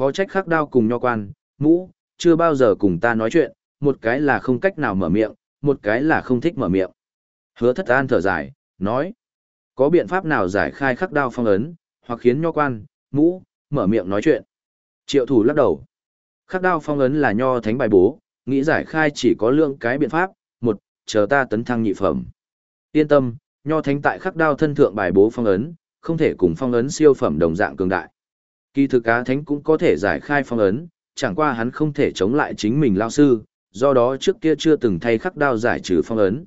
khó trách khắc đao cùng nho quan, mũ, chưa bao giờ cùng ta nói chuyện, một cái là không cách nào mở miệng, một cái là không thích mở miệng. Hứa thất an thở dài, nói, có biện pháp nào giải khai khắc đao phong ấn, hoặc khiến nho quan, mũ, mở miệng nói chuyện. Triệu thủ lắc đầu. Khắc đao phong ấn là nho thánh bài bố, nghĩ giải khai chỉ có lượng cái biện pháp, một, chờ ta tấn thăng nhị phẩm. Yên tâm, nho thánh tại khắc đao thân thượng bài bố phong ấn, không thể cùng phong ấn siêu phẩm đồng dạng cường đại. Kỳ thực cá thánh cũng có thể giải khai phong ấn, chẳng qua hắn không thể chống lại chính mình lao sư, do đó trước kia chưa từng thay khắc đao giải trừ phong ấn.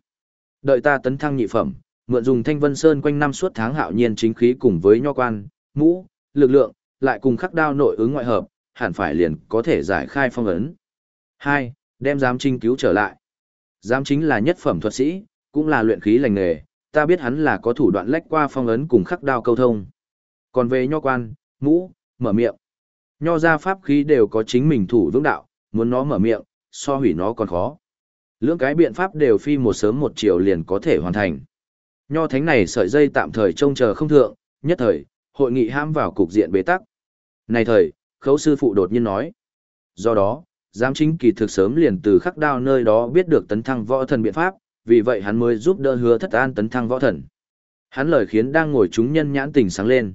Đợi ta tấn thăng nhị phẩm, mượn dùng thanh vân sơn quanh năm suốt tháng hạo nhiên chính khí cùng với nho quan, mũ, lực lượng, lại cùng khắc đao nội ứng ngoại hợp, hẳn phải liền có thể giải khai phong ấn. 2. Đem giám trinh cứu trở lại. Giám chính là nhất phẩm thuật sĩ, cũng là luyện khí lành nghề, ta biết hắn là có thủ đoạn lách qua phong ấn cùng khắc đao câu thông. Còn về nho quan, mũ, mở miệng. Nho ra pháp khí đều có chính mình thủ vững đạo, muốn nó mở miệng, so hủy nó còn khó. Lưỡng cái biện pháp đều phi một sớm một chiều liền có thể hoàn thành. Nho thánh này sợi dây tạm thời trông chờ không thượng, nhất thời, hội nghị ham vào cục diện bế tắc. Này thời, khấu sư phụ đột nhiên nói. Do đó, giám chính kỳ thực sớm liền từ khắc đao nơi đó biết được tấn thăng võ thần biện pháp, vì vậy hắn mới giúp đỡ hứa thất an tấn thăng võ thần. Hắn lời khiến đang ngồi chúng nhân nhãn tình sáng lên.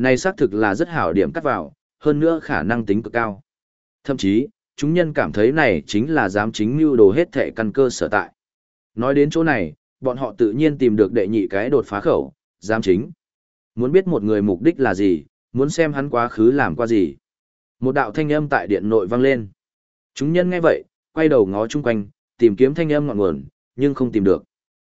Này xác thực là rất hảo điểm cắt vào, hơn nữa khả năng tính cực cao. Thậm chí, chúng nhân cảm thấy này chính là giám chính mưu đồ hết thệ căn cơ sở tại. Nói đến chỗ này, bọn họ tự nhiên tìm được đệ nhị cái đột phá khẩu, giám chính. Muốn biết một người mục đích là gì, muốn xem hắn quá khứ làm qua gì. Một đạo thanh âm tại điện nội vang lên. Chúng nhân nghe vậy, quay đầu ngó chung quanh, tìm kiếm thanh âm ngọn nguồn, nhưng không tìm được.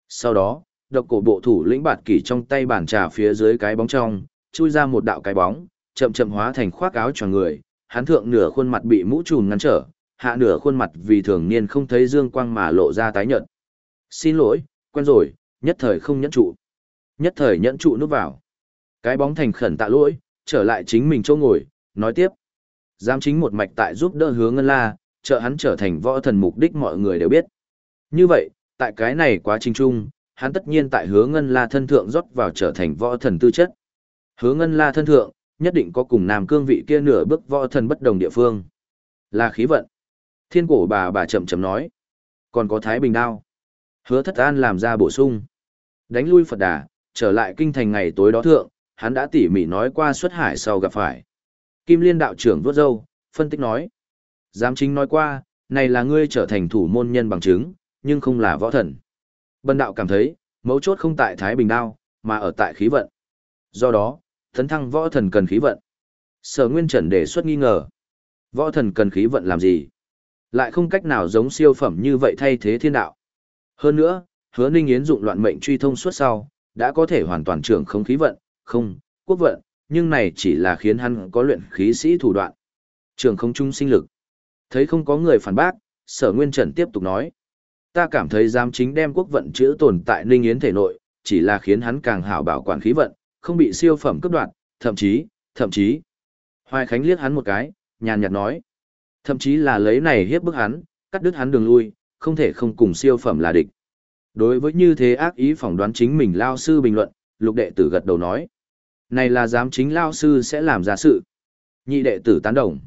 Sau đó, độc cổ bộ thủ lĩnh bạt kỷ trong tay bản trà phía dưới cái bóng trong, chui ra một đạo cái bóng, chậm chậm hóa thành khoác áo cho người, hắn thượng nửa khuôn mặt bị mũ trùm ngăn trở, hạ nửa khuôn mặt vì thường niên không thấy dương quang mà lộ ra tái nhợt. Xin lỗi, quen rồi, nhất thời không nhẫn trụ. Nhất thời nhẫn trụ núp vào. Cái bóng thành khẩn tạ lỗi, trở lại chính mình chỗ ngồi, nói tiếp. Giám chính một mạch tại giúp đỡ hứa ngân la, trợ hắn trở thành võ thần mục đích mọi người đều biết. Như vậy, tại cái này quá trình chung, hắn tất nhiên tại hứa ngân la thân thượng rót vào trở thành võ thần tư chất. Hứa ngân la thân thượng, nhất định có cùng nam cương vị kia nửa bước võ thần bất đồng địa phương. Là khí vận. Thiên cổ bà bà chậm chậm nói. Còn có Thái Bình Đao. Hứa thất an làm ra bổ sung. Đánh lui Phật Đà, trở lại kinh thành ngày tối đó thượng, hắn đã tỉ mỉ nói qua xuất hải sau gặp phải. Kim Liên đạo trưởng vuốt râu, phân tích nói. Giám chính nói qua, này là ngươi trở thành thủ môn nhân bằng chứng, nhưng không là võ thần. Bần đạo cảm thấy, mấu chốt không tại Thái Bình Đao, mà ở tại khí vận. Do đó, thấn thăng võ thần cần khí vận. Sở Nguyên Trần đề xuất nghi ngờ. Võ thần cần khí vận làm gì? Lại không cách nào giống siêu phẩm như vậy thay thế thiên đạo. Hơn nữa, hứa ninh yến dụng loạn mệnh truy thông suốt sau, đã có thể hoàn toàn trưởng không khí vận, không, quốc vận, nhưng này chỉ là khiến hắn có luyện khí sĩ thủ đoạn. Trường không trung sinh lực. Thấy không có người phản bác, sở nguyên trần tiếp tục nói. Ta cảm thấy giám chính đem quốc vận chữa tồn tại ninh yến thể nội, chỉ là khiến hắn càng hảo bảo quản khí vận, không bị siêu phẩm cướp đoạt, thậm chí, thậm chí. Hoài Khánh liếc hắn một cái, nhàn nhạt nói. Thậm chí là lấy này hiếp bức hắn, cắt đứt hắn đường lui, không thể không cùng siêu phẩm là địch. Đối với như thế ác ý phỏng đoán chính mình lao sư bình luận, lục đệ tử gật đầu nói. Này là dám chính lao sư sẽ làm ra sự. Nhị đệ tử tán đồng.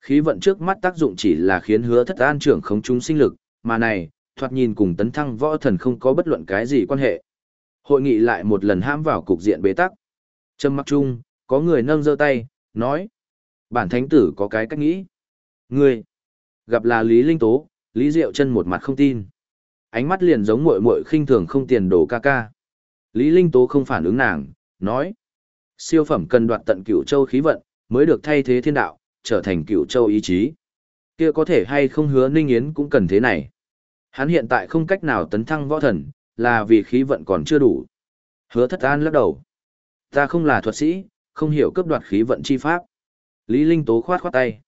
Khí vận trước mắt tác dụng chỉ là khiến hứa thất an trưởng không chúng sinh lực, mà này, thoạt nhìn cùng tấn thăng võ thần không có bất luận cái gì quan hệ. Hội nghị lại một lần ham vào cục diện bế tắc. Trâm mặc chung, có người nâng giơ tay, nói. Bản thánh tử có cái cách nghĩ. Ngươi, gặp là Lý Linh Tố, Lý Diệu chân một mặt không tin. Ánh mắt liền giống muội muội khinh thường không tiền đồ ca ca. Lý Linh Tố không phản ứng nàng, nói. Siêu phẩm cần đoạt tận cửu châu khí vận, mới được thay thế thiên đạo, trở thành cửu châu ý chí. Kia có thể hay không hứa Ninh Yến cũng cần thế này. Hắn hiện tại không cách nào tấn thăng võ thần, là vì khí vận còn chưa đủ. Hứa thất an lắc đầu. Ta không là thuật sĩ, không hiểu cấp đoạt khí vận chi pháp. Lý Linh Tố khoát khoát tay.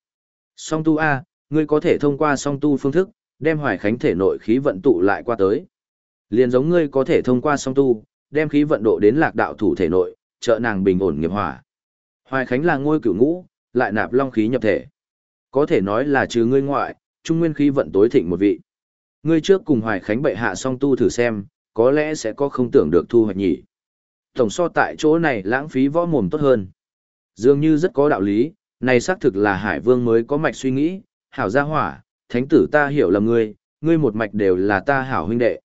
Song tu A, ngươi có thể thông qua song tu phương thức, đem hoài khánh thể nội khí vận tụ lại qua tới. Liền giống ngươi có thể thông qua song tu, đem khí vận độ đến lạc đạo thủ thể nội, trợ nàng bình ổn nghiệp hỏa. Hoài khánh là ngôi cửu ngũ, lại nạp long khí nhập thể. Có thể nói là trừ ngươi ngoại, trung nguyên khí vận tối thịnh một vị. Ngươi trước cùng hoài khánh bệ hạ song tu thử xem, có lẽ sẽ có không tưởng được thu hoạch nhỉ. Tổng so tại chỗ này lãng phí võ mồm tốt hơn. Dường như rất có đạo lý, Này xác thực là Hải Vương mới có mạch suy nghĩ, hảo gia hỏa, thánh tử ta hiểu lầm ngươi, ngươi một mạch đều là ta hảo huynh đệ.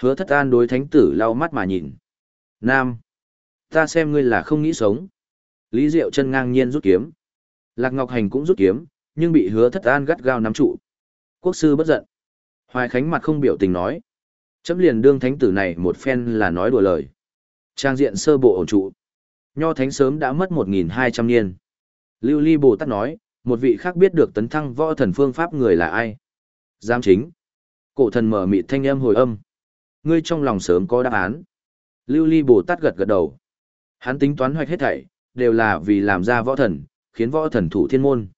Hứa thất an đối thánh tử lau mắt mà nhìn. Nam, ta xem ngươi là không nghĩ sống. Lý Diệu chân ngang nhiên rút kiếm. Lạc Ngọc Hành cũng rút kiếm, nhưng bị hứa thất an gắt gao nắm trụ. Quốc sư bất giận. Hoài Khánh mặt không biểu tình nói. Chấm liền đương thánh tử này một phen là nói đùa lời. Trang diện sơ bộ ổn trụ. Nho thánh sớm đã mất 1.200 niên. Lưu Ly Bồ Tát nói, một vị khác biết được tấn thăng võ thần phương pháp người là ai. Giám chính. Cổ thần mở mịt thanh âm hồi âm. Ngươi trong lòng sớm có đáp án. Lưu Ly Bồ Tát gật gật đầu. Hắn tính toán hoạch hết thảy, đều là vì làm ra võ thần, khiến võ thần thủ thiên môn.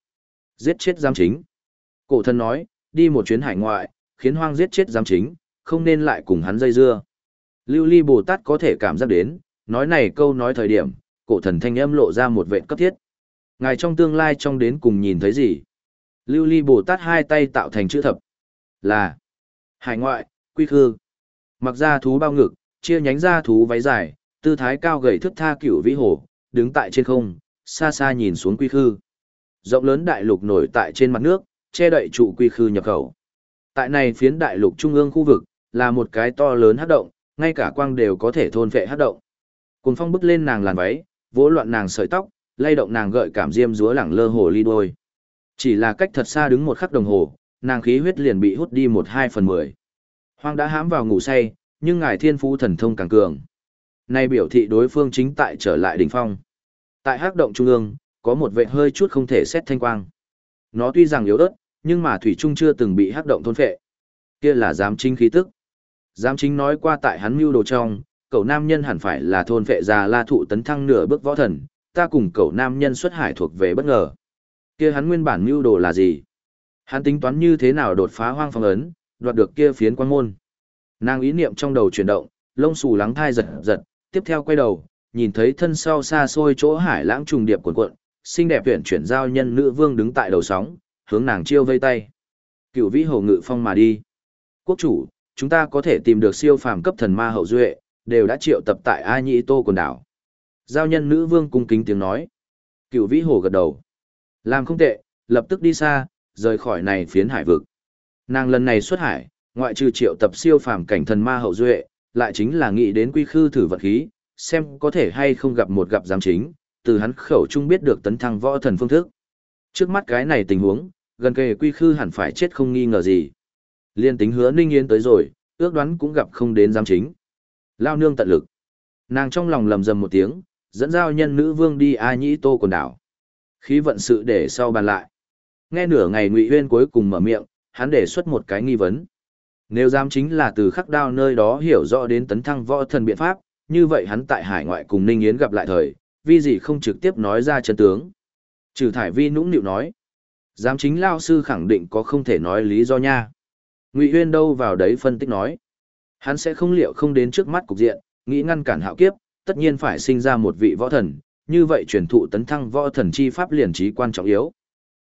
Giết chết giám chính. Cổ thần nói, đi một chuyến hải ngoại, khiến hoang giết chết giám chính, không nên lại cùng hắn dây dưa. Lưu Ly Bồ Tát có thể cảm giác đến, nói này câu nói thời điểm, cổ thần thanh âm lộ ra một vệt cấp thiết. Ngài trong tương lai trong đến cùng nhìn thấy gì? Lưu Ly Bồ Tát hai tay tạo thành chữ thập. Là Hải ngoại, quy khư. Mặc ra thú bao ngực, chia nhánh ra thú váy dài, tư thái cao gầy thức tha cửu vĩ hồ, đứng tại trên không, xa xa nhìn xuống quy khư. Rộng lớn đại lục nổi tại trên mặt nước, che đậy trụ quy khư nhập khẩu. Tại này phiến đại lục trung ương khu vực, là một cái to lớn hát động, ngay cả quang đều có thể thôn vệ hát động. Cùng phong bức lên nàng làn váy, vỗ loạn nàng sợi tóc, lay động nàng gợi cảm diêm rúa lẳng lơ hồ ly đôi. Chỉ là cách thật xa đứng một khắc đồng hồ, nàng khí huyết liền bị hút đi một hai phần mười. Hoang đã hãm vào ngủ say, nhưng ngài thiên phú thần thông càng cường. Nay biểu thị đối phương chính tại trở lại đỉnh phong. Tại hắc động trung ương, có một vệ hơi chút không thể xét thanh quang. Nó tuy rằng yếu ớt, nhưng mà thủy trung chưa từng bị hắc động thôn phệ. Kia là giám chính khí tức. Giám chính nói qua tại hắn mưu đồ trong, cậu nam nhân hẳn phải là thôn phệ già la thụ tấn thăng nửa bước võ thần, ta cùng cậu nam nhân xuất hải thuộc về bất ngờ. Kia hắn nguyên bản mưu đồ là gì? Hắn tính toán như thế nào đột phá hoang phong ấn, đoạt được kia phiến quan môn. Nàng ý niệm trong đầu chuyển động, lông xù lắng thai giật giật, tiếp theo quay đầu, nhìn thấy thân sau xa xôi chỗ hải lãng trùng điệp cuộn cuộn, xinh đẹp tuyển chuyển giao nhân nữ vương đứng tại đầu sóng, hướng nàng chiêu vây tay. Cựu vĩ hồ ngự phong mà đi. Quốc chủ, chúng ta có thể tìm được siêu phàm cấp thần ma hậu duệ, đều đã triệu tập tại A Nhĩ Tô quần đảo. Giao nhân nữ vương cung kính tiếng nói. Cựu vĩ hồ gật đầu. Làm không tệ, lập tức đi xa, rời khỏi này phiến hải vực. Nàng lần này xuất hải, ngoại trừ triệu tập siêu phàm cảnh thần ma hậu duệ, lại chính là nghĩ đến quy khư thử vật khí, xem có thể hay không gặp một gặp giám chính, từ hắn khẩu trung biết được tấn thăng võ thần phương thức. Trước mắt cái này tình huống, gần kề quy khư hẳn phải chết không nghi ngờ gì. Liên tính hứa ninh yên tới rồi, ước đoán cũng gặp không đến giám chính. Lao nương tận lực. Nàng trong lòng lầm rầm một tiếng, dẫn giao nhân nữ vương đi A Nhĩ Tô quần đảo. Khí vận sự để sau bàn lại. Nghe nửa ngày Ngụy Huyên cuối cùng mở miệng, hắn đề xuất một cái nghi vấn. Nếu giám chính là từ khắc đao nơi đó hiểu rõ đến tấn thăng võ thần biện pháp, như vậy hắn tại hải ngoại cùng Ninh Yến gặp lại thời, vì gì không trực tiếp nói ra chân tướng. Trừ thải vi nũng nịu nói. Giám chính lao sư khẳng định có không thể nói lý do nha. Ngụy Huyên đâu vào đấy phân tích nói. Hắn sẽ không liệu không đến trước mắt cục diện, nghĩ ngăn cản hạo kiếp, tất nhiên phải sinh ra một vị võ thần, như vậy truyền thụ tấn thăng võ thần chi pháp liền trí quan trọng yếu.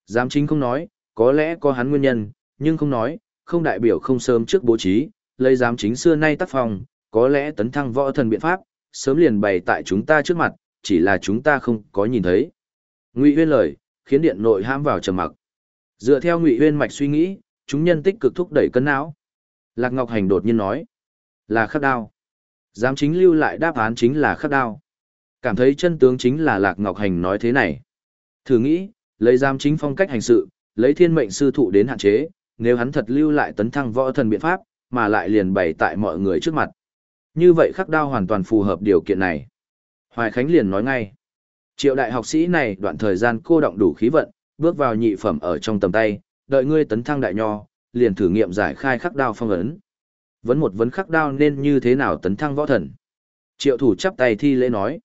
Giám chính không nói, có lẽ có hắn nguyên nhân, nhưng không nói, không đại biểu không sớm trước bố trí, lấy giám chính xưa nay tác phong, có lẽ tấn thăng võ thần biện pháp, sớm liền bày tại chúng ta trước mặt, chỉ là chúng ta không có nhìn thấy. Ngụy Huyên lời, khiến điện nội hãm vào trầm mặc. Dựa theo Ngụy Huyên mạch suy nghĩ, chúng nhân tích cực thúc đẩy cân não. Lạc Ngọc Hành đột nhiên nói, là khắc đao. Giám chính lưu lại đáp án chính là khắc đao. Cảm thấy chân tướng chính là Lạc Ngọc Hành nói thế này. Thử nghĩ, lấy giám chính phong cách hành sự, lấy thiên mệnh sư thụ đến hạn chế, nếu hắn thật lưu lại tấn thăng võ thần biện pháp, mà lại liền bày tại mọi người trước mặt. Như vậy khắc đao hoàn toàn phù hợp điều kiện này. Hoài Khánh liền nói ngay. Triệu đại học sĩ này đoạn thời gian cô động đủ khí vận, bước vào nhị phẩm ở trong tầm tay, đợi ngươi tấn thăng đại nho, liền thử nghiệm giải khai khắc đao phong ấn. Vấn một vấn khắc đao nên như thế nào tấn thăng võ thần. Triệu thủ chắp tay thi lễ nói.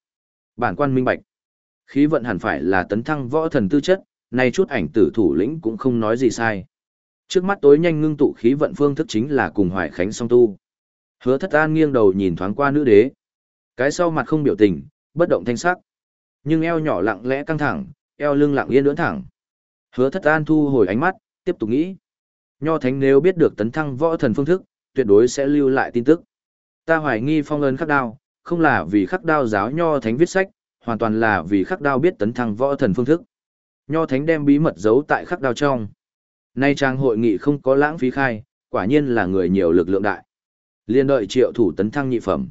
Bản quan minh bạch. Khí vận hẳn phải là tấn thăng võ thần tư chất, nay chút ảnh tử thủ lĩnh cũng không nói gì sai. Trước mắt tối nhanh ngưng tụ khí vận phương thức chính là cùng Hoài Khánh song tu. Hứa thất an nghiêng đầu nhìn thoáng qua nữ đế. Cái sau mặt không biểu tình, bất động thanh sắc. Nhưng eo nhỏ lặng lẽ căng thẳng, eo lưng lặng yên ưỡn thẳng. Hứa thất an thu hồi ánh mắt, tiếp tục nghĩ. Nho thánh nếu biết được tấn thăng võ thần phương thức, tuyệt đối sẽ lưu lại tin tức. Ta hoài nghi phong ấn khắc đao, không là vì khắc đao giáo nho thánh viết sách, hoàn toàn là vì khắc đao biết tấn thăng võ thần phương thức. Nho Thánh đem bí mật giấu tại khắc đao trong. Nay trang hội nghị không có lãng phí khai, quả nhiên là người nhiều lực lượng đại. Liên đợi triệu thủ tấn thăng nhị phẩm.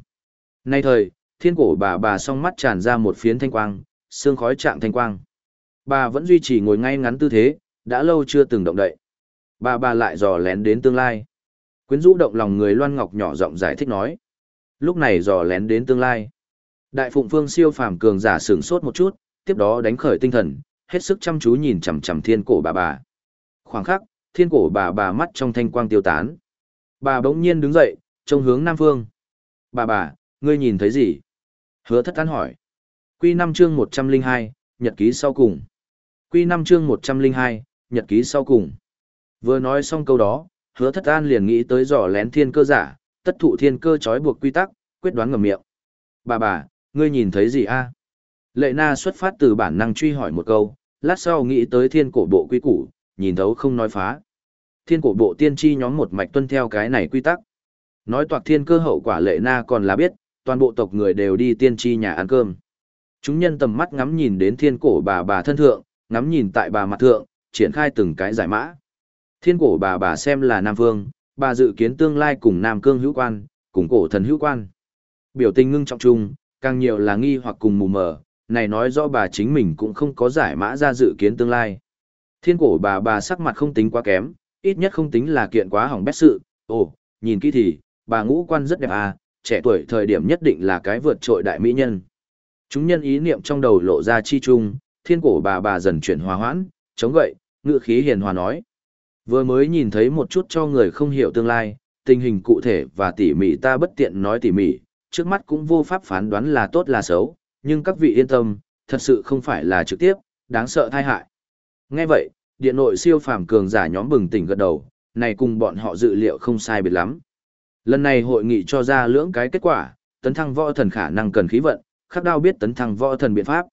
Nay thời, thiên cổ bà bà song mắt tràn ra một phiến thanh quang, xương khói trạng thanh quang. Bà vẫn duy trì ngồi ngay ngắn tư thế, đã lâu chưa từng động đậy. Bà bà lại dò lén đến tương lai. Quyến rũ động lòng người Loan Ngọc nhỏ giọng giải thích nói. Lúc này dò lén đến tương lai. Đại phụng phương siêu phàm cường giả sửng sốt một chút, tiếp đó đánh khởi tinh thần, hết sức chăm chú nhìn chằm chằm thiên cổ bà bà. Khoảng khắc, thiên cổ bà bà mắt trong thanh quang tiêu tán. Bà bỗng nhiên đứng dậy, trông hướng nam phương. Bà bà, ngươi nhìn thấy gì? Hứa thất tán hỏi. Quy 5 chương 102, nhật ký sau cùng. Quy 5 chương 102, nhật ký sau cùng. Vừa nói xong câu đó, hứa thất an liền nghĩ tới dò lén thiên cơ giả, tất thụ thiên cơ trói buộc quy tắc, quyết đoán ngầm miệng. Bà bà, ngươi nhìn thấy gì a? Lệ na xuất phát từ bản năng truy hỏi một câu, lát sau nghĩ tới thiên cổ bộ quy củ, nhìn thấu không nói phá. Thiên cổ bộ tiên tri nhóm một mạch tuân theo cái này quy tắc. Nói toạc thiên cơ hậu quả lệ na còn là biết, toàn bộ tộc người đều đi tiên tri nhà ăn cơm. Chúng nhân tầm mắt ngắm nhìn đến thiên cổ bà bà thân thượng, ngắm nhìn tại bà mặt thượng, triển khai từng cái giải mã. Thiên cổ bà bà xem là Nam Vương, bà dự kiến tương lai cùng Nam Cương hữu quan, cùng cổ thần hữu quan. Biểu tình ngưng trọng chung, càng nhiều là nghi hoặc cùng mù mờ, này nói rõ bà chính mình cũng không có giải mã ra dự kiến tương lai. Thiên cổ bà bà sắc mặt không tính quá kém, ít nhất không tính là kiện quá hỏng bét sự, ồ, nhìn kỹ thì, bà ngũ quan rất đẹp à, trẻ tuổi thời điểm nhất định là cái vượt trội đại mỹ nhân. Chúng nhân ý niệm trong đầu lộ ra chi chung, thiên cổ bà bà dần chuyển hòa hoãn, chống gậy, ngựa khí hiền hòa nói. Vừa mới nhìn thấy một chút cho người không hiểu tương lai, tình hình cụ thể và tỉ mỉ ta bất tiện nói tỉ mỉ, trước mắt cũng vô pháp phán đoán là tốt là xấu, nhưng các vị yên tâm, thật sự không phải là trực tiếp, đáng sợ thai hại. Nghe vậy, điện nội siêu phàm cường giả nhóm bừng tỉnh gật đầu, này cùng bọn họ dự liệu không sai biệt lắm. Lần này hội nghị cho ra lưỡng cái kết quả, tấn thăng võ thần khả năng cần khí vận, khắc đao biết tấn thăng võ thần biện pháp.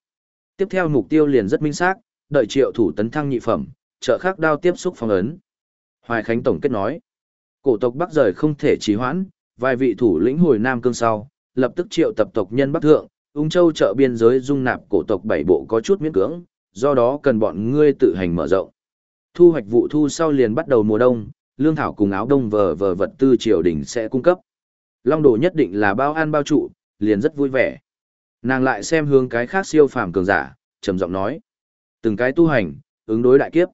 Tiếp theo mục tiêu liền rất minh xác, đợi triệu thủ tấn thăng nhị phẩm, trợ khắc đao tiếp xúc phong ấn. Hoài Khánh tổng kết nói, cổ tộc Bắc rời không thể trì hoãn, vài vị thủ lĩnh hồi Nam cương sau, lập tức triệu tập tộc nhân Bắc thượng, ung châu trợ biên giới dung nạp cổ tộc bảy bộ có chút miễn cưỡng, do đó cần bọn ngươi tự hành mở rộng. Thu hoạch vụ thu sau liền bắt đầu mùa đông, lương thảo cùng áo đông vờ vờ vật tư triều đình sẽ cung cấp. Long đồ nhất định là bao an bao trụ, liền rất vui vẻ. Nàng lại xem hướng cái khác siêu phàm cường giả, trầm giọng nói. Từng cái tu hành, ứng đối đại kiếp.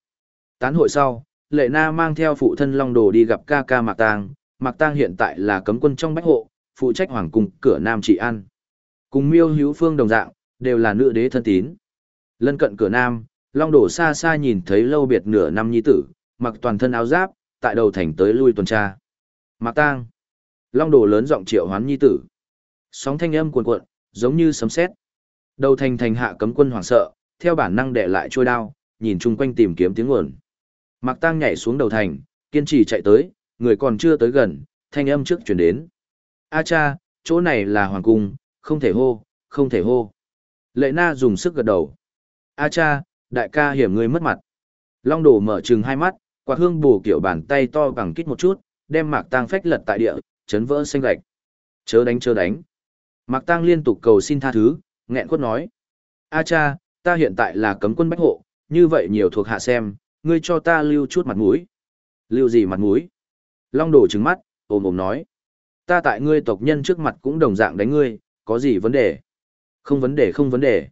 Tán hội sau, Lệ Na mang theo phụ thân Long Đồ đi gặp ca ca Mạc Tang. Mạc Tang hiện tại là cấm quân trong bách hộ, phụ trách hoàng cung cửa Nam trị an. Cùng miêu hữu phương đồng dạng, đều là nữ đế thân tín. Lân cận cửa Nam, Long Đồ xa xa nhìn thấy lâu biệt nửa năm nhi tử, mặc toàn thân áo giáp, tại đầu thành tới lui tuần tra. Mạc Tang. Long Đồ lớn giọng triệu hoán nhi tử. Sóng thanh âm cuồn cuộn, giống như sấm sét. Đầu thành thành hạ cấm quân hoảng sợ, theo bản năng để lại trôi đao, nhìn chung quanh tìm kiếm tiếng nguồn. Mạc Tăng nhảy xuống đầu thành, kiên trì chạy tới, người còn chưa tới gần, thanh âm trước chuyển đến. A cha, chỗ này là hoàng cung, không thể hô, không thể hô. Lệ na dùng sức gật đầu. A cha, đại ca hiểm người mất mặt. Long đổ mở trừng hai mắt, quạt hương bổ kiểu bàn tay to bằng kít một chút, đem Mạc Tăng phách lật tại địa, chấn vỡ xanh gạch. Chớ đánh chớ đánh. Mạc Tăng liên tục cầu xin tha thứ, nghẹn quất nói. A cha, ta hiện tại là cấm quân bách hộ, như vậy nhiều thuộc hạ xem, ngươi cho ta lưu chút mặt mũi. Lưu gì mặt mũi? Long đổ trừng mắt, ồm ồm nói. Ta tại ngươi tộc nhân trước mặt cũng đồng dạng đánh ngươi, có gì vấn đề? Không vấn đề không vấn đề.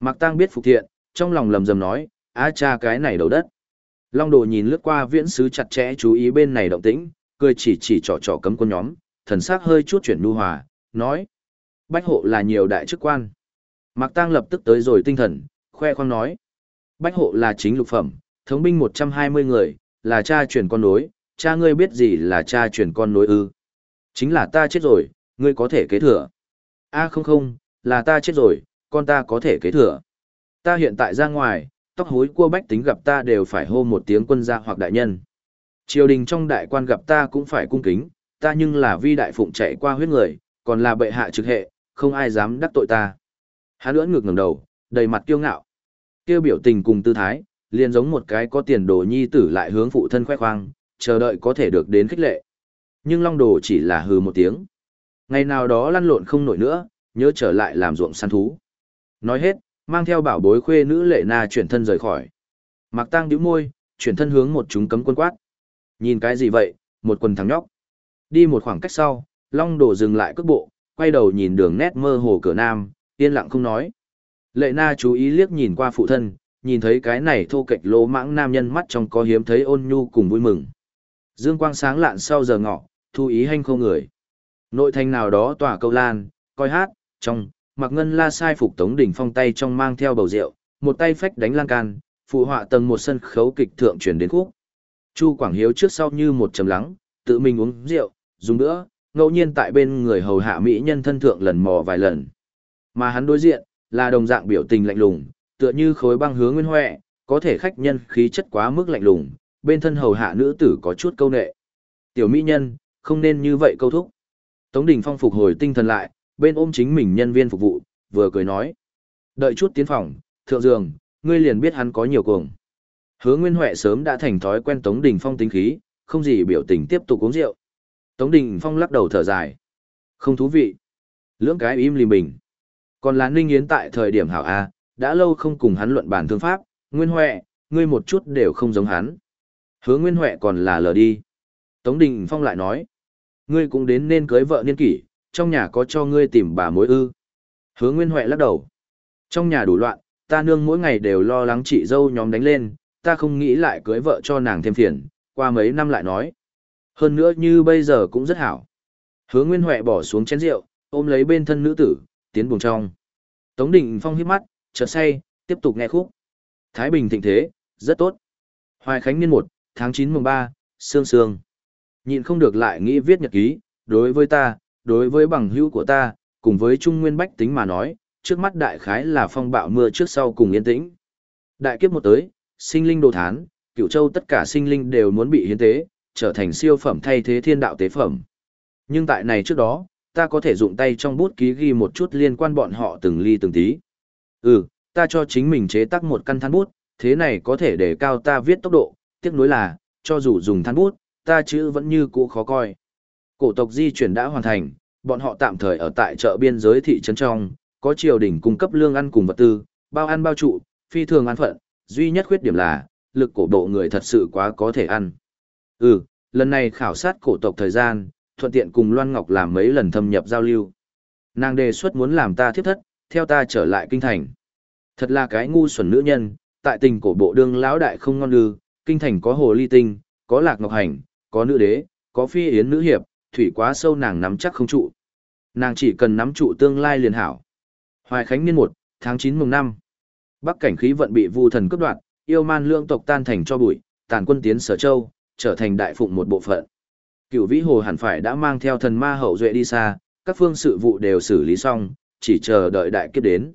Mạc Tăng biết phục thiện, trong lòng lầm rầm nói, á cha cái này đầu đất. Long đồ nhìn lướt qua viễn sứ chặt chẽ chú ý bên này động tĩnh, cười chỉ chỉ trò trò cấm quân nhóm, thần sắc hơi chút chuyển nu hòa, nói. Bách hộ là nhiều đại chức quan. Mạc Tăng lập tức tới rồi tinh thần, khoe khoang nói. Bách hộ là chính lục phẩm, thống binh 120 người, là cha truyền con nối, cha ngươi biết gì là cha truyền con nối ư. Chính là ta chết rồi, ngươi có thể kế thừa. a không không, là ta chết rồi, con ta có thể kế thừa. Ta hiện tại ra ngoài, tóc hối cua bách tính gặp ta đều phải hô một tiếng quân gia hoặc đại nhân. Triều đình trong đại quan gặp ta cũng phải cung kính, ta nhưng là vi đại phụng chạy qua huyết người, còn là bệ hạ trực hệ, không ai dám đắc tội ta. Hắn ưỡn ngược ngẩng đầu, đầy mặt kiêu ngạo. Kêu biểu tình cùng tư thái, liền giống một cái có tiền đồ nhi tử lại hướng phụ thân khoe khoang, chờ đợi có thể được đến khích lệ. Nhưng Long Đồ chỉ là hừ một tiếng. Ngày nào đó lăn lộn không nổi nữa, nhớ trở lại làm ruộng săn thú. Nói hết, mang theo bảo bối khuê nữ lệ na chuyển thân rời khỏi. Mạc Tăng nhíu môi, chuyển thân hướng một chúng cấm quân quát. Nhìn cái gì vậy, một quần thằng nhóc. Đi một khoảng cách sau, Long Đồ dừng lại cước bộ, quay đầu nhìn đường nét mơ hồ cửa nam, yên lặng không nói. Lệ na chú ý liếc nhìn qua phụ thân, nhìn thấy cái này thô kệch lỗ mãng nam nhân mắt trong có hiếm thấy ôn nhu cùng vui mừng. Dương quang sáng lạn sau giờ ngọ, thu ý hanh không người. Nội thành nào đó tỏa câu lan, coi hát, trong, mặc ngân la sai phục tống đỉnh phong tay trong mang theo bầu rượu, một tay phách đánh lan can, phụ họa tầng một sân khấu kịch thượng truyền đến khúc. Chu Quảng Hiếu trước sau như một trầm lắng, tự mình uống rượu, dùng nữa, ngẫu nhiên tại bên người hầu hạ mỹ nhân thân thượng lần mò vài lần. Mà hắn đối diện, là đồng dạng biểu tình lạnh lùng, tựa như khối băng hướng nguyên huệ, có thể khách nhân khí chất quá mức lạnh lùng, bên thân hầu hạ nữ tử có chút câu nệ. Tiểu mỹ nhân, không nên như vậy câu thúc. Tống Đình Phong phục hồi tinh thần lại, bên ôm chính mình nhân viên phục vụ, vừa cười nói. Đợi chút tiến phòng, thượng giường, ngươi liền biết hắn có nhiều cuồng. Hứa Nguyên Huệ sớm đã thành thói quen Tống Đình Phong tính khí, không gì biểu tình tiếp tục uống rượu. Tống Đình Phong lắc đầu thở dài. Không thú vị. Lưỡng cái im lìm bình. Còn là Ninh Yến tại thời điểm hảo A, đã lâu không cùng hắn luận bản thương pháp, Nguyên Huệ, ngươi một chút đều không giống hắn. Hứa Nguyên Huệ còn là lờ đi. Tống Đình Phong lại nói. Ngươi cũng đến nên cưới vợ niên kỷ, trong nhà có cho ngươi tìm bà mối ư. Hứa Nguyên Huệ lắc đầu. Trong nhà đủ loạn, ta nương mỗi ngày đều lo lắng chị dâu nhóm đánh lên, ta không nghĩ lại cưới vợ cho nàng thêm phiền, qua mấy năm lại nói. Hơn nữa như bây giờ cũng rất hảo. Hứa Nguyên Huệ bỏ xuống chén rượu, ôm lấy bên thân nữ tử, tiến buồng trong. Tống đình Phong hít mắt, chợt say, tiếp tục nghe khúc. Thái Bình thịnh thế, rất tốt. Hoài Khánh niên 1, tháng 9 mùng 3, sương sương. Nhịn không được lại nghĩ viết nhật ký, đối với ta, đối với bằng hữu của ta, cùng với Trung Nguyên Bách tính mà nói, trước mắt đại khái là phong bạo mưa trước sau cùng yên tĩnh. Đại kiếp một tới, sinh linh đồ thán, cựu châu tất cả sinh linh đều muốn bị hiến tế, trở thành siêu phẩm thay thế thiên đạo tế phẩm. Nhưng tại này trước đó, ta có thể dụng tay trong bút ký ghi một chút liên quan bọn họ từng ly từng tí. Ừ, ta cho chính mình chế tác một căn than bút, thế này có thể để cao ta viết tốc độ, tiếc nuối là, cho dù dùng than bút, ta chữ vẫn như cũ khó coi. Cổ tộc di chuyển đã hoàn thành, bọn họ tạm thời ở tại chợ biên giới thị trấn trong, có triều đình cung cấp lương ăn cùng vật tư, bao ăn bao trụ, phi thường ăn phận, duy nhất khuyết điểm là, lực cổ độ người thật sự quá có thể ăn. Ừ, lần này khảo sát cổ tộc thời gian, thuận tiện cùng Loan Ngọc làm mấy lần thâm nhập giao lưu. Nàng đề xuất muốn làm ta thiếp thất, theo ta trở lại kinh thành. Thật là cái ngu xuẩn nữ nhân, tại tình cổ bộ đương lão đại không ngon lư, kinh thành có hồ ly tinh, có lạc ngọc hành, có nữ đế, có phi yến nữ hiệp, thủy quá sâu nàng nắm chắc không trụ. Nàng chỉ cần nắm trụ tương lai liền hảo. Hoài Khánh niên 1, tháng 9 mùng 5. Bắc cảnh khí vận bị vu thần cướp đoạt, yêu man lương tộc tan thành cho bụi, tàn quân tiến sở châu, trở thành đại phụng một bộ phận. Cựu vĩ hồ hẳn phải đã mang theo thần ma hậu duệ đi xa, các phương sự vụ đều xử lý xong, chỉ chờ đợi đại kiếp đến.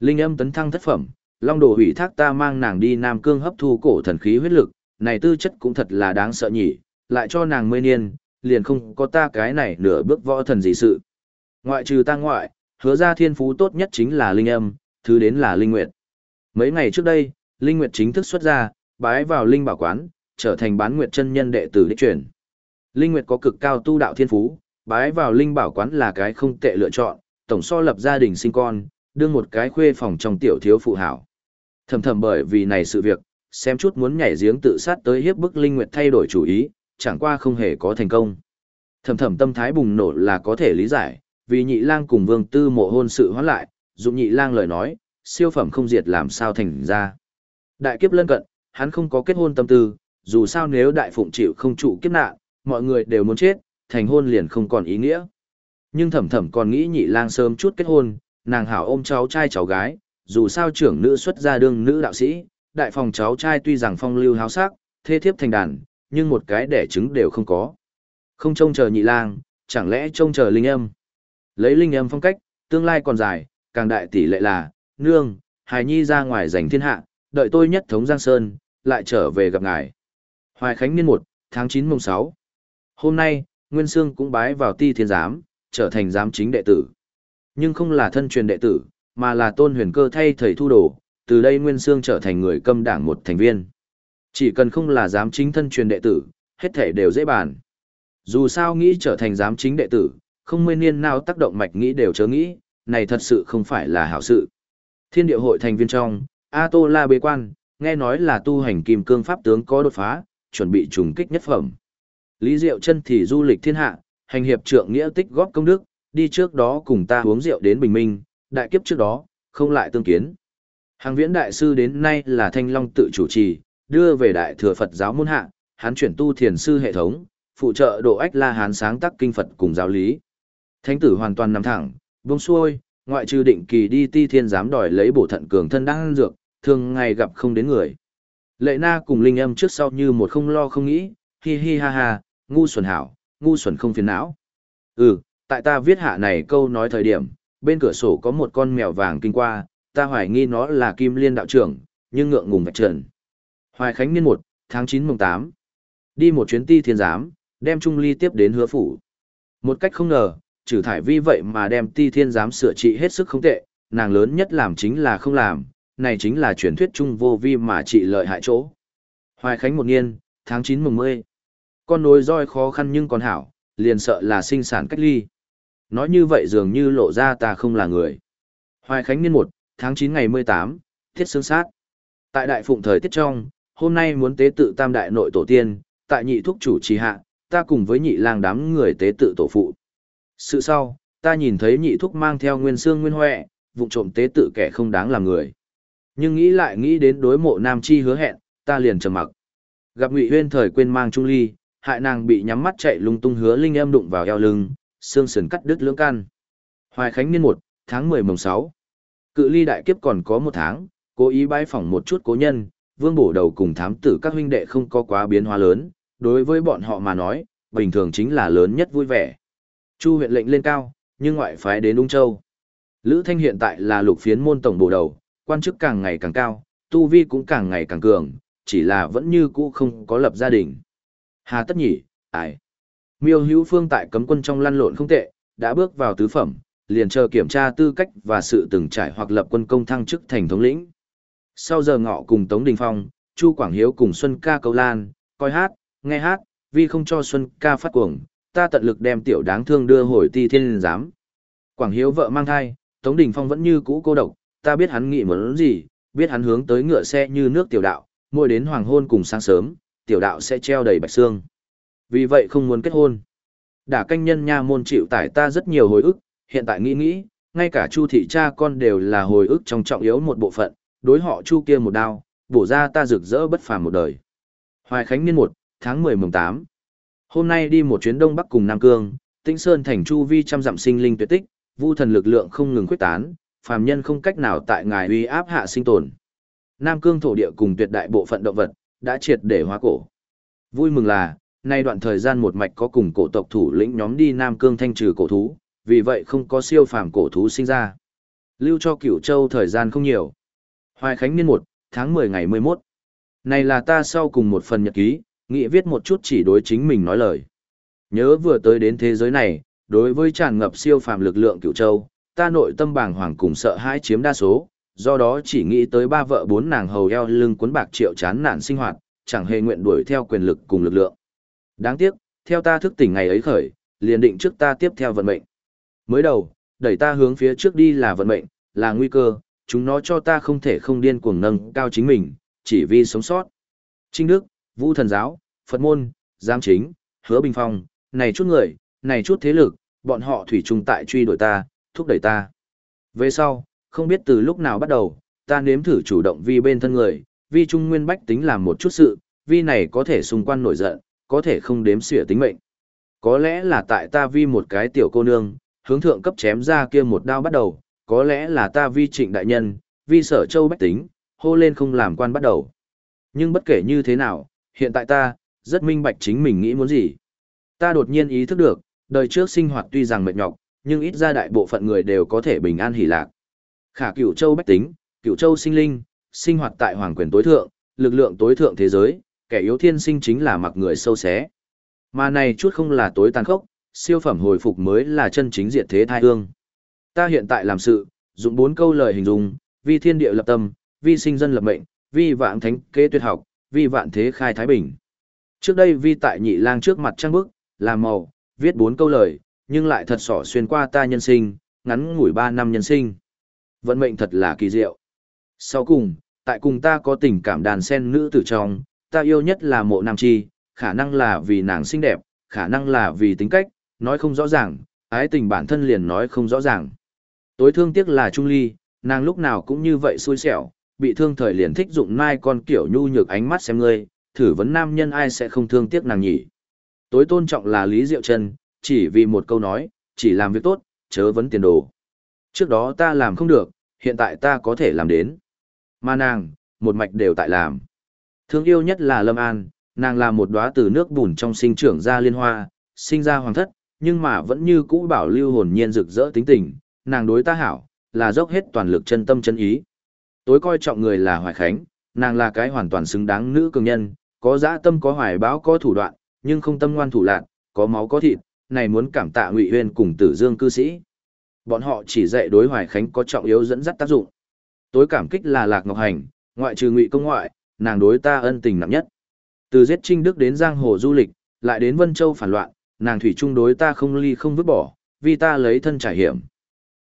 Linh âm tấn thăng thất phẩm, long đồ hủy thác ta mang nàng đi Nam Cương hấp thu cổ thần khí huyết lực, này tư chất cũng thật là đáng sợ nhỉ, lại cho nàng mươi niên, liền không có ta cái này nửa bước võ thần gì sự. Ngoại trừ ta ngoại, hứa ra thiên phú tốt nhất chính là linh âm, thứ đến là linh nguyệt. Mấy ngày trước đây, linh nguyệt chính thức xuất ra, bái vào linh bảo quán, trở thành bán nguyệt chân nhân đệ tử đích truyền. Linh nguyệt có cực cao tu đạo thiên phú, bái vào linh bảo quán là cái không tệ lựa chọn, tổng so lập gia đình sinh con, đương một cái khuê phòng trong tiểu thiếu phụ hảo. Thầm thầm bởi vì này sự việc, xem chút muốn nhảy giếng tự sát tới hiếp bức linh nguyệt thay đổi chủ ý, chẳng qua không hề có thành công. Thầm thầm tâm thái bùng nổ là có thể lý giải, vì nhị lang cùng vương tư mộ hôn sự hoãn lại, dụng nhị lang lời nói, siêu phẩm không diệt làm sao thành ra. Đại kiếp lân cận, hắn không có kết hôn tâm tư, dù sao nếu đại phụng chịu không trụ kiếp nạn, mọi người đều muốn chết, thành hôn liền không còn ý nghĩa. Nhưng thầm thầm còn nghĩ nhị lang sớm chút kết hôn, nàng hảo ôm cháu trai cháu gái, dù sao trưởng nữ xuất gia đương nữ đạo sĩ, đại phòng cháu trai tuy rằng phong lưu háo sắc, thê thiếp thành đàn, nhưng một cái đẻ trứng đều không có. Không trông chờ nhị lang, chẳng lẽ trông chờ linh âm. Lấy linh âm phong cách, tương lai còn dài, càng đại tỷ lệ là, nương, hài nhi ra ngoài giành thiên hạ, đợi tôi nhất thống Giang Sơn, lại trở về gặp ngài. Hoài Khánh niên 1, tháng 9 mùng 6. Hôm nay, Nguyên Sương cũng bái vào ti thiên giám, trở thành giám chính đệ tử. Nhưng không là thân truyền đệ tử, mà là tôn huyền cơ thay thầy thu đồ, từ đây Nguyên Sương trở thành người câm đảng một thành viên. Chỉ cần không là giám chính thân truyền đệ tử, hết thể đều dễ bàn. Dù sao nghĩ trở thành giám chính đệ tử, không nguyên niên nào tác động mạch nghĩ đều chớ nghĩ, này thật sự không phải là hảo sự. Thiên địa hội thành viên trong, A Tô La bế quan, nghe nói là tu hành kim cương pháp tướng có đột phá, chuẩn bị trùng kích nhất phẩm. Lý Diệu chân thì du lịch thiên hạ, hành hiệp trượng nghĩa tích góp công đức, đi trước đó cùng ta uống rượu đến bình minh, đại kiếp trước đó, không lại tương kiến. Hàng viễn đại sư đến nay là thanh long tự chủ trì, đưa về đại thừa Phật giáo môn hạ, hắn chuyển tu thiền sư hệ thống, phụ trợ độ ách la hán sáng tác kinh Phật cùng giáo lý. Thánh tử hoàn toàn nằm thẳng, buông xuôi, ngoại trừ định kỳ đi ti thiên giám đòi lấy bổ thận cường thân đang dược, thường ngày gặp không đến người. Lệ na cùng linh âm trước sau như một không lo không nghĩ, hi hi ha ha, ngu xuẩn hảo, ngu xuẩn không phiền não. Ừ, tại ta viết hạ này câu nói thời điểm, bên cửa sổ có một con mèo vàng kinh qua, ta hoài nghi nó là kim liên đạo trưởng, nhưng ngượng ngùng vạch trần. Hoài Khánh niên 1, tháng 9 mùng 8. Đi một chuyến ti thiên giám, đem Trung Ly tiếp đến hứa phủ. Một cách không ngờ, trừ thải vi vậy mà đem ti thiên giám sửa trị hết sức không tệ, nàng lớn nhất làm chính là không làm, này chính là truyền thuyết trung vô vi mà trị lợi hại chỗ. Hoài Khánh một niên, tháng 9 mùng 10. Con nối roi khó khăn nhưng còn hảo, liền sợ là sinh sản cách ly. Nói như vậy dường như lộ ra ta không là người. Hoài Khánh niên 1, tháng 9 ngày 18, thiết xương sát. Tại đại phụng thời tiết trong, hôm nay muốn tế tự tam đại nội tổ tiên, tại nhị thúc chủ trì hạ, ta cùng với nhị lang đám người tế tự tổ phụ. Sự sau, ta nhìn thấy nhị thúc mang theo nguyên xương nguyên huệ, vụ trộm tế tự kẻ không đáng làm người. Nhưng nghĩ lại nghĩ đến đối mộ nam chi hứa hẹn, ta liền trầm mặc. Gặp Ngụy Huyên thời quên mang trung ly, hại nàng bị nhắm mắt chạy lung tung hứa linh em đụng vào eo lưng, xương sườn cắt đứt lưỡng căn. Hoài Khánh niên 1, tháng 10 mùng 6. Cự ly đại kiếp còn có một tháng, cố ý bái phỏng một chút cố nhân, vương bổ đầu cùng thám tử các huynh đệ không có quá biến hóa lớn, đối với bọn họ mà nói, bình thường chính là lớn nhất vui vẻ. Chu huyện lệnh lên cao, nhưng ngoại phái đến Ung Châu. Lữ Thanh hiện tại là lục phiến môn tổng bổ đầu, quan chức càng ngày càng cao, tu vi cũng càng ngày càng cường, chỉ là vẫn như cũ không có lập gia đình. Hà tất nhỉ, ai? Miêu hữu phương tại cấm quân trong lăn lộn không tệ, đã bước vào tứ phẩm, liền chờ kiểm tra tư cách và sự từng trải hoặc lập quân công thăng chức thành thống lĩnh. Sau giờ ngọ cùng Tống Đình Phong, Chu Quảng Hiếu cùng Xuân ca câu lan, coi hát, nghe hát, vì không cho Xuân ca phát cuồng, ta tận lực đem tiểu đáng thương đưa hồi ti thiên giám. Quảng Hiếu vợ mang thai, Tống Đình Phong vẫn như cũ cô độc, ta biết hắn nghĩ muốn gì, biết hắn hướng tới ngựa xe như nước tiểu đạo, mỗi đến hoàng hôn cùng sáng sớm, tiểu đạo sẽ treo đầy bạch xương. Vì vậy không muốn kết hôn. Đả canh nhân nha môn chịu tải ta rất nhiều hồi ức, hiện tại nghĩ nghĩ, ngay cả Chu thị cha con đều là hồi ức trong trọng yếu một bộ phận, đối họ Chu kia một đao, bổ ra ta rực rỡ bất phàm một đời. Hoài Khánh niên 1, tháng 10 mùng 8. Hôm nay đi một chuyến Đông Bắc cùng Nam Cương, Tĩnh Sơn thành chu vi trăm dặm sinh linh tuyệt tích, vu thần lực lượng không ngừng quyết tán, phàm nhân không cách nào tại ngài uy áp hạ sinh tồn. Nam Cương thổ địa cùng tuyệt đại bộ phận động vật đã triệt để hóa cổ. Vui mừng là, nay đoạn thời gian một mạch có cùng cổ tộc thủ lĩnh nhóm đi Nam Cương thanh trừ cổ thú, vì vậy không có siêu phàm cổ thú sinh ra. Lưu cho Cửu Châu thời gian không nhiều. Hoài Khánh niên 1, tháng 10 ngày 11. Này là ta sau cùng một phần nhật ký, nghĩ viết một chút chỉ đối chính mình nói lời. Nhớ vừa tới đến thế giới này, đối với tràn ngập siêu phàm lực lượng Cửu Châu, ta nội tâm bàng hoàng cùng sợ hãi chiếm đa số, do đó chỉ nghĩ tới ba vợ bốn nàng hầu eo lưng cuốn bạc triệu chán nản sinh hoạt, chẳng hề nguyện đuổi theo quyền lực cùng lực lượng. Đáng tiếc, theo ta thức tỉnh ngày ấy khởi, liền định trước ta tiếp theo vận mệnh. Mới đầu, đẩy ta hướng phía trước đi là vận mệnh, là nguy cơ, chúng nó cho ta không thể không điên cuồng nâng cao chính mình, chỉ vì sống sót. Trinh Đức, Vũ Thần Giáo, Phật Môn, Giám Chính, Hứa Bình Phong, này chút người, này chút thế lực, bọn họ thủy chung tại truy đuổi ta, thúc đẩy ta. Về sau, không biết từ lúc nào bắt đầu, ta nếm thử chủ động vì bên thân người, vì trung nguyên bách tính làm một chút sự, vì này có thể xung quanh nổi giận, có thể không đếm xỉa tính mệnh. Có lẽ là tại ta vi một cái tiểu cô nương, hướng thượng cấp chém ra kia một đao bắt đầu, có lẽ là ta vi trịnh đại nhân, vi sở châu bách tính, hô lên không làm quan bắt đầu. Nhưng bất kể như thế nào, hiện tại ta, rất minh bạch chính mình nghĩ muốn gì. Ta đột nhiên ý thức được, đời trước sinh hoạt tuy rằng mệt nhọc, nhưng ít ra đại bộ phận người đều có thể bình an hỷ lạc. Khả cửu châu bách tính, cửu châu sinh linh, sinh hoạt tại hoàng quyền tối thượng, lực lượng tối thượng thế giới, kẻ yếu thiên sinh chính là mặc người sâu xé. Mà này chút không là tối tàn khốc, siêu phẩm hồi phục mới là chân chính diệt thế thai hương. Ta hiện tại làm sự, dùng bốn câu lời hình dung, vi thiên địa lập tâm, vi sinh dân lập mệnh, vi vạn thánh kế tuyệt học, vi vạn thế khai thái bình. Trước đây vi tại nhị lang trước mặt trang bức, làm màu, viết bốn câu lời, nhưng lại thật sỏ xuyên qua ta nhân sinh, ngắn ngủi ba năm nhân sinh. Vận mệnh thật là kỳ diệu. Sau cùng, tại cùng ta có tình cảm đàn sen nữ tử trong, ta yêu nhất là mộ nam chi, khả năng là vì nàng xinh đẹp, khả năng là vì tính cách, nói không rõ ràng, ái tình bản thân liền nói không rõ ràng. Tối thương tiếc là Trung Ly, nàng lúc nào cũng như vậy xui xẻo, bị thương thời liền thích dụng mai con kiểu nhu nhược ánh mắt xem ngươi, thử vấn nam nhân ai sẽ không thương tiếc nàng nhỉ. Tối tôn trọng là Lý Diệu Trần, chỉ vì một câu nói, chỉ làm việc tốt, chớ vấn tiền đồ. Trước đó ta làm không được, hiện tại ta có thể làm đến. Mà nàng, một mạch đều tại làm. Thương yêu nhất là Lâm An, nàng là một đóa từ nước bùn trong sinh trưởng ra liên hoa, sinh ra hoàng thất, nhưng mà vẫn như cũ bảo lưu hồn nhiên rực rỡ tính tình, nàng đối ta hảo, là dốc hết toàn lực chân tâm chân ý. Tối coi trọng người là Hoài Khánh, nàng là cái hoàn toàn xứng đáng nữ cường nhân, có dã tâm có hoài báo có thủ đoạn, nhưng không tâm ngoan thủ lạn, có máu có thịt, này muốn cảm tạ Ngụy Huyên cùng Tử Dương cư sĩ. Bọn họ chỉ dạy đối Hoài Khánh có trọng yếu dẫn dắt tác dụng. Tối cảm kích là Lạc Ngọc Hành, ngoại trừ Ngụy công ngoại, nàng đối ta ân tình nặng nhất. Từ giết Trinh Đức đến giang hồ du lịch, lại đến Vân Châu phản loạn, nàng thủy chung đối ta không ly không vứt bỏ, vì ta lấy thân trải hiểm.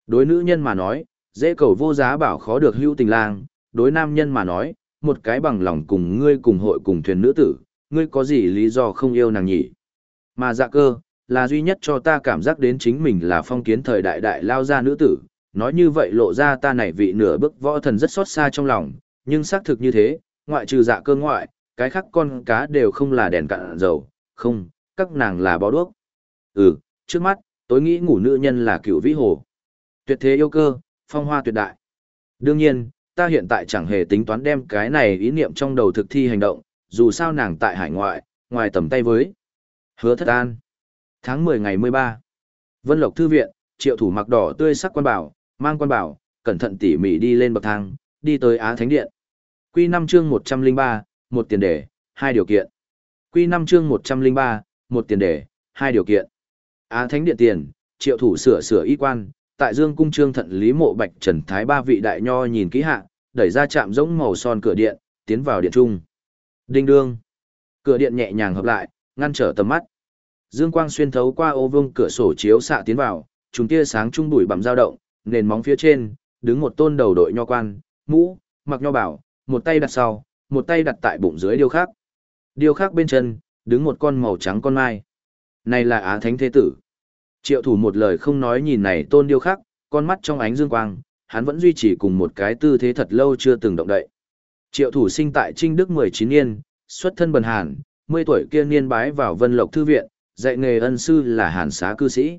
Đối nữ nhân mà nói, dễ cầu vô giá bảo khó được hữu tình lang, đối nam nhân mà nói, một cái bằng lòng cùng ngươi cùng hội cùng thuyền nữ tử, ngươi có gì lý do không yêu nàng nhỉ? Mà dạ cơ, là duy nhất cho ta cảm giác đến chính mình là phong kiến thời đại đại lao ra nữ tử, nói như vậy lộ ra ta này vị nửa bức võ thần rất xót xa trong lòng, nhưng xác thực như thế, ngoại trừ dạ cơ ngoại, cái khác con cá đều không là đèn cạn dầu, không, các nàng là bó đuốc. Ừ, trước mắt, tối nghĩ ngủ nữ nhân là cựu vĩ hồ. Tuyệt thế yêu cơ, phong hoa tuyệt đại. Đương nhiên, ta hiện tại chẳng hề tính toán đem cái này ý niệm trong đầu thực thi hành động, dù sao nàng tại hải ngoại, ngoài tầm tay với. Hứa thất an. Tháng 10 ngày 13. Vân Lộc Thư Viện, triệu thủ mặc đỏ tươi sắc quan bảo, mang quan bảo, cẩn thận tỉ mỉ đi lên bậc thang, đi tới Á Thánh Điện. Quy 5 chương 103, một tiền đề, hai điều kiện. Quy 5 chương 103, một tiền đề, hai điều kiện. Á Thánh Điện tiền, triệu thủ sửa sửa y quan, tại Dương cung trương thận lý mộ bạch trần thái ba vị đại nho nhìn kỹ hạ, đẩy ra chạm giống màu son cửa điện, tiến vào điện trung. Đinh đương. Cửa điện nhẹ nhàng hợp lại, ngăn trở tầm mắt. Dương quang xuyên thấu qua ô vương cửa sổ chiếu xạ tiến vào, trùng tia sáng trung bụi bặm dao động, nền móng phía trên, đứng một tôn đầu đội nho quan, mũ, mặc nho bảo, một tay đặt sau, một tay đặt tại bụng dưới điêu khắc. Điêu khắc bên chân, đứng một con màu trắng con mai. Này là Á Thánh Thế Tử. Triệu thủ một lời không nói nhìn này tôn điêu khắc, con mắt trong ánh dương quang, hắn vẫn duy trì cùng một cái tư thế thật lâu chưa từng động đậy. Triệu thủ sinh tại Trinh Đức 19 niên, xuất thân bần hàn, 10 tuổi kia niên bái vào Vân Lộc Thư Viện, dạy nghề ân sư là hàn xá cư sĩ.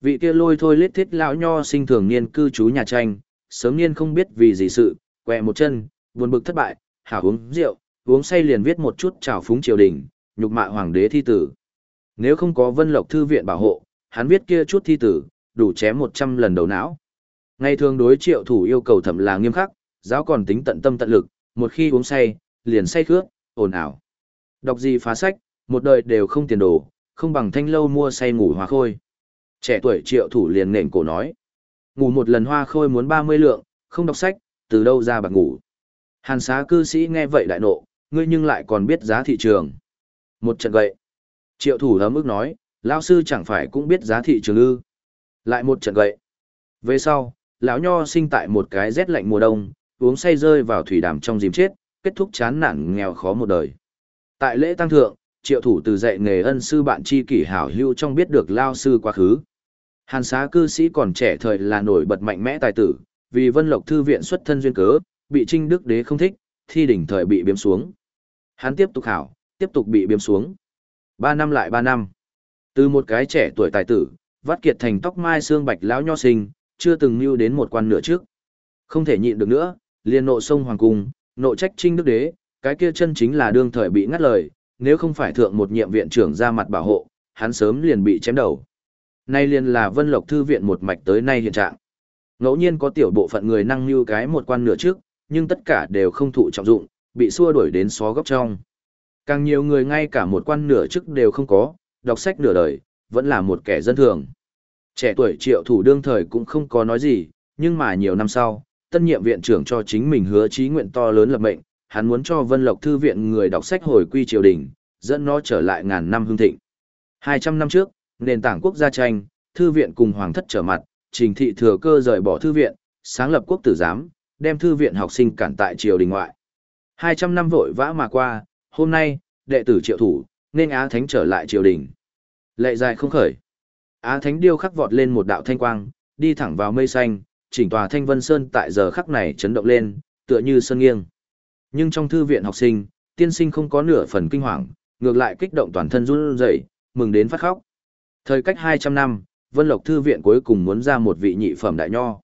Vị kia lôi thôi lết thiết lão nho sinh thường niên cư trú nhà tranh, sớm niên không biết vì gì sự, quẹ một chân, buồn bực thất bại, hảo uống rượu, uống say liền viết một chút trào phúng triều đình, nhục mạ hoàng đế thi tử. Nếu không có Vân Lộc Thư Viện bảo hộ, hắn viết kia chút thi tử, đủ chém 100 lần đầu não. Ngày thường đối triệu thủ yêu cầu thẩm là nghiêm khắc, giáo còn tính tận tâm tận lực, một khi uống say, liền say khước, ồn ào. Đọc gì phá sách, một đời đều không tiền đồ, không bằng thanh lâu mua say ngủ hoa khôi. Trẻ tuổi triệu thủ liền nền cổ nói. Ngủ một lần hoa khôi muốn 30 lượng, không đọc sách, từ đâu ra bạc ngủ. Hàn xá cư sĩ nghe vậy đại nộ, ngươi nhưng lại còn biết giá thị trường. Một trận gậy. Triệu thủ hấm ức nói, lão sư chẳng phải cũng biết giá thị trường ư. Lại một trận gậy. Về sau, lão nho sinh tại một cái rét lạnh mùa đông, uống say rơi vào thủy đàm trong dìm chết, kết thúc chán nản nghèo khó một đời. Tại lễ tăng thượng, triệu thủ từ dạy nghề ân sư bạn chi kỷ hảo hưu trong biết được lao sư quá khứ. Hàn xá cư sĩ còn trẻ thời là nổi bật mạnh mẽ tài tử, vì vân lộc thư viện xuất thân duyên cớ, bị trinh đức đế không thích, thi đỉnh thời bị biếm xuống. Hắn tiếp tục hảo, tiếp tục bị biếm xuống. Ba năm lại ba năm. Từ một cái trẻ tuổi tài tử, vắt kiệt thành tóc mai xương bạch lão nho sinh, chưa từng mưu đến một quan nửa trước. Không thể nhịn được nữa, liền nộ sông hoàng cung, nộ trách trinh đức đế, cái kia chân chính là đương thời bị ngắt lời, nếu không phải thượng một nhiệm viện trưởng ra mặt bảo hộ, hắn sớm liền bị chém đầu. Nay liền là Vân Lộc Thư viện một mạch tới nay hiện trạng. Ngẫu nhiên có tiểu bộ phận người năng lưu cái một quan nửa trước, nhưng tất cả đều không thụ trọng dụng, bị xua đuổi đến xó góc trong. Càng nhiều người ngay cả một quan nửa chức đều không có, đọc sách nửa đời, vẫn là một kẻ dân thường. Trẻ tuổi triệu thủ đương thời cũng không có nói gì, nhưng mà nhiều năm sau, tân nhiệm viện trưởng cho chính mình hứa chí nguyện to lớn lập mệnh, hắn muốn cho Vân Lộc Thư viện người đọc sách hồi quy triều đình, dẫn nó trở lại ngàn năm hương thịnh. 200 năm trước, nền tảng quốc gia tranh, thư viện cùng hoàng thất trở mặt, trình thị thừa cơ rời bỏ thư viện, sáng lập quốc tử giám, đem thư viện học sinh cản tại triều đình ngoại. 200 năm vội vã mà qua, hôm nay, đệ tử triệu thủ, nên Á Thánh trở lại triều đình. Lệ dài không khởi. Á Thánh điêu khắc vọt lên một đạo thanh quang, đi thẳng vào mây xanh, chỉnh tòa thanh vân sơn tại giờ khắc này chấn động lên, tựa như sơn nghiêng. Nhưng trong thư viện học sinh, tiên sinh không có nửa phần kinh hoàng, ngược lại kích động toàn thân run rẩy, mừng đến phát khóc. Thời cách 200 năm, Vân Lộc Thư viện cuối cùng muốn ra một vị nhị phẩm đại nho.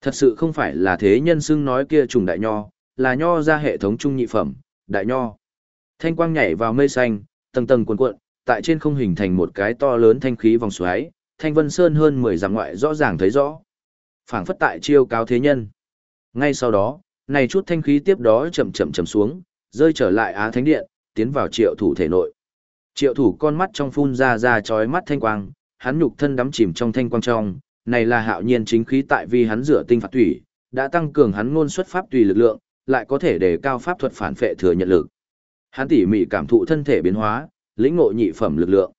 Thật sự không phải là thế nhân xưng nói kia trùng đại nho, là nho ra hệ thống trung nhị phẩm, đại nho. Thanh quang nhảy vào mây xanh, tầng tầng cuộn cuộn, tại trên không hình thành một cái to lớn thanh khí vòng xoáy, thanh vân sơn hơn 10 dặm ngoại rõ ràng thấy rõ. phảng phất tại chiêu cao thế nhân. Ngay sau đó, này chút thanh khí tiếp đó chậm chậm chậm xuống, rơi trở lại Á Thánh Điện, tiến vào triệu thủ thể nội. Triệu thủ con mắt trong phun ra ra chói mắt thanh quang, hắn nhục thân đắm chìm trong thanh quang trong, này là hạo nhiên chính khí tại vì hắn rửa tinh phạt thủy, đã tăng cường hắn ngôn xuất pháp tùy lực lượng, lại có thể đề cao pháp thuật phản phệ thừa nhận lực. Hắn tỉ mỉ cảm thụ thân thể biến hóa, lĩnh ngộ nhị phẩm lực lượng.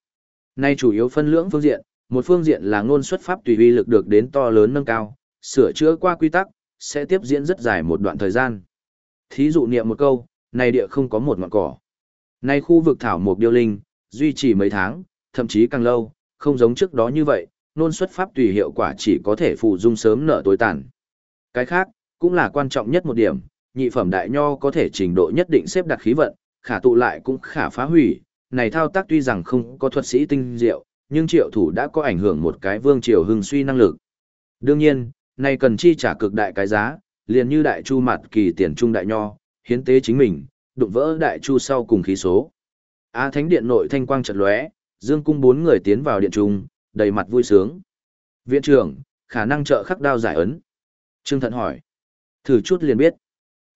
Nay chủ yếu phân lưỡng phương diện, một phương diện là ngôn xuất pháp tùy uy lực được đến to lớn nâng cao, sửa chữa qua quy tắc, sẽ tiếp diễn rất dài một đoạn thời gian. Thí dụ niệm một câu, này địa không có một ngọn cỏ. Nay khu vực thảo mộc điêu linh, duy trì mấy tháng, thậm chí càng lâu, không giống trước đó như vậy, nôn xuất pháp tùy hiệu quả chỉ có thể phụ dung sớm nở tối tàn. Cái khác, cũng là quan trọng nhất một điểm, nhị phẩm đại nho có thể trình độ nhất định xếp đặt khí vận, khả tụ lại cũng khả phá hủy, này thao tác tuy rằng không có thuật sĩ tinh diệu, nhưng triệu thủ đã có ảnh hưởng một cái vương triều hưng suy năng lực. Đương nhiên, này cần chi trả cực đại cái giá, liền như đại chu mặt kỳ tiền trung đại nho, hiến tế chính mình, đụng vỡ đại chu sau cùng khí số. Á Thánh Điện nội thanh quang chợt lóe, Dương cung bốn người tiến vào điện trung, đầy mặt vui sướng. Viện trưởng, khả năng trợ khắc đao giải ấn. Trương Thận hỏi. Thử chút liền biết.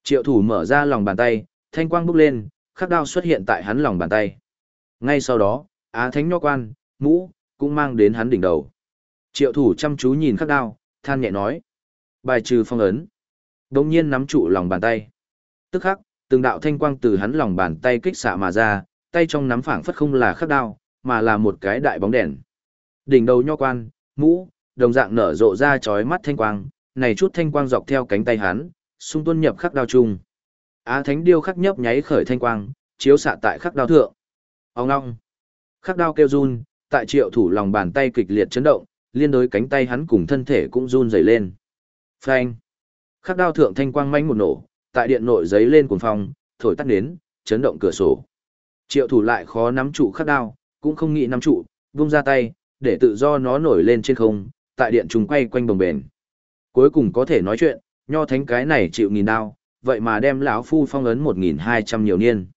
Triệu thủ mở ra lòng bàn tay, thanh quang bốc lên, khắc đao xuất hiện tại hắn lòng bàn tay. Ngay sau đó, Á Thánh Nho Quan, mũ, cũng mang đến hắn đỉnh đầu. Triệu thủ chăm chú nhìn khắc đao, than nhẹ nói. Bài trừ phong ấn. Đồng nhiên nắm trụ lòng bàn tay. Tức khắc, từng đạo thanh quang từ hắn lòng bàn tay kích xạ mà ra, tay trong nắm phảng phất không là khắc đao, mà là một cái đại bóng đèn. Đỉnh đầu nho quan, mũ, đồng dạng nở rộ ra chói mắt thanh quang, này chút thanh quang dọc theo cánh tay hắn, xung tuân nhập khắc đao trùng Á Thánh điêu khắc nhấp nháy khởi thanh quang, chiếu xạ tại khắc đao thượng. Ông ngong. Khắc đao kêu run, tại triệu thủ lòng bàn tay kịch liệt chấn động, liên đối cánh tay hắn cùng thân thể cũng run rẩy lên. Phanh. Khắc đao thượng thanh quang mãnh một nổ, tại điện nội giấy lên cuồng phong, thổi tắt đến, chấn động cửa sổ. Triệu thủ lại khó nắm trụ khắc đao, cũng không nghĩ nắm trụ, vung ra tay, để tự do nó nổi lên trên không, tại điện trùng quay quanh bồng bền. Cuối cùng có thể nói chuyện, nho thánh cái này chịu nghìn đao, vậy mà đem lão phu phong ấn 1.200 nhiều niên.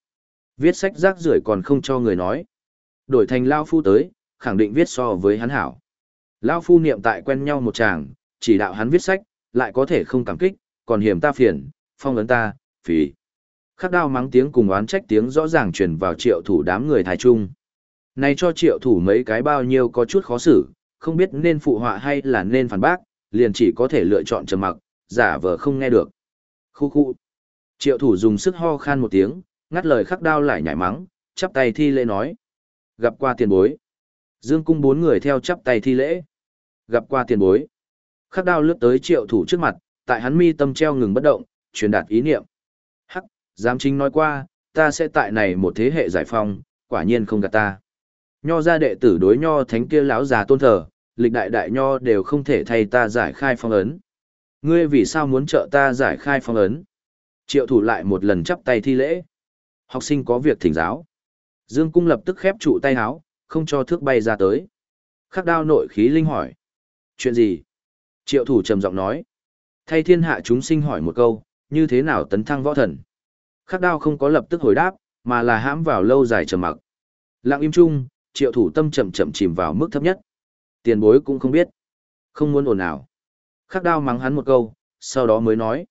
Viết sách rác rưởi còn không cho người nói. Đổi thành lão phu tới, khẳng định viết so với hắn hảo. Lão phu niệm tại quen nhau một chàng, chỉ đạo hắn viết sách, lại có thể không cảm kích, còn hiểm ta phiền, phong ấn ta, phí. Khắc đao mắng tiếng cùng oán trách tiếng rõ ràng truyền vào triệu thủ đám người thái trung. Này cho triệu thủ mấy cái bao nhiêu có chút khó xử, không biết nên phụ họa hay là nên phản bác, liền chỉ có thể lựa chọn trầm mặc, giả vờ không nghe được. Khu khu. Triệu thủ dùng sức ho khan một tiếng, ngắt lời khắc đao lại nhảy mắng, chắp tay thi lễ nói. Gặp qua tiền bối. Dương cung bốn người theo chắp tay thi lễ. Gặp qua tiền bối. Khắc đao lướt tới triệu thủ trước mặt, tại hắn mi tâm treo ngừng bất động, truyền đạt ý niệm. Hắc, giám chính nói qua, ta sẽ tại này một thế hệ giải phong, quả nhiên không gạt ta. Nho gia đệ tử đối nho thánh kia lão già tôn thờ, lịch đại đại nho đều không thể thay ta giải khai phong ấn. Ngươi vì sao muốn trợ ta giải khai phong ấn? Triệu thủ lại một lần chắp tay thi lễ. Học sinh có việc thỉnh giáo. Dương cung lập tức khép trụ tay áo, không cho thước bay ra tới. Khắc đao nội khí linh hỏi. Chuyện gì? Triệu thủ trầm giọng nói. Thay thiên hạ chúng sinh hỏi một câu, như thế nào tấn thăng võ thần? Khắc đao không có lập tức hồi đáp, mà là hãm vào lâu dài trầm mặc. Lặng im chung, triệu thủ tâm chậm chậm chìm vào mức thấp nhất. Tiền bối cũng không biết. Không muốn ồn ào. Khắc đao mắng hắn một câu, sau đó mới nói.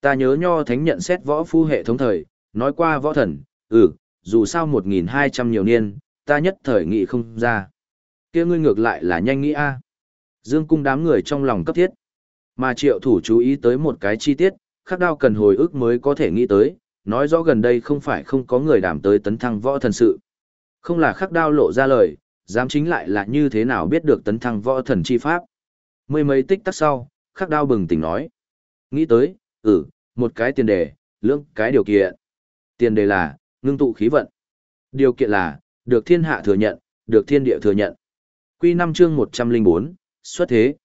Ta nhớ nho thánh nhận xét võ phu hệ thống thời, nói qua võ thần, ừ, dù sao 1.200 nhiều niên, ta nhất thời nghị không ra. kia ngươi ngược lại là nhanh nghĩ a Dương cung đám người trong lòng cấp thiết. Mà triệu thủ chú ý tới một cái chi tiết, khắc đao cần hồi ức mới có thể nghĩ tới, nói rõ gần đây không phải không có người đảm tới tấn thăng võ thần sự. Không là khắc đao lộ ra lời, dám chính lại là như thế nào biết được tấn thăng võ thần chi pháp. Mười mấy tích tắc sau, khắc đao bừng tỉnh nói. Nghĩ tới, ừ, một cái tiền đề, lưỡng cái điều kiện. Tiền đề là, ngưng tụ khí vận. Điều kiện là, được thiên hạ thừa nhận, được thiên địa thừa nhận. Quy 5 chương 104, xuất thế.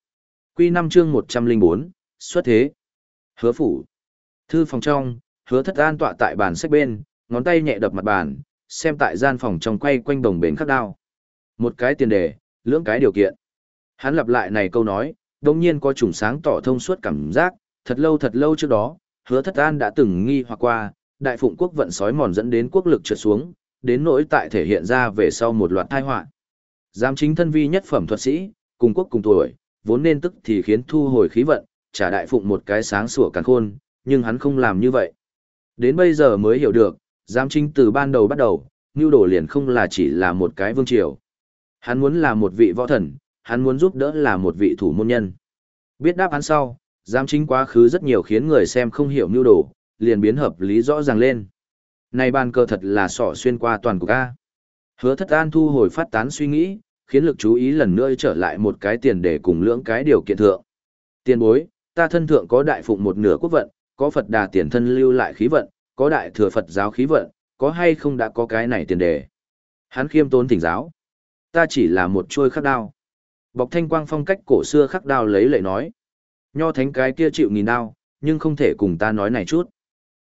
Quy 5 chương 104, xuất thế. Hứa phủ. Thư phòng trong, hứa thất an tọa tại bàn sách bên, ngón tay nhẹ đập mặt bàn, xem tại gian phòng trong quay quanh đồng bền khắc đao. Một cái tiền đề, lưỡng cái điều kiện. Hắn lặp lại này câu nói, đồng nhiên có trùng sáng tỏ thông suốt cảm giác, thật lâu thật lâu trước đó, hứa thất an đã từng nghi hoặc qua, đại phụng quốc vận sói mòn dẫn đến quốc lực trượt xuống, đến nỗi tại thể hiện ra về sau một loạt tai họa. Giám chính thân vi nhất phẩm thuật sĩ, cùng quốc cùng tuổi, vốn nên tức thì khiến thu hồi khí vận, trả đại phụng một cái sáng sủa càn khôn, nhưng hắn không làm như vậy. Đến bây giờ mới hiểu được, giám chính từ ban đầu bắt đầu, Ngưu Đồ liền không là chỉ là một cái vương triều. Hắn muốn là một vị võ thần, hắn muốn giúp đỡ là một vị thủ môn nhân. Biết đáp án sau, giám chính quá khứ rất nhiều khiến người xem không hiểu Ngưu Đồ, liền biến hợp lý rõ ràng lên. Này ban cơ thật là sỏ xuyên qua toàn cục A. Hứa thất an thu hồi phát tán suy nghĩ, khiến lực chú ý lần nữa trở lại một cái tiền để cùng lưỡng cái điều kiện thượng. Tiền bối, ta thân thượng có đại phụng một nửa quốc vận, có Phật đà tiền thân lưu lại khí vận, có đại thừa Phật giáo khí vận, có hay không đã có cái này tiền đề. Hắn khiêm tốn thỉnh giáo. Ta chỉ là một chuôi khắc đao. Bọc thanh quang phong cách cổ xưa khắc đao lấy lệ nói. Nho thánh cái kia chịu nghìn đao, nhưng không thể cùng ta nói này chút.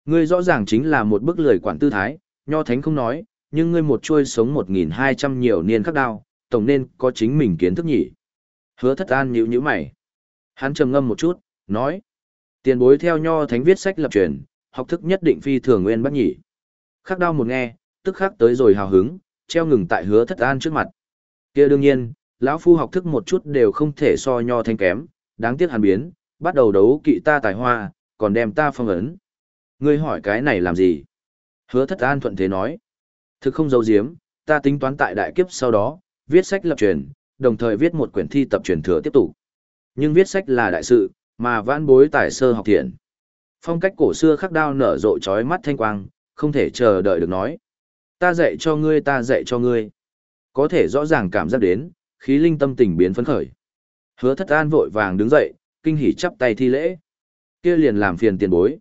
Ngươi rõ ràng chính là một bức lười quản tư thái, nho thánh không nói, nhưng ngươi một chuôi sống 1.200 nhiều niên khắc đao, tổng nên có chính mình kiến thức nhỉ. Hứa thất an nhíu nhíu mày. Hắn trầm ngâm một chút, nói. Tiền bối theo nho thánh viết sách lập truyền, học thức nhất định phi thường nguyên bác nhỉ. Khắc đao một nghe, tức khắc tới rồi hào hứng, treo ngừng tại hứa thất an trước mặt. kia đương nhiên, lão phu học thức một chút đều không thể so nho thanh kém, đáng tiếc hàn biến, bắt đầu đấu kỵ ta tài hoa, còn đem ta phong ấn. Ngươi hỏi cái này làm gì? Hứa thất an thuận thế nói. Thực không giấu giếm, ta tính toán tại đại kiếp sau đó, viết sách lập truyền, đồng thời viết một quyển thi tập truyền thừa tiếp tục. Nhưng viết sách là đại sự, mà vãn bối tài sơ học thiện. Phong cách cổ xưa khắc đao nở rộ trói mắt thanh quang, không thể chờ đợi được nói. Ta dạy cho ngươi ta dạy cho ngươi. Có thể rõ ràng cảm giác đến, khí linh tâm tình biến phấn khởi. Hứa thất an vội vàng đứng dậy, kinh hỉ chắp tay thi lễ. kia liền làm phiền tiền bối.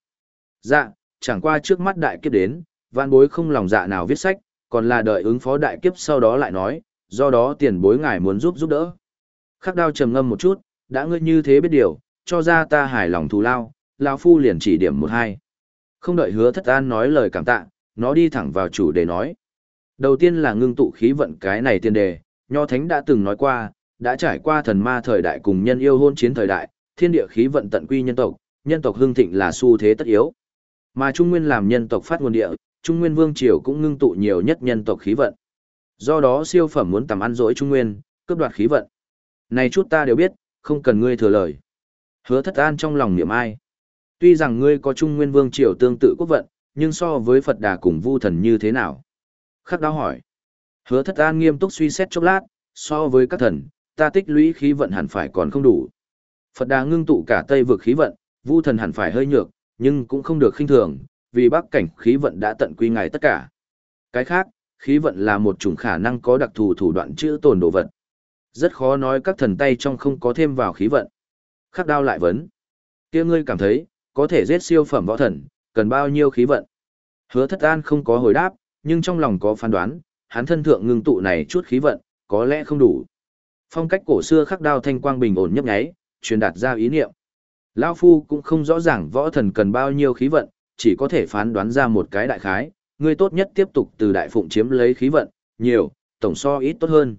Dạ, chẳng qua trước mắt đại kiếp đến, văn bối không lòng dạ nào viết sách, còn là đợi ứng phó đại kiếp sau đó lại nói, do đó tiền bối ngài muốn giúp giúp đỡ. Khắc đao trầm ngâm một chút, đã ngươi như thế biết điều, cho ra ta hài lòng thù lao, lão phu liền chỉ điểm một hai. Không đợi hứa thất an nói lời cảm tạ, nó đi thẳng vào chủ đề nói. Đầu tiên là ngưng tụ khí vận cái này tiên đề, Nho Thánh đã từng nói qua, đã trải qua thần ma thời đại cùng nhân yêu hôn chiến thời đại, thiên địa khí vận tận quy nhân tộc, nhân tộc hưng thịnh là xu thế tất yếu. Mà Trung Nguyên làm nhân tộc phát nguồn địa, Trung Nguyên Vương Triều cũng ngưng tụ nhiều nhất nhân tộc khí vận. Do đó siêu phẩm muốn tầm ăn dỗi Trung Nguyên, cướp đoạt khí vận. Này chút ta đều biết, không cần ngươi thừa lời. Hứa thất an trong lòng niệm ai. Tuy rằng ngươi có Trung Nguyên Vương Triều tương tự quốc vận, nhưng so với Phật Đà cùng Vu Thần như thế nào? Khắc đáo hỏi. Hứa thất an nghiêm túc suy xét chốc lát, so với các thần, ta tích lũy khí vận hẳn phải còn không đủ. Phật Đà ngưng tụ cả Tây vực khí vận, Vu Thần hẳn phải hơi nhược, nhưng cũng không được khinh thường, vì bắc cảnh khí vận đã tận quy ngài tất cả. Cái khác, khí vận là một chủng khả năng có đặc thù thủ đoạn chữ tồn đồ vật. Rất khó nói các thần tay trong không có thêm vào khí vận. Khắc đao lại vấn. kia ngươi cảm thấy, có thể giết siêu phẩm võ thần, cần bao nhiêu khí vận? Hứa thất an không có hồi đáp, nhưng trong lòng có phán đoán, hắn thân thượng ngưng tụ này chút khí vận, có lẽ không đủ. Phong cách cổ xưa khắc đao thanh quang bình ổn nhấp nháy, truyền đạt ra ý niệm. Lao Phu cũng không rõ ràng võ thần cần bao nhiêu khí vận, chỉ có thể phán đoán ra một cái đại khái, người tốt nhất tiếp tục từ đại phụng chiếm lấy khí vận, nhiều, tổng so ít tốt hơn.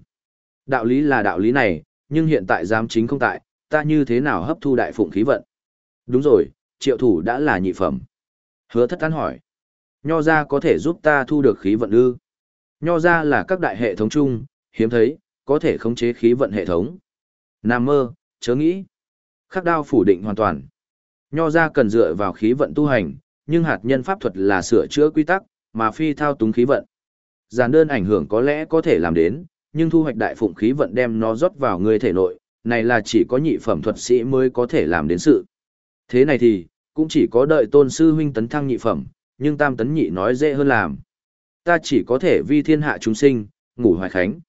Đạo lý là đạo lý này, nhưng hiện tại giám chính không tại, ta như thế nào hấp thu đại phụng khí vận? Đúng rồi, triệu thủ đã là nhị phẩm. Hứa thất tán hỏi. Nho ra có thể giúp ta thu được khí vận ư? Nho ra là các đại hệ thống chung, hiếm thấy, có thể khống chế khí vận hệ thống. Nam mơ, chớ nghĩ. Khắc đao phủ định hoàn toàn. Nho ra cần dựa vào khí vận tu hành, nhưng hạt nhân pháp thuật là sửa chữa quy tắc, mà phi thao túng khí vận. Giản đơn ảnh hưởng có lẽ có thể làm đến, nhưng thu hoạch đại phụng khí vận đem nó rót vào người thể nội, này là chỉ có nhị phẩm thuật sĩ mới có thể làm đến sự. Thế này thì, cũng chỉ có đợi tôn sư huynh tấn thăng nhị phẩm, nhưng tam tấn nhị nói dễ hơn làm. Ta chỉ có thể vi thiên hạ chúng sinh, ngủ hoài khánh.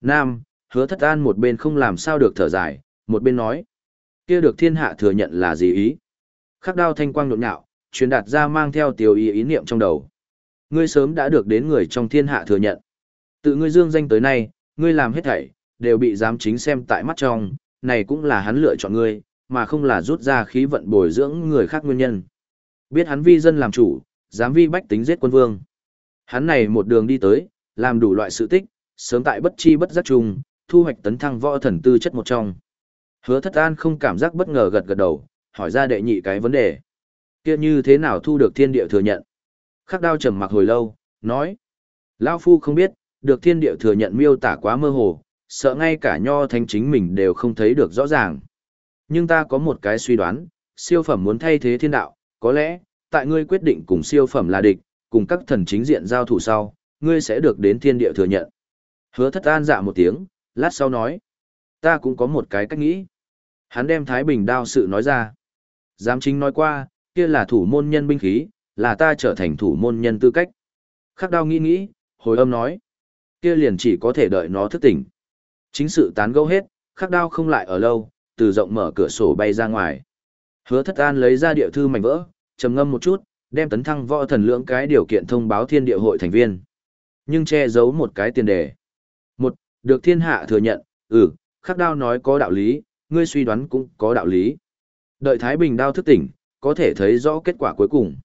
Nam, hứa thất an một bên không làm sao được thở dài, một bên nói. kia được thiên hạ thừa nhận là gì ý? Khắc đao thanh quang nhộn nhạo, truyền đạt ra mang theo tiểu ý ý niệm trong đầu. Ngươi sớm đã được đến người trong thiên hạ thừa nhận. Tự ngươi dương danh tới nay, ngươi làm hết thảy, đều bị giám chính xem tại mắt trong, này cũng là hắn lựa chọn ngươi, mà không là rút ra khí vận bồi dưỡng người khác nguyên nhân. Biết hắn vi dân làm chủ, dám vi bách tính giết quân vương. Hắn này một đường đi tới, làm đủ loại sự tích, sớm tại bất chi bất giác trùng, thu hoạch tấn thăng võ thần tư chất một trong. Hứa thất an không cảm giác bất ngờ gật gật đầu, hỏi ra đệ nhị cái vấn đề. kia như thế nào thu được thiên địa thừa nhận? Khắc đao trầm mặc hồi lâu, nói. Lao Phu không biết, được thiên địa thừa nhận miêu tả quá mơ hồ, sợ ngay cả nho thánh chính mình đều không thấy được rõ ràng. Nhưng ta có một cái suy đoán, siêu phẩm muốn thay thế thiên đạo, có lẽ, tại ngươi quyết định cùng siêu phẩm là địch, cùng các thần chính diện giao thủ sau, ngươi sẽ được đến thiên địa thừa nhận. Hứa thất an dạ một tiếng, lát sau nói. Ta cũng có một cái cách nghĩ. Hắn đem Thái Bình đao sự nói ra. Giám chính nói qua, kia là thủ môn nhân binh khí, là ta trở thành thủ môn nhân tư cách. Khắc đao nghĩ nghĩ, hồi âm nói. Kia liền chỉ có thể đợi nó thức tỉnh. Chính sự tán gẫu hết, khắc đao không lại ở lâu, từ rộng mở cửa sổ bay ra ngoài. Hứa thất an lấy ra địa thư mảnh vỡ, trầm ngâm một chút, đem tấn thăng võ thần lưỡng cái điều kiện thông báo thiên địa hội thành viên. Nhưng che giấu một cái tiền đề. Một, được thiên hạ thừa nhận, ừ, khắc đao nói có đạo lý, ngươi suy đoán cũng có đạo lý. Đợi Thái Bình đao thức tỉnh, có thể thấy rõ kết quả cuối cùng.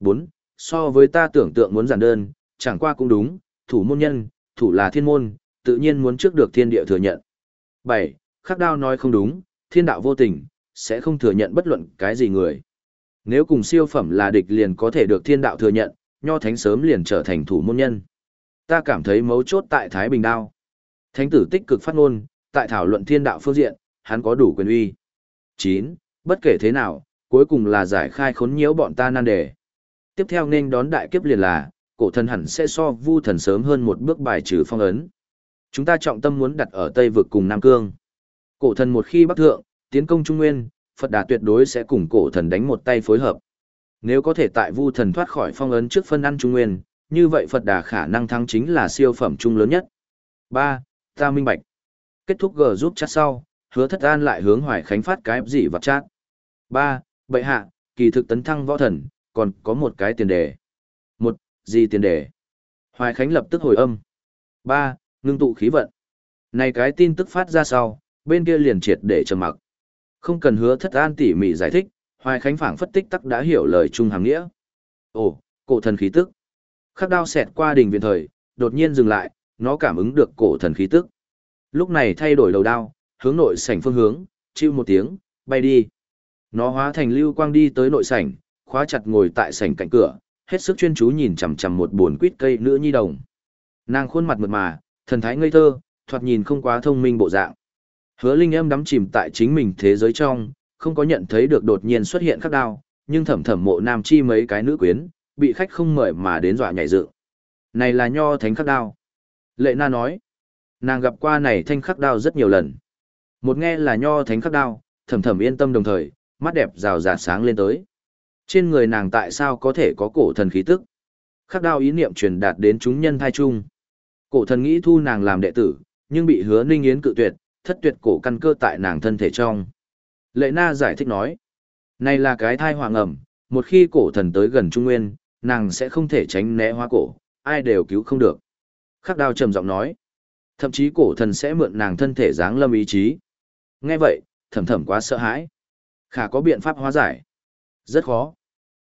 bốn So với ta tưởng tượng muốn giản đơn, chẳng qua cũng đúng, thủ môn nhân, thủ là thiên môn, tự nhiên muốn trước được thiên địa thừa nhận. bảy Khắc đao nói không đúng, thiên đạo vô tình, sẽ không thừa nhận bất luận cái gì người. Nếu cùng siêu phẩm là địch liền có thể được thiên đạo thừa nhận, nho thánh sớm liền trở thành thủ môn nhân. Ta cảm thấy mấu chốt tại Thái Bình Đao. Thánh tử tích cực phát ngôn, tại thảo luận thiên đạo phương diện, hắn có đủ quyền uy. 9. Bất kể thế nào, cuối cùng là giải khai khốn nhiễu bọn ta nan đề. Tiếp theo nên đón đại kiếp liền là, cổ thần hẳn sẽ so vu thần sớm hơn một bước bài trừ phong ấn. Chúng ta trọng tâm muốn đặt ở Tây vực cùng Nam Cương. Cổ thần một khi bắc thượng, tiến công Trung Nguyên, Phật Đà tuyệt đối sẽ cùng cổ thần đánh một tay phối hợp. Nếu có thể tại vu thần thoát khỏi phong ấn trước phân ăn Trung Nguyên, như vậy Phật Đà khả năng thắng chính là siêu phẩm trung lớn nhất. 3. Ta minh bạch. Kết thúc G giúp chat sau, hứa thất an lại hướng Hoài Khánh phát cái gì vật chat. 3. Bệ hạ, kỳ thực tấn thăng võ thần, còn có một cái tiền đề. Một, gì tiền đề? Hoài Khánh lập tức hồi âm. 3. Ngưng tụ khí vận. Này cái tin tức phát ra sau, bên kia liền triệt để trầm mặc. Không cần hứa thất an tỉ mỉ giải thích, Hoài Khánh phảng phất tích tắc đã hiểu lời chung hàng nghĩa. Ồ, cổ thần khí tức. Khắc đao xẹt qua đỉnh viện thời, đột nhiên dừng lại, nó cảm ứng được cổ thần khí tức. Lúc này thay đổi đầu đao, hướng nội sảnh phương hướng, chịu một tiếng, bay đi. Nó hóa thành lưu quang đi tới nội sảnh, khóa chặt ngồi tại sảnh cạnh cửa, hết sức chuyên chú nhìn chằm chằm một buồn quýt cây nữ nhi đồng. Nàng khuôn mặt mượt mà, thần thái ngây thơ, thoạt nhìn không quá thông minh bộ dạng. Hứa Linh em đắm chìm tại chính mình thế giới trong, không có nhận thấy được đột nhiên xuất hiện khắc đao, nhưng thẩm thẩm mộ nam chi mấy cái nữ quyến, bị khách không mời mà đến dọa nhảy dựng. Này là nho thánh khắc đao. Lệ na nói, nàng gặp qua này thanh khắc đao rất nhiều lần. Một nghe là nho thánh khắc đao, thẩm thẩm yên tâm đồng thời, mắt đẹp rào rạt sáng lên tới. Trên người nàng tại sao có thể có cổ thần khí tức? Khắc đao ý niệm truyền đạt đến chúng nhân thai chung. Cổ thần nghĩ thu nàng làm đệ tử, nhưng bị hứa ninh yến cự tuyệt, thất tuyệt cổ căn cơ tại nàng thân thể trong. Lệ na giải thích nói, này là cái thai hoàng ẩm, một khi cổ thần tới gần Trung Nguyên, nàng sẽ không thể tránh né hóa cổ, ai đều cứu không được. Khắc đao trầm giọng nói, thậm chí cổ thần sẽ mượn nàng thân thể dáng lâm ý chí. Nghe vậy, thầm thầm quá sợ hãi. Khả có biện pháp hóa giải. Rất khó.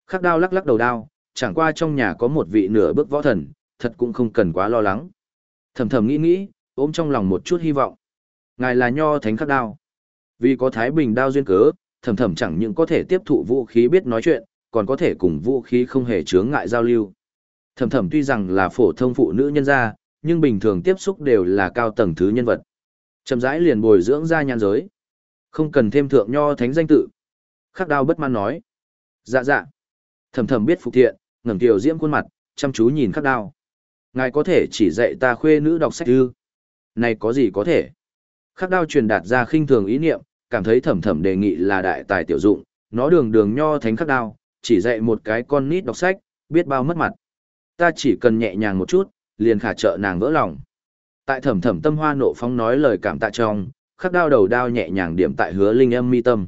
Khắc đao lắc lắc đầu đao, chẳng qua trong nhà có một vị nửa bước võ thần, thật cũng không cần quá lo lắng. Thầm thầm nghĩ nghĩ, ôm trong lòng một chút hy vọng. Ngài là nho thánh khắc đao. Vì có Thái Bình đao duyên cớ, thầm thầm chẳng những có thể tiếp thụ vũ khí biết nói chuyện, còn có thể cùng vũ khí không hề chướng ngại giao lưu. Thầm thầm tuy rằng là phổ thông phụ nữ nhân gia, nhưng bình thường tiếp xúc đều là cao tầng thứ nhân vật. Chậm rãi liền bồi dưỡng ra nhan giới. Không cần thêm thượng nho thánh danh tự. Khắc đao bất mãn nói. Dạ dạ. Thầm thầm biết phục thiện, ngẩng tiểu diễm khuôn mặt, chăm chú nhìn khắc đao. Ngài có thể chỉ dạy ta khuê nữ đọc sách ư. Này có gì có thể. Khắc đao truyền đạt ra khinh thường ý niệm, cảm thấy thầm thầm đề nghị là đại tài tiểu dụng, nó đường đường nho thánh khắc đao, chỉ dạy một cái con nít đọc sách, biết bao mất mặt. Ta chỉ cần nhẹ nhàng một chút, liền khả trợ nàng vỡ lòng. Tại thầm thầm tâm hoa nộ phóng nói lời cảm tạ trong, khắc đao đầu đao nhẹ nhàng điểm tại hứa linh âm mi tâm.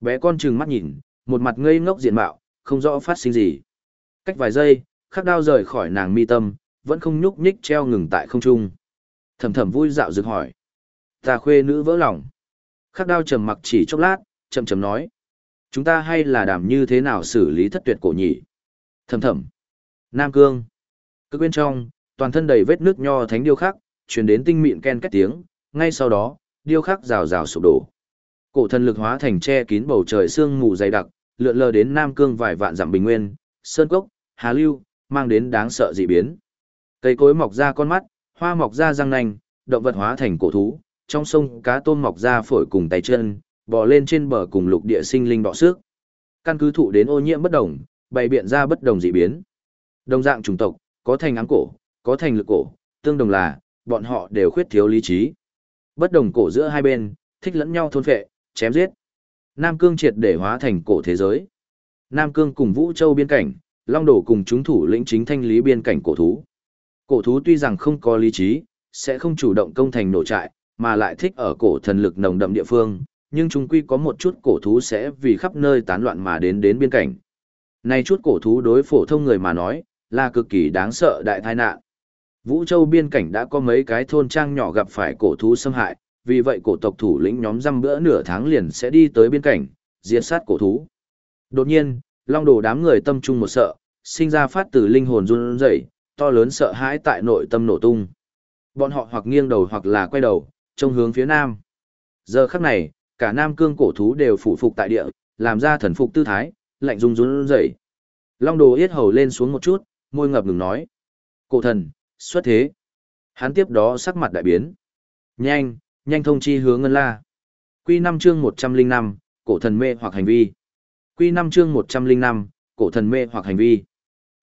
Bé con trừng mắt nhìn, một mặt ngây ngốc diện mạo, không rõ phát sinh gì. Cách vài giây, khắc đao rời khỏi nàng mi tâm, vẫn không nhúc nhích treo ngừng tại không trung. Thầm thầm vui dạo rực hỏi. Ta khuê nữ vỡ lòng. Khắc đao trầm mặc chỉ chốc lát, chậm chậm nói. Chúng ta hay là đảm như thế nào xử lý thất tuyệt cổ nhỉ? Thầm thầm. Nam Cương. Cứ bên trong, toàn thân đầy vết nước nho thánh điêu khắc, truyền đến tinh mịn ken két tiếng, ngay sau đó, điêu khắc rào rào sụp đổ. Cổ thần lực hóa thành che kín bầu trời sương mù dày đặc, lượn lờ đến Nam Cương vài vạn dặm bình nguyên, sơn cốc, hà lưu, mang đến đáng sợ dị biến. Cây cối mọc ra con mắt, hoa mọc ra răng nanh, động vật hóa thành cổ thú, trong sông cá tôm mọc ra phổi cùng tay chân, bò lên trên bờ cùng lục địa sinh linh đọ sức. Căn cứ thụ đến ô nhiễm bất đồng, bày biện ra bất đồng dị biến. Đồng dạng chủng tộc, có thành áng cổ, có thành lực cổ, tương đồng là, bọn họ đều khuyết thiếu lý trí. Bất đồng cổ giữa hai bên, thích lẫn nhau thôn phệ, chém giết. Nam Cương triệt để hóa thành cổ thế giới. Nam Cương cùng Vũ Châu biên cảnh, Long Đổ cùng chúng thủ lĩnh chính thanh lý biên cảnh cổ thú. Cổ thú tuy rằng không có lý trí, sẽ không chủ động công thành nổ trại, mà lại thích ở cổ thần lực nồng đậm địa phương, nhưng chúng quy có một chút cổ thú sẽ vì khắp nơi tán loạn mà đến đến biên cảnh. Này chút cổ thú đối phổ thông người mà nói, là cực kỳ đáng sợ đại tai nạn. Vũ Châu biên cảnh đã có mấy cái thôn trang nhỏ gặp phải cổ thú xâm hại, vì vậy cổ tộc thủ lĩnh nhóm răm bữa nửa tháng liền sẽ đi tới biên cảnh, diệt sát cổ thú. Đột nhiên, long đồ đám người tâm trung một sợ, sinh ra phát từ linh hồn run rẩy, to lớn sợ hãi tại nội tâm nổ tung. Bọn họ hoặc nghiêng đầu hoặc là quay đầu, trông hướng phía nam. Giờ khắc này, cả nam cương cổ thú đều phủ phục tại địa, làm ra thần phục tư thái, lạnh run run rẩy. Long đồ yết hầu lên xuống một chút, môi ngập ngừng nói. Cổ thần, xuất thế. Hắn tiếp đó sắc mặt đại biến. Nhanh, nhanh thông chi hướng ngân la. Quy 5 chương 105, cổ thần mê hoặc hành vi. Quy 5 chương 105, cổ thần mê hoặc hành vi.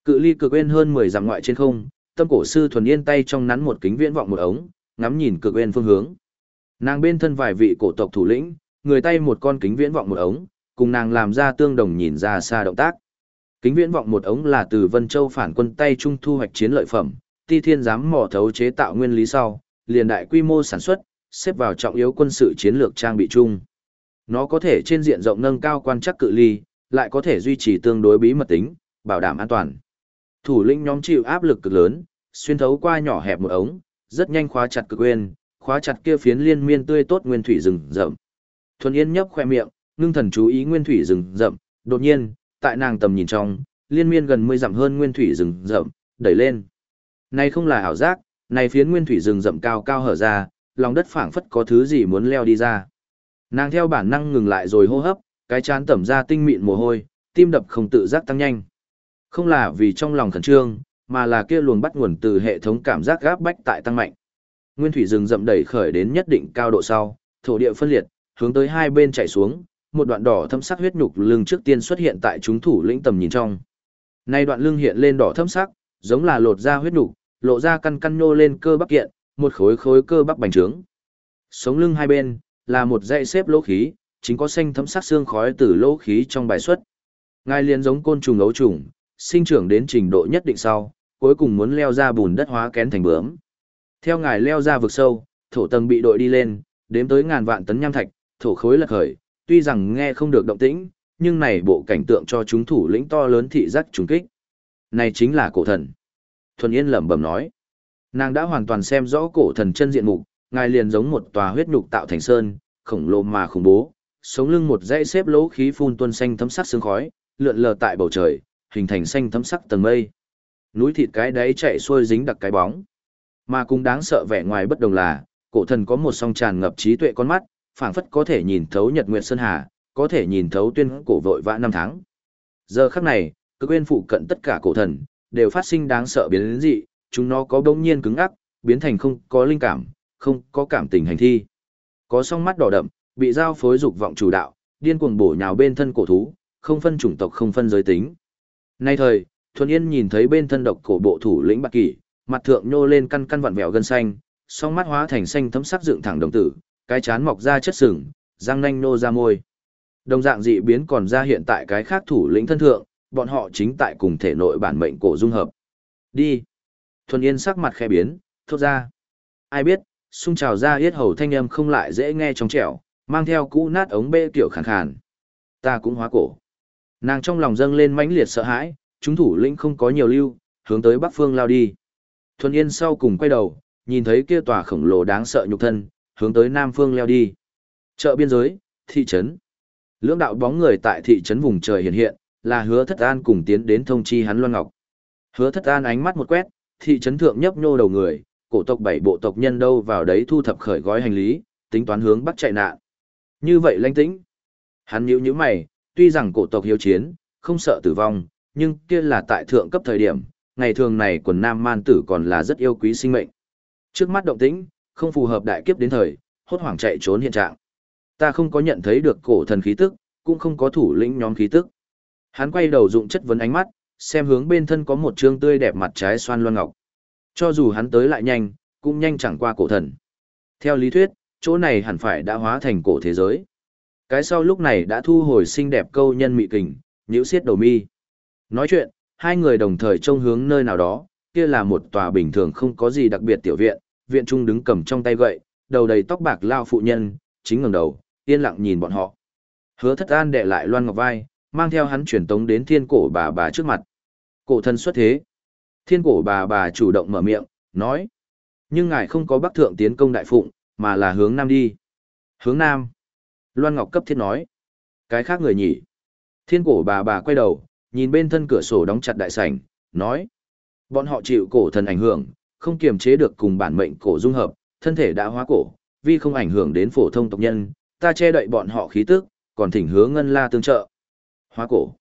Cự ly cực quên hơn 10 dặm ngoại trên không, tâm cổ sư thuần yên tay trong nắn một kính viễn vọng một ống, ngắm nhìn cực quên phương hướng. Nàng bên thân vài vị cổ tộc thủ lĩnh, người tay một con kính viễn vọng một ống, cùng nàng làm ra tương đồng nhìn ra xa động tác. Kính viễn vọng một ống là từ Vân Châu phản quân tay trung thu hoạch chiến lợi phẩm, Ti Thiên dám mỏ thấu chế tạo nguyên lý sau, liền đại quy mô sản xuất, xếp vào trọng yếu quân sự chiến lược trang bị chung. Nó có thể trên diện rộng nâng cao quan chắc cự ly, lại có thể duy trì tương đối bí mật tính, bảo đảm an toàn. Thủ lĩnh nhóm chịu áp lực cực lớn, xuyên thấu qua nhỏ hẹp một ống, rất nhanh khóa chặt cực quyền khóa chặt kia phiến liên miên tươi tốt nguyên thủy rừng rậm. Thuần Yên nhấp khoe miệng, ngưng thần chú ý nguyên thủy rừng rậm, đột nhiên, tại nàng tầm nhìn trong, liên miên gần 10 dặm hơn nguyên thủy rừng rậm, đẩy lên. Này không là ảo giác, này phiến nguyên thủy rừng rậm cao cao hở ra, lòng đất phảng phất có thứ gì muốn leo đi ra. Nàng theo bản năng ngừng lại rồi hô hấp, cái chán tẩm ra tinh mịn mồ hôi, tim đập không tự giác tăng nhanh. Không là vì trong lòng khẩn trương, mà là kia luồng bắt nguồn từ hệ thống cảm giác gáp bách tại tăng mạnh. Nguyên thủy rừng rậm đẩy khởi đến nhất định cao độ sau, thổ địa phân liệt, hướng tới hai bên chảy xuống, một đoạn đỏ thâm sắc huyết nhục lưng trước tiên xuất hiện tại chúng thủ lĩnh tầm nhìn trong. Nay đoạn lưng hiện lên đỏ thâm sắc, giống là lột ra huyết nhục, lộ ra căn căn nhô lên cơ bắp kiện, một khối khối cơ bắp bành trướng. Sống lưng hai bên là một dãy xếp lỗ khí, chính có xanh thấm sắc xương khói từ lỗ khí trong bài xuất. Ngài liền giống côn trùng ấu trùng, sinh trưởng đến trình độ nhất định sau, cuối cùng muốn leo ra bùn đất hóa kén thành bướm. Theo ngài leo ra vực sâu, thổ tầng bị đội đi lên, đếm tới ngàn vạn tấn nham thạch, thổ khối lật khởi, tuy rằng nghe không được động tĩnh, nhưng này bộ cảnh tượng cho chúng thủ lĩnh to lớn thị giác trùng kích. Này chính là cổ thần. Thuần Yên lẩm bẩm nói. Nàng đã hoàn toàn xem rõ cổ thần chân diện mục, ngài liền giống một tòa huyết nhục tạo thành sơn, khổng lồ mà khủng bố, sống lưng một dãy xếp lỗ khí phun tuôn xanh thấm sắc sương khói, lượn lờ tại bầu trời, hình thành xanh thấm sắc tầng mây. Núi thịt cái đáy chạy xuôi dính đặc cái bóng. Mà cũng đáng sợ vẻ ngoài bất đồng là, cổ thần có một song tràn ngập trí tuệ con mắt, phảng phất có thể nhìn thấu nhật nguyệt sơn hà, có thể nhìn thấu tuyên cổ vội vã năm tháng. Giờ khắc này, cực quên phụ cận tất cả cổ thần, đều phát sinh đáng sợ biến dị, chúng nó có đông nhiên cứng ắc, biến thành không có linh cảm, không có cảm tình hành thi. Có song mắt đỏ đậm, bị giao phối dục vọng chủ đạo, điên cuồng bổ nhào bên thân cổ thú, không phân chủng tộc không phân giới tính. Nay thời, Thuần Yên nhìn thấy bên thân độc cổ bộ thủ lĩnh Bạc Kỷ, mặt thượng nhô lên căn căn vặn vẹo gân xanh, song mắt hóa thành xanh thấm sắc dựng thẳng đồng tử, cái chán mọc ra chất sừng, răng nanh nô ra môi. Đồng dạng dị biến còn ra hiện tại cái khác thủ lĩnh thân thượng, bọn họ chính tại cùng thể nội bản mệnh cổ dung hợp. Đi. Thuần Yên sắc mặt khẽ biến, thốt ra. Ai biết, xung trào ra yết hầu thanh âm không lại dễ nghe trong trẻo, mang theo cũ nát ống bê kiểu khàn khàn. Ta cũng hóa cổ. Nàng trong lòng dâng lên mãnh liệt sợ hãi, chúng thủ lĩnh không có nhiều lưu, hướng tới bắc phương lao đi. Thuần Yên sau cùng quay đầu, nhìn thấy kia tòa khổng lồ đáng sợ nhục thân, hướng tới nam phương leo đi. Chợ biên giới, thị trấn. Lưỡng đạo bóng người tại thị trấn vùng trời hiện hiện, là hứa thất an cùng tiến đến thông chi hắn Loan Ngọc. Hứa thất an ánh mắt một quét, thị trấn thượng nhấp nhô đầu người, cổ tộc bảy bộ tộc nhân đâu vào đấy thu thập khởi gói hành lý, tính toán hướng bắc chạy nạn. Như vậy lãnh tĩnh. Hắn nhíu nhíu mày, tuy rằng cổ tộc hiếu chiến, không sợ tử vong, nhưng kia là tại thượng cấp thời điểm, ngày thường này quần nam man tử còn là rất yêu quý sinh mệnh. Trước mắt động tĩnh, không phù hợp đại kiếp đến thời, hốt hoảng chạy trốn hiện trạng. Ta không có nhận thấy được cổ thần khí tức, cũng không có thủ lĩnh nhóm khí tức. Hắn quay đầu dụng chất vấn ánh mắt, xem hướng bên thân có một trương tươi đẹp mặt trái xoan loan ngọc. Cho dù hắn tới lại nhanh, cũng nhanh chẳng qua cổ thần. Theo lý thuyết, chỗ này hẳn phải đã hóa thành cổ thế giới. Cái sau lúc này đã thu hồi xinh đẹp câu nhân mị kình, nhíu xiết đầu mi. Nói chuyện, hai người đồng thời trông hướng nơi nào đó, kia là một tòa bình thường không có gì đặc biệt tiểu viện, viện trung đứng cầm trong tay gậy, đầu đầy tóc bạc lao phụ nhân, chính ngẩng đầu, yên lặng nhìn bọn họ. Hứa thất an đệ lại loan ngọc vai, mang theo hắn chuyển tống đến thiên cổ bà bà trước mặt. Cổ thân xuất thế. Thiên cổ bà bà chủ động mở miệng, nói. Nhưng ngài không có bắc thượng tiến công đại phụng, mà là hướng nam đi. Hướng nam. Loan Ngọc cấp thiết nói. Cái khác người nhỉ. Thiên cổ bà bà quay đầu, nhìn bên thân cửa sổ đóng chặt đại sảnh, nói. Bọn họ chịu cổ thần ảnh hưởng, không kiềm chế được cùng bản mệnh cổ dung hợp, thân thể đã hóa cổ, vì không ảnh hưởng đến phổ thông tộc nhân, ta che đậy bọn họ khí tức, còn thỉnh hứa ngân la tương trợ. Hóa cổ.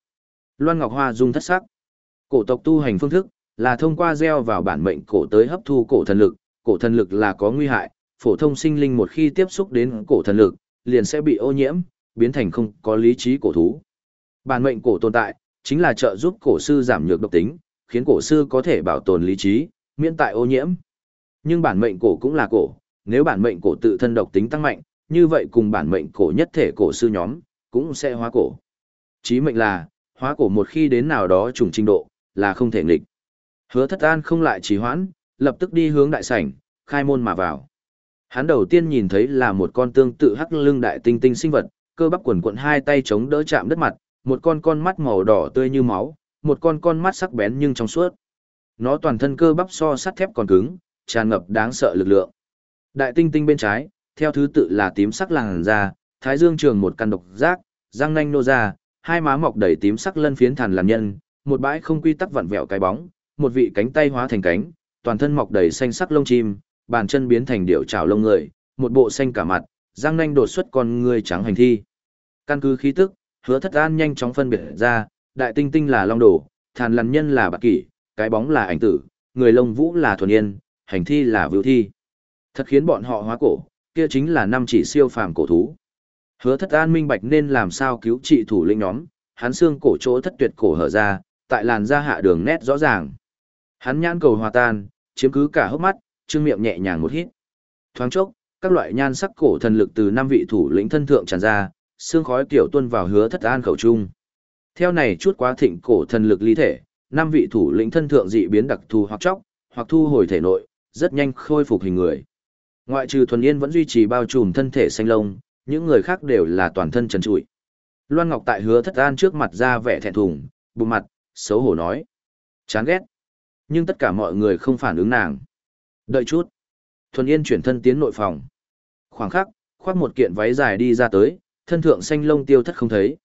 Loan Ngọc Hoa dung thất sắc. Cổ tộc tu hành phương thức là thông qua gieo vào bản mệnh cổ tới hấp thu cổ thần lực, cổ thần lực là có nguy hại, phổ thông sinh linh một khi tiếp xúc đến cổ thần lực, liền sẽ bị ô nhiễm, biến thành không có lý trí cổ thú. Bản mệnh cổ tồn tại, chính là trợ giúp cổ sư giảm nhược độc tính, khiến cổ sư có thể bảo tồn lý trí, miễn tại ô nhiễm. Nhưng bản mệnh cổ cũng là cổ, nếu bản mệnh cổ tự thân độc tính tăng mạnh, như vậy cùng bản mệnh cổ nhất thể cổ sư nhóm, cũng sẽ hóa cổ. Chí mệnh là, hóa cổ một khi đến nào đó trùng trình độ, là không thể nghịch. Hứa thất an không lại trì hoãn, lập tức đi hướng đại sảnh, khai môn mà vào. Hắn đầu tiên nhìn thấy là một con tương tự hắc lưng đại tinh tinh sinh vật, cơ bắp quần quận hai tay chống đỡ chạm đất mặt, một con con mắt màu đỏ tươi như máu, một con con mắt sắc bén nhưng trong suốt. Nó toàn thân cơ bắp so sắt thép còn cứng, tràn ngập đáng sợ lực lượng. Đại tinh tinh bên trái, theo thứ tự là tím sắc làn da, thái dương trường một căn độc giác, răng nanh nô ra, hai má mọc đầy tím sắc lân phiến thằn làm nhân, một bãi không quy tắc vặn vẹo cái bóng, một vị cánh tay hóa thành cánh, toàn thân mọc đầy xanh sắc lông chim, bàn chân biến thành điệu trảo lông người, một bộ xanh cả mặt, răng nanh đột xuất con người trắng hành thi. Căn cứ khí tức, hứa thất an nhanh chóng phân biệt ra, đại tinh tinh là long đồ, thàn lằn nhân là bạc kỷ, cái bóng là ảnh tử, người lông vũ là thuần yên, hành thi là vưu thi. Thật khiến bọn họ hóa cổ, kia chính là năm chỉ siêu phàm cổ thú. Hứa thất an minh bạch nên làm sao cứu trị thủ lĩnh nhóm, hắn xương cổ chỗ thất tuyệt cổ hở ra, tại làn da hạ đường nét rõ ràng. Hắn nhãn cầu hòa tan, chiếm cứ cả hốc mắt, trương miệng nhẹ nhàng một hít. Thoáng chốc, các loại nhan sắc cổ thần lực từ năm vị thủ lĩnh thân thượng tràn ra, xương khói kiểu Tuân vào hứa thất an khẩu trung. Theo này chút quá thịnh cổ thần lực ly thể, năm vị thủ lĩnh thân thượng dị biến đặc thù hoặc chóc, hoặc thu hồi thể nội, rất nhanh khôi phục hình người. Ngoại trừ thuần yên vẫn duy trì bao trùm thân thể xanh lông, những người khác đều là toàn thân trần trụi. Loan Ngọc tại hứa thất an trước mặt ra vẻ thẹn thùng, bụng mặt, xấu hổ nói. Chán ghét. Nhưng tất cả mọi người không phản ứng nàng. Đợi chút. Thuần Yên chuyển thân tiến nội phòng. Khoảng khắc, khoác một kiện váy dài đi ra tới, thân thượng xanh lông tiêu thất không thấy.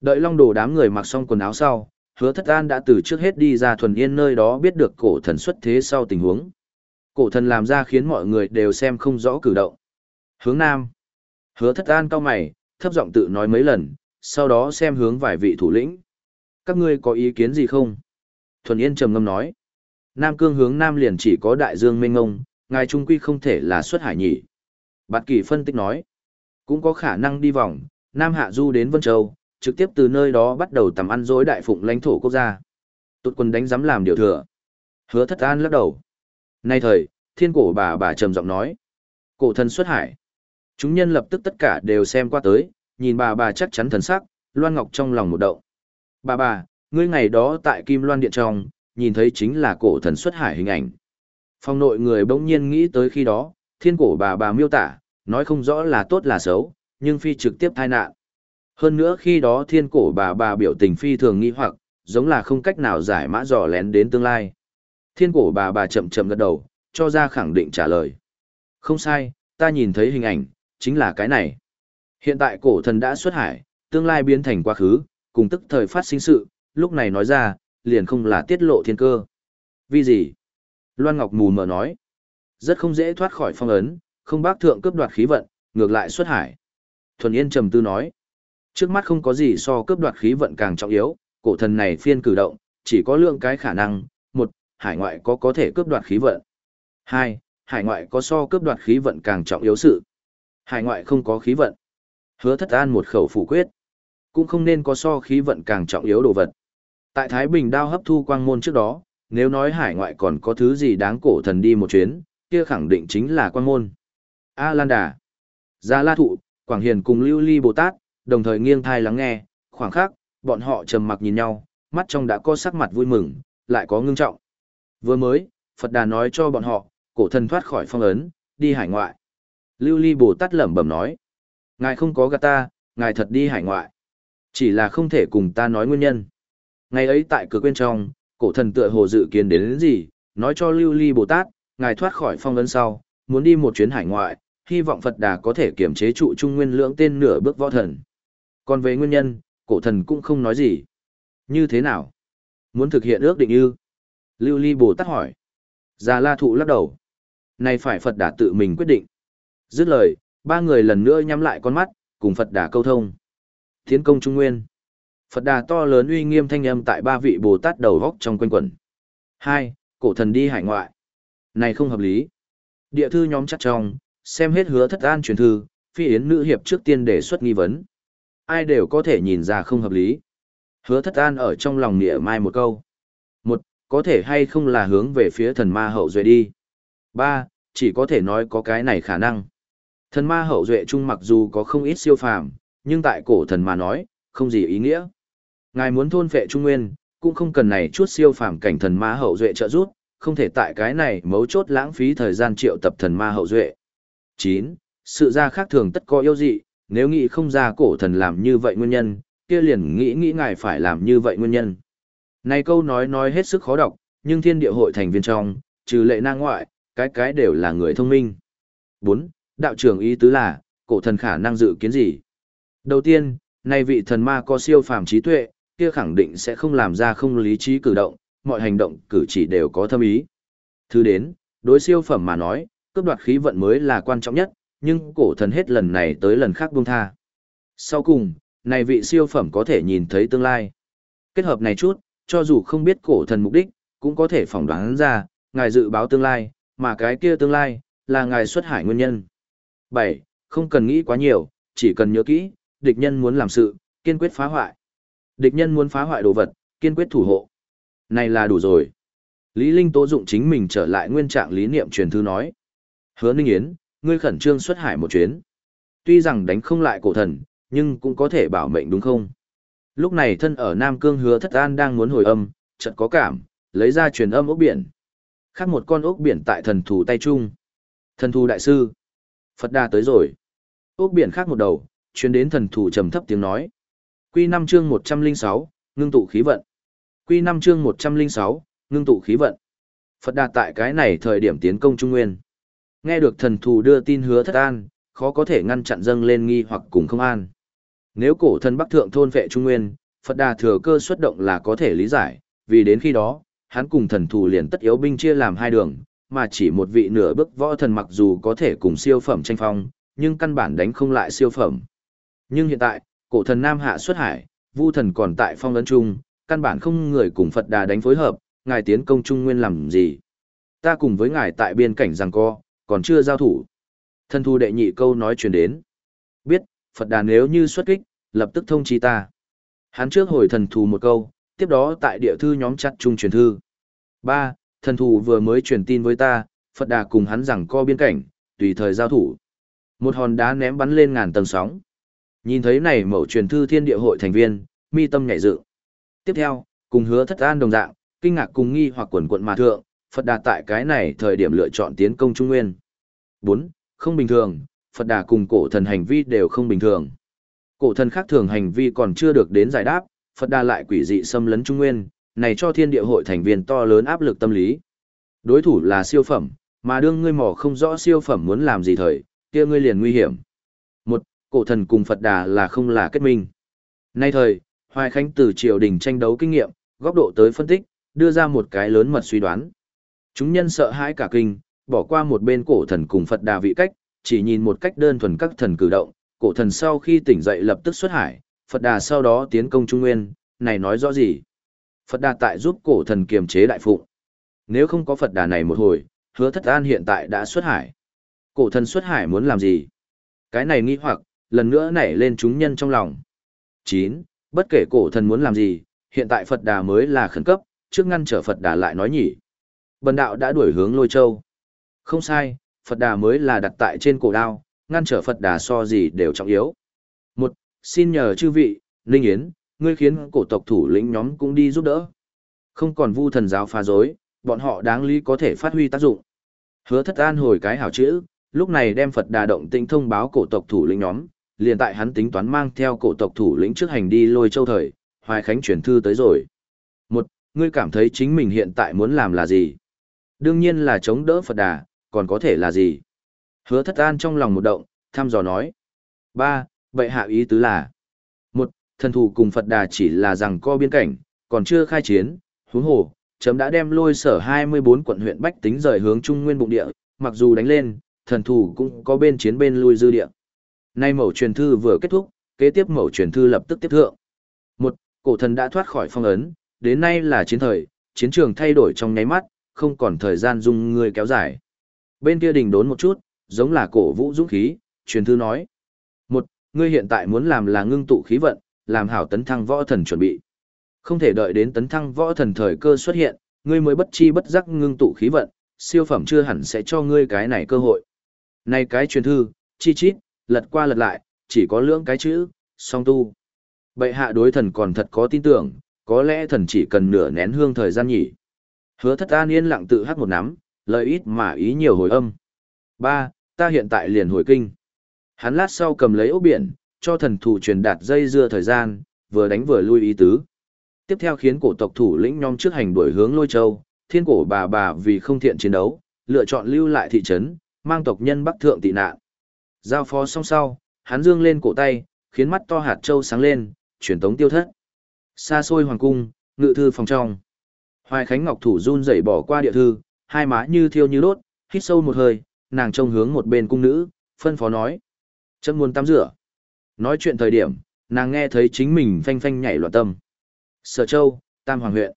Đợi long đồ đám người mặc xong quần áo sau, hứa thất an đã từ trước hết đi ra thuần yên nơi đó biết được cổ thần xuất thế sau tình huống. Cổ thần làm ra khiến mọi người đều xem không rõ cử động. Hướng nam. Hứa thất an cao mày, thấp giọng tự nói mấy lần, sau đó xem hướng vài vị thủ lĩnh. Các ngươi có ý kiến gì không? Thuần yên trầm ngâm nói. Nam cương hướng nam liền chỉ có đại dương mênh ngông, ngài trung quy không thể là xuất hải nhỉ. Bạt kỳ phân tích nói. Cũng có khả năng đi vòng, Nam Hạ Du đến Vân Châu, trực tiếp từ nơi đó bắt đầu tầm ăn dối đại phụng lãnh thổ quốc gia. Tụt quân đánh dám làm điều thừa. Hứa thất an lắc đầu. Nay thời, thiên cổ bà bà trầm giọng nói. Cổ thần xuất hải. Chúng nhân lập tức tất cả đều xem qua tới, nhìn bà bà chắc chắn thần sắc, Loan Ngọc trong lòng một động. Bà bà, ngươi ngày đó tại Kim Loan Điện trong, nhìn thấy chính là cổ thần xuất hải hình ảnh. Phong nội người bỗng nhiên nghĩ tới khi đó, thiên cổ bà bà miêu tả, nói không rõ là tốt là xấu, nhưng phi trực tiếp thai nạn. Hơn nữa khi đó thiên cổ bà bà biểu tình phi thường nghi hoặc, giống là không cách nào giải mã dò lén đến tương lai. Thiên cổ bà bà chậm chậm gật đầu, cho ra khẳng định trả lời. Không sai, ta nhìn thấy hình ảnh, chính là cái này. Hiện tại cổ thần đã xuất hải, tương lai biến thành quá khứ, cùng tức thời phát sinh sự, lúc này nói ra, liền không là tiết lộ thiên cơ. Vì gì? Loan Ngọc mù mờ nói. Rất không dễ thoát khỏi phong ấn, không bác thượng cướp đoạt khí vận, ngược lại xuất hải. Thuần Yên trầm tư nói. Trước mắt không có gì so cướp đoạt khí vận càng trọng yếu, cổ thần này phiên cử động, chỉ có lượng cái khả năng, một, hải ngoại có có thể cướp đoạt khí vận. Hai, hải ngoại có so cướp đoạt khí vận càng trọng yếu sự. Hải ngoại không có khí vận. Hứa thất an một khẩu phủ quyết. Cũng không nên có so khí vận càng trọng yếu đồ vật. Tại Thái Bình đao hấp thu quang môn trước đó, nếu nói hải ngoại còn có thứ gì đáng cổ thần đi một chuyến, kia khẳng định chính là quang môn. A Lan Đà. Gia La Thụ, Quảng Hiền cùng Lưu Ly Bồ Tát, đồng thời nghiêng thai lắng nghe, khoảng khắc, bọn họ trầm mặc nhìn nhau, mắt trong đã có sắc mặt vui mừng, lại có ngưng trọng. Vừa mới, Phật Đà nói cho bọn họ, cổ thần thoát khỏi phong ấn, đi hải ngoại. Lưu Ly Bồ Tát lẩm bẩm nói, ngài không có gạt ta, ngài thật đi hải ngoại. Chỉ là không thể cùng ta nói nguyên nhân. Ngày ấy tại cửa quên trong, cổ thần tựa hồ dự kiến đến, đến gì, nói cho Lưu Ly Bồ Tát, ngài thoát khỏi phong ấn sau, muốn đi một chuyến hải ngoại, hy vọng Phật Đà có thể kiểm chế trụ trung nguyên lưỡng tên nửa bước võ thần. Còn về nguyên nhân, cổ thần cũng không nói gì. Như thế nào? Muốn thực hiện ước định ư? Lưu Ly Bồ Tát hỏi. Già La Thụ lắc đầu. Này phải Phật Đà tự mình quyết định. Dứt lời, ba người lần nữa nhắm lại con mắt, cùng Phật Đà câu thông. Tiến công Trung Nguyên. Phật Đà to lớn uy nghiêm thanh âm tại ba vị Bồ Tát đầu góc trong quanh quẩn. Hai, cổ thần đi hải ngoại. Này không hợp lý. Địa thư nhóm chắc trong, xem hết hứa thất an truyền thư, phi yến nữ hiệp trước tiên đề xuất nghi vấn. Ai đều có thể nhìn ra không hợp lý. Hứa thất an ở trong lòng nghĩa mai một câu. Một, có thể hay không là hướng về phía thần ma hậu duệ đi. Ba, chỉ có thể nói có cái này khả năng. Thần ma hậu duệ chung mặc dù có không ít siêu phàm, nhưng tại cổ thần mà nói, không gì ý nghĩa. Ngài muốn thôn phệ trung nguyên, cũng không cần này chút siêu phàm cảnh thần ma hậu duệ trợ giúp, không thể tại cái này mấu chốt lãng phí thời gian triệu tập thần ma hậu duệ. 9. Sự ra khác thường tất có yêu dị, nếu nghĩ không ra cổ thần làm như vậy nguyên nhân, kia liền nghĩ nghĩ ngài phải làm như vậy nguyên nhân. Này câu nói nói hết sức khó đọc, nhưng thiên địa hội thành viên trong, trừ lệ na ngoại, cái cái đều là người thông minh. 4. Đạo trưởng ý tứ là, cổ thần khả năng dự kiến gì? Đầu tiên, này vị thần ma có siêu phàm trí tuệ, kia khẳng định sẽ không làm ra không lý trí cử động, mọi hành động cử chỉ đều có thâm ý. Thứ đến, đối siêu phẩm mà nói, cướp đoạt khí vận mới là quan trọng nhất, nhưng cổ thần hết lần này tới lần khác buông tha. Sau cùng, này vị siêu phẩm có thể nhìn thấy tương lai. Kết hợp này chút, cho dù không biết cổ thần mục đích, cũng có thể phỏng đoán ra, ngài dự báo tương lai, mà cái kia tương lai, là ngài xuất hải nguyên nhân. 7. Không cần nghĩ quá nhiều, chỉ cần nhớ kỹ, địch nhân muốn làm sự, kiên quyết phá hoại. Địch nhân muốn phá hoại đồ vật, kiên quyết thủ hộ. Này là đủ rồi. Lý Linh tố dụng chính mình trở lại nguyên trạng lý niệm truyền thư nói. Hứa Ninh Yến, ngươi khẩn trương xuất hải một chuyến. Tuy rằng đánh không lại cổ thần, nhưng cũng có thể bảo mệnh đúng không? Lúc này thân ở Nam Cương hứa thất an đang muốn hồi âm, chợt có cảm, lấy ra truyền âm ốc biển. Khác một con ốc biển tại thần thù tay trung. Thần thù đại sư. Phật đà tới rồi. Ốc biển khác một đầu, truyền đến thần thù trầm thấp tiếng nói. Quy 5 chương 106, ngưng tụ khí vận. Quy 5 chương 106, ngưng tụ khí vận. Phật đà tại cái này thời điểm tiến công Trung Nguyên. Nghe được thần thù đưa tin hứa thất an, khó có thể ngăn chặn dâng lên nghi hoặc cùng không an. Nếu cổ thần Bắc Thượng thôn vệ Trung Nguyên, Phật Đà thừa cơ xuất động là có thể lý giải, vì đến khi đó, hắn cùng thần thù liền tất yếu binh chia làm hai đường, mà chỉ một vị nửa bước võ thần mặc dù có thể cùng siêu phẩm tranh phong, nhưng căn bản đánh không lại siêu phẩm. Nhưng hiện tại, cổ thần Nam Hạ xuất hải, vu thần còn tại phong ấn trung, căn bản không người cùng Phật Đà đánh phối hợp, ngài tiến công Trung Nguyên làm gì. Ta cùng với ngài tại biên cảnh rằng co, còn chưa giao thủ. Thần thù đệ nhị câu nói truyền đến. Biết, Phật đà nếu như xuất kích, lập tức thông chi ta. Hắn trước hồi thần thù một câu, tiếp đó tại địa thư nhóm chặt chung truyền thư. ba Thần thù vừa mới truyền tin với ta, Phật đà cùng hắn rằng co biên cảnh, tùy thời giao thủ. Một hòn đá ném bắn lên ngàn tầng sóng. Nhìn thấy này mẫu truyền thư thiên địa hội thành viên, mi tâm nhảy dự. Tiếp theo, cùng hứa thất an đồng dạng, kinh ngạc cùng nghi hoặc quần quận mà thượng, Phật đà tại cái này thời điểm lựa chọn tiến công Trung Nguyên. 4. Không bình thường, Phật đà cùng cổ thần hành vi đều không bình thường. Cổ thần khác thường hành vi còn chưa được đến giải đáp, Phật Đà lại quỷ dị xâm lấn Trung Nguyên, này cho thiên địa hội thành viên to lớn áp lực tâm lý. Đối thủ là siêu phẩm, mà đương ngươi mò không rõ siêu phẩm muốn làm gì thời, kia ngươi liền nguy hiểm. Một, cổ thần cùng Phật Đà là không là kết minh. Nay thời, Hoài Khánh từ triều đình tranh đấu kinh nghiệm, góc độ tới phân tích, đưa ra một cái lớn mật suy đoán. Chúng nhân sợ hãi cả kinh, bỏ qua một bên cổ thần cùng Phật Đà vị cách, chỉ nhìn một cách đơn thuần các thần cử động, cổ thần sau khi tỉnh dậy lập tức xuất hải, Phật Đà sau đó tiến công Trung Nguyên, này nói rõ gì? Phật Đà tại giúp cổ thần kiềm chế đại phụ. Nếu không có Phật Đà này một hồi, hứa thất an hiện tại đã xuất hải. Cổ thần xuất hải muốn làm gì? Cái này nghi hoặc, lần nữa nảy lên chúng nhân trong lòng. 9. Bất kể cổ thần muốn làm gì, hiện tại Phật Đà mới là khẩn cấp, trước ngăn trở Phật Đà lại nói nhỉ. Bần đạo đã đuổi hướng lôi châu. Không sai, Phật Đà mới là đặt tại trên cổ đao, ngăn trở Phật Đà so gì đều trọng yếu. Một, xin nhờ chư vị, Linh Yến, ngươi khiến cổ tộc thủ lĩnh nhóm cũng đi giúp đỡ. Không còn vu thần giáo phá dối, bọn họ đáng lý có thể phát huy tác dụng. Hứa thất an hồi cái hảo chữ, lúc này đem Phật Đà động tĩnh thông báo cổ tộc thủ lĩnh nhóm, liền tại hắn tính toán mang theo cổ tộc thủ lĩnh trước hành đi lôi châu thời, Hoài Khánh chuyển thư tới rồi. Một, ngươi cảm thấy chính mình hiện tại muốn làm là gì? Đương nhiên là chống đỡ Phật Đà, còn có thể là gì? Hứa thất an trong lòng một động, thăm dò nói. Ba, vậy hạ ý tứ là. Một, thần thủ cùng Phật Đà chỉ là rằng co biên cảnh, còn chưa khai chiến, huống hồ, chấm đã đem lôi sở 24 quận huyện Bách tính rời hướng Trung Nguyên bụng địa, mặc dù đánh lên, thần thủ cũng có bên chiến bên lui dư địa. Nay mẫu truyền thư vừa kết thúc, kế tiếp mẫu truyền thư lập tức tiếp thượng. Một, cổ thần đã thoát khỏi phong ấn, đến nay là chiến thời, chiến trường thay đổi trong nháy mắt, không còn thời gian dung người kéo dài. Bên kia đình đốn một chút, giống là cổ vũ dũng khí, truyền thư nói. Một, ngươi hiện tại muốn làm là ngưng tụ khí vận, làm hảo tấn thăng võ thần chuẩn bị. Không thể đợi đến tấn thăng võ thần thời cơ xuất hiện, ngươi mới bất chi bất giác ngưng tụ khí vận, siêu phẩm chưa hẳn sẽ cho ngươi cái này cơ hội. Này cái truyền thư, chi chít, lật qua lật lại, chỉ có lưỡng cái chữ, song tu. Bệ hạ đối thần còn thật có tin tưởng, có lẽ thần chỉ cần nửa nén hương thời gian nhỉ. Hứa thất an yên lặng tự hát một nắm, lời ít mà ý nhiều hồi âm. Ba, ta hiện tại liền hồi kinh. Hắn lát sau cầm lấy ốc biển, cho thần thủ truyền đạt dây dưa thời gian, vừa đánh vừa lui ý tứ. Tiếp theo khiến cổ tộc thủ lĩnh nhóm trước hành đuổi hướng lôi châu, thiên cổ bà bà vì không thiện chiến đấu, lựa chọn lưu lại thị trấn, mang tộc nhân bắc thượng tị nạn. Giao phó xong sau, hắn dương lên cổ tay, khiến mắt to hạt châu sáng lên, truyền tống tiêu thất. Xa xôi hoàng cung, ngự thư phòng trong. Hoài Khánh Ngọc thủ run rẩy bỏ qua địa thư, hai má như thiêu như đốt, hít sâu một hơi, nàng trông hướng một bên cung nữ, phân phó nói. Chấm muốn tắm rửa. Nói chuyện thời điểm, nàng nghe thấy chính mình phanh phanh nhảy loạn tâm. Sở Châu, Tam Hoàng huyện.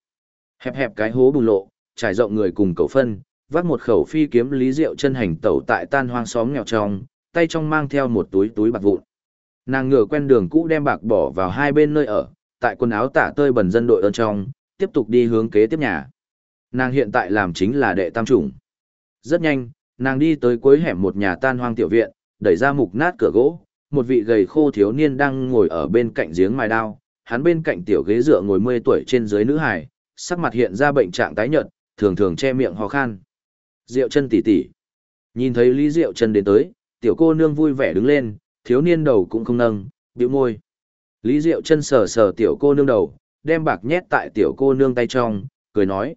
Hẹp hẹp cái hố bùng lộ, trải rộng người cùng cầu phân, vác một khẩu phi kiếm lý rượu chân hành tẩu tại tan hoang xóm nghèo trong, tay trong mang theo một túi túi bạc vụn. Nàng ngửa quen đường cũ đem bạc bỏ vào hai bên nơi ở, tại quần áo tả tơi bẩn dân đội ơn trong, tiếp tục đi hướng kế tiếp nhà. Nàng hiện tại làm chính là đệ tam chủng. Rất nhanh, nàng đi tới cuối hẻm một nhà tan hoang tiểu viện, đẩy ra mục nát cửa gỗ, một vị gầy khô thiếu niên đang ngồi ở bên cạnh giếng mài đao, hắn bên cạnh tiểu ghế dựa ngồi 10 tuổi trên dưới nữ hài, sắc mặt hiện ra bệnh trạng tái nhợt, thường thường che miệng ho khan. Diệu chân tỷ tỷ. Nhìn thấy Lý Diệu chân đến tới, tiểu cô nương vui vẻ đứng lên, thiếu niên đầu cũng không nâng, bĩu môi. Lý Diệu chân sờ sờ tiểu cô nương đầu, đem bạc nhét tại tiểu cô nương tay trong, cười nói.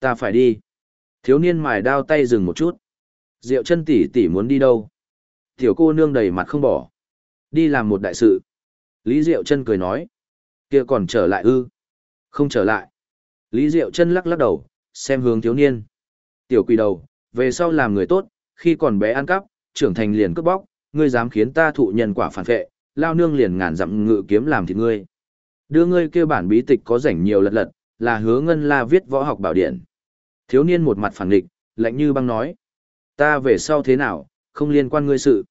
Ta phải đi. Thiếu niên mài đao tay dừng một chút. Diệu chân tỷ tỷ muốn đi đâu? Tiểu cô nương đầy mặt không bỏ. Đi làm một đại sự. Lý Diệu chân cười nói. kia còn trở lại ư? Không trở lại. Lý Diệu chân lắc lắc đầu, xem hướng thiếu niên. Tiểu quỷ đầu, về sau làm người tốt, khi còn bé ăn cắp, trưởng thành liền cướp bóc, ngươi dám khiến ta thụ nhân quả phản vệ, lao nương liền ngàn dặm ngự kiếm làm thịt ngươi. Đưa ngươi kêu bản bí tịch có rảnh nhiều lật lật, là hứa ngân la viết võ học bảo điển. Thiếu niên một mặt phản nghịch, lạnh như băng nói. Ta về sau thế nào, không liên quan ngươi sự.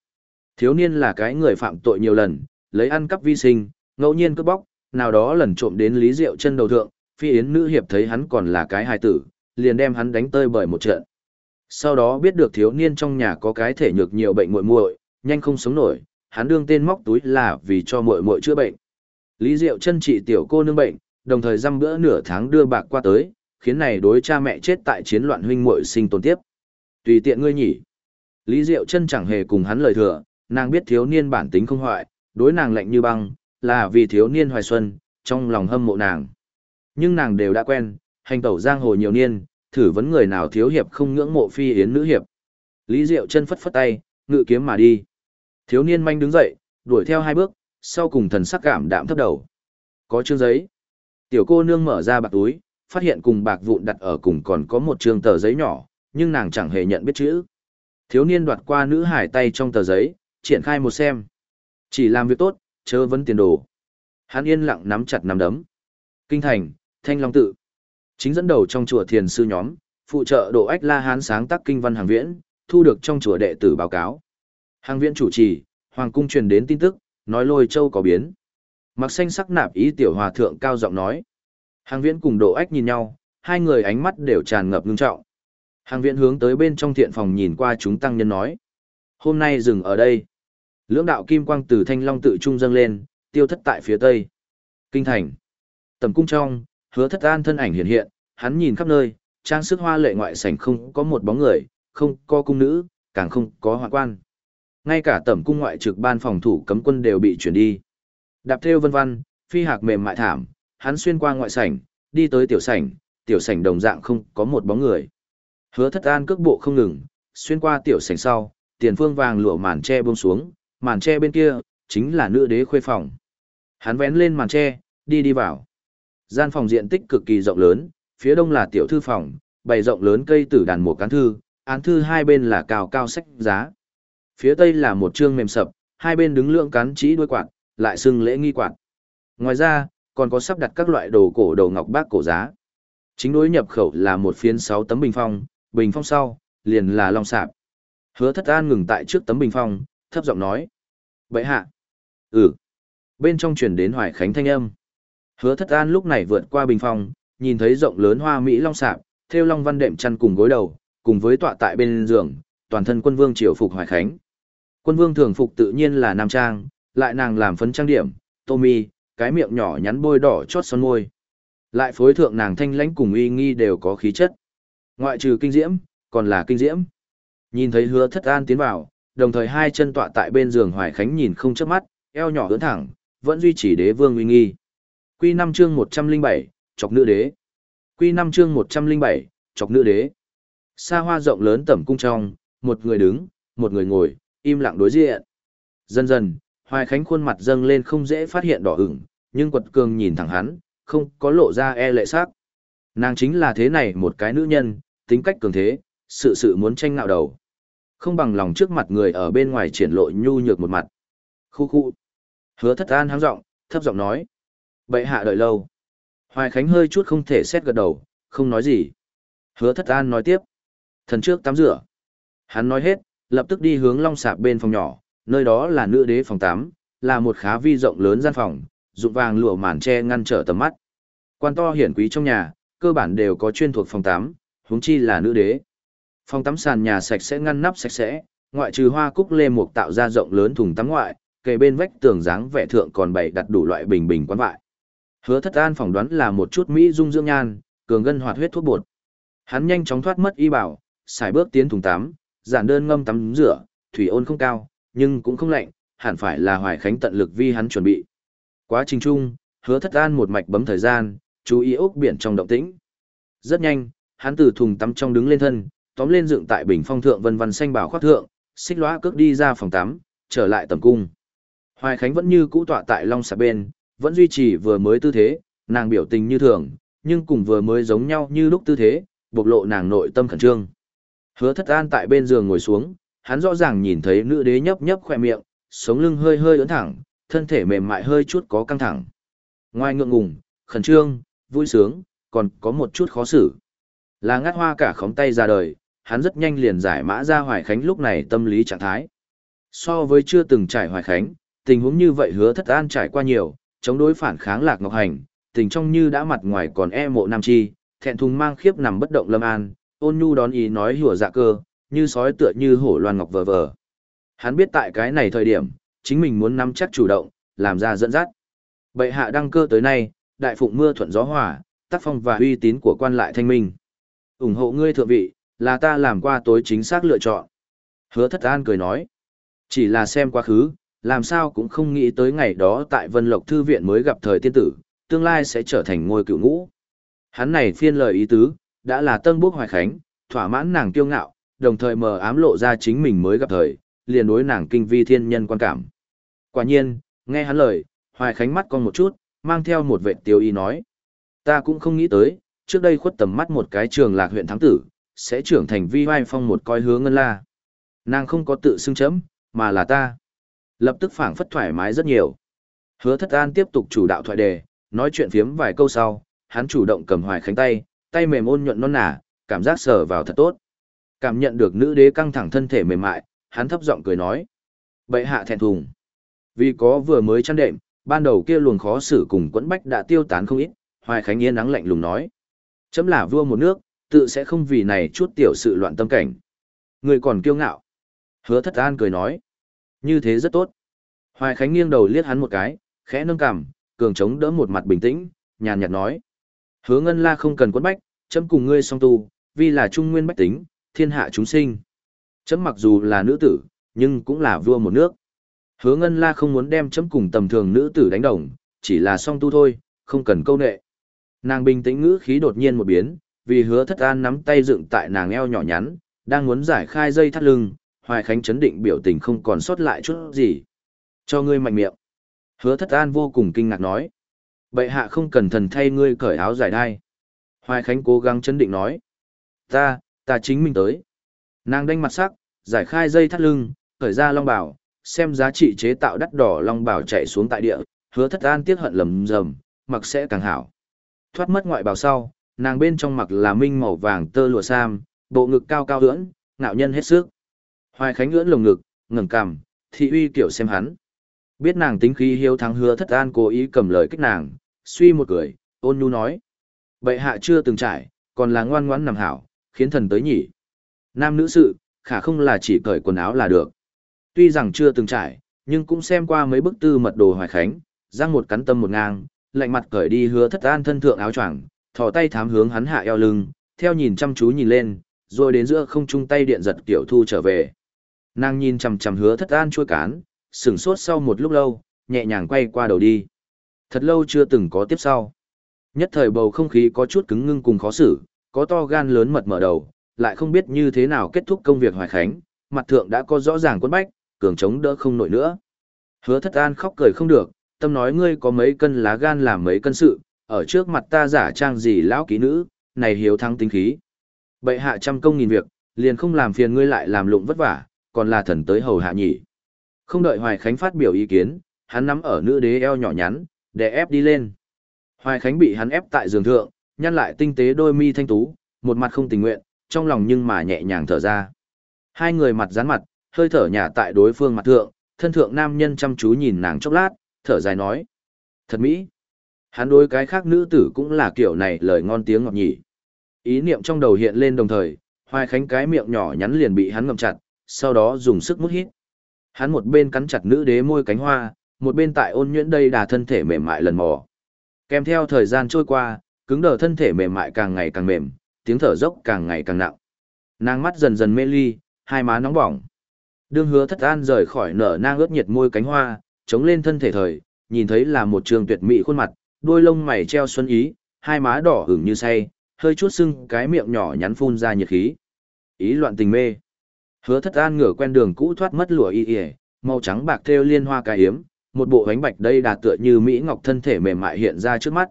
Thiếu niên là cái người phạm tội nhiều lần, lấy ăn cắp vi sinh, ngẫu nhiên cướp bóc, nào đó lần trộm đến lý rượu chân đầu thượng, phi yến nữ hiệp thấy hắn còn là cái hài tử, liền đem hắn đánh tơi bởi một trận. Sau đó biết được thiếu niên trong nhà có cái thể nhược nhiều bệnh muội muội, nhanh không sống nổi, hắn đương tên móc túi là vì cho muội muội chữa bệnh. Lý Diệu chân trị tiểu cô nương bệnh, đồng thời dăm bữa nửa tháng đưa bạc qua tới, khiến này đối cha mẹ chết tại chiến loạn huynh muội sinh tồn tiếp. Tùy tiện ngươi nhỉ. Lý Diệu chân chẳng hề cùng hắn lời thừa, nàng biết thiếu niên bản tính không hoại, đối nàng lạnh như băng, là vì thiếu niên hoài xuân, trong lòng hâm mộ nàng. Nhưng nàng đều đã quen, hành tẩu giang hồ nhiều niên, thử vấn người nào thiếu hiệp không ngưỡng mộ phi yến nữ hiệp. Lý Diệu chân phất phất tay, ngự kiếm mà đi. Thiếu niên manh đứng dậy, đuổi theo hai bước, sau cùng thần sắc cảm đạm thấp đầu. Có chương giấy. Tiểu cô nương mở ra bạc túi, phát hiện cùng bạc vụn đặt ở cùng còn có một chương tờ giấy nhỏ, nhưng nàng chẳng hề nhận biết chữ. Thiếu niên đoạt qua nữ hải tay trong tờ giấy, triển khai một xem. Chỉ làm việc tốt, chớ vấn tiền đồ. Hắn yên lặng nắm chặt nắm đấm. Kinh thành, Thanh Long tự. Chính dẫn đầu trong chùa thiền sư nhóm, phụ trợ độ ách la hán sáng tác kinh văn hàng viễn, thu được trong chùa đệ tử báo cáo. Hàng viễn chủ trì, hoàng cung truyền đến tin tức, nói lôi châu có biến. Mặc xanh sắc nạp ý tiểu hòa thượng cao giọng nói. Hàng viễn cùng độ ách nhìn nhau, hai người ánh mắt đều tràn ngập ngưng trọng. Hàng viễn hướng tới bên trong thiện phòng nhìn qua chúng tăng nhân nói. Hôm nay dừng ở đây. Lưỡng đạo kim quang từ thanh long tự trung dâng lên, tiêu thất tại phía tây. Kinh thành. Tầm cung trong, hứa thất an thân ảnh hiện hiện, hắn nhìn khắp nơi, trang sức hoa lệ ngoại sảnh không có một bóng người, không có cung nữ, càng không có hoạn quan. Ngay cả tẩm cung ngoại trực ban phòng thủ cấm quân đều bị chuyển đi. Đạp theo vân văn, phi hạc mềm mại thảm, hắn xuyên qua ngoại sảnh, đi tới tiểu sảnh, tiểu sảnh đồng dạng không có một bóng người. Hứa thất an cước bộ không ngừng, xuyên qua tiểu sảnh sau, tiền phương vàng lụa màn tre buông xuống, màn tre bên kia, chính là nữ đế khuê phòng. Hắn vén lên màn tre đi đi vào. Gian phòng diện tích cực kỳ rộng lớn, phía đông là tiểu thư phòng, bày rộng lớn cây tử đàn một cán thư, án thư hai bên là cao cao sách giá. Phía tây là một chương mềm sập, hai bên đứng lượng cán chỉ đuôi quạt, lại xưng lễ nghi quạt. Ngoài ra, còn có sắp đặt các loại đồ cổ đầu ngọc bác cổ giá. Chính đối nhập khẩu là một phiến sáu tấm bình phong, bình phong sau, liền là long sạp. Hứa thất an ngừng tại trước tấm bình phong, thấp giọng nói. Vậy hạ. Ừ. Bên trong truyền đến hoài khánh thanh âm. Hứa thất an lúc này vượt qua bình phong, nhìn thấy rộng lớn hoa Mỹ long sạp, theo long văn đệm chăn cùng gối đầu, cùng với tọa tại bên giường, toàn thân quân vương triều phục hoài khánh. Quân vương thường phục tự nhiên là nam trang, lại nàng làm phấn trang điểm, tô mi, cái miệng nhỏ nhắn bôi đỏ chót son môi. Lại phối thượng nàng thanh lãnh cùng uy nghi đều có khí chất. Ngoại trừ kinh diễm, còn là kinh diễm. Nhìn thấy hứa thất an tiến vào, đồng thời hai chân tọa tại bên giường hoài khánh nhìn không chớp mắt, eo nhỏ ưỡn thẳng, vẫn duy trì đế vương uy nghi. Quy năm chương 107, chọc nữ đế. Quy năm chương 107, chọc nữ đế. Xa hoa rộng lớn tẩm cung trong, một người đứng, một người ngồi, im lặng đối diện. Dần dần, Hoài Khánh khuôn mặt dâng lên không dễ phát hiện đỏ ửng, nhưng quật cường nhìn thẳng hắn, không có lộ ra e lệ sắc. Nàng chính là thế này một cái nữ nhân, tính cách cường thế, sự sự muốn tranh ngạo đầu. Không bằng lòng trước mặt người ở bên ngoài triển lộ nhu nhược một mặt. Khu khu. Hứa thất an háng giọng thấp giọng nói. Bệ hạ đợi lâu. Hoài Khánh hơi chút không thể xét gật đầu, không nói gì. Hứa thất an nói tiếp. Thần trước tắm rửa. Hắn nói hết, lập tức đi hướng long sạp bên phòng nhỏ, nơi đó là nữ đế phòng tắm, là một khá vi rộng lớn gian phòng, dụng vàng lụa màn che ngăn trở tầm mắt. Quan to hiển quý trong nhà, cơ bản đều có chuyên thuộc phòng tắm, huống chi là nữ đế. Phòng tắm sàn nhà sạch sẽ ngăn nắp sạch sẽ, ngoại trừ hoa cúc lê mục tạo ra rộng lớn thùng tắm ngoại, kề bên vách tường dáng vẻ thượng còn bày đặt đủ loại bình bình quán vại. Hứa thất an phỏng đoán là một chút mỹ dung dưỡng nhan, cường ngân hoạt huyết thuốc bột. Hắn nhanh chóng thoát mất y bảo, xài bước tiến thùng tắm, giản đơn ngâm tắm rửa, thủy ôn không cao, nhưng cũng không lạnh, hẳn phải là Hoài Khánh tận lực vi hắn chuẩn bị. Quá trình chung, hứa thất an một mạch bấm thời gian, chú ý ốc biển trong động tĩnh. Rất nhanh, hắn từ thùng tắm trong đứng lên thân, tóm lên dựng tại bình phong thượng vân vân xanh bảo khoác thượng, xích lóa cước đi ra phòng tắm, trở lại tầm cung. Hoài Khánh vẫn như cũ tọa tại long xà bên, vẫn duy trì vừa mới tư thế, nàng biểu tình như thường, nhưng cùng vừa mới giống nhau như lúc tư thế, bộc lộ nàng nội tâm khẩn trương. Hứa thất an tại bên giường ngồi xuống, hắn rõ ràng nhìn thấy nữ đế nhấp nhấp khỏe miệng, sống lưng hơi hơi ưỡn thẳng, thân thể mềm mại hơi chút có căng thẳng. Ngoài ngượng ngùng, khẩn trương, vui sướng, còn có một chút khó xử. Là ngắt hoa cả khóng tay ra đời, hắn rất nhanh liền giải mã ra Hoài Khánh lúc này tâm lý trạng thái. So với chưa từng trải Hoài Khánh, tình huống như vậy hứa thất an trải qua nhiều, chống đối phản kháng lạc ngọc hành, tình trong như đã mặt ngoài còn e mộ nam chi, thẹn thùng mang khiếp nằm bất động lâm an, ôn nhu đón ý nói hùa dạ cơ, như sói tựa như hổ loan ngọc vờ vờ. Hắn biết tại cái này thời điểm, chính mình muốn nắm chắc chủ động, làm ra dẫn dắt. Bệ hạ đăng cơ tới nay, đại phụng mưa thuận gió hòa, tác phong và uy tín của quan lại thanh minh. ủng hộ ngươi thượng vị, là ta làm qua tối chính xác lựa chọn. Hứa thất an cười nói. Chỉ là xem quá khứ, làm sao cũng không nghĩ tới ngày đó tại Vân Lộc Thư Viện mới gặp thời tiên tử, tương lai sẽ trở thành ngôi cựu ngũ. Hắn này phiên lời ý tứ, đã là tân bốc hoài khánh, thỏa mãn nàng kiêu ngạo, đồng thời mờ ám lộ ra chính mình mới gặp thời, liền đối nàng kinh vi thiên nhân quan cảm. Quả nhiên, nghe hắn lời, hoài khánh mắt con một chút, mang theo một vệ tiêu y nói. Ta cũng không nghĩ tới, trước đây khuất tầm mắt một cái trường lạc huyện thắng tử, sẽ trưởng thành vi vai phong một coi hướng ngân la. Nàng không có tự xưng chấm, mà là ta. Lập tức phảng phất thoải mái rất nhiều. Hứa thất an tiếp tục chủ đạo thoại đề, nói chuyện phiếm vài câu sau, hắn chủ động cầm hoài khánh tay, tay mềm ôn nhuận non nả, cảm giác sờ vào thật tốt. Cảm nhận được nữ đế căng thẳng thân thể mềm mại, hắn thấp giọng cười nói. Bệ hạ thẹn thùng. Vì có vừa mới chăn đệm, ban đầu kia luồng khó xử cùng quẫn bách đã tiêu tán không ít, hoài khánh yên nắng lạnh lùng nói. Chấm là vua một nước, tự sẽ không vì này chút tiểu sự loạn tâm cảnh. Người còn kiêu ngạo. Hứa thất an cười nói. Như thế rất tốt. Hoài Khánh nghiêng đầu liếc hắn một cái, khẽ nâng cằm, cường chống đỡ một mặt bình tĩnh, nhàn nhạt nói. Hứa ngân la không cần quấn bách, chấm cùng ngươi song tu, vì là trung nguyên bách tính, thiên hạ chúng sinh. Chấm mặc dù là nữ tử, nhưng cũng là vua một nước. Hứa ngân la không muốn đem chấm cùng tầm thường nữ tử đánh đồng, chỉ là song tu thôi, không cần câu nệ. Nàng bình tĩnh ngữ khí đột nhiên một biến, vì hứa thất an nắm tay dựng tại nàng eo nhỏ nhắn, đang muốn giải khai dây thắt lưng, Hoài Khánh chấn định biểu tình không còn sót lại chút gì. Cho ngươi mạnh miệng. Hứa thất an vô cùng kinh ngạc nói. Bệ hạ không cần thần thay ngươi cởi áo giải đai. Hoài Khánh cố gắng chấn định nói. Ta, ta chính mình tới. Nàng đanh mặt sắc, giải khai dây thắt lưng, cởi ra long bảo, xem giá trị chế tạo đắt đỏ long bảo chạy xuống tại địa, hứa thất an tiếc hận lầm rầm, mặc sẽ càng hảo. Thoát mất ngoại bào sau, nàng bên trong mặc là minh màu vàng tơ lụa sam, bộ ngực cao cao ưỡn, ngạo nhân hết sức. Hoài Khánh ưỡn lồng ngực, ngẩng cằm, thị uy kiểu xem hắn. Biết nàng tính khí hiếu thắng hứa thất an cố ý cầm lời kích nàng, suy một cười, ôn nhu nói. Bệ hạ chưa từng trải, còn là ngoan ngoãn nằm hảo, khiến thần tới nhỉ. Nam nữ sự, khả không là chỉ cởi quần áo là được. Tuy rằng chưa từng trải, nhưng cũng xem qua mấy bức tư mật đồ hoài khánh, giang một cắn tâm một ngang, lạnh mặt cởi đi hứa thất an thân thượng áo choàng, thò tay thám hướng hắn hạ eo lưng, theo nhìn chăm chú nhìn lên, rồi đến giữa không trung tay điện giật tiểu thu trở về. Nàng nhìn chằm chằm hứa thất an chua cán, sửng sốt sau một lúc lâu, nhẹ nhàng quay qua đầu đi. Thật lâu chưa từng có tiếp sau. Nhất thời bầu không khí có chút cứng ngưng cùng khó xử, có to gan lớn mật mở đầu, lại không biết như thế nào kết thúc công việc hoài khánh, mặt thượng đã có rõ ràng quân bách, cường chống đỡ không nổi nữa. Hứa thất an khóc cười không được, tâm nói ngươi có mấy cân lá gan làm mấy cân sự, ở trước mặt ta giả trang gì lão ký nữ, này hiếu thắng tính khí. Bệ hạ trăm công nghìn việc, liền không làm phiền ngươi lại làm lụng vất vả, còn là thần tới hầu hạ nhỉ. Không đợi Hoài Khánh phát biểu ý kiến, hắn nắm ở nữ đế eo nhỏ nhắn, để ép đi lên. Hoài Khánh bị hắn ép tại giường thượng, nhăn lại tinh tế đôi mi thanh tú, một mặt không tình nguyện, trong lòng nhưng mà nhẹ nhàng thở ra. Hai người mặt dán mặt, hơi thở nhà tại đối phương mặt thượng, thân thượng nam nhân chăm chú nhìn nàng chốc lát, thở dài nói. Thật mỹ. Hắn đối cái khác nữ tử cũng là kiểu này lời ngon tiếng ngọt nhỉ. Ý niệm trong đầu hiện lên đồng thời, Hoài Khánh cái miệng nhỏ nhắn liền bị hắn ngậm chặt, sau đó dùng sức mút hít. Hắn một bên cắn chặt nữ đế môi cánh hoa, một bên tại ôn nhuyễn đây đà thân thể mềm mại lần mò. Kèm theo thời gian trôi qua, cứng đờ thân thể mềm mại càng ngày càng mềm, tiếng thở dốc càng ngày càng nặng. Nàng mắt dần dần mê ly, hai má nóng bỏng. Đương hứa thất an rời khỏi nở nang ướt nhiệt môi cánh hoa, chống lên thân thể thời, nhìn thấy là một trường tuyệt mỹ khuôn mặt, đôi lông mày treo xuân ý, hai má đỏ hửng như say, hơi chút sưng cái miệng nhỏ nhắn phun ra nhiệt khí. Ý loạn tình mê. Hứa thất an ngửa quen đường cũ thoát mất lụa y y, màu trắng bạc thêu liên hoa cài hiếm, một bộ bánh bạch đây đạt tựa như mỹ ngọc thân thể mềm mại hiện ra trước mắt.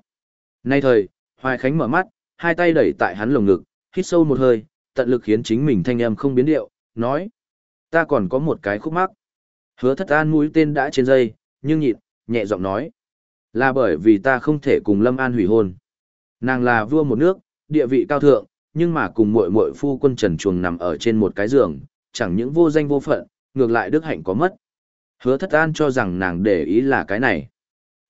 Nay thời, Hoài Khánh mở mắt, hai tay đẩy tại hắn lồng ngực, hít sâu một hơi, tận lực khiến chính mình thanh âm không biến điệu, nói: "Ta còn có một cái khúc mắc." Hứa Thất An mũi tên đã trên dây, nhưng nhịn, nhẹ giọng nói: "Là bởi vì ta không thể cùng Lâm An hủy hôn. Nàng là vua một nước, địa vị cao thượng, nhưng mà cùng muội muội phu quân Trần Chuồng nằm ở trên một cái giường, chẳng những vô danh vô phận, ngược lại đức hạnh có mất. Hứa thất an cho rằng nàng để ý là cái này.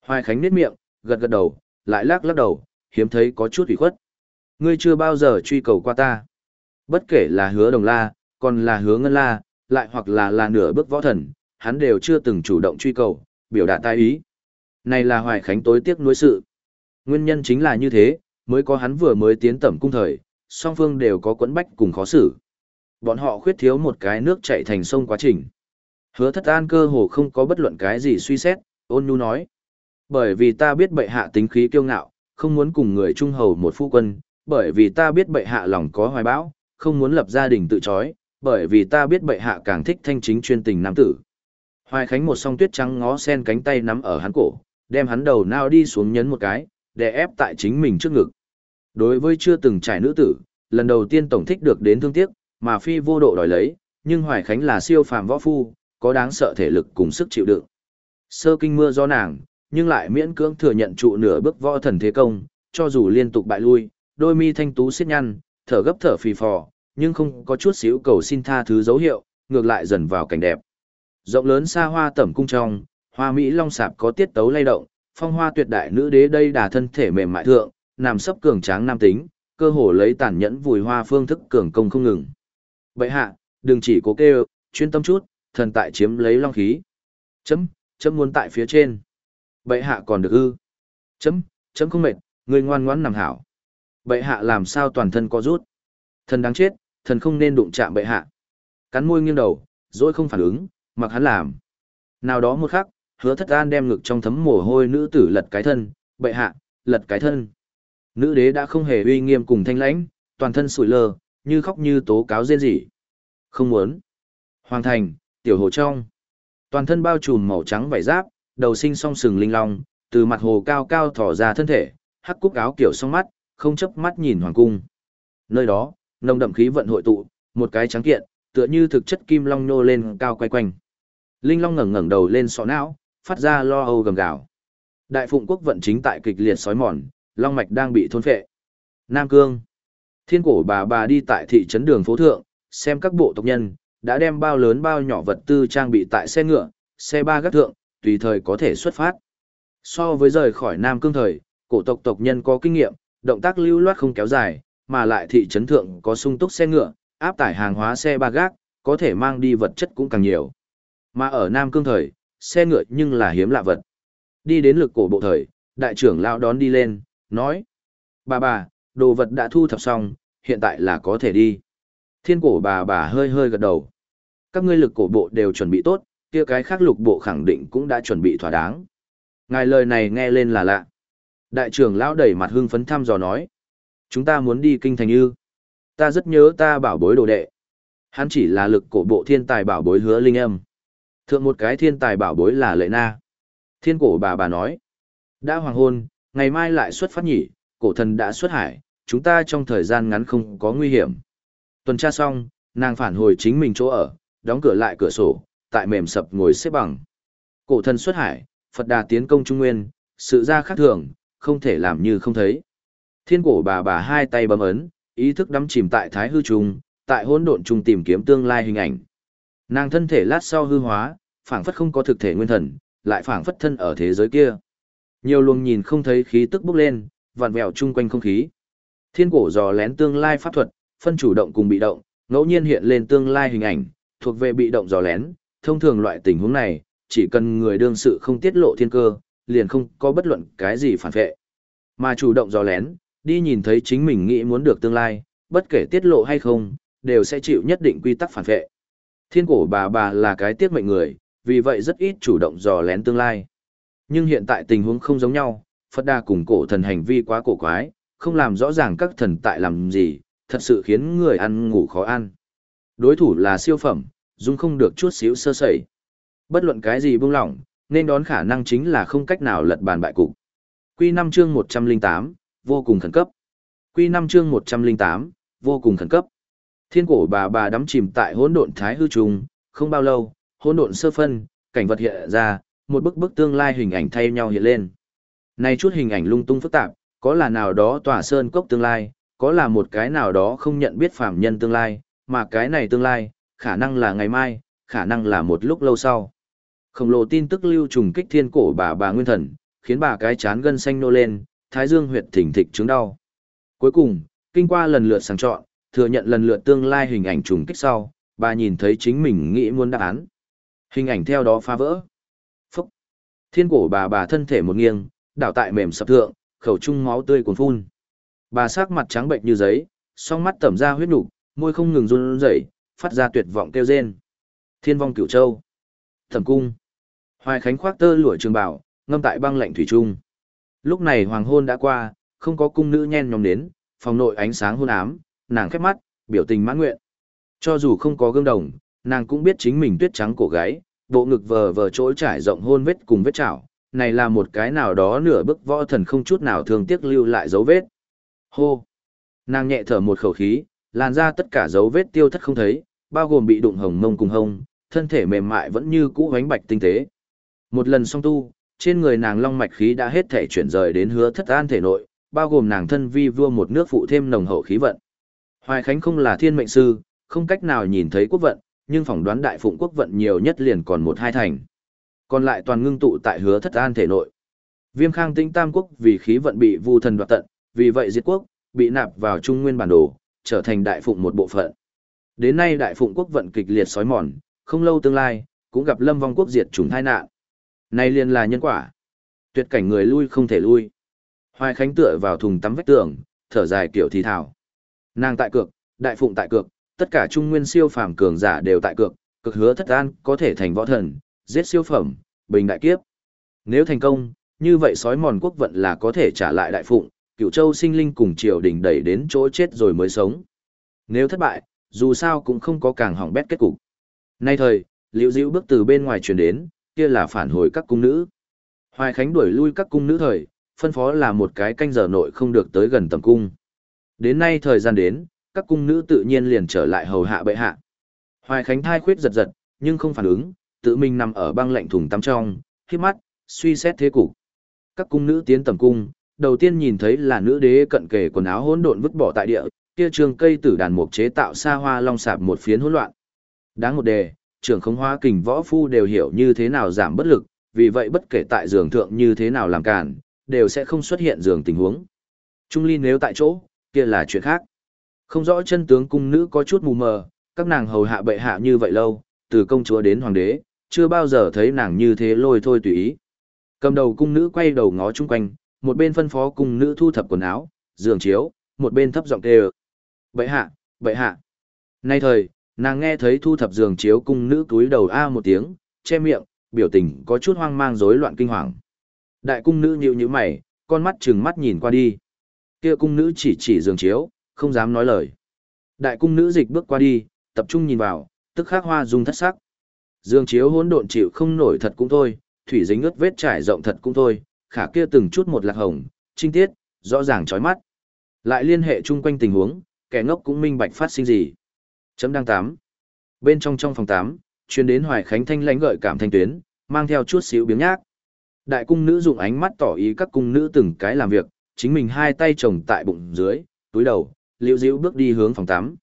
Hoài Khánh nít miệng, gật gật đầu, lại lắc lắc đầu, hiếm thấy có chút ủy khuất. Ngươi chưa bao giờ truy cầu qua ta. Bất kể là hứa đồng la, còn là hứa ngân la, lại hoặc là là nửa bước võ thần, hắn đều chưa từng chủ động truy cầu, biểu đạt tai ý. Này là Hoài Khánh tối tiếc nuối sự. Nguyên nhân chính là như thế, mới có hắn vừa mới tiến tẩm cung thời, song phương đều có quẫn bách cùng khó xử. Bọn họ khuyết thiếu một cái nước chạy thành sông quá trình. Hứa thất an cơ hồ không có bất luận cái gì suy xét, ôn nhu nói. Bởi vì ta biết bệ hạ tính khí kiêu ngạo, không muốn cùng người trung hầu một phu quân, bởi vì ta biết bệ hạ lòng có hoài bão, không muốn lập gia đình tự chói, bởi vì ta biết bệ hạ càng thích thanh chính chuyên tình nam tử. Hoài Khánh một song tuyết trắng ngó sen cánh tay nắm ở hắn cổ, đem hắn đầu nao đi xuống nhấn một cái, để ép tại chính mình trước ngực. Đối với chưa từng trải nữ tử, lần đầu tiên tổng thích được đến thương tiếc, mà phi vô độ đòi lấy, nhưng Hoài Khánh là siêu phàm võ phu, có đáng sợ thể lực cùng sức chịu đựng. Sơ kinh mưa do nàng, nhưng lại miễn cưỡng thừa nhận trụ nửa bước võ thần thế công, cho dù liên tục bại lui, đôi mi thanh tú xiết nhăn, thở gấp thở phì phò, nhưng không có chút xíu cầu xin tha thứ dấu hiệu, ngược lại dần vào cảnh đẹp. Rộng lớn xa hoa tẩm cung trong, hoa mỹ long sạp có tiết tấu lay động, phong hoa tuyệt đại nữ đế đây đà thân thể mềm mại thượng, nằm sấp cường tráng nam tính, cơ hồ lấy tàn nhẫn vùi hoa phương thức cường công không ngừng. Bệ hạ, đừng chỉ cố kêu, chuyên tâm chút, thần tại chiếm lấy long khí. Chấm, chấm muốn tại phía trên. Bệ hạ còn được ư. Chấm, chấm không mệt, người ngoan ngoãn nằm hảo. Bệ hạ làm sao toàn thân có rút. Thần đáng chết, thần không nên đụng chạm bệ hạ. Cắn môi nghiêng đầu, rồi không phản ứng, mặc hắn làm. Nào đó một khắc, hứa thất an đem ngực trong thấm mồ hôi nữ tử lật cái thân, bệ hạ, lật cái thân. Nữ đế đã không hề uy nghiêm cùng thanh lãnh, toàn thân sủi lơ, như khóc như tố cáo rên rỉ. Không muốn. Hoàng thành, tiểu hồ trong. Toàn thân bao trùm màu trắng vải giáp, đầu sinh song sừng linh long, từ mặt hồ cao cao thỏ ra thân thể, hắc cúc áo kiểu song mắt, không chấp mắt nhìn hoàng cung. Nơi đó, nồng đậm khí vận hội tụ, một cái trắng kiện, tựa như thực chất kim long nô lên cao quay quanh. Linh long ngẩng ngẩng đầu lên sọ não, phát ra lo âu gầm gào. Đại phụng quốc vận chính tại kịch liệt sói mòn, long mạch đang bị thôn phệ. Nam Cương. Thiên cổ bà bà đi tại thị trấn đường phố thượng, xem các bộ tộc nhân, đã đem bao lớn bao nhỏ vật tư trang bị tại xe ngựa, xe ba gác thượng, tùy thời có thể xuất phát. So với rời khỏi Nam Cương thời, cổ tộc tộc nhân có kinh nghiệm, động tác lưu loát không kéo dài, mà lại thị trấn thượng có sung túc xe ngựa, áp tải hàng hóa xe ba gác, có thể mang đi vật chất cũng càng nhiều. Mà ở Nam Cương thời, xe ngựa nhưng là hiếm lạ vật. Đi đến lực cổ bộ thời, đại trưởng lão đón đi lên, nói. Bà bà, đồ vật đã thu thập xong, hiện tại là có thể đi. Thiên cổ bà bà hơi hơi gật đầu. Các ngươi lực cổ bộ đều chuẩn bị tốt, kia cái khác lục bộ khẳng định cũng đã chuẩn bị thỏa đáng. Ngài lời này nghe lên là lạ. Đại trưởng lão đẩy mặt hưng phấn thăm dò nói. Chúng ta muốn đi kinh thành ư. Ta rất nhớ ta bảo bối đồ đệ. Hắn chỉ là lực cổ bộ thiên tài bảo bối hứa linh âm. Thượng một cái thiên tài bảo bối là lệ na. Thiên cổ bà bà nói. Đã hoàng hôn, ngày mai lại xuất phát nhỉ, cổ thần đã xuất hải, chúng ta trong thời gian ngắn không có nguy hiểm. Tuần tra xong, nàng phản hồi chính mình chỗ ở, đóng cửa lại cửa sổ, tại mềm sập ngồi xếp bằng. Cổ thần xuất hải, Phật đà tiến công Trung Nguyên, sự ra khác thường, không thể làm như không thấy. Thiên cổ bà bà hai tay bấm ấn, ý thức đắm chìm tại thái hư trùng, tại hỗn độn trùng tìm kiếm tương lai hình ảnh. Nàng thân thể lát sau hư hóa, phảng phất không có thực thể nguyên thần, lại phảng phất thân ở thế giới kia. Nhiều luồng nhìn không thấy khí tức bốc lên, vặn vẹo chung quanh không khí. Thiên cổ dò lén tương lai pháp thuật, phân chủ động cùng bị động, ngẫu nhiên hiện lên tương lai hình ảnh, thuộc về bị động dò lén, thông thường loại tình huống này, chỉ cần người đương sự không tiết lộ thiên cơ, liền không có bất luận cái gì phản vệ. Mà chủ động dò lén, đi nhìn thấy chính mình nghĩ muốn được tương lai, bất kể tiết lộ hay không, đều sẽ chịu nhất định quy tắc phản vệ. Thiên cổ bà bà là cái tiết mệnh người, vì vậy rất ít chủ động dò lén tương lai. Nhưng hiện tại tình huống không giống nhau, Phật đà cùng cổ thần hành vi quá cổ quái, không làm rõ ràng các thần tại làm gì, thật sự khiến người ăn ngủ khó ăn. Đối thủ là siêu phẩm, dung không được chút xíu sơ sẩy. Bất luận cái gì buông lỏng, nên đón khả năng chính là không cách nào lật bàn bại cục. Quy 5 chương 108, vô cùng khẩn cấp. Quy 5 chương 108, vô cùng khẩn cấp. Thiên cổ bà bà đắm chìm tại hỗn độn thái hư trùng, không bao lâu, hỗn độn sơ phân, cảnh vật hiện ra, một bức bức tương lai hình ảnh thay nhau hiện lên. Này chút hình ảnh lung tung phức tạp, có là nào đó tỏa sơn cốc tương lai, có là một cái nào đó không nhận biết phàm nhân tương lai, mà cái này tương lai, khả năng là ngày mai, khả năng là một lúc lâu sau. Khổng lồ tin tức lưu trùng kích thiên cổ bà bà nguyên thần, khiến bà cái chán gân xanh nô lên, thái dương huyệt thỉnh thịch chứng đau. Cuối cùng, kinh qua lần lượt sàng chọn, thừa nhận lần lượt tương lai hình ảnh trùng kích sau, bà nhìn thấy chính mình nghĩ muốn đáp án. Hình ảnh theo đó phá vỡ. Phúc! Thiên cổ bà bà thân thể một nghiêng, đảo tại mềm sập thượng, khẩu trung máu tươi cuồn phun. Bà sắc mặt trắng bệnh như giấy, song mắt tẩm ra huyết nục, môi không ngừng run rẩy, phát ra tuyệt vọng kêu rên. Thiên vong cửu châu. Thẩm cung. Hoài Khánh khoác tơ lụa trường bảo, ngâm tại băng lạnh thủy trung. Lúc này hoàng hôn đã qua, không có cung nữ nhen nhóm đến, phòng nội ánh sáng hôn ám, nàng khép mắt, biểu tình mãn nguyện. Cho dù không có gương đồng, nàng cũng biết chính mình tuyết trắng cổ gái, bộ ngực vờ vờ trỗi trải rộng hôn vết cùng vết chảo, này là một cái nào đó nửa bức võ thần không chút nào thường tiếc lưu lại dấu vết. Hô! Nàng nhẹ thở một khẩu khí, làn ra tất cả dấu vết tiêu thất không thấy, bao gồm bị đụng hồng mông cùng hông, thân thể mềm mại vẫn như cũ vánh bạch tinh tế. Một lần song tu, trên người nàng long mạch khí đã hết thể chuyển rời đến hứa thất an thể nội, bao gồm nàng thân vi vua một nước phụ thêm nồng hậu khí vận. Hoài Khánh không là thiên mệnh sư, không cách nào nhìn thấy quốc vận, nhưng phỏng đoán đại phụng quốc vận nhiều nhất liền còn một hai thành. Còn lại toàn ngưng tụ tại hứa thất an thể nội. Viêm khang tinh tam quốc vì khí vận bị vu thần đoạt tận, vì vậy diệt quốc, bị nạp vào trung nguyên bản đồ, trở thành đại phụng một bộ phận. Đến nay đại phụng quốc vận kịch liệt sói mòn, không lâu tương lai, cũng gặp lâm vong quốc diệt chủng tai nạn. nay liền là nhân quả. Tuyệt cảnh người lui không thể lui. Hoài Khánh tựa vào thùng tắm vách tường, thở dài kiểu thì thảo. Nàng tại cược, đại phụng tại cược, tất cả trung nguyên siêu phàm cường giả đều tại cược, cực hứa thất an có thể thành võ thần, giết siêu phẩm, bình đại kiếp. Nếu thành công, như vậy sói mòn quốc vận là có thể trả lại đại phụng, cựu châu sinh linh cùng triều đình đẩy đến chỗ chết rồi mới sống. Nếu thất bại, dù sao cũng không có càng hỏng bét kết cục. Nay thời, liễu diễu bước từ bên ngoài truyền đến, kia là phản hồi các cung nữ. Hoài Khánh đuổi lui các cung nữ thời, phân phó là một cái canh giờ nội không được tới gần tầm cung. Đến nay thời gian đến, các cung nữ tự nhiên liền trở lại hầu hạ bệ hạ. Hoài Khánh thai khuyết giật giật, nhưng không phản ứng, tự mình nằm ở băng lạnh thùng tắm trong, khiếp mắt, suy xét thế cục. Các cung nữ tiến tầm cung, đầu tiên nhìn thấy là nữ đế cận kề quần áo hỗn độn vứt bỏ tại địa, kia trường cây tử đàn mục chế tạo xa hoa long sạp một phiến hỗn loạn. Đáng một đề, trưởng không hóa kình võ phu đều hiểu như thế nào giảm bất lực, vì vậy bất kể tại giường thượng như thế nào làm cản, đều sẽ không xuất hiện giường tình huống. Trung ly nếu tại chỗ, kia là chuyện khác. Không rõ chân tướng cung nữ có chút mù mờ, các nàng hầu hạ bệ hạ như vậy lâu, từ công chúa đến hoàng đế, chưa bao giờ thấy nàng như thế lôi thôi tùy ý. Cầm đầu cung nữ quay đầu ngó chung quanh, một bên phân phó cung nữ thu thập quần áo, giường chiếu, một bên thấp giọng kêu. Bệ hạ, bệ hạ. Nay thời, nàng nghe thấy thu thập giường chiếu cung nữ túi đầu a một tiếng, che miệng, biểu tình có chút hoang mang rối loạn kinh hoàng. Đại cung nữ nhíu nhíu mày, con mắt trừng mắt nhìn qua đi. Kia cung nữ chỉ chỉ giường chiếu, không dám nói lời. Đại cung nữ dịch bước qua đi, tập trung nhìn vào, tức khắc hoa dung thất sắc. Dương chiếu hỗn độn chịu không nổi thật cũng thôi, thủy dính ướt vết trải rộng thật cũng thôi, khả kia từng chút một lạc hồng, trinh tiết, rõ ràng chói mắt. Lại liên hệ chung quanh tình huống, kẻ ngốc cũng minh bạch phát sinh gì. Chấm đang tám. Bên trong trong phòng tám, chuyên đến Hoài Khánh thanh lãnh gợi cảm thanh tuyến, mang theo chút xíu biếng nhác. Đại cung nữ dùng ánh mắt tỏ ý các cung nữ từng cái làm việc, chính mình hai tay chồng tại bụng dưới, túi đầu, liễu diễu bước đi hướng phòng tắm.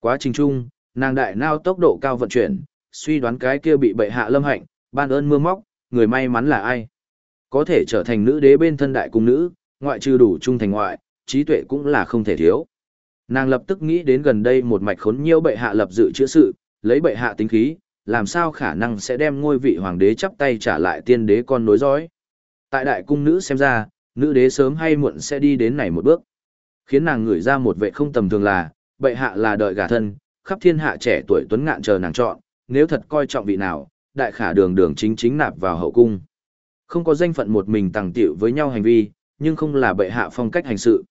Quá trình chung, nàng đại nao tốc độ cao vận chuyển, suy đoán cái kia bị bệ hạ lâm hạnh, ban ơn mưa móc, người may mắn là ai. Có thể trở thành nữ đế bên thân đại cung nữ, ngoại trừ đủ trung thành ngoại, trí tuệ cũng là không thể thiếu. Nàng lập tức nghĩ đến gần đây một mạch khốn nhiêu bệ hạ lập dự chữa sự, lấy bệ hạ tính khí, làm sao khả năng sẽ đem ngôi vị hoàng đế chắp tay trả lại tiên đế con nối dõi. Tại đại cung nữ xem ra, nữ đế sớm hay muộn sẽ đi đến này một bước. Khiến nàng ngửi ra một vệ không tầm thường là, bệ hạ là đợi gả thân, khắp thiên hạ trẻ tuổi tuấn ngạn chờ nàng chọn, nếu thật coi trọng vị nào, đại khả đường đường chính chính nạp vào hậu cung. Không có danh phận một mình tàng tiểu với nhau hành vi, nhưng không là bệ hạ phong cách hành sự.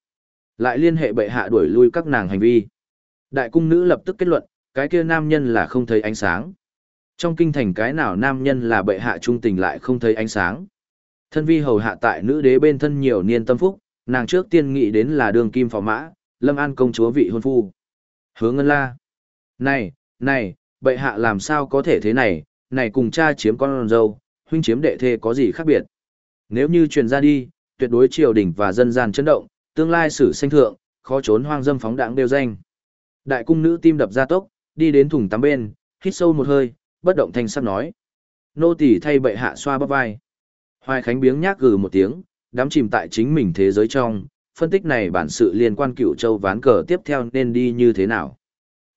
Lại liên hệ bệ hạ đuổi lui các nàng hành vi. Đại cung nữ lập tức kết luận, cái kia nam nhân là không thấy ánh sáng. Trong kinh thành cái nào nam nhân là bệ hạ trung tình lại không thấy ánh sáng. Thân vi hầu hạ tại nữ đế bên thân nhiều niên tâm phúc, nàng trước tiên nghĩ đến là đường kim phò mã, lâm an công chúa vị hôn phu. Hứa ngân la. Này, này, bệ hạ làm sao có thể thế này, này cùng cha chiếm con dâu, huynh chiếm đệ thê có gì khác biệt. Nếu như truyền ra đi, tuyệt đối triều đình và dân gian chấn động, tương lai sử sanh thượng, khó trốn hoang dâm phóng đảng đều danh. Đại cung nữ tim đập ra tốc, đi đến thùng tắm bên, hít sâu một hơi, bất động thanh sắc nói. Nô tỳ thay bệ hạ xoa bắp vai. Hoài Khánh biếng nhác gừ một tiếng, đắm chìm tại chính mình thế giới trong, phân tích này bản sự liên quan cựu châu ván cờ tiếp theo nên đi như thế nào.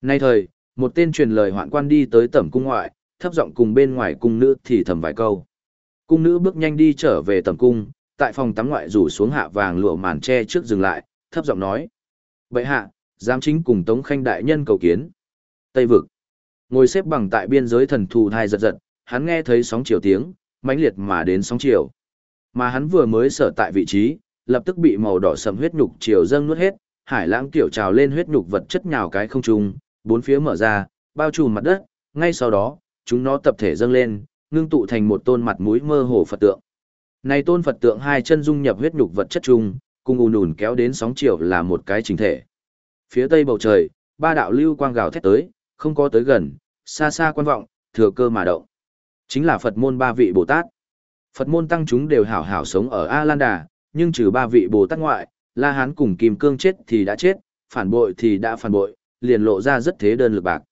Nay thời, một tên truyền lời hoạn quan đi tới tẩm cung ngoại, thấp giọng cùng bên ngoài cung nữ thì thầm vài câu. Cung nữ bước nhanh đi trở về tẩm cung, tại phòng tắm ngoại rủ xuống hạ vàng lụa màn tre trước dừng lại, thấp giọng nói. Vậy hạ, giám chính cùng Tống Khanh đại nhân cầu kiến. Tây vực. Ngồi xếp bằng tại biên giới thần thù thai giật giật, hắn nghe thấy sóng chiều tiếng, mãnh liệt mà đến sóng chiều. Mà hắn vừa mới sở tại vị trí, lập tức bị màu đỏ sẫm huyết nhục chiều dâng nuốt hết, hải lãng tiểu trào lên huyết nhục vật chất nhào cái không trung, bốn phía mở ra, bao trùm mặt đất, ngay sau đó, chúng nó tập thể dâng lên, ngưng tụ thành một tôn mặt mũi mơ hồ Phật tượng. Này tôn Phật tượng hai chân dung nhập huyết nhục vật chất chung, cùng ùn ùn kéo đến sóng chiều là một cái chỉnh thể. Phía tây bầu trời, ba đạo lưu quang gào thét tới, không có tới gần, xa xa quan vọng, thừa cơ mà động. Chính là Phật môn ba vị Bồ Tát. Phật môn tăng chúng đều hảo hảo sống ở A Lan Đà, nhưng trừ ba vị Bồ Tát ngoại, La Hán cùng Kim Cương chết thì đã chết, phản bội thì đã phản bội, liền lộ ra rất thế đơn lực bạc.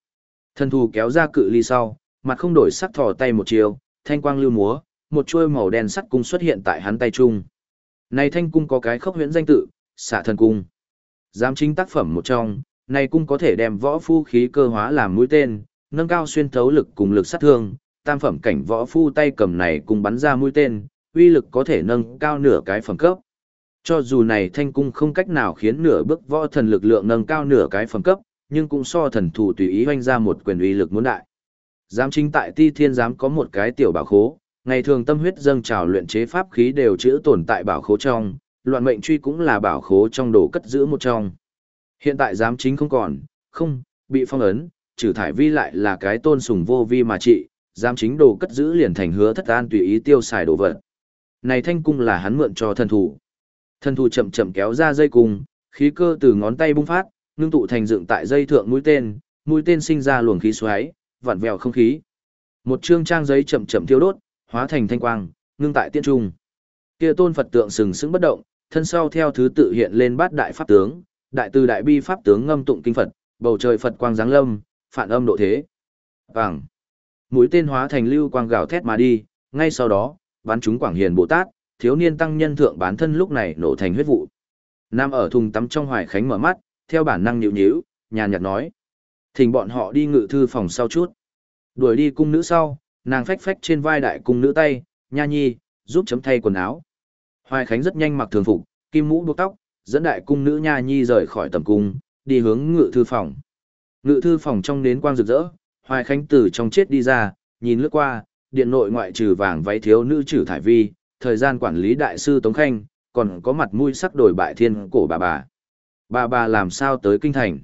thần thù kéo ra cự ly sau, mặt không đổi sắc thò tay một chiều, thanh quang lưu múa, một chuôi màu đen sắt cung xuất hiện tại hắn tay trung. Này thanh cung có cái khốc huyễn danh tự, xạ thần cung. Giám chính tác phẩm một trong, này cung có thể đem võ phu khí cơ hóa làm mũi tên, nâng cao xuyên thấu lực cùng lực sát thương, tam phẩm cảnh võ phu tay cầm này cùng bắn ra mũi tên, uy lực có thể nâng cao nửa cái phẩm cấp. Cho dù này thanh cung không cách nào khiến nửa bước võ thần lực lượng nâng cao nửa cái phẩm cấp, nhưng cũng so thần thủ tùy ý hoanh ra một quyền uy lực muốn đại. Giám chính tại ti thiên giám có một cái tiểu bảo khố, ngày thường tâm huyết dâng trào luyện chế pháp khí đều chữ tồn tại bảo khố trong, loạn mệnh truy cũng là bảo khố trong đồ cất giữ một trong. Hiện tại giám chính không còn, không, bị phong ấn, trừ thải vi lại là cái tôn sùng vô vi mà trị, giám chính đồ cất giữ liền thành hứa thất an tùy ý tiêu xài đồ vật. Này thanh cung là hắn mượn cho thần thủ. Thần thủ chậm chậm kéo ra dây cung, khí cơ từ ngón tay bung phát, ngưng tụ thành dựng tại dây thượng mũi tên, mũi tên sinh ra luồng khí xoáy, vặn vẹo không khí. Một chương trang giấy chậm chậm thiêu đốt, hóa thành thanh quang, ngưng tại tiên trung. Kia tôn Phật tượng sừng sững bất động, thân sau theo thứ tự hiện lên bát đại pháp tướng, đại từ đại bi pháp tướng ngâm tụng kinh Phật, bầu trời Phật quang giáng lâm, phản âm độ thế. Vàng. Mũi tên hóa thành lưu quang gào thét mà đi, ngay sau đó, bắn chúng Quảng Hiền Bồ Tát, thiếu niên tăng nhân thượng bán thân lúc này nổ thành huyết vụ. Nam ở thùng tắm trong hoài khánh mở mắt, theo bản năng nhịu nhíu, nhàn nhạt nói. Thỉnh bọn họ đi ngự thư phòng sau chút. Đuổi đi cung nữ sau, nàng phách phách trên vai đại cung nữ tay, nha nhi, giúp chấm thay quần áo. Hoài Khánh rất nhanh mặc thường phục, kim mũ buộc tóc, dẫn đại cung nữ nha nhi rời khỏi tầm cung, đi hướng ngự thư phòng. Ngự thư phòng trong nến quang rực rỡ, Hoài Khánh từ trong chết đi ra, nhìn lướt qua, điện nội ngoại trừ vàng váy thiếu nữ trừ thải vi, thời gian quản lý đại sư Tống Khanh, còn có mặt mũi sắc đổi bại thiên cổ bà bà. Bà bà làm sao tới kinh thành?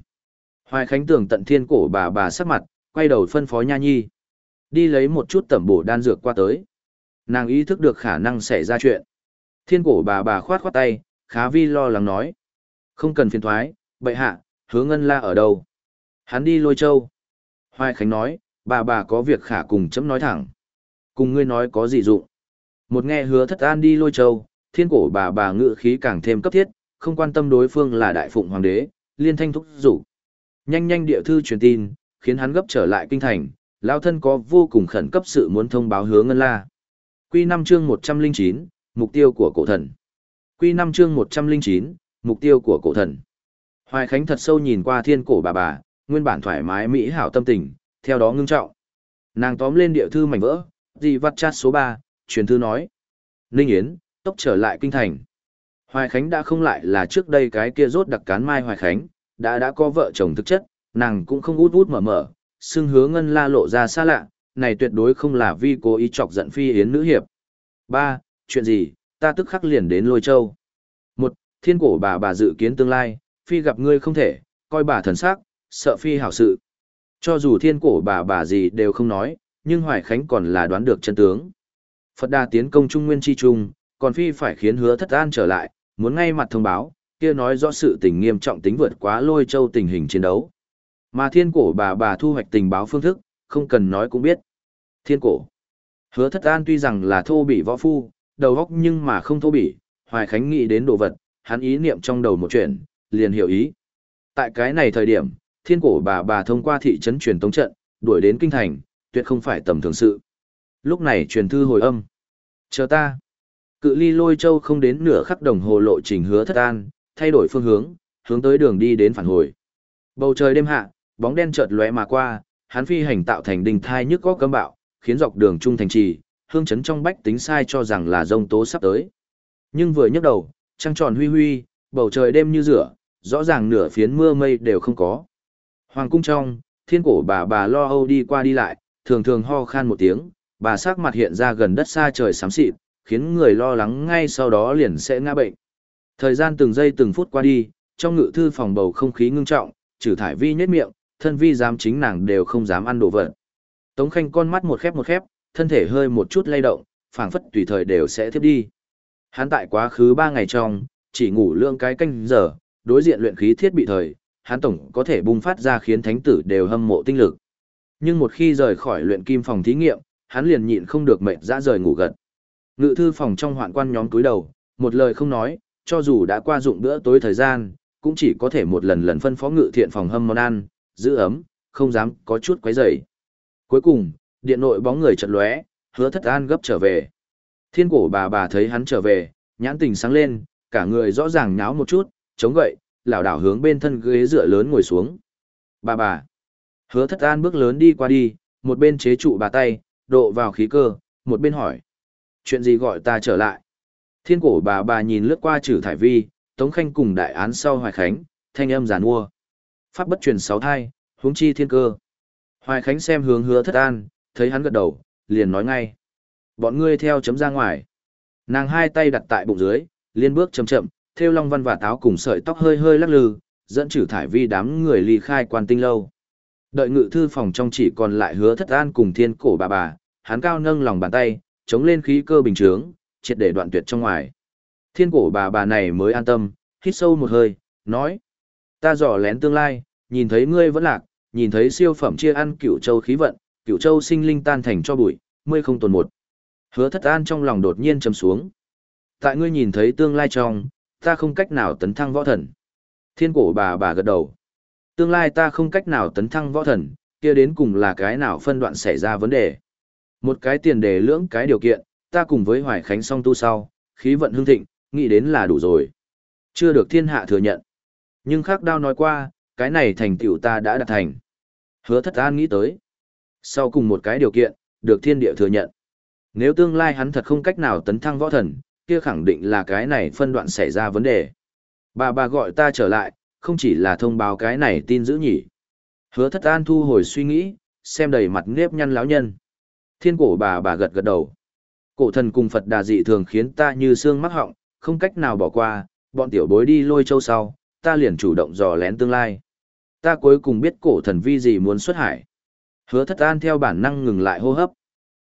Hoài Khánh tưởng tận thiên cổ bà bà sắc mặt, quay đầu phân phó nha nhi. Đi lấy một chút tẩm bổ đan dược qua tới. Nàng ý thức được khả năng xảy ra chuyện. Thiên cổ bà bà khoát khoát tay, khá vi lo lắng nói. Không cần phiền thoái, bệ hạ, hứa ngân la ở đâu? Hắn đi lôi châu. Hoài Khánh nói, bà bà có việc khả cùng chấm nói thẳng. Cùng ngươi nói có gì dụng. Một nghe hứa thất an đi lôi châu, thiên cổ bà bà ngự khí càng thêm cấp thiết, không quan tâm đối phương là đại phụng hoàng đế, liên thanh thúc rủ. Nhanh nhanh địa thư truyền tin, khiến hắn gấp trở lại kinh thành, lao thân có vô cùng khẩn cấp sự muốn thông báo hướng ngân la. Quy 5 chương 109, mục tiêu của cổ thần. Quy 5 chương 109, mục tiêu của cổ thần. Hoài Khánh thật sâu nhìn qua thiên cổ bà bà, nguyên bản thoải mái mỹ hảo tâm tình, theo đó ngưng trọng. Nàng tóm lên địa thư mảnh vỡ, dì vắt chat số 3, truyền thư nói. Ninh Yến, tốc trở lại kinh thành. Hoài Khánh đã không lại là trước đây cái kia rốt đặc cán mai Hoài Khánh, đã đã có vợ chồng thực chất, nàng cũng không út út mở mở, xưng hứa ngân la lộ ra xa lạ, này tuyệt đối không là vi cố ý chọc giận phi yến nữ hiệp. Ba, Chuyện gì, ta tức khắc liền đến lôi châu. Một, Thiên cổ bà bà dự kiến tương lai, phi gặp ngươi không thể, coi bà thần sắc, sợ phi hảo sự. Cho dù thiên cổ bà bà gì đều không nói, nhưng Hoài Khánh còn là đoán được chân tướng. Phật đà tiến công trung nguyên chi trung, còn phi phải khiến hứa thất an trở lại, muốn ngay mặt thông báo, kia nói rõ sự tình nghiêm trọng tính vượt quá lôi châu tình hình chiến đấu. Mà thiên cổ bà bà thu hoạch tình báo phương thức, không cần nói cũng biết. Thiên cổ. Hứa thất an tuy rằng là thô bị võ phu, đầu óc nhưng mà không thô bỉ, Hoài Khánh nghĩ đến đồ vật, hắn ý niệm trong đầu một chuyện, liền hiểu ý. Tại cái này thời điểm, thiên cổ bà bà thông qua thị trấn truyền tống trận, đuổi đến kinh thành, tuyệt không phải tầm thường sự. Lúc này truyền thư hồi âm. Chờ ta. Cự ly lôi châu không đến nửa khắc đồng hồ lộ trình hứa thất an, thay đổi phương hướng, hướng tới đường đi đến phản hồi. Bầu trời đêm hạ, bóng đen chợt lóe mà qua, hắn phi hành tạo thành đình thai nhức có cấm bạo, khiến dọc đường trung thành trì, hương chấn trong bách tính sai cho rằng là rông tố sắp tới. Nhưng vừa nhấc đầu, trăng tròn huy huy, bầu trời đêm như rửa, rõ ràng nửa phiến mưa mây đều không có. Hoàng cung trong, thiên cổ bà bà lo âu đi qua đi lại, thường thường ho khan một tiếng, bà sắc mặt hiện ra gần đất xa trời xám xịt, khiến người lo lắng ngay sau đó liền sẽ ngã bệnh. Thời gian từng giây từng phút qua đi, trong ngự thư phòng bầu không khí ngưng trọng, trừ thải vi nhếch miệng, thân vi dám chính nàng đều không dám ăn đồ vật. Tống Khanh con mắt một khép một khép, thân thể hơi một chút lay động, phảng phất tùy thời đều sẽ tiếp đi. Hắn tại quá khứ 3 ngày trong, chỉ ngủ lượng cái canh giờ, đối diện luyện khí thiết bị thời, hắn tổng có thể bùng phát ra khiến thánh tử đều hâm mộ tinh lực. Nhưng một khi rời khỏi luyện kim phòng thí nghiệm, hắn liền nhịn không được mệt dã rời ngủ gật. Ngự thư phòng trong hoạn quan nhóm cúi đầu, một lời không nói, cho dù đã qua dụng bữa tối thời gian, cũng chỉ có thể một lần lần phân phó ngự thiện phòng hâm món ăn, giữ ấm, không dám có chút quấy rầy. Cuối cùng, điện nội bóng người chợt lóe, hứa thất an gấp trở về. Thiên cổ bà bà thấy hắn trở về, nhãn tình sáng lên, cả người rõ ràng nháo một chút, chống gậy, lảo đảo hướng bên thân ghế dựa lớn ngồi xuống. Bà bà. Hứa thất an bước lớn đi qua đi, một bên chế trụ bà tay, độ vào khí cơ, một bên hỏi. Chuyện gì gọi ta trở lại? Thiên cổ bà bà nhìn lướt qua trừ thải vi, Tống Khanh cùng đại án sau Hoài Khánh, thanh âm giàn mua. Pháp bất truyền sáu thai, huống chi thiên cơ. Hoài Khánh xem hướng hứa thất an, thấy hắn gật đầu, liền nói ngay. Bọn ngươi theo chấm ra ngoài. Nàng hai tay đặt tại bụng dưới, liên bước chậm chậm, theo long văn và táo cùng sợi tóc hơi hơi lắc lư, dẫn trừ thải vi đám người ly khai quan tinh lâu. Đợi ngự thư phòng trong chỉ còn lại hứa thất an cùng thiên cổ bà bà, hắn cao nâng lòng bàn tay, chống lên khí cơ bình trướng, triệt để đoạn tuyệt trong ngoài. Thiên cổ bà bà này mới an tâm, hít sâu một hơi, nói. Ta dò lén tương lai, nhìn thấy ngươi vẫn lạc, nhìn thấy siêu phẩm chia ăn cửu châu khí vận, cửu châu sinh linh tan thành cho bụi, mươi không tồn một. Hứa thất an trong lòng đột nhiên trầm xuống. Tại ngươi nhìn thấy tương lai trong, ta không cách nào tấn thăng võ thần. Thiên cổ bà bà gật đầu. Tương lai ta không cách nào tấn thăng võ thần, kia đến cùng là cái nào phân đoạn xảy ra vấn đề. Một cái tiền đề lưỡng cái điều kiện, ta cùng với Hoài Khánh song tu sau, khí vận hương thịnh, nghĩ đến là đủ rồi. Chưa được thiên hạ thừa nhận. Nhưng khắc đao nói qua, cái này thành tựu ta đã đạt thành. Hứa thất an nghĩ tới. Sau cùng một cái điều kiện, được thiên địa thừa nhận. Nếu tương lai hắn thật không cách nào tấn thăng võ thần, kia khẳng định là cái này phân đoạn xảy ra vấn đề. Bà bà gọi ta trở lại, không chỉ là thông báo cái này tin dữ nhỉ. Hứa thất an thu hồi suy nghĩ, xem đầy mặt nếp nhăn lão nhân. Thiên cổ bà bà gật gật đầu. Cổ thần cùng Phật đà dị thường khiến ta như xương mắc họng, không cách nào bỏ qua, bọn tiểu bối đi lôi châu sau, ta liền chủ động dò lén tương lai. Ta cuối cùng biết cổ thần vi gì muốn xuất hải. Hứa thất an theo bản năng ngừng lại hô hấp.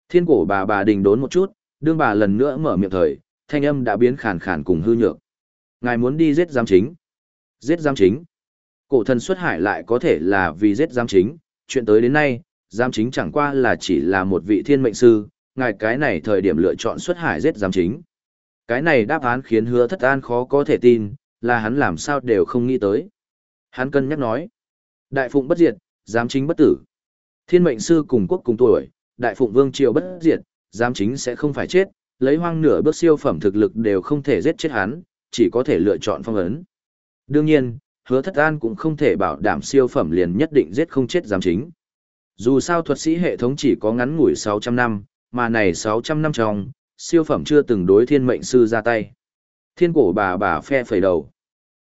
Thiên cổ bà bà đình đốn một chút, đương bà lần nữa mở miệng thời, thanh âm đã biến khàn khàn cùng hư nhược. Ngài muốn đi giết giám chính. Giết giám chính. Cổ thần xuất hải lại có thể là vì giết giám chính, chuyện tới đến nay, giám chính chẳng qua là chỉ là một vị thiên mệnh sư, ngài cái này thời điểm lựa chọn xuất hải giết giám chính. Cái này đáp án khiến hứa thất an khó có thể tin, là hắn làm sao đều không nghĩ tới. Hắn cân nhắc nói, đại phụng bất diệt, giám chính bất tử. Thiên mệnh sư cùng quốc cùng tuổi, đại phụng vương triều bất diệt, giám chính sẽ không phải chết, lấy hoang nửa bước siêu phẩm thực lực đều không thể giết chết hắn, chỉ có thể lựa chọn phong ấn. Đương nhiên, hứa thất an cũng không thể bảo đảm siêu phẩm liền nhất định giết không chết giám chính. Dù sao thuật sĩ hệ thống chỉ có ngắn ngủi 600 năm, mà này 600 năm trong, siêu phẩm chưa từng đối thiên mệnh sư ra tay. Thiên cổ bà bà phe phẩy đầu.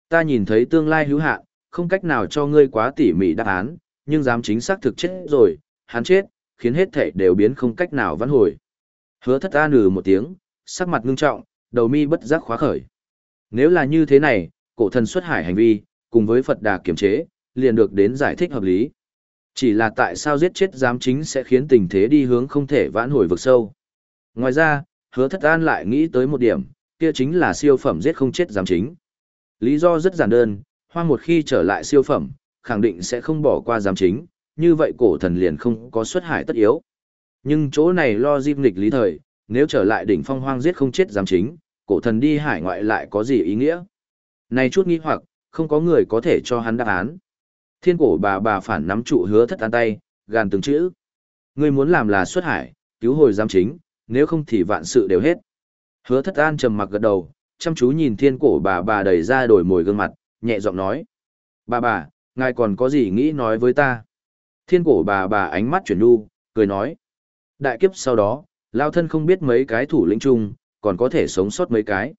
Ta nhìn thấy tương lai hữu hạn, không cách nào cho ngươi quá tỉ mỉ đáp án, nhưng dám chính xác thực chết rồi, hắn chết, khiến hết thể đều biến không cách nào vãn hồi. Hứa thất ta nừ một tiếng, sắc mặt ngưng trọng, đầu mi bất giác khóa khởi. Nếu là như thế này, cổ thần xuất hải hành vi, cùng với Phật đà kiểm chế, liền được đến giải thích hợp lý. Chỉ là tại sao giết chết giám chính sẽ khiến tình thế đi hướng không thể vãn hồi vực sâu. Ngoài ra, hứa thất an lại nghĩ tới một điểm, kia chính là siêu phẩm giết không chết giám chính. Lý do rất giản đơn, hoang một khi trở lại siêu phẩm, khẳng định sẽ không bỏ qua giám chính, như vậy cổ thần liền không có xuất hải tất yếu. Nhưng chỗ này lo dịp nghịch lý thời, nếu trở lại đỉnh phong hoang giết không chết giám chính, cổ thần đi hải ngoại lại có gì ý nghĩa? Này chút nghi hoặc, không có người có thể cho hắn đáp án. Thiên cổ bà bà phản nắm trụ hứa thất an tay, gàn từng chữ. Ngươi muốn làm là xuất hải, cứu hồi giám chính, nếu không thì vạn sự đều hết. Hứa thất an trầm mặc gật đầu, chăm chú nhìn thiên cổ bà bà đẩy ra đổi mồi gương mặt, nhẹ giọng nói. Bà bà, ngài còn có gì nghĩ nói với ta? Thiên cổ bà bà ánh mắt chuyển nu, cười nói. Đại kiếp sau đó, lao thân không biết mấy cái thủ lĩnh chung, còn có thể sống sót mấy cái.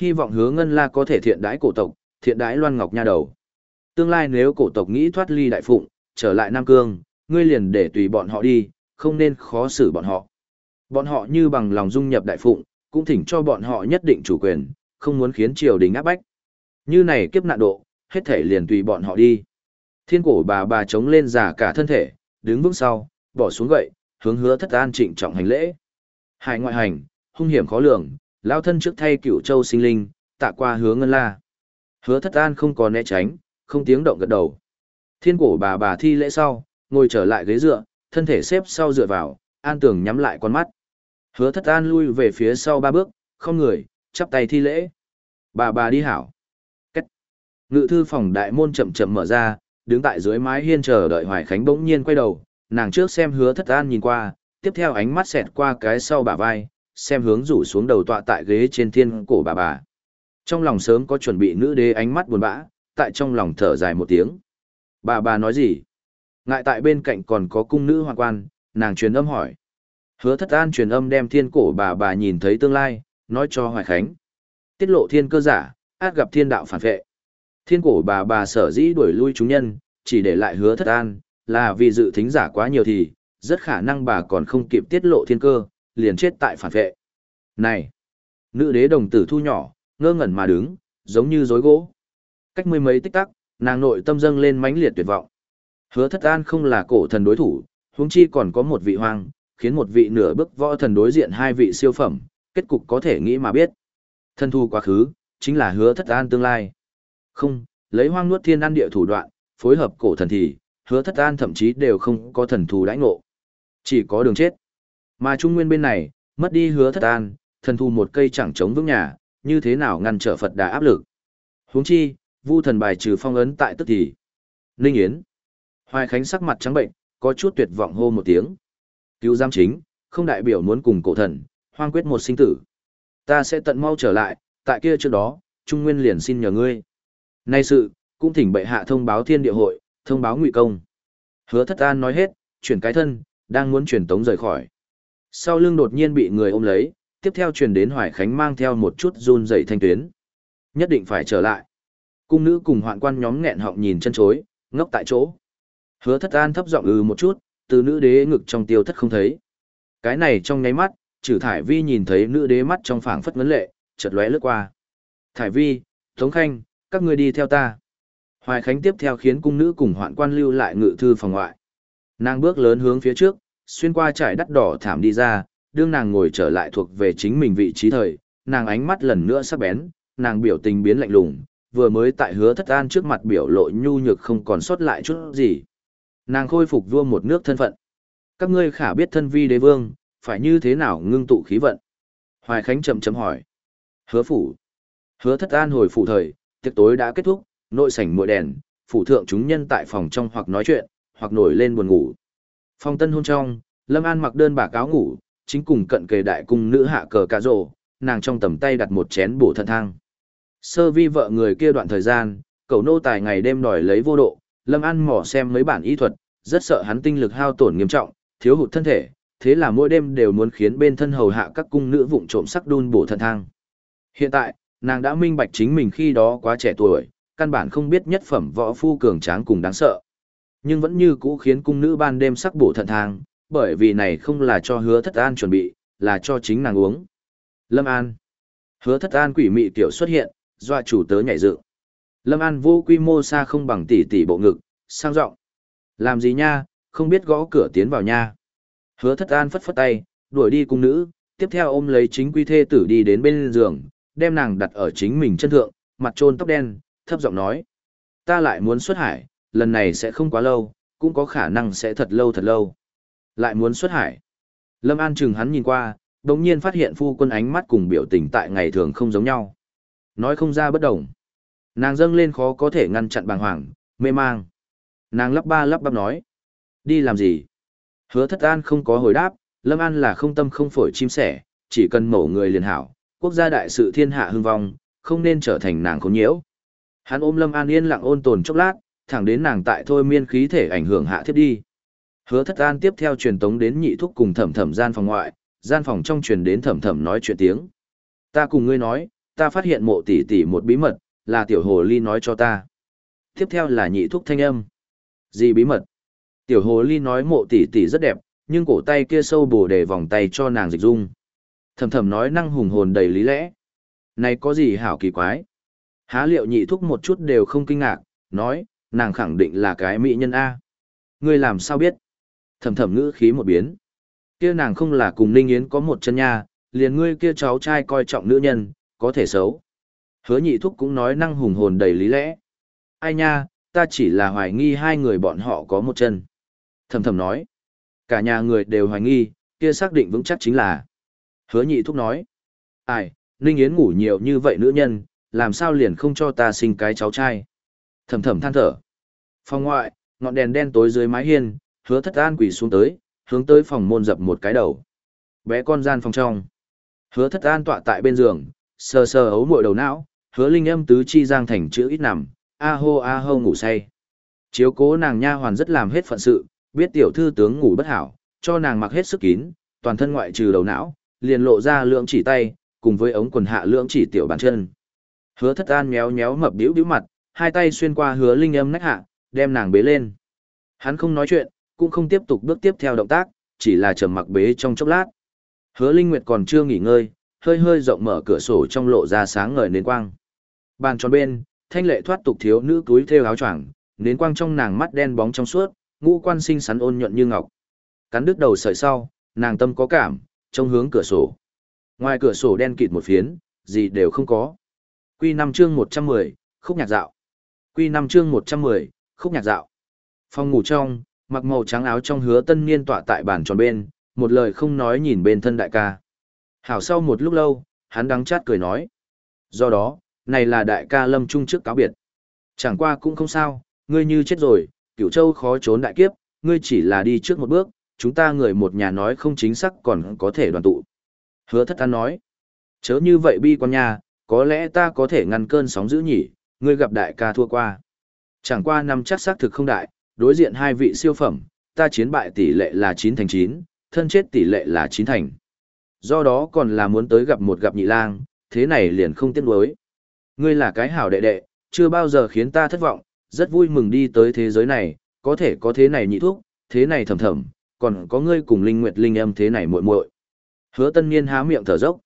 Hy vọng hứa ngân la có thể thiện đãi cổ tộc, thiện đãi loan ngọc nha đầu. Tương lai nếu cổ tộc nghĩ thoát ly đại phụng, trở lại Nam Cương, ngươi liền để tùy bọn họ đi, không nên khó xử bọn họ. Bọn họ như bằng lòng dung nhập đại phụng, cũng thỉnh cho bọn họ nhất định chủ quyền, không muốn khiến triều đình áp bách. Như này kiếp nạn độ, hết thể liền tùy bọn họ đi. Thiên cổ bà bà chống lên giả cả thân thể, đứng vững sau, bỏ xuống gậy, hướng hứa thất an trịnh trọng hành lễ. Hải ngoại hành, hung hiểm khó lường, lao thân trước thay cửu châu sinh linh, tạ qua hứa ngân la. Hứa thất an không có né tránh, không tiếng động gật đầu. Thiên cổ bà bà thi lễ sau, ngồi trở lại ghế dựa, thân thể xếp sau dựa vào, an tường nhắm lại con mắt. Hứa thất an lui về phía sau ba bước, không người, chắp tay thi lễ. Bà bà đi hảo. Cách. Ngự thư phòng đại môn chậm chậm mở ra, đứng tại dưới mái hiên chờ đợi Hoài Khánh bỗng nhiên quay đầu, nàng trước xem hứa thất an nhìn qua, tiếp theo ánh mắt xẹt qua cái sau bà vai, xem hướng rủ xuống đầu tọa tại ghế trên thiên cổ bà bà. Trong lòng sớm có chuẩn bị nữ đế ánh mắt buồn bã, tại trong lòng thở dài một tiếng. Bà bà nói gì? Ngại tại bên cạnh còn có cung nữ hoàng quan, nàng truyền âm hỏi. Hứa thất an truyền âm đem thiên cổ bà bà nhìn thấy tương lai, nói cho Hoài Khánh. Tiết lộ thiên cơ giả, át gặp thiên đạo phản vệ. Thiên cổ bà bà sở dĩ đuổi lui chúng nhân, chỉ để lại hứa thất an, là vì dự thính giả quá nhiều thì, rất khả năng bà còn không kịp tiết lộ thiên cơ, liền chết tại phản vệ. Này! Nữ đế đồng tử thu nhỏ, ngơ ngẩn mà đứng, giống như rối gỗ. Cách mười mấy tích tắc, nàng nội tâm dâng lên mãnh liệt tuyệt vọng. Hứa thất an không là cổ thần đối thủ, huống chi còn có một vị hoàng khiến một vị nửa bước võ thần đối diện hai vị siêu phẩm, kết cục có thể nghĩ mà biết. Thân thu quá khứ, chính là hứa thất an tương lai. Không, lấy hoang nuốt thiên ăn địa thủ đoạn, phối hợp cổ thần thì, hứa thất an thậm chí đều không có thần thù đãi ngộ. Chỉ có đường chết. Mà Trung Nguyên bên này, mất đi hứa thất an, thần thù một cây chẳng chống vững nhà, như thế nào ngăn trở Phật đà áp lực. huống chi, vu thần bài trừ phong ấn tại tức thì. Ninh Yến. Hoài Khánh sắc mặt trắng bệnh, có chút tuyệt vọng hô một tiếng. Cứu giam chính, không đại biểu muốn cùng cổ thần, hoang quyết một sinh tử. Ta sẽ tận mau trở lại, tại kia trước đó, Trung Nguyên liền xin nhờ ngươi. Nay sự, cũng thỉnh bệ hạ thông báo thiên địa hội, thông báo ngụy công. Hứa thất an nói hết, chuyển cái thân, đang muốn chuyển tống rời khỏi. Sau lưng đột nhiên bị người ôm lấy, tiếp theo truyền đến Hoài Khánh mang theo một chút run dậy thanh tuyến. Nhất định phải trở lại. Cung nữ cùng hoạn quan nhóm nghẹn họng nhìn chân chối, ngốc tại chỗ. Hứa thất an thấp giọng ừ một chút, từ nữ đế ngực trong tiêu thất không thấy. Cái này trong nháy mắt, trừ thải vi nhìn thấy nữ đế mắt trong phảng phất vấn lệ, chợt lóe lướt qua. Thải vi, Tống Khanh, các ngươi đi theo ta. Hoài Khánh tiếp theo khiến cung nữ cùng hoạn quan lưu lại ngự thư phòng ngoại. Nàng bước lớn hướng phía trước, xuyên qua trải đắt đỏ thảm đi ra, đương nàng ngồi trở lại thuộc về chính mình vị trí thời, nàng ánh mắt lần nữa sắc bén, nàng biểu tình biến lạnh lùng, vừa mới tại hứa thất an trước mặt biểu lộ nhu nhược không còn sót lại chút gì. Nàng khôi phục vua một nước thân phận. Các ngươi khả biết thân vi đế vương, phải như thế nào ngưng tụ khí vận? Hoài Khánh chậm chậm hỏi. Hứa phủ. Hứa thất an hồi phủ thời, tiệc tối đã kết thúc, nội sảnh muội đèn, phủ thượng chúng nhân tại phòng trong hoặc nói chuyện, hoặc nổi lên buồn ngủ. Phòng tân hôn trong, Lâm An mặc đơn bà cáo ngủ, chính cùng cận kề đại cung nữ hạ cờ cà rồ, nàng trong tầm tay đặt một chén bổ thận thang. Sơ vi vợ người kia đoạn thời gian, cậu nô tài ngày đêm đòi lấy vô độ, Lâm An mò xem mấy bản y thuật, rất sợ hắn tinh lực hao tổn nghiêm trọng, thiếu hụt thân thể, thế là mỗi đêm đều muốn khiến bên thân hầu hạ các cung nữ vụng trộm sắc đun bổ thận thang. Hiện tại, nàng đã minh bạch chính mình khi đó quá trẻ tuổi, căn bản không biết nhất phẩm võ phu cường tráng cùng đáng sợ. Nhưng vẫn như cũ khiến cung nữ ban đêm sắc bổ thận thang, bởi vì này không là cho hứa thất an chuẩn bị, là cho chính nàng uống. Lâm An. Hứa thất an quỷ mị tiểu xuất hiện, doa chủ tớ nhảy dựng. Lâm An vô quy mô xa không bằng tỷ tỷ bộ ngực, sang rộng. Làm gì nha, không biết gõ cửa tiến vào nha. Hứa thất an phất phất tay, đuổi đi cung nữ, tiếp theo ôm lấy chính quy thê tử đi đến bên giường, đem nàng đặt ở chính mình chân thượng, mặt trôn tóc đen, thấp giọng nói. Ta lại muốn xuất hải, lần này sẽ không quá lâu, cũng có khả năng sẽ thật lâu thật lâu. Lại muốn xuất hải. Lâm An chừng hắn nhìn qua, đồng nhiên phát hiện phu quân ánh mắt cùng biểu tình tại ngày thường không giống nhau. Nói không ra bất đồng. Nàng dâng lên khó có thể ngăn chặn bàng hoàng, mê mang. Nàng lắp ba lắp bắp nói. Đi làm gì? Hứa thất an không có hồi đáp, Lâm An là không tâm không phổi chim sẻ, chỉ cần mổ người liền hảo, quốc gia đại sự thiên hạ hưng vong, không nên trở thành nàng khốn nhiễu. Hắn ôm Lâm An yên lặng ôn tồn chốc lát, thẳng đến nàng tại thôi miên khí thể ảnh hưởng hạ thiết đi. Hứa thất an tiếp theo truyền tống đến nhị thúc cùng thẩm thẩm gian phòng ngoại, gian phòng trong truyền đến thẩm thẩm nói chuyện tiếng. Ta cùng ngươi nói, ta phát hiện mộ tỷ tỷ một bí mật, là tiểu hồ ly nói cho ta. Tiếp theo là nhị thúc thanh âm. Gì bí mật? Tiểu hồ ly nói mộ tỷ tỷ rất đẹp, nhưng cổ tay kia sâu bổ để vòng tay cho nàng dịch dung. Thầm thầm nói năng hùng hồn đầy lý lẽ. Này có gì hảo kỳ quái? Há liệu nhị thúc một chút đều không kinh ngạc, nói, nàng khẳng định là cái mỹ nhân A. Ngươi làm sao biết? Thầm thầm ngữ khí một biến. Kia nàng không là cùng Ninh Yến có một chân nha, liền ngươi kia cháu trai coi trọng nữ nhân, có thể xấu. Hứa nhị thúc cũng nói năng hùng hồn đầy lý lẽ. Ai nha, ta chỉ là hoài nghi hai người bọn họ có một chân. Thầm thầm nói. Cả nhà người đều hoài nghi, kia xác định vững chắc chính là. Hứa nhị thúc nói. Ai, Ninh Yến ngủ nhiều như vậy nữ nhân, làm sao liền không cho ta sinh cái cháu trai. Thầm thầm than thở. Phòng ngoại, ngọn đèn đen tối dưới mái hiên, hứa thất an quỷ xuống tới, hướng tới phòng môn dập một cái đầu. Bé con gian phòng trong. Hứa thất an tọa tại bên giường, sờ sờ ấu mội đầu não, hứa linh âm tứ chi giang thành chữ ít nằm, a hô a hô ngủ say. Chiếu cố nàng nha hoàn rất làm hết phận sự, biết tiểu thư tướng ngủ bất hảo, cho nàng mặc hết sức kín, toàn thân ngoại trừ đầu não, liền lộ ra lượng chỉ tay, cùng với ống quần hạ lượng chỉ tiểu bàn chân. Hứa thất an méo méo mập điếu điếu mặt, hai tay xuyên qua hứa linh âm nách hạ, đem nàng bế lên. Hắn không nói chuyện, cũng không tiếp tục bước tiếp theo động tác, chỉ là trầm mặc bế trong chốc lát. Hứa Linh Nguyệt còn chưa nghỉ ngơi, hơi hơi rộng mở cửa sổ trong lộ ra sáng ngời nến quang. Bàn tròn bên, thanh lệ thoát tục thiếu nữ túi thêu áo choàng, nến quang trong nàng mắt đen bóng trong suốt, ngũ quan xinh xắn ôn nhuận như ngọc. Cắn đứt đầu sợi sau, nàng tâm có cảm, trông hướng cửa sổ. Ngoài cửa sổ đen kịt một phiến, gì đều không có. Quy năm chương 110, khúc nhạc dạo. Quy năm chương 110, khúc nhạc dạo. Phòng ngủ trong, mặc màu trắng áo trong hứa tân niên tọa tại bàn tròn bên, một lời không nói nhìn bên thân đại ca. Hảo sau một lúc lâu, hắn đắng chát cười nói. Do đó, này là đại ca lâm trung trước cáo biệt. Chẳng qua cũng không sao, ngươi như chết rồi, cửu châu khó trốn đại kiếp, ngươi chỉ là đi trước một bước, chúng ta người một nhà nói không chính xác còn có thể đoàn tụ. Hứa thất an nói. Chớ như vậy bi con nhà, có lẽ ta có thể ngăn cơn sóng dữ nhỉ, ngươi gặp đại ca thua qua. Chẳng qua năm chắc xác thực không đại, đối diện hai vị siêu phẩm, ta chiến bại tỷ lệ là 9 thành 9, thân chết tỷ lệ là 9 thành. Do đó còn là muốn tới gặp một gặp nhị lang, thế này liền không tiếc nuối. Ngươi là cái hảo đệ đệ, chưa bao giờ khiến ta thất vọng, rất vui mừng đi tới thế giới này, có thể có thế này nhị thuốc, thế này thầm thầm, còn có ngươi cùng linh nguyệt linh âm thế này muội muội. Hứa Tân Niên há miệng thở dốc.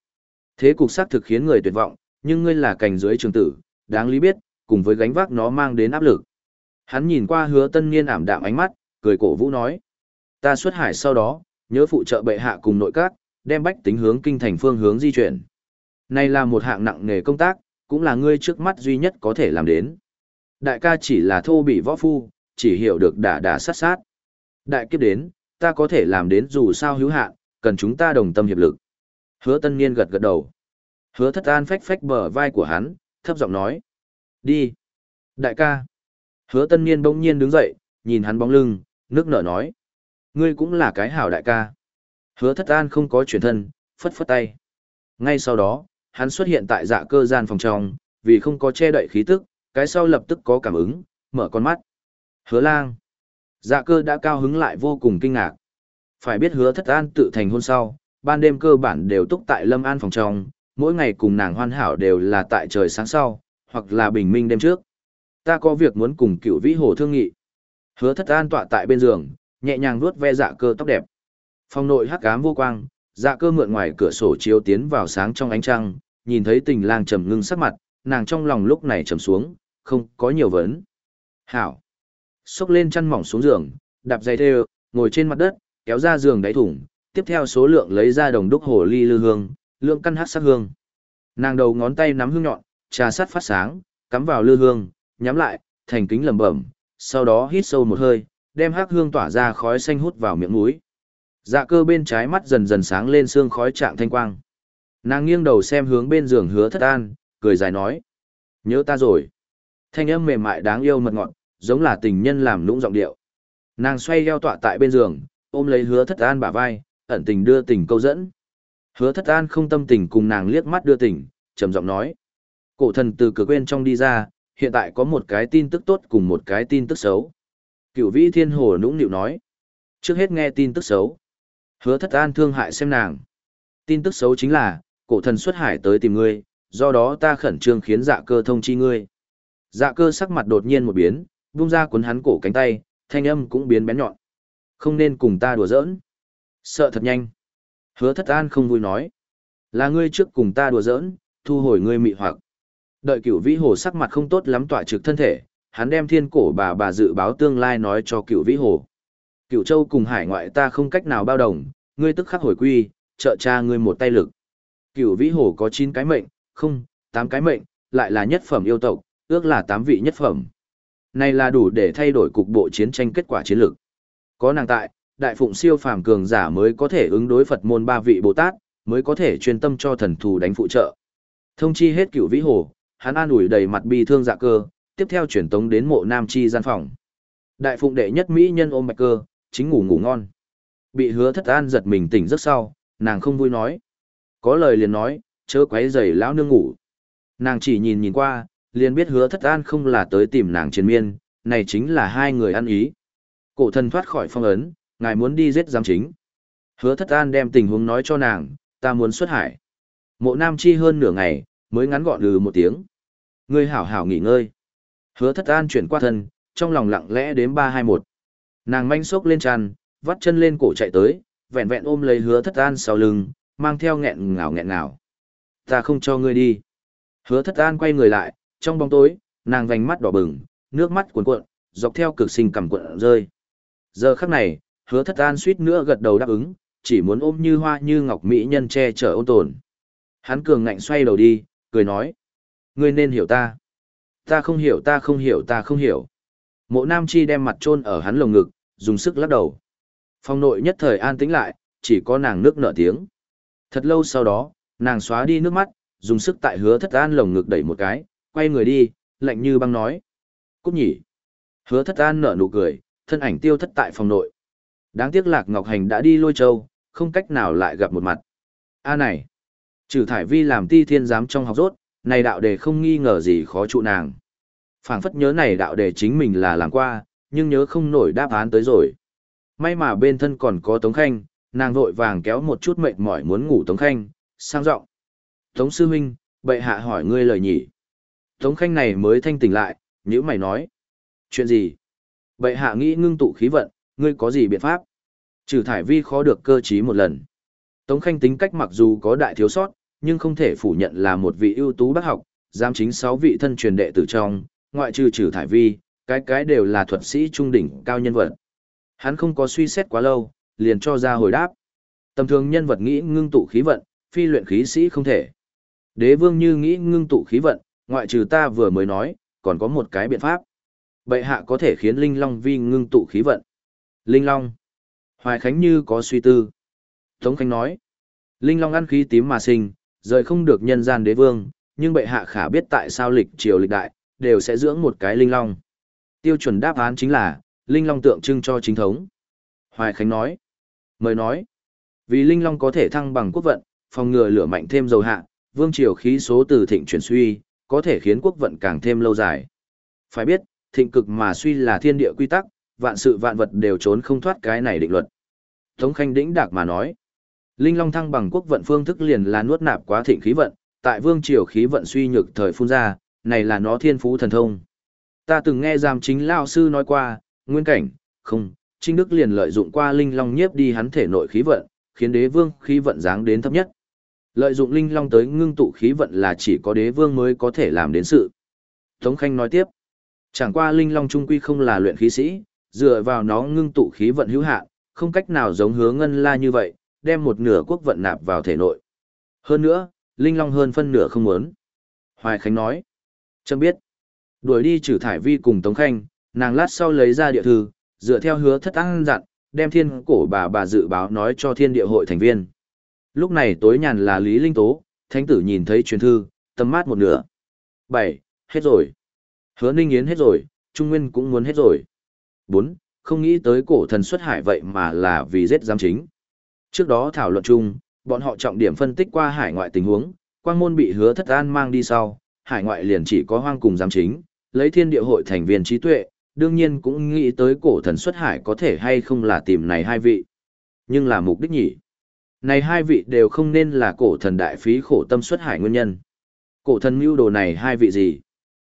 Thế cục xác thực khiến người tuyệt vọng, nhưng ngươi là cảnh dưới trường tử, đáng lý biết, cùng với gánh vác nó mang đến áp lực. Hắn nhìn qua hứa tân niên ảm đạm ánh mắt, cười cổ vũ nói. Ta xuất hải sau đó, nhớ phụ trợ bệ hạ cùng nội các, đem bách tính hướng kinh thành phương hướng di chuyển. Này là một hạng nặng nghề công tác, cũng là ngươi trước mắt duy nhất có thể làm đến. Đại ca chỉ là thô bị võ phu, chỉ hiểu được đả đả sát sát. Đại kiếp đến, ta có thể làm đến dù sao hữu hạn, cần chúng ta đồng tâm hiệp lực. Hứa tân niên gật gật đầu. Hứa thất an phách phách bờ vai của hắn, thấp giọng nói. Đi. Đại ca. Hứa tân niên bỗng nhiên đứng dậy, nhìn hắn bóng lưng, nước nở nói. Ngươi cũng là cái hảo đại ca. Hứa thất an không có chuyển thân, phất phất tay. Ngay sau đó, hắn xuất hiện tại dạ cơ gian phòng trong, vì không có che đậy khí tức, cái sau lập tức có cảm ứng, mở con mắt. Hứa lang. Dạ cơ đã cao hứng lại vô cùng kinh ngạc. Phải biết hứa thất an tự thành hôn sau, ban đêm cơ bản đều túc tại lâm an phòng trong, mỗi ngày cùng nàng hoàn hảo đều là tại trời sáng sau, hoặc là bình minh đêm trước. Ta có việc muốn cùng cựu vĩ hồ thương nghị. Hứa thất an tọa tại bên giường, nhẹ nhàng vuốt ve dạ cơ tóc đẹp. Phòng nội hắc ám vô quang, dạ cơ mượn ngoài cửa sổ chiếu tiến vào sáng trong ánh trăng, nhìn thấy tình lang trầm ngưng sắc mặt, nàng trong lòng lúc này trầm xuống, không có nhiều vấn. Hảo. Xốc lên chăn mỏng xuống giường, đạp giày thêu, ngồi trên mặt đất, kéo ra giường đáy thủng, tiếp theo số lượng lấy ra đồng đúc hồ ly lư hương, lượng căn hát sắc hương. Nàng đầu ngón tay nắm hương nhọn, trà sắt phát sáng, cắm vào lư hương, nhắm lại, thành kính lẩm bẩm, sau đó hít sâu một hơi, đem hắc hương tỏa ra khói xanh hút vào miệng mũi. Dạ cơ bên trái mắt dần dần sáng lên xương khói trạng thanh quang. Nàng nghiêng đầu xem hướng bên giường hứa thất an, cười dài nói. Nhớ ta rồi. Thanh âm mềm mại đáng yêu mật ngọt, giống là tình nhân làm lũng giọng điệu. Nàng xoay eo tọa tại bên giường, ôm lấy hứa thất an bả vai, ẩn tình đưa tình câu dẫn. Hứa thất an không tâm tình cùng nàng liếc mắt đưa tình, trầm giọng nói. Cổ thần từ cửa quên trong đi ra, hiện tại có một cái tin tức tốt cùng một cái tin tức xấu. Cửu vĩ thiên hồ nũng nịu nói. Trước hết nghe tin tức xấu. Hứa thất an thương hại xem nàng. Tin tức xấu chính là, cổ thần xuất hải tới tìm ngươi, do đó ta khẩn trương khiến dạ cơ thông chi ngươi. Dạ cơ sắc mặt đột nhiên một biến, vung ra cuốn hắn cổ cánh tay, thanh âm cũng biến bén nhọn. Không nên cùng ta đùa giỡn. Sợ thật nhanh. Hứa thất an không vui nói. Là ngươi trước cùng ta đùa giỡn, thu hồi ngươi mị hoặc. Đợi cửu vĩ hồ sắc mặt không tốt lắm tỏa trực thân thể, hắn đem thiên cổ bà bà dự báo tương lai nói cho cửu vĩ hồ. Cửu châu cùng hải ngoại ta không cách nào bao đồng, ngươi tức khắc hồi quy, trợ cha ngươi một tay lực. Cửu vĩ hồ có 9 cái mệnh, không, 8 cái mệnh, lại là nhất phẩm yêu tộc, ước là 8 vị nhất phẩm. Này là đủ để thay đổi cục bộ chiến tranh kết quả chiến lược. Có nàng tại, đại phụng siêu phàm cường giả mới có thể ứng đối Phật môn ba vị Bồ Tát, mới có thể chuyên tâm cho thần thù đánh phụ trợ. Thông chi hết cửu vĩ hồ, hắn an ủi đầy mặt bi thương dạ cơ, tiếp theo chuyển tống đến mộ nam chi gian phòng. Đại phụng đệ nhất mỹ nhân ôm mạch cơ, chính ngủ ngủ ngon. Bị hứa thất an giật mình tỉnh rất sau, nàng không vui nói. Có lời liền nói, chớ quấy rầy lão nương ngủ. Nàng chỉ nhìn nhìn qua, liền biết hứa thất an không là tới tìm nàng chiến miên, này chính là hai người ăn ý. Cổ thần thoát khỏi phong ấn, ngài muốn đi giết giám chính. Hứa thất an đem tình huống nói cho nàng, ta muốn xuất hải. Mộ nam chi hơn nửa ngày, mới ngắn gọn lừ một tiếng. Ngươi hảo hảo nghỉ ngơi. Hứa thất an chuyển qua thân, trong lòng lặng lẽ đếm ba hai một. Nàng manh sốc lên tràn, vắt chân lên cổ chạy tới, vẹn vẹn ôm lấy hứa thất an sau lưng, mang theo nghẹn ngào nghẹn ngào. Ta không cho ngươi đi. Hứa thất an quay người lại, trong bóng tối, nàng vành mắt đỏ bừng, nước mắt cuồn cuộn, dọc theo cực sinh cầm cuộn rơi. Giờ khắc này, hứa thất an suýt nữa gật đầu đáp ứng, chỉ muốn ôm như hoa như ngọc mỹ nhân che chở ôn tồn. Hắn cường ngạnh xoay đầu đi, cười nói. Ngươi nên hiểu ta. Ta không hiểu ta không hiểu ta không hiểu. Mộ nam chi đem mặt chôn ở hắn lồng ngực, dùng sức lắc đầu. Phong nội nhất thời an tĩnh lại, chỉ có nàng nước nở tiếng. Thật lâu sau đó, nàng xóa đi nước mắt, dùng sức tại hứa thất an lồng ngực đẩy một cái, quay người đi, lạnh như băng nói. Cúc nhỉ. Hứa thất an nở nụ cười, thân ảnh tiêu thất tại phòng nội. Đáng tiếc Lạc Ngọc Hành đã đi lôi châu, không cách nào lại gặp một mặt. A này, trừ thải vi làm ti thiên giám trong học rốt, này đạo đề không nghi ngờ gì khó trụ nàng. phảng phất nhớ này đạo đề chính mình là làm qua, nhưng nhớ không nổi đáp án tới rồi. May mà bên thân còn có Tống Khanh, nàng vội vàng kéo một chút mệt mỏi muốn ngủ Tống Khanh, sang giọng Tống Sư Minh, bệ hạ hỏi ngươi lời nhỉ. Tống Khanh này mới thanh tỉnh lại, nhữ mày nói. Chuyện gì? Bệ hạ nghĩ ngưng tụ khí vận, ngươi có gì biện pháp? Trừ thải vi khó được cơ trí một lần. Tống Khanh tính cách mặc dù có đại thiếu sót, nhưng không thể phủ nhận là một vị ưu tú bác học, giam chính sáu vị thân truyền đệ tử trong, ngoại trừ trừ thải vi, cái cái đều là thuật sĩ trung đỉnh cao nhân vật. Hắn không có suy xét quá lâu, liền cho ra hồi đáp. Tầm thường nhân vật nghĩ ngưng tụ khí vận, phi luyện khí sĩ không thể. Đế vương như nghĩ ngưng tụ khí vận, ngoại trừ ta vừa mới nói, còn có một cái biện pháp. Bệ hạ có thể khiến Linh Long vi ngưng tụ khí vận. Linh Long. Hoài Khánh như có suy tư. Tống Khánh nói. Linh Long ăn khí tím mà sinh, rời không được nhân gian đế vương, nhưng bệ hạ khả biết tại sao lịch triều lịch đại, đều sẽ dưỡng một cái Linh Long. Tiêu chuẩn đáp án chính là, Linh Long tượng trưng cho chính thống. Hoài Khánh nói. Mời nói. Vì Linh Long có thể thăng bằng quốc vận, phòng ngừa lửa mạnh thêm dầu hạ, vương triều khí số từ thịnh chuyển suy, có thể khiến quốc vận càng thêm lâu dài. Phải biết, thịnh cực mà suy là thiên địa quy tắc, vạn sự vạn vật đều trốn không thoát cái này định luật. Tống Khanh đĩnh đạc mà nói, Linh Long thăng bằng quốc vận phương thức liền là nuốt nạp quá thịnh khí vận, tại vương triều khí vận suy nhược thời phun ra, này là nó thiên phú thần thông. Ta từng nghe giam chính lao sư nói qua, nguyên cảnh, không, Trinh Đức liền lợi dụng qua Linh Long nhiếp đi hắn thể nội khí vận, khiến đế vương khí vận giáng đến thấp nhất. Lợi dụng Linh Long tới ngưng tụ khí vận là chỉ có đế vương mới có thể làm đến sự. Tống Khanh nói tiếp, chẳng qua Linh Long trung quy không là luyện khí sĩ, dựa vào nó ngưng tụ khí vận hữu hạn, không cách nào giống hứa ngân la như vậy, đem một nửa quốc vận nạp vào thể nội. Hơn nữa, Linh Long hơn phân nửa không muốn. Hoài Khánh nói, chấm biết, đuổi đi trừ thải vi cùng Tống Khanh, nàng lát sau lấy ra địa thư, dựa theo hứa thất an dặn, đem thiên cổ bà bà dự báo nói cho thiên địa hội thành viên. Lúc này tối nhàn là Lý Linh Tố, thánh tử nhìn thấy truyền thư, tâm mát một nửa. bảy Hết rồi. Hứa Ninh Yến hết rồi, Trung Nguyên cũng muốn hết rồi. bốn Không nghĩ tới cổ thần xuất hải vậy mà là vì giết giám chính. Trước đó thảo luận chung, bọn họ trọng điểm phân tích qua hải ngoại tình huống, quang môn bị hứa thất an mang đi sau, hải ngoại liền chỉ có hoang cùng giám chính, lấy thiên địa hội thành viên trí tuệ, đương nhiên cũng nghĩ tới cổ thần xuất hải có thể hay không là tìm này hai vị. Nhưng là mục đích nhỉ. Này hai vị đều không nên là cổ thần đại phí khổ tâm xuất hải nguyên nhân. Cổ thần mưu đồ này hai vị gì?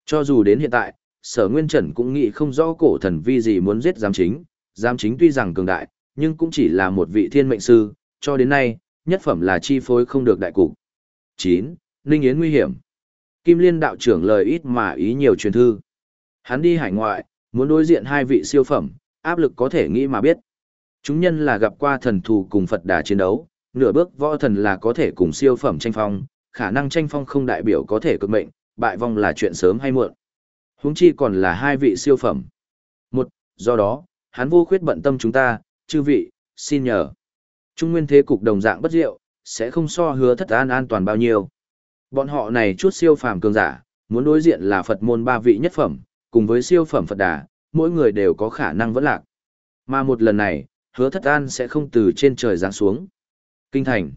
Cho dù đến hiện tại, sở nguyên trần cũng nghĩ không rõ cổ thần vi gì muốn giết giám chính. Giám chính tuy rằng cường đại, nhưng cũng chỉ là một vị thiên mệnh sư, cho đến nay, nhất phẩm là chi phối không được đại cục. 9. Ninh Yến nguy hiểm. Kim Liên đạo trưởng lời ít mà ý nhiều truyền thư. Hắn đi hải ngoại, muốn đối diện hai vị siêu phẩm, áp lực có thể nghĩ mà biết. Chúng nhân là gặp qua thần thù cùng Phật đà chiến đấu, nửa bước võ thần là có thể cùng siêu phẩm tranh phong, khả năng tranh phong không đại biểu có thể cực mệnh, bại vong là chuyện sớm hay muộn. Huống chi còn là hai vị siêu phẩm. Một, do đó, hắn vô khuyết bận tâm chúng ta, chư vị, xin nhờ. Trung nguyên thế cục đồng dạng bất diệu, sẽ không so hứa thất an an toàn bao nhiêu. Bọn họ này chút siêu phàm cường giả, muốn đối diện là Phật môn ba vị nhất phẩm, cùng với siêu phẩm Phật đà, mỗi người đều có khả năng vẫn lạc. Mà một lần này, hứa thất an sẽ không từ trên trời giáng xuống. Kinh thành.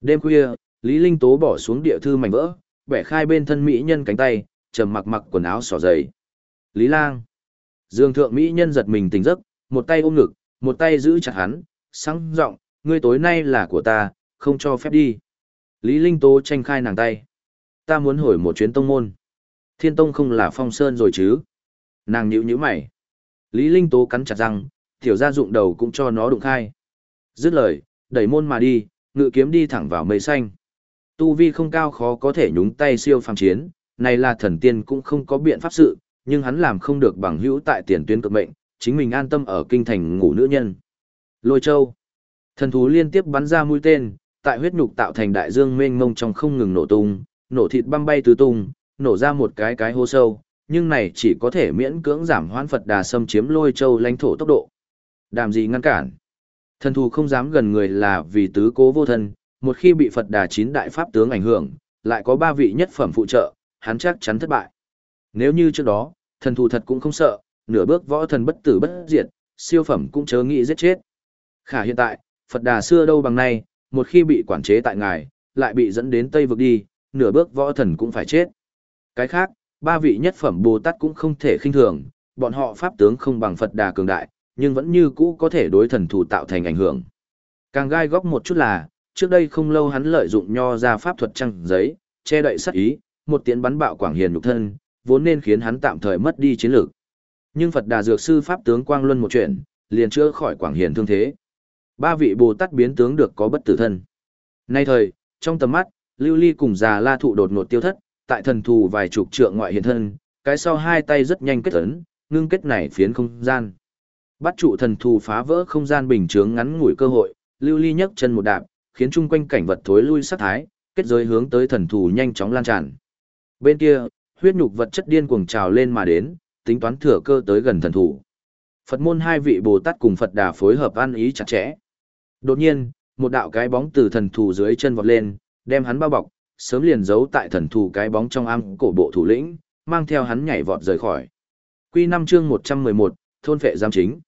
Đêm khuya, Lý Linh Tố bỏ xuống địa thư mảnh vỡ, bẻ khai bên thân mỹ nhân cánh tay, trầm mặc mặc quần áo xỏ giày. Lý Lang. Dương thượng mỹ nhân giật mình tỉnh giấc, một tay ôm ngực, một tay giữ chặt hắn, sáng giọng, ngươi tối nay là của ta, không cho phép đi. Lý Linh Tố tranh khai nàng tay. Ta muốn hỏi một chuyến tông môn. Thiên tông không là phong sơn rồi chứ. Nàng nhíu nhíu mày. Lý Linh Tố cắn chặt răng, tiểu gia dụng đầu cũng cho nó đụng khai. Dứt lời, đẩy môn mà đi, ngự kiếm đi thẳng vào mây xanh. Tu vi không cao khó có thể nhúng tay siêu phàm chiến, này là thần tiên cũng không có biện pháp sự, nhưng hắn làm không được bằng hữu tại tiền tuyến cực mệnh, chính mình an tâm ở kinh thành ngủ nữ nhân. Lôi châu. Thần thú liên tiếp bắn ra mũi tên, tại huyết nhục tạo thành đại dương mênh mông trong không ngừng nổ tung, nổ thịt băm bay tứ tung, nổ ra một cái cái hô sâu, nhưng này chỉ có thể miễn cưỡng giảm hoãn Phật đà xâm chiếm lôi châu lãnh thổ tốc độ. Đàm gì ngăn cản? Thần thù không dám gần người là vì tứ cố vô thân, một khi bị Phật đà chín đại pháp tướng ảnh hưởng, lại có ba vị nhất phẩm phụ trợ, hắn chắc chắn thất bại. Nếu như trước đó, thần thù thật cũng không sợ, nửa bước võ thần bất tử bất diệt, siêu phẩm cũng chớ nghĩ giết chết. Khả hiện tại, Phật đà xưa đâu bằng nay, một khi bị quản chế tại ngài, lại bị dẫn đến Tây vực đi, nửa bước võ thần cũng phải chết. Cái khác, ba vị nhất phẩm Bồ Tát cũng không thể khinh thường, bọn họ pháp tướng không bằng Phật đà cường đại, nhưng vẫn như cũ có thể đối thần thủ tạo thành ảnh hưởng. Càng gai góc một chút là, trước đây không lâu hắn lợi dụng nho ra pháp thuật trăng giấy, che đậy sát ý, một tiến bắn bạo quảng hiền nhục thân, vốn nên khiến hắn tạm thời mất đi chiến lược. Nhưng Phật Đà Dược sư pháp tướng quang luân một chuyện, liền chữa khỏi quảng hiền thương thế. Ba vị Bồ Tát biến tướng được có bất tử thân. Nay thời, trong tầm mắt, Lưu Ly cùng già La thụ đột ngột tiêu thất, tại thần thù vài chục trượng ngoại hiện thân, cái sau hai tay rất nhanh kết ấn, ngưng kết này phiến không gian. Bắt trụ thần thù phá vỡ không gian bình chướng ngắn ngủi cơ hội, Lưu Ly nhấc chân một đạp, khiến chung quanh cảnh vật thối lui sát thái, kết giới hướng tới thần thù nhanh chóng lan tràn. Bên kia, huyết nhục vật chất điên cuồng trào lên mà đến, tính toán thừa cơ tới gần thần thù. Phật môn hai vị Bồ Tát cùng Phật Đà phối hợp ăn ý chặt chẽ. Đột nhiên, một đạo cái bóng từ thần thù dưới chân vọt lên, đem hắn bao bọc, sớm liền giấu tại thần thù cái bóng trong am cổ bộ thủ lĩnh, mang theo hắn nhảy vọt rời khỏi. Quy 5 chương 111, thôn phệ giam chính.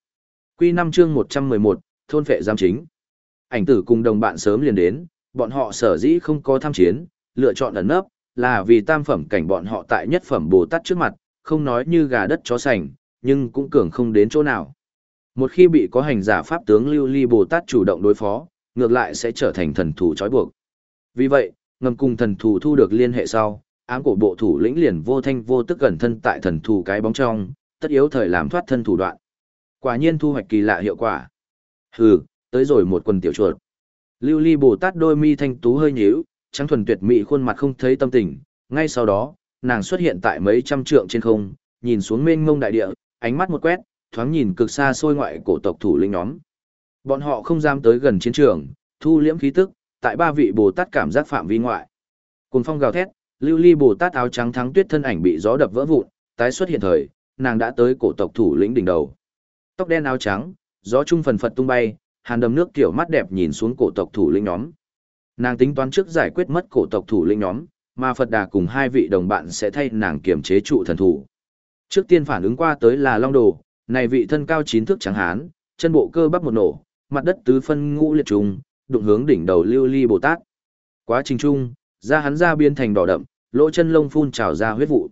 Quy 5 chương 111, thôn phệ giam chính. Ảnh tử cùng đồng bạn sớm liền đến, bọn họ sở dĩ không có tham chiến, lựa chọn ẩn nấp, là vì tam phẩm cảnh bọn họ tại nhất phẩm Bồ Tát trước mặt, không nói như gà đất chó sành, nhưng cũng cường không đến chỗ nào. Một khi bị có hành giả pháp tướng Lưu Ly Bồ Tát chủ động đối phó, ngược lại sẽ trở thành thần thủ trói buộc. Vì vậy, ngầm cùng thần thủ thu được liên hệ sau, ám cổ bộ thủ lĩnh liền vô thanh vô tức gần thân tại thần thủ cái bóng trong, tất yếu thời làm thoát thân thủ đoạn. Quả nhiên thu hoạch kỳ lạ hiệu quả. Hừ, tới rồi một quần tiểu chuột. Lưu Ly Bồ Tát đôi mi thanh tú hơi nhíu, trắng thuần tuyệt mỹ khuôn mặt không thấy tâm tình, ngay sau đó, nàng xuất hiện tại mấy trăm trượng trên không, nhìn xuống mênh mông đại địa, ánh mắt một quét, thoáng nhìn cực xa xôi ngoại cổ tộc thủ lĩnh nhóm. Bọn họ không dám tới gần chiến trường, thu liễm khí tức, tại ba vị Bồ Tát cảm giác phạm vi ngoại. Cùng phong gào thét, Lưu Ly Bồ Tát áo trắng thắng tuyết thân ảnh bị gió đập vỡ vụn, tái xuất hiện thời, nàng đã tới cổ tộc thủ lĩnh đỉnh đầu. Tóc đen áo trắng, gió trung phần phật tung bay, hàn đầm nước tiểu mắt đẹp nhìn xuống cổ tộc thủ lĩnh nhóm. Nàng tính toán trước giải quyết mất cổ tộc thủ lĩnh nhóm, mà Phật Đà cùng hai vị đồng bạn sẽ thay nàng kiềm chế trụ thần thủ. Trước tiên phản ứng qua tới là Long Đồ, này vị thân cao chín thước trắng hán, chân bộ cơ bắp một nổ, mặt đất tứ phân ngũ liệt trùng, đụng hướng đỉnh đầu Lưu Ly Bồ Tát. Quá trình chung, da hắn ra biến thành đỏ đậm, lỗ chân lông phun trào ra huyết vụ.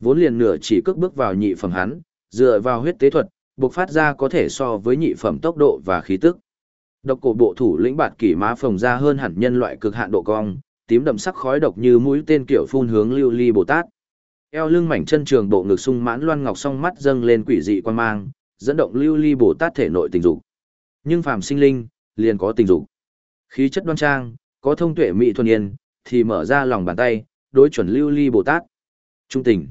Vốn liền nửa chỉ cước bước vào nhị phẩm hắn, dựa vào huyết tế thuật, bộc phát ra có thể so với nhị phẩm tốc độ và khí tức. Độc cổ bộ thủ lĩnh bạt kỷ má phồng ra hơn hẳn nhân loại cực hạn độ cong, tím đậm sắc khói độc như mũi tên kiểu phun hướng Lưu Ly Bồ Tát. Eo lưng mảnh chân trường bộ ngực sung mãn loan ngọc song mắt dâng lên quỷ dị quan mang, dẫn động Lưu Ly Bồ Tát thể nội tình dục. Nhưng phàm sinh linh, liền có tình dục. Khí chất đoan trang, có thông tuệ mỹ thuần yên, thì mở ra lòng bàn tay, đối chuẩn lưu ly Bồ Tát. Trung tình.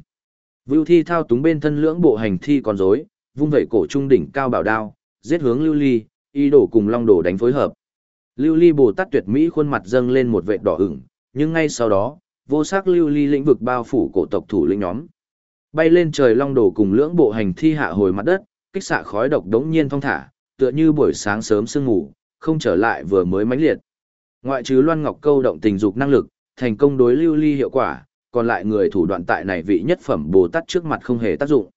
Vưu thi thao túng bên thân lưỡng bộ hành thi còn rối, vung vẩy cổ trung đỉnh cao bảo đao, giết hướng lưu ly, y đổ cùng long đổ đánh phối hợp. Lưu ly Bồ Tát tuyệt mỹ khuôn mặt dâng lên một vệt đỏ ửng, nhưng ngay sau đó, vô sắc lưu ly lĩnh vực bao phủ cổ tộc thủ lĩnh nhóm. Bay lên trời long đồ cùng lưỡng bộ hành thi hạ hồi mặt đất, kích xạ khói độc đống nhiên phong thả, tựa như buổi sáng sớm sương ngủ, không trở lại vừa mới mãnh liệt. Ngoại trừ Loan Ngọc câu động tình dục năng lực, thành công đối lưu ly hiệu quả, còn lại người thủ đoạn tại này vị nhất phẩm Bồ Tát trước mặt không hề tác dụng.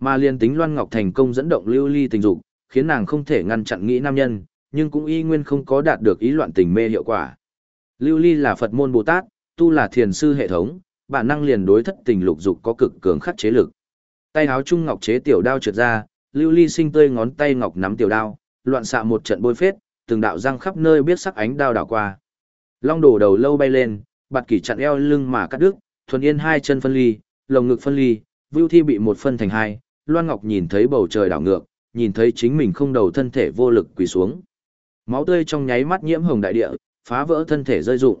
Mà liên tính Loan Ngọc thành công dẫn động lưu ly tình dục, khiến nàng không thể ngăn chặn nghĩ nam nhân, nhưng cũng y nguyên không có đạt được ý loạn tình mê hiệu quả. Lưu ly là Phật môn Bồ Tát, tu là thiền sư hệ thống, bản năng liền đối thất tình lục dục có cực cường khắc chế lực. Tay áo trung ngọc chế tiểu đao trượt ra, lưu ly sinh tươi ngón tay ngọc nắm tiểu đao, loạn xạ một trận bôi phết, từng đạo răng khắp nơi biết sắc ánh đao đảo qua. Long đổ đầu lâu bay lên, bạt kỷ chặn eo lưng mà cắt đứt, thuần yên hai chân phân ly, lồng ngực phân ly, Vưu Thi bị một phân thành hai, Loan Ngọc nhìn thấy bầu trời đảo ngược, nhìn thấy chính mình không đầu thân thể vô lực quỳ xuống. Máu tươi trong nháy mắt nhiễm hồng đại địa, phá vỡ thân thể rơi rụng.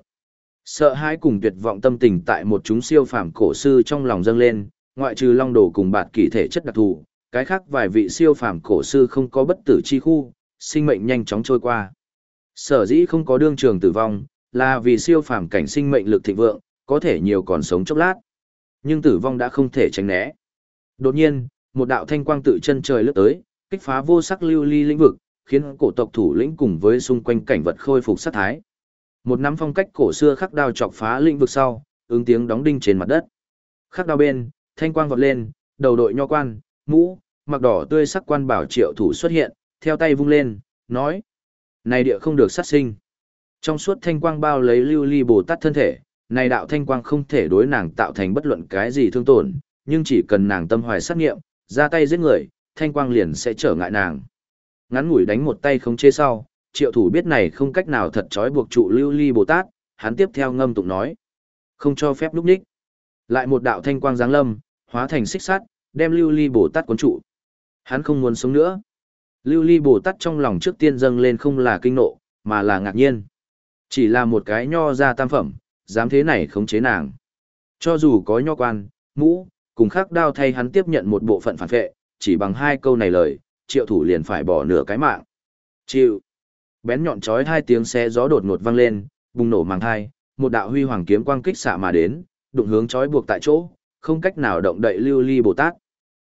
Sợ hãi cùng tuyệt vọng tâm tình tại một chúng siêu phàm cổ sư trong lòng dâng lên, ngoại trừ long đồ cùng bạt kỳ thể chất đặc thù, cái khác vài vị siêu phàm cổ sư không có bất tử chi khu, sinh mệnh nhanh chóng trôi qua. Sở dĩ không có đương trường tử vong, là vì siêu phàm cảnh sinh mệnh lực thịnh vượng, có thể nhiều còn sống chốc lát. Nhưng tử vong đã không thể tránh né. Đột nhiên, một đạo thanh quang tự chân trời lướt tới, kích phá vô sắc lưu ly lĩnh vực, khiến cổ tộc thủ lĩnh cùng với xung quanh cảnh vật khôi phục sát thái. Một nắm phong cách cổ xưa khắc đao chọc phá lĩnh vực sau, ứng tiếng đóng đinh trên mặt đất. Khắc đao bên, thanh quang vọt lên, đầu đội nho quan, mũ, mặc đỏ tươi sắc quan bảo triệu thủ xuất hiện, theo tay vung lên, nói: "Này địa không được sát sinh." Trong suốt thanh quang bao lấy lưu ly bồ tát thân thể, này đạo thanh quang không thể đối nàng tạo thành bất luận cái gì thương tổn, nhưng chỉ cần nàng tâm hoài sát nghiệm, ra tay giết người, thanh quang liền sẽ trở ngại nàng. Ngắn ngủi đánh một tay không chế sau, triệu thủ biết này không cách nào thật trói buộc trụ lưu ly Bồ Tát, hắn tiếp theo ngâm tụng nói. Không cho phép lúc ních. Lại một đạo thanh quang giáng lâm, hóa thành xích sắt, đem lưu ly Bồ Tát cuốn trụ. Hắn không muốn sống nữa. Lưu ly Bồ Tát trong lòng trước tiên dâng lên không là kinh nộ, mà là ngạc nhiên. Chỉ là một cái nho ra tam phẩm, dám thế này khống chế nàng. Cho dù có nho quan, mũ, cùng khắc đao thay hắn tiếp nhận một bộ phận phản vệ, chỉ bằng hai câu này lời, triệu thủ liền phải bỏ nửa cái mạng. Chịu. Bén nhọn chói hai tiếng xe gió đột ngột vang lên, bùng nổ màng hai, một đạo huy hoàng kiếm quang kích xạ mà đến, đụng hướng chói buộc tại chỗ, không cách nào động đậy Lưu Ly Bồ Tát.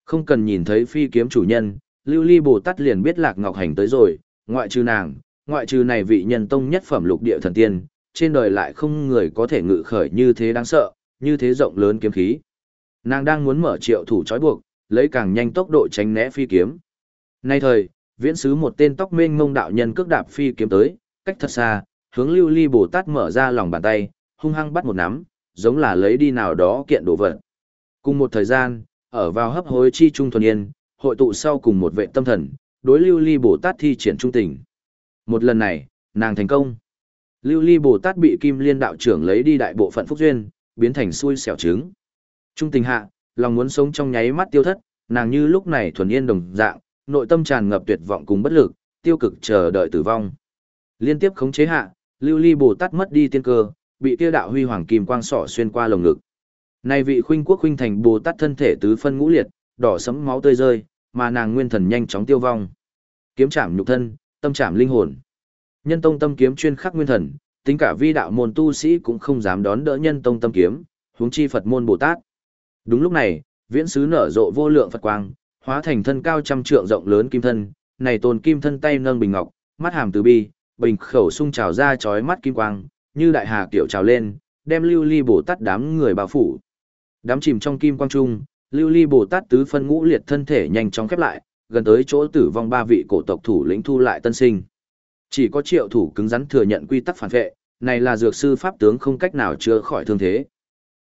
Không cần nhìn thấy phi kiếm chủ nhân, Lưu Ly Bồ Tát liền biết Lạc Ngọc Hành tới rồi, ngoại trừ nàng, ngoại trừ này vị nhân tông nhất phẩm lục địa thần tiên, trên đời lại không người có thể ngự khởi như thế đáng sợ, như thế rộng lớn kiếm khí. Nàng đang muốn mở triệu thủ trói buộc, lấy càng nhanh tốc độ tránh né phi kiếm. Nay thời, viễn sứ một tên tóc mênh mông đạo nhân cước đạp phi kiếm tới, cách thật xa, hướng lưu ly bồ tát mở ra lòng bàn tay, hung hăng bắt một nắm, giống là lấy đi nào đó kiện đồ vật. Cùng một thời gian, ở vào hấp hối chi trung thuần yên, hội tụ sau cùng một vệ tâm thần, đối lưu ly bồ tát thi triển trung tình. Một lần này, nàng thành công. Lưu ly bồ tát bị kim liên đạo trưởng lấy đi đại bộ phận phúc duyên, biến thành xui xẻo trứng. Trung tình hạ, lòng muốn sống trong nháy mắt tiêu thất, nàng như lúc này thuần yên đồng dạng, nội tâm tràn ngập tuyệt vọng cùng bất lực, tiêu cực chờ đợi tử vong. Liên tiếp khống chế hạ, Lưu Ly Bồ Tát mất đi tiên cơ, bị kia đạo huy hoàng kim quang sỏ xuyên qua lồng ngực. Nay vị khuynh quốc khuynh thành Bồ Tát thân thể tứ phân ngũ liệt, đỏ sẫm máu tươi rơi, mà nàng nguyên thần nhanh chóng tiêu vong. Kiếm chạm nhục thân, tâm chạm linh hồn. Nhân tông tâm kiếm chuyên khắc nguyên thần, tính cả vi đạo môn tu sĩ cũng không dám đón đỡ nhân tông tâm kiếm, huống chi Phật môn Bồ Tát. Đúng lúc này, viễn sứ nở rộ vô lượng Phật quang, hóa thành thân cao trăm trượng rộng lớn kim thân, này tôn kim thân tay nâng bình ngọc, mắt hàm từ bi, bình khẩu sung trào ra chói mắt kim quang, như đại hà kiểu trào lên, đem lưu ly bồ tát đám người bao phủ. Đám chìm trong kim quang trung, lưu ly bồ tát tứ phân ngũ liệt thân thể nhanh chóng khép lại, gần tới chỗ tử vong ba vị cổ tộc thủ lĩnh thu lại tân sinh. Chỉ có triệu thủ cứng rắn thừa nhận quy tắc phản vệ, này là dược sư pháp tướng không cách nào chữa khỏi thương thế.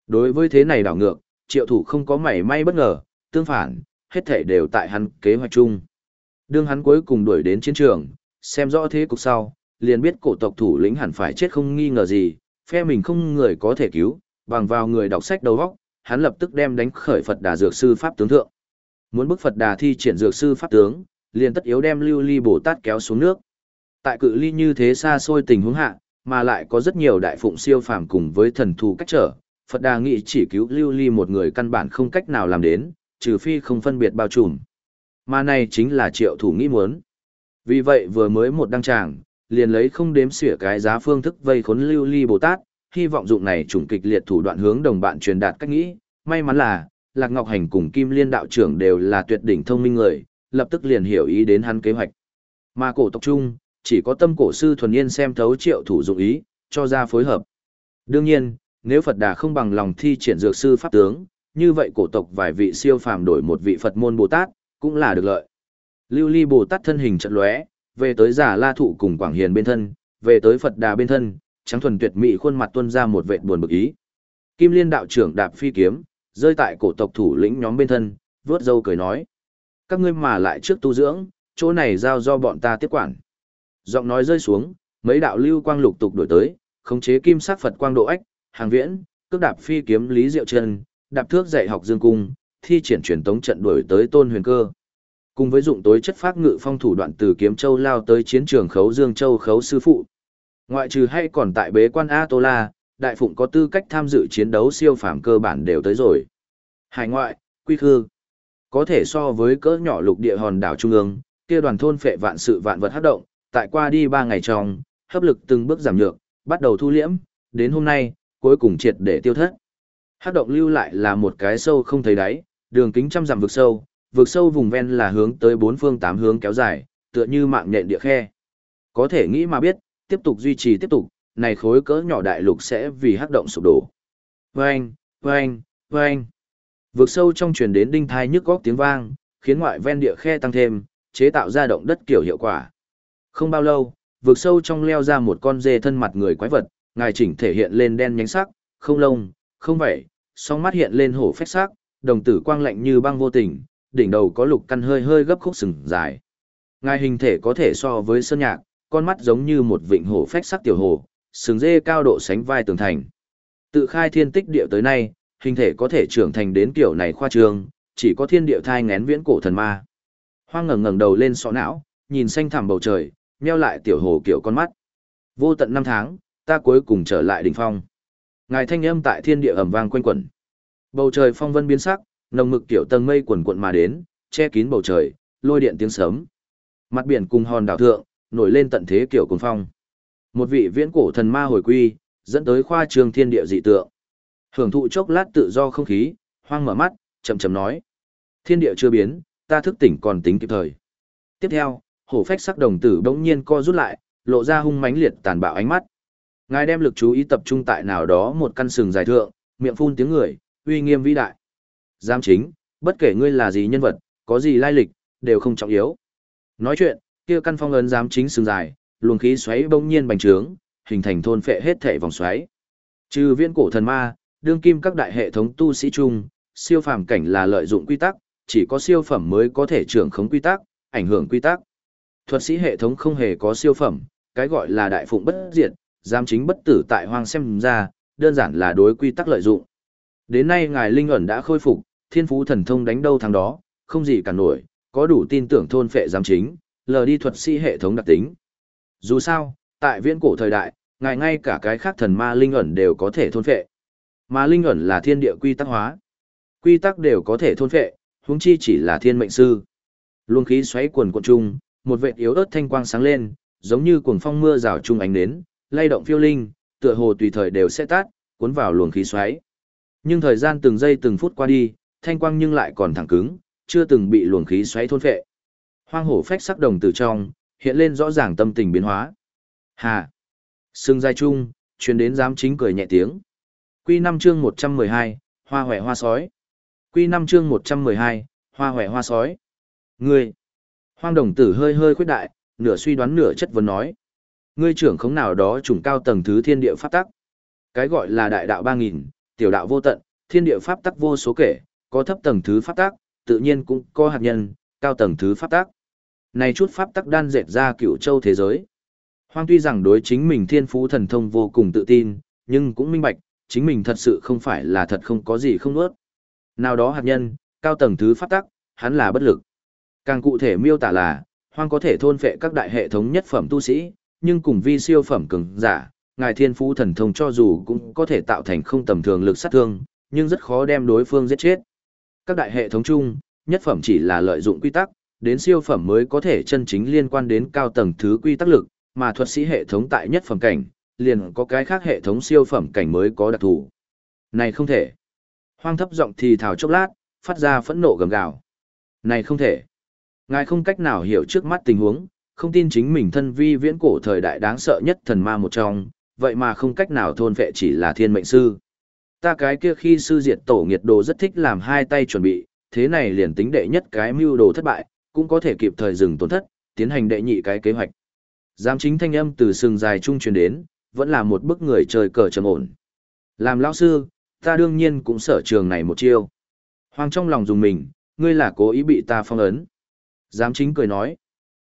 Đối với thế này đảo ngược, triệu thủ không có mảy may bất ngờ, tương phản, hết thể đều tại hắn kế hoạch chung. Đương hắn cuối cùng đuổi đến chiến trường, xem rõ thế cục sau, liền biết cổ tộc thủ lĩnh hẳn phải chết không nghi ngờ gì, phe mình không người có thể cứu, bằng vào người đọc sách đầu góc, hắn lập tức đem đánh khởi Phật Đà Dược Sư Pháp tướng thượng. Muốn bức Phật Đà thi triển Dược Sư Pháp tướng, liền tất yếu đem lưu ly Bồ Tát kéo xuống nước. Tại cự ly như thế xa xôi tình huống hạ, mà lại có rất nhiều đại phụng siêu phàm cùng với thần thù cách trở, Phật Đà nghĩ chỉ cứu lưu ly một người căn bản không cách nào làm đến, trừ phi không phân biệt bao trùm. Mà này chính là triệu thủ nghĩ muốn. Vì vậy vừa mới một đăng tràng, liền lấy không đếm xỉa cái giá phương thức vây khốn lưu ly Bồ Tát, hy vọng dụng này trùng kịch liệt thủ đoạn hướng đồng bạn truyền đạt cách nghĩ, may mắn là, Lạc Ngọc Hành cùng Kim Liên đạo trưởng đều là tuyệt đỉnh thông minh người, lập tức liền hiểu ý đến hắn kế hoạch. Mà cổ tộc trung, chỉ có tâm cổ sư thuần yên xem thấu triệu thủ dụng ý, cho ra phối hợp. Đương nhiên, nếu Phật Đà không bằng lòng thi triển dược sư pháp tướng, như vậy cổ tộc vài vị siêu phàm đổi một vị Phật môn Bồ Tát, cũng là được lợi. Lưu Ly Bồ Tát thân hình trận lóe, về tới giả La thụ cùng Quảng Hiền bên thân, về tới Phật Đà bên thân, trắng thuần tuyệt mỹ khuôn mặt tuôn ra một vệt buồn bực ý. Kim Liên đạo trưởng đạp phi kiếm, rơi tại cổ tộc thủ lĩnh nhóm bên thân, vớt dâu cười nói: "Các ngươi mà lại trước tu dưỡng, chỗ này giao do bọn ta tiếp quản." Giọng nói rơi xuống, mấy đạo lưu quang lục tục đổi tới, khống chế kim sắc Phật quang độ ách, hàng viễn, cước đạp phi kiếm lý diệu chân, đạp thước dạy học dương cung, thi triển truyền tống trận đuổi tới tôn huyền cơ. Cùng với dụng tối chất phát ngự phong thủ đoạn từ kiếm châu lao tới chiến trường khấu dương châu khấu sư phụ. Ngoại trừ hay còn tại bế quan A Tô La, đại phụng có tư cách tham dự chiến đấu siêu phàm cơ bản đều tới rồi. Hải ngoại, quy khư. Có thể so với cỡ nhỏ lục địa hòn đảo trung ương, kia đoàn thôn phệ vạn sự vạn vật hấp động, tại qua đi ba ngày trong, hấp lực từng bước giảm nhược, bắt đầu thu liễm, đến hôm nay, cuối cùng triệt để tiêu thất. Hắc động lưu lại là một cái sâu không thấy đáy, đường kính trăm dặm vực sâu, vực sâu vùng ven là hướng tới bốn phương tám hướng kéo dài, tựa như mạng nhện địa khe. Có thể nghĩ mà biết, tiếp tục duy trì tiếp tục, này khối cỡ nhỏ đại lục sẽ vì hắc động sụp đổ. Vâng, vâng, vâng. Vực sâu trong truyền đến đinh thai nhức góc tiếng vang, khiến ngoại ven địa khe tăng thêm, chế tạo ra động đất kiểu hiệu quả. Không bao lâu, vực sâu trong leo ra một con dê thân mặt người quái vật, ngài chỉnh thể hiện lên đen nhánh sắc, không lông, không vậy, song mắt hiện lên hổ phách sắc, đồng tử quang lạnh như băng vô tình, đỉnh đầu có lục căn hơi hơi gấp khúc sừng dài. Ngài hình thể có thể so với sơn nhạc, con mắt giống như một vịnh hổ phách sắc tiểu hồ, sừng dê cao độ sánh vai tường thành. Tự khai thiên tích địa tới nay, hình thể có thể trưởng thành đến kiểu này khoa trương, chỉ có thiên địa thai ngén viễn cổ thần ma. Hoang ngẩng ngẩng đầu lên sọ não, nhìn xanh thẳm bầu trời, nheo lại tiểu hồ kiểu con mắt. Vô tận năm tháng, ta cuối cùng trở lại đỉnh phong. Ngài thanh âm tại thiên địa ầm vang quanh quẩn. Bầu trời phong vân biến sắc, nồng mực kiểu tầng mây quần quận mà đến, che kín bầu trời, lôi điện tiếng sấm. Mặt biển cùng hòn đảo thượng, nổi lên tận thế kiểu cuồng phong. Một vị viễn cổ thần ma hồi quy, dẫn tới khoa trường thiên địa dị tượng. Hưởng thụ chốc lát tự do không khí, hoang mở mắt, chậm chậm nói: "Thiên địa chưa biến, ta thức tỉnh còn tính kịp thời." Tiếp theo, hổ phách sắc đồng tử bỗng nhiên co rút lại, lộ ra hung mãnh liệt tàn bạo ánh mắt. Ngài đem lực chú ý tập trung tại nào đó một căn sừng dài thượng, miệng phun tiếng người, uy nghiêm vĩ đại. Giám chính, bất kể ngươi là gì nhân vật, có gì lai lịch, đều không trọng yếu. Nói chuyện, kia căn phong ấn giám chính sừng dài, luồng khí xoáy bỗng nhiên bành trướng, hình thành thôn phệ hết thể vòng xoáy. Trừ viên cổ thần ma, đương kim các đại hệ thống tu sĩ chung, siêu phàm cảnh là lợi dụng quy tắc, chỉ có siêu phẩm mới có thể trưởng khống quy tắc, ảnh hưởng quy tắc. Thuật sĩ hệ thống không hề có siêu phẩm, cái gọi là đại phụng bất diệt, giam chính bất tử tại hoang xem ra, đơn giản là đối quy tắc lợi dụng. Đến nay ngài Linh ẩn đã khôi phục, thiên phú thần thông đánh đâu thằng đó, không gì cả nổi, có đủ tin tưởng thôn phệ giám chính, lờ đi thuật sĩ hệ thống đặc tính. Dù sao, tại viễn cổ thời đại, ngài ngay cả cái khác thần ma linh ẩn đều có thể thôn phệ. Mà linh ẩn là thiên địa quy tắc hóa. Quy tắc đều có thể thôn phệ, huống chi chỉ là thiên mệnh sư. Luồng khí xoáy quần cuộn trung, một vệt yếu ớt thanh quang sáng lên, giống như cuồng phong mưa rào trung ánh đến, lay động phiêu linh, tựa hồ tùy thời đều sẽ tát, cuốn vào luồng khí xoáy. Nhưng thời gian từng giây từng phút qua đi, thanh quang nhưng lại còn thẳng cứng, chưa từng bị luồng khí xoáy thôn phệ. Hoang hổ phách sắc đồng từ trong, hiện lên rõ ràng tâm tình biến hóa. Hà! Sưng dai chung, truyền đến giám chính cười nhẹ tiếng. Quy 5 chương 112, hoa hòe hoa sói. Quy 5 chương 112, hoa hòe hoa sói. Ngươi! Hoang đồng tử hơi hơi khuyết đại, nửa suy đoán nửa chất vấn nói. Ngươi trưởng khống nào đó trùng cao tầng thứ thiên địa pháp tắc. Cái gọi là đại đạo 3000, tiểu đạo vô tận, thiên địa pháp tắc vô số kể, có thấp tầng thứ pháp tắc, tự nhiên cũng có hạt nhân, cao tầng thứ pháp tắc. Này chút pháp tắc đan dệt ra cựu châu thế giới. Hoang tuy rằng đối chính mình thiên phú thần thông vô cùng tự tin, nhưng cũng minh bạch, chính mình thật sự không phải là thật không có gì không nuốt. Nào đó hạt nhân, cao tầng thứ pháp tắc, hắn là bất lực. Càng cụ thể miêu tả là, hoang có thể thôn phệ các đại hệ thống nhất phẩm tu sĩ, nhưng cùng vi siêu phẩm cường giả, ngài thiên phú thần thông cho dù cũng có thể tạo thành không tầm thường lực sát thương, nhưng rất khó đem đối phương giết chết. Các đại hệ thống chung, nhất phẩm chỉ là lợi dụng quy tắc, đến siêu phẩm mới có thể chân chính liên quan đến cao tầng thứ quy tắc lực, mà thuật sĩ hệ thống tại nhất phẩm cảnh, liền có cái khác hệ thống siêu phẩm cảnh mới có đặc thù. Này không thể. Hoang thấp giọng thì thào chốc lát, phát ra phẫn nộ gầm gào. Này không thể. Ngài không cách nào hiểu trước mắt tình huống, không tin chính mình thân vi viễn cổ thời đại đáng sợ nhất thần ma một trong, vậy mà không cách nào thôn vệ chỉ là thiên mệnh sư. Ta cái kia khi sư diệt tổ nghiệt đồ rất thích làm hai tay chuẩn bị, thế này liền tính đệ nhất cái mưu đồ thất bại, cũng có thể kịp thời dừng tổn thất, tiến hành đệ nhị cái kế hoạch. Giám chính thanh âm từ sừng dài trung truyền đến, vẫn là một bức người chơi cờ trầm ổn. Làm lão sư, ta đương nhiên cũng sở trường này một chiêu. Hoàng trong lòng dùng mình, ngươi là cố ý bị ta phong ấn. Giám chính cười nói.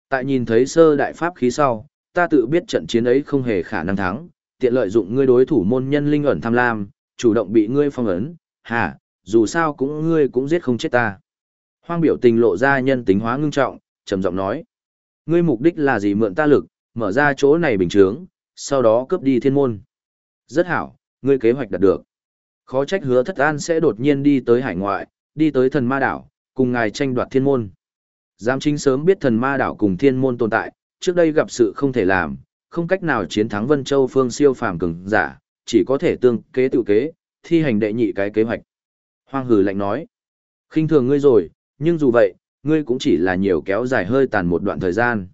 Tại nhìn thấy sơ đại pháp khí sau, ta tự biết trận chiến ấy không hề khả năng thắng, tiện lợi dụng ngươi đối thủ môn nhân linh ẩn tham lam, chủ động bị ngươi phong ấn, hả, dù sao cũng ngươi cũng giết không chết ta. Hoang biểu tình lộ ra nhân tính hóa ngưng trọng, trầm giọng nói. Ngươi mục đích là gì mượn ta lực, mở ra chỗ này bình chướng, sau đó cướp đi thiên môn. Rất hảo, ngươi kế hoạch đạt được. Khó trách hứa thất an sẽ đột nhiên đi tới hải ngoại, đi tới thần ma đảo, cùng ngài tranh đoạt thiên môn. Giám chính sớm biết thần ma đảo cùng thiên môn tồn tại, trước đây gặp sự không thể làm, không cách nào chiến thắng Vân Châu phương siêu phàm cường giả, chỉ có thể tương kế tự kế, thi hành đệ nhị cái kế hoạch. Hoang hử lạnh nói, khinh thường ngươi rồi, nhưng dù vậy, ngươi cũng chỉ là nhiều kéo dài hơi tàn một đoạn thời gian.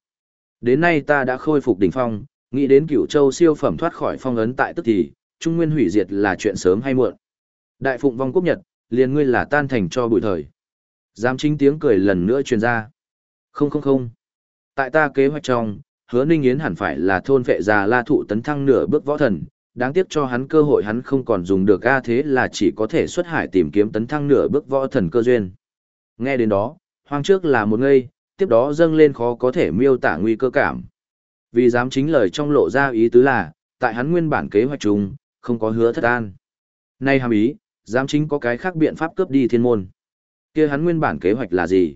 Đến nay ta đã khôi phục đỉnh phong, nghĩ đến cửu châu siêu phẩm thoát khỏi phong ấn tại tức thì, trung nguyên hủy diệt là chuyện sớm hay muộn. Đại phụng vong quốc nhật, liền ngươi là tan thành cho bụi thời. Giám chính tiếng cười lần nữa truyền ra. Không không không. Tại ta kế hoạch trong, hứa ninh yến hẳn phải là thôn vệ già la thụ tấn thăng nửa bước võ thần, đáng tiếc cho hắn cơ hội hắn không còn dùng được a thế là chỉ có thể xuất hải tìm kiếm tấn thăng nửa bước võ thần cơ duyên. Nghe đến đó, hoang trước là một ngây, tiếp đó dâng lên khó có thể miêu tả nguy cơ cảm. Vì dám chính lời trong lộ ra ý tứ là, tại hắn nguyên bản kế hoạch chung, không có hứa thất an. Nay hàm ý, dám chính có cái khác biện pháp cướp đi thiên môn. kia hắn nguyên bản kế hoạch là gì?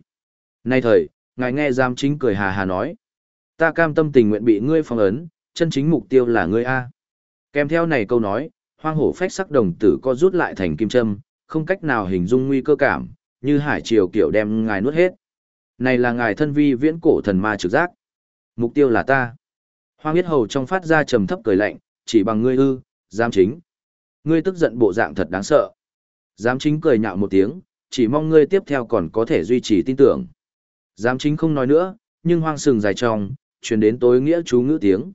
Nay thời, ngài nghe giam chính cười hà hà nói. Ta cam tâm tình nguyện bị ngươi phong ấn, chân chính mục tiêu là ngươi A. Kèm theo này câu nói, hoang hổ phách sắc đồng tử co rút lại thành kim châm, không cách nào hình dung nguy cơ cảm, như hải triều kiểu đem ngài nuốt hết. Này là ngài thân vi viễn cổ thần ma trực giác. Mục tiêu là ta. Hoang biết hầu trong phát ra trầm thấp cười lạnh, chỉ bằng ngươi ư, giam chính. Ngươi tức giận bộ dạng thật đáng sợ. Giám chính cười nhạo một tiếng, chỉ mong ngươi tiếp theo còn có thể duy trì tin tưởng. Giám chính không nói nữa, nhưng hoang sừng dài trong, truyền đến tối nghĩa chú ngữ tiếng.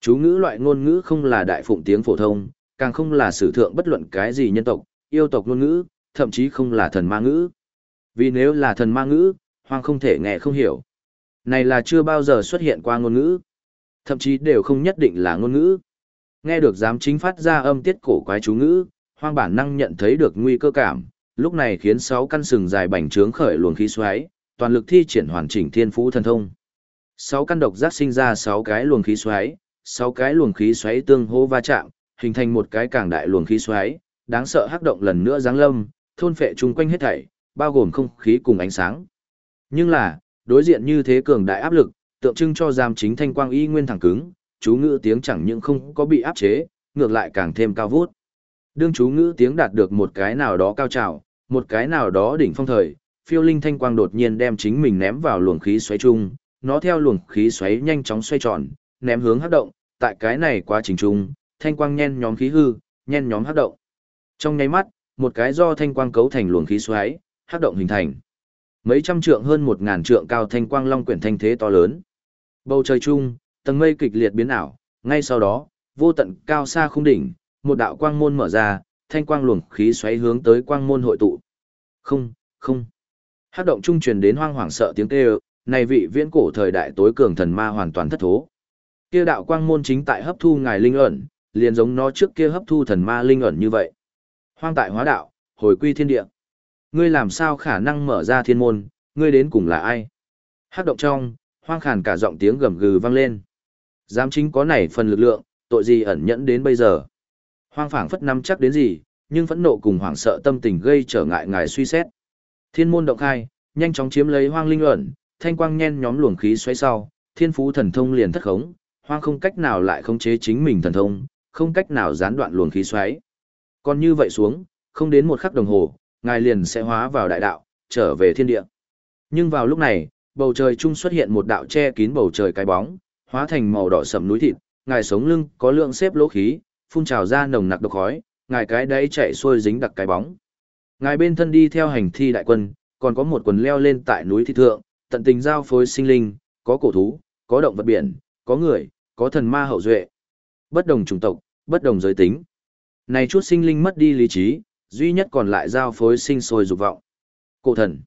Chú ngữ loại ngôn ngữ không là đại phụng tiếng phổ thông, càng không là sử thượng bất luận cái gì nhân tộc, yêu tộc ngôn ngữ, thậm chí không là thần ma ngữ. Vì nếu là thần ma ngữ, hoang không thể nghe không hiểu. Này là chưa bao giờ xuất hiện qua ngôn ngữ. Thậm chí đều không nhất định là ngôn ngữ. Nghe được giám chính phát ra âm tiết cổ quái chú ngữ, hoang bản năng nhận thấy được nguy cơ cảm, lúc này khiến sáu căn sừng dài bành trướng khởi luồng khí xoáy, toàn lực thi triển hoàn chỉnh thiên phú thần thông. Sáu căn độc giác sinh ra sáu cái luồng khí xoáy, sáu cái luồng khí xoáy tương hô va chạm, hình thành một cái càng đại luồng khí xoáy, đáng sợ hắc động lần nữa giáng lâm, thôn phệ chung quanh hết thảy, bao gồm không khí cùng ánh sáng. Nhưng là, đối diện như thế cường đại áp lực, tượng trưng cho giam chính thanh quang y nguyên thẳng cứng, chú ngữ tiếng chẳng những không có bị áp chế, ngược lại càng thêm cao vút. Đương chú ngữ tiếng đạt được một cái nào đó cao trào, một cái nào đó đỉnh phong thời, phiêu linh thanh quang đột nhiên đem chính mình ném vào luồng khí xoáy chung, nó theo luồng khí xoáy nhanh chóng xoay tròn, ném hướng hấp động, tại cái này quá trình chung, thanh quang nhen nhóm khí hư, nhen nhóm hấp động. Trong nháy mắt, một cái do thanh quang cấu thành luồng khí xoáy, hấp động hình thành. Mấy trăm trượng hơn một ngàn trượng cao thanh quang long quyển thanh thế to lớn. Bầu trời chung, tầng mây kịch liệt biến ảo, ngay sau đó, vô tận cao xa khung đỉnh, một đạo quang môn mở ra, thanh quang luồng khí xoáy hướng tới quang môn hội tụ. Không, không. Hát động trung truyền đến hoang hoảng sợ tiếng kêu, này vị viễn cổ thời đại tối cường thần ma hoàn toàn thất thố. Kia đạo quang môn chính tại hấp thu ngài linh ẩn, liền giống nó trước kia hấp thu thần ma linh ẩn như vậy. Hoang tại hóa đạo, hồi quy thiên địa. Ngươi làm sao khả năng mở ra thiên môn, ngươi đến cùng là ai? Hát động trong, hoang khàn cả giọng tiếng gầm gừ vang lên. Giám chính có này phần lực lượng, tội gì ẩn nhẫn đến bây giờ. Hoang phảng phất năm chắc đến gì, nhưng phẫn nộ cùng hoảng sợ tâm tình gây trở ngại ngài suy xét. Thiên môn động khai, nhanh chóng chiếm lấy hoang linh ẩn, thanh quang nhen nhóm luồng khí xoáy sau, thiên phú thần thông liền thất khống, hoang không cách nào lại khống chế chính mình thần thông, không cách nào gián đoạn luồng khí xoáy. Còn như vậy xuống, không đến một khắc đồng hồ, ngài liền sẽ hóa vào đại đạo, trở về thiên địa. Nhưng vào lúc này, bầu trời trung xuất hiện một đạo che kín bầu trời cái bóng, hóa thành màu đỏ sẫm núi thịt, ngài sống lưng có lượng xếp lỗ khí, phun trào ra nồng nặc độc khói, ngài cái đấy chạy xuôi dính đặc cái bóng. Ngài bên thân đi theo hành thi đại quân, còn có một quần leo lên tại núi thị thượng, tận tình giao phối sinh linh, có cổ thú, có động vật biển, có người, có thần ma hậu duệ. Bất đồng chủng tộc, bất đồng giới tính. Này chút sinh linh mất đi lý trí, duy nhất còn lại giao phối sinh sôi dục vọng. Cổ thần.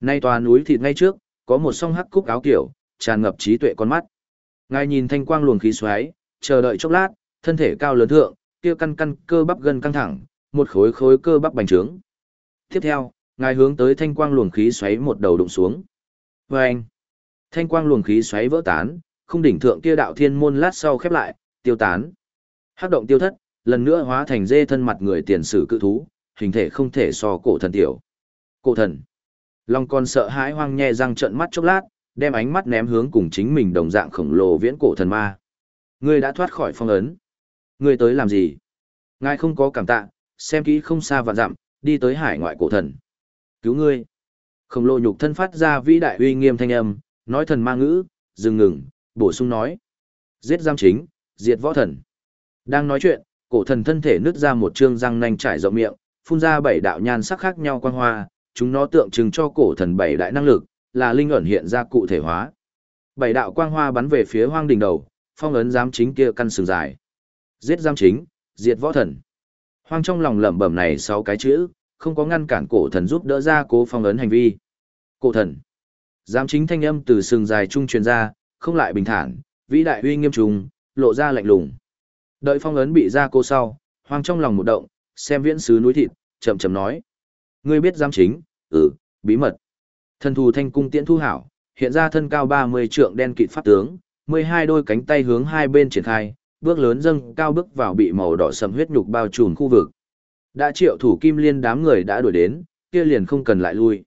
Nay tòa núi thịt ngay trước, có một song hắc cúc áo kiểu, tràn ngập trí tuệ con mắt. Ngài nhìn thanh quang luồng khí xoáy, chờ đợi chốc lát, thân thể cao lớn thượng, kia căn căn cơ bắp gân căng thẳng, một khối khối cơ bắp bành trướng. Tiếp theo, ngài hướng tới thanh quang luồng khí xoáy một đầu đụng xuống. Và anh, thanh quang luồng khí xoáy vỡ tán, không đỉnh thượng kia đạo thiên môn lát sau khép lại, tiêu tán. Hắc động tiêu thất, lần nữa hóa thành dê thân mặt người tiền sử cự thú, hình thể không thể so cổ thần tiểu. Cổ thần. Long con sợ hãi hoang nhẹ răng trợn mắt chốc lát, đem ánh mắt ném hướng cùng chính mình đồng dạng khổng lồ viễn cổ thần ma. Ngươi đã thoát khỏi phong ấn. Ngươi tới làm gì? Ngài không có cảm tạ, xem kỹ không xa vạn dặm, đi tới hải ngoại cổ thần. Cứu ngươi. Khổng lồ nhục thân phát ra vĩ đại uy nghiêm thanh âm, nói thần ma ngữ, dừng ngừng, bổ sung nói. Giết giam chính, diệt võ thần. Đang nói chuyện, cổ thần thân thể nứt ra một trương răng nanh trải rộng miệng, phun ra bảy đạo nhan sắc khác nhau quang hoa, chúng nó tượng trưng cho cổ thần bảy đại năng lực, là linh ẩn hiện ra cụ thể hóa. Bảy đạo quang hoa bắn về phía hoang đỉnh đầu, phong ấn giám chính kia căn sừng dài. Giết giam chính, diệt võ thần. Hoang trong lòng lẩm bẩm này sáu cái chữ, không có ngăn cản cổ thần giúp đỡ ra cố phong ấn hành vi. Cổ thần. Giám chính thanh âm từ sừng dài trung truyền ra, không lại bình thản, vĩ đại uy nghiêm trùng, lộ ra lạnh lùng. Đợi phong ấn bị ra cô sau, hoang trong lòng một động, xem viễn sứ núi thịt, chậm chậm nói. Ngươi biết giám chính, ừ, bí mật. Thần thù thanh cung tiễn thu hảo, hiện ra thân cao 30 trượng đen kịt pháp tướng, 12 đôi cánh tay hướng hai bên triển khai, bước lớn dâng cao bước vào bị màu đỏ sầm huyết nhục bao trùm khu vực. Đã triệu thủ kim liên đám người đã đuổi đến, kia liền không cần lại lui.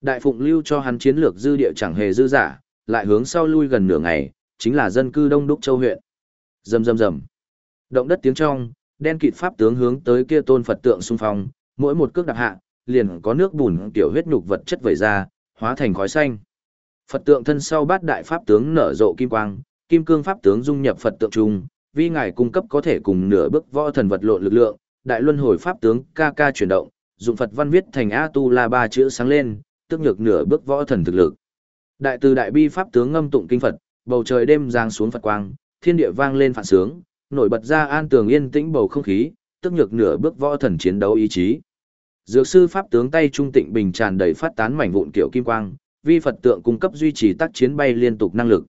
Đại phụng lưu cho hắn chiến lược dư địa chẳng hề dư giả, lại hướng sau lui gần nửa ngày, chính là dân cư đông đúc châu huyện. Rầm rầm rầm. Động đất tiếng trong, đen kịt pháp tướng hướng tới kia tôn Phật tượng xung phong, mỗi một cước đạp hạ, liền có nước bùn tiểu huyết nhục vật chất vẩy ra, hóa thành khói xanh. Phật tượng thân sau bát đại pháp tướng nở rộ kim quang, kim cương pháp tướng dung nhập Phật tượng trung, vì ngài cung cấp có thể cùng nửa bước võ thần vật lộn lực lượng, đại luân hồi pháp tướng ca ca chuyển động, dụng Phật văn viết thành A tu la ba chữ sáng lên, tức nhược nửa bước võ thần thực lực. Đại từ đại bi pháp tướng ngâm tụng kinh Phật, bầu trời đêm giáng xuống Phật quang, thiên địa vang lên phản sướng, nổi bật ra an tường yên tĩnh bầu không khí, tức nhược nửa bước võ thần chiến đấu ý chí. Dược sư pháp tướng tay trung tịnh bình tràn đầy phát tán mảnh vụn kiểu kim quang, vi Phật tượng cung cấp duy trì tác chiến bay liên tục năng lực.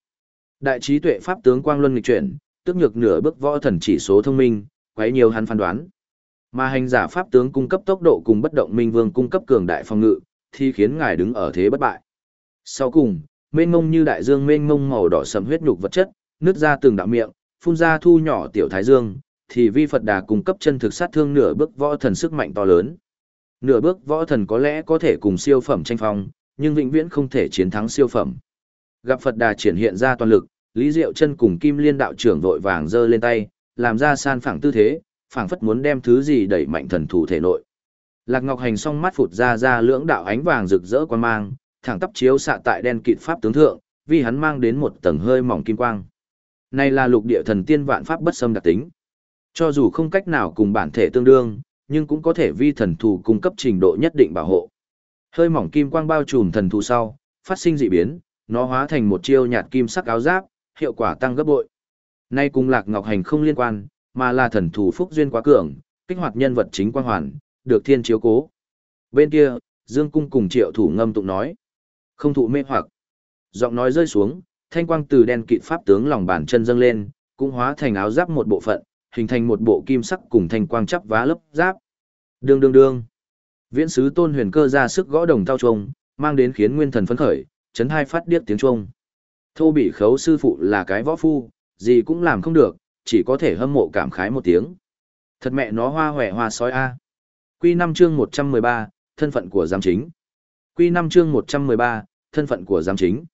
Đại trí tuệ pháp tướng quang luân nghịch chuyển, tức nhược nửa bước võ thần chỉ số thông minh, quấy nhiều hắn phán đoán. Mà hành giả pháp tướng cung cấp tốc độ cùng bất động minh vương cung cấp cường đại phòng ngự, thì khiến ngài đứng ở thế bất bại. Sau cùng, mênh mông như đại dương mênh mông màu đỏ sẫm huyết nhục vật chất, nứt ra từng đạo miệng, phun ra thu nhỏ tiểu thái dương, thì vi Phật đà cung cấp chân thực sát thương nửa bước võ thần sức mạnh to lớn. Nửa bước võ thần có lẽ có thể cùng siêu phẩm tranh phong, nhưng vĩnh viễn không thể chiến thắng siêu phẩm. Gặp Phật đà triển hiện ra toàn lực, Lý Diệu chân cùng Kim Liên đạo trưởng vội vàng giơ lên tay, làm ra san phẳng tư thế, phảng phất muốn đem thứ gì đẩy mạnh thần thủ thể nội. Lạc Ngọc Hành song mắt phụt ra ra lưỡng đạo ánh vàng rực rỡ quan mang, thẳng tắp chiếu xạ tại đen kịt pháp tướng thượng, vì hắn mang đến một tầng hơi mỏng kim quang. Này là lục địa thần tiên vạn pháp bất xâm đặc tính. Cho dù không cách nào cùng bản thể tương đương, nhưng cũng có thể vi thần thù cung cấp trình độ nhất định bảo hộ. Hơi mỏng kim quang bao trùm thần thù sau, phát sinh dị biến, nó hóa thành một chiêu nhạt kim sắc áo giáp, hiệu quả tăng gấp bội. Nay cùng Lạc Ngọc Hành không liên quan, mà là thần thủ phúc duyên quá cường, kích hoạt nhân vật chính quang hoàn, được thiên chiếu cố. Bên kia, Dương Cung cùng Triệu Thủ ngâm tụng nói, không thụ mê hoặc. Giọng nói rơi xuống, thanh quang từ đen kịt pháp tướng lòng bàn chân dâng lên, cũng hóa thành áo giáp một bộ phận, hình thành một bộ kim sắc cùng thanh quang chắp vá lớp giáp. Đương đương đương. Viễn sứ Tôn Huyền Cơ ra sức gõ đồng tao trung, mang đến khiến nguyên thần phấn khởi, chấn hai phát điếc tiếng trung. Thô bị khấu sư phụ là cái võ phu, gì cũng làm không được, chỉ có thể hâm mộ cảm khái một tiếng. Thật mẹ nó hoa hòe hoa sói a. Quy 5 chương 113, thân phận của giám chính. Quy 5 chương 113, thân phận của giám chính.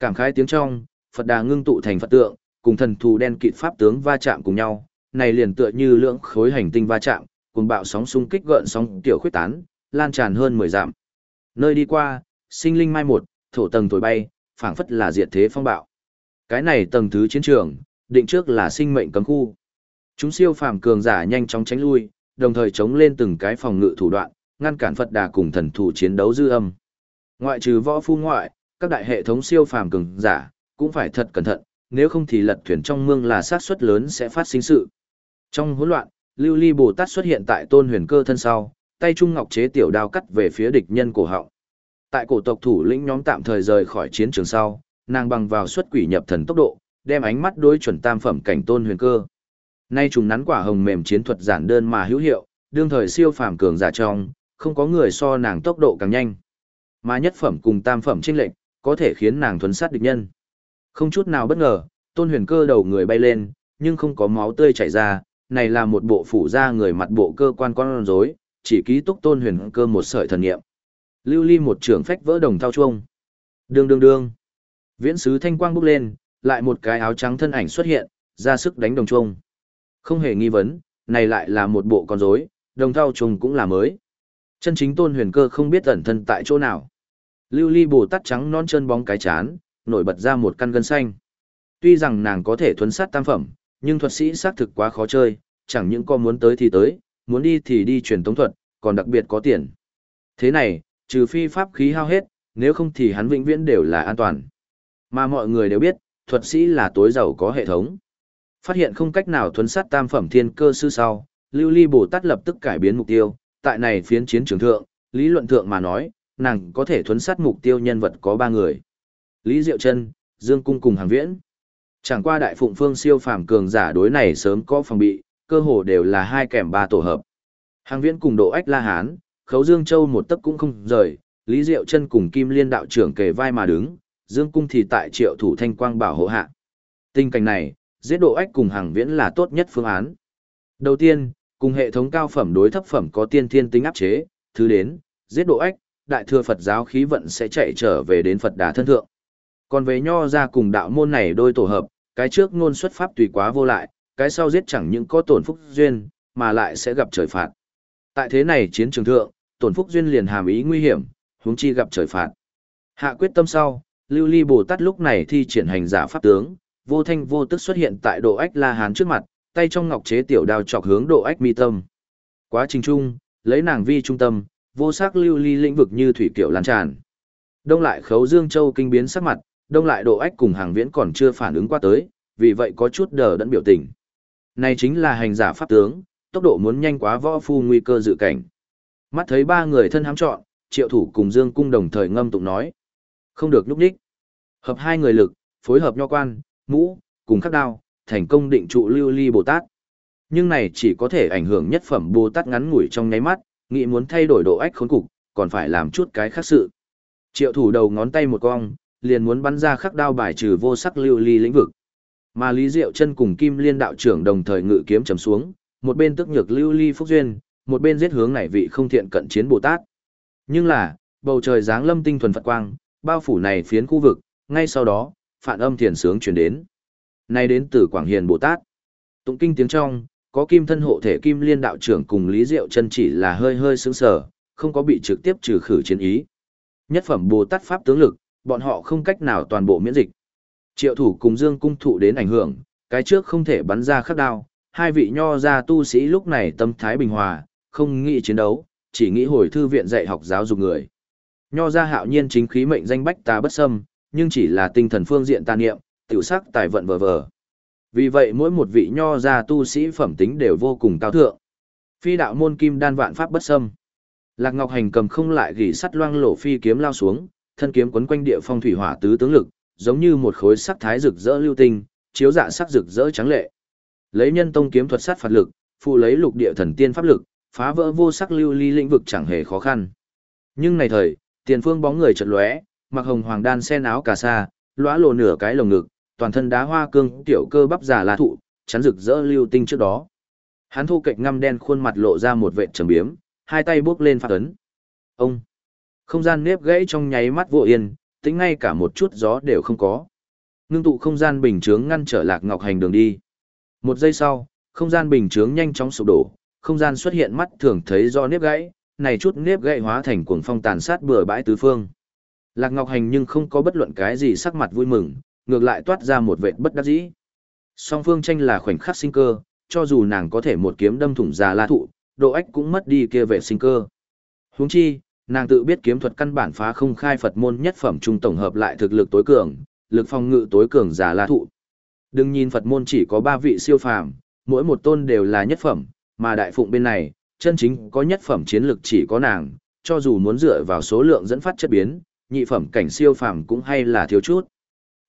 Cảm khái tiếng trong, Phật đà ngưng tụ thành Phật tượng, cùng thần thù đen kịt pháp tướng va chạm cùng nhau, này liền tựa như lưỡng khối hành tinh va chạm, cùng bạo sóng xung kích gợn sóng tiểu khuyết tán, lan tràn hơn 10 dặm. Nơi đi qua, sinh linh mai một, thổ tầng thổi bay, phảng phất là diệt thế phong bạo. Cái này tầng thứ chiến trường, định trước là sinh mệnh cấm khu. Chúng siêu phàm cường giả nhanh chóng tránh lui, đồng thời chống lên từng cái phòng ngự thủ đoạn, ngăn cản Phật Đà cùng thần thủ chiến đấu dư âm. Ngoại trừ võ phu ngoại, các đại hệ thống siêu phàm cường giả cũng phải thật cẩn thận, nếu không thì lật thuyền trong mương là sát suất lớn sẽ phát sinh sự. Trong hỗn loạn, Lưu Ly Bồ Tát xuất hiện tại Tôn Huyền Cơ thân sau, tay trung ngọc chế tiểu đao cắt về phía địch nhân cổ họng. Tại cổ tộc thủ lĩnh nhóm tạm thời rời khỏi chiến trường sau, nàng bằng vào xuất quỷ nhập thần tốc độ, đem ánh mắt đối chuẩn tam phẩm cảnh Tôn Huyền Cơ. Nay trùng nắn quả hồng mềm chiến thuật giản đơn mà hữu hiệu, đương thời siêu phàm cường giả trong, không có người so nàng tốc độ càng nhanh. Mà nhất phẩm cùng tam phẩm chênh lệnh, có thể khiến nàng thuấn sát địch nhân. Không chút nào bất ngờ, Tôn Huyền Cơ đầu người bay lên, nhưng không có máu tươi chảy ra, này là một bộ phủ da người mặt bộ cơ quan con rối, chỉ ký túc Tôn Huyền Cơ một sợi thần niệm. Lưu Ly một trường phách vỡ đồng thao chuông. Đương đương đương. Viễn sứ thanh quang bốc lên, lại một cái áo trắng thân ảnh xuất hiện, ra sức đánh đồng chuông. Không hề nghi vấn, này lại là một bộ con rối, đồng thao trùng cũng là mới. Chân chính tôn huyền cơ không biết ẩn thân tại chỗ nào. Lưu ly bồ tát trắng non chân bóng cái chán, nổi bật ra một căn gân xanh. Tuy rằng nàng có thể thuấn sát tam phẩm, nhưng thuật sĩ xác thực quá khó chơi, chẳng những con muốn tới thì tới, muốn đi thì đi truyền tống thuật, còn đặc biệt có tiền. Thế này, trừ phi pháp khí hao hết, nếu không thì hắn vĩnh viễn đều là an toàn. Mà mọi người đều biết, thuật sĩ là tối giàu có hệ thống. Phát hiện không cách nào thuấn sát tam phẩm thiên cơ sư sau, Lưu Ly Bồ Tát lập tức cải biến mục tiêu, tại này phiến chiến trường thượng, lý luận thượng mà nói, nàng có thể thuấn sát mục tiêu nhân vật có ba người. Lý Diệu Trân, Dương Cung cùng Hàng Viễn. Chẳng qua đại phụng phương siêu phàm cường giả đối này sớm có phòng bị, cơ hồ đều là hai kèm ba tổ hợp. Hàng Viễn cùng Độ Ách La Hán, Khấu Dương Châu một tấc cũng không rời, Lý Diệu Trân cùng Kim Liên đạo trưởng kề vai mà đứng, Dương Cung thì tại Triệu Thủ Thanh Quang bảo hộ hạ. Tình cảnh này, giết độ ách cùng hàng viễn là tốt nhất phương án. Đầu tiên, cùng hệ thống cao phẩm đối thấp phẩm có tiên thiên tính áp chế, thứ đến, giết độ ách, đại thừa Phật giáo khí vận sẽ chạy trở về đến Phật đà thân thượng. Còn về nho ra cùng đạo môn này đôi tổ hợp, cái trước ngôn xuất pháp tùy quá vô lại, cái sau giết chẳng những có tổn phúc duyên, mà lại sẽ gặp trời phạt. Tại thế này chiến trường thượng, tổn phúc duyên liền hàm ý nguy hiểm, huống chi gặp trời phạt. Hạ quyết tâm sau, Lưu Ly Bồ Tát lúc này thi triển hành giả pháp tướng, vô thanh vô tức xuất hiện tại độ ách la hán trước mặt, tay trong ngọc chế tiểu đao chọc hướng độ ách mi tâm. Quá trình chung, lấy nàng vi trung tâm, vô sắc lưu ly lĩnh vực như thủy kiểu lan tràn. Đông lại khấu dương châu kinh biến sắc mặt, đông lại độ ách cùng hàng viễn còn chưa phản ứng qua tới, vì vậy có chút đờ đẫn biểu tình. Này chính là hành giả pháp tướng, tốc độ muốn nhanh quá võ phu nguy cơ dự cảnh. Mắt thấy ba người thân hám trọn, triệu thủ cùng dương cung đồng thời ngâm tụng nói. Không được nhúc nhích. Hợp hai người lực, phối hợp nho quan, mũ, cùng khắc đao, thành công định trụ lưu ly Bồ Tát. Nhưng này chỉ có thể ảnh hưởng nhất phẩm Bồ Tát ngắn ngủi trong nháy mắt, nghĩ muốn thay đổi độ ách khốn cục, còn phải làm chút cái khác sự. Triệu thủ đầu ngón tay một cong, liền muốn bắn ra khắc đao bài trừ vô sắc lưu ly lĩnh vực. Mà Lý Diệu chân cùng Kim Liên đạo trưởng đồng thời ngự kiếm chầm xuống, một bên tức nhược lưu ly phúc duyên, một bên giết hướng này vị không thiện cận chiến Bồ Tát. Nhưng là, bầu trời dáng lâm tinh thuần Phật quang, bao phủ này phiến khu vực, ngay sau đó, phản âm thiền sướng truyền đến. Nay đến từ Quảng Hiền Bồ Tát. Tụng kinh tiếng trong, có kim thân hộ thể kim liên đạo trưởng cùng Lý Diệu chân chỉ là hơi hơi sướng sở, không có bị trực tiếp trừ khử chiến ý. Nhất phẩm Bồ Tát Pháp tướng lực, bọn họ không cách nào toàn bộ miễn dịch. Triệu thủ cùng Dương cung thụ đến ảnh hưởng, cái trước không thể bắn ra khắc đao, hai vị nho gia tu sĩ lúc này tâm thái bình hòa, không nghĩ chiến đấu, chỉ nghĩ hồi thư viện dạy học giáo dục người. Nho gia hạo nhiên chính khí mệnh danh bách ta bất xâm, nhưng chỉ là tinh thần phương diện tà niệm, tiểu sắc tài vận vờ vờ. Vì vậy mỗi một vị nho gia tu sĩ phẩm tính đều vô cùng cao thượng. Phi đạo môn kim đan vạn pháp bất xâm. Lạc Ngọc Hành cầm không lại gỉ sắt loang lổ phi kiếm lao xuống, thân kiếm quấn quanh địa phong thủy hỏa tứ tướng lực, giống như một khối sắc thái rực rỡ lưu tinh, chiếu dạ sắc rực rỡ trắng lệ. Lấy nhân tông kiếm thuật sát phạt lực, phụ lấy lục địa thần tiên pháp lực, phá vỡ vô sắc lưu ly lĩnh vực chẳng hề khó khăn. Nhưng này thời, tiền phương bóng người chợt lóe, mặc hồng hoàng đan sen áo cà sa, lóa lộ nửa cái lồng ngực, toàn thân đá hoa cương tiểu cơ bắp giả lá thụ, chắn rực rỡ lưu tinh trước đó. Hắn thu kịch ngăm đen khuôn mặt lộ ra một vẻ trầm biếm, hai tay bước lên phát ấn. Ông! Không gian nếp gãy trong nháy mắt vô yên, tính ngay cả một chút gió đều không có. Ngưng tụ không gian bình chướng ngăn trở Lạc Ngọc Hành đường đi. Một giây sau, không gian bình chướng nhanh chóng sụp đổ, không gian xuất hiện mắt thường thấy do nếp gãy, này chút nếp gãy hóa thành cuồng phong tàn sát bừa bãi tứ phương. Lạc Ngọc Hành nhưng không có bất luận cái gì sắc mặt vui mừng, ngược lại toát ra một vệt bất đắc dĩ. Song phương tranh là khoảnh khắc sinh cơ, cho dù nàng có thể một kiếm đâm thủng già la thụ, độ ách cũng mất đi kia vệ sinh cơ. Huống chi, nàng tự biết kiếm thuật căn bản phá không khai Phật môn nhất phẩm trung tổng hợp lại thực lực tối cường, lực phòng ngự tối cường già la thụ. Đừng nhìn Phật môn chỉ có ba vị siêu phàm, mỗi một tôn đều là nhất phẩm, mà đại phụng bên này, chân chính có nhất phẩm chiến lực chỉ có nàng, cho dù muốn dựa vào số lượng dẫn phát chất biến, nhị phẩm cảnh siêu phàm cũng hay là thiếu chút.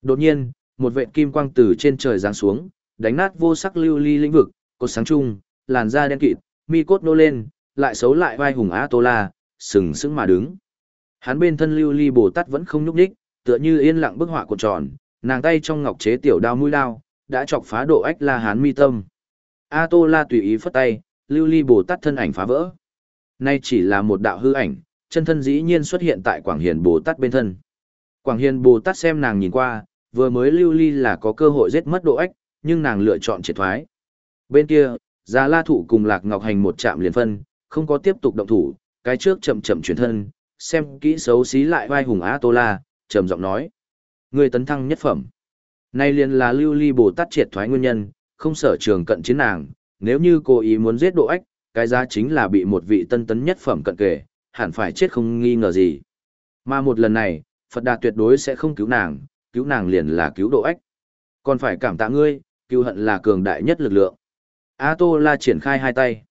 Đột nhiên, một vệt kim quang từ trên trời giáng xuống, đánh nát vô sắc lưu ly lĩnh vực, cột sáng trung, làn da đen kịt, mi cốt nô lên, lại xấu lại vai hùng á tô la, sừng sững mà đứng. Hắn bên thân lưu ly bồ tát vẫn không nhúc nhích, tựa như yên lặng bức họa cuộn tròn, nàng tay trong ngọc chế tiểu đao mũi đao, đã chọc phá độ ách la hán mi tâm. A tô la tùy ý phất tay, lưu ly bồ tát thân ảnh phá vỡ. Nay chỉ là một đạo hư ảnh, chân thân dĩ nhiên xuất hiện tại Quảng Hiền Bồ Tát bên thân. Quảng Hiền Bồ Tát xem nàng nhìn qua, vừa mới lưu ly là có cơ hội giết mất độ ách, nhưng nàng lựa chọn triệt thoái. Bên kia, Già La Thụ cùng Lạc Ngọc Hành một chạm liền phân, không có tiếp tục động thủ, cái trước chậm chậm chuyển thân, xem kỹ xấu xí lại vai hùng Á Tô La, trầm giọng nói. Người tấn thăng nhất phẩm. Nay liền là lưu ly Bồ Tát triệt thoái nguyên nhân, không sở trường cận chiến nàng, nếu như cô ý muốn giết độ ách, cái giá chính là bị một vị tân tấn nhất phẩm cận kề, hẳn phải chết không nghi ngờ gì. Mà một lần này, Phật Đà tuyệt đối sẽ không cứu nàng, cứu nàng liền là cứu độ ách. Còn phải cảm tạ ngươi, cứu hận là cường đại nhất lực lượng. A Tô La triển khai hai tay.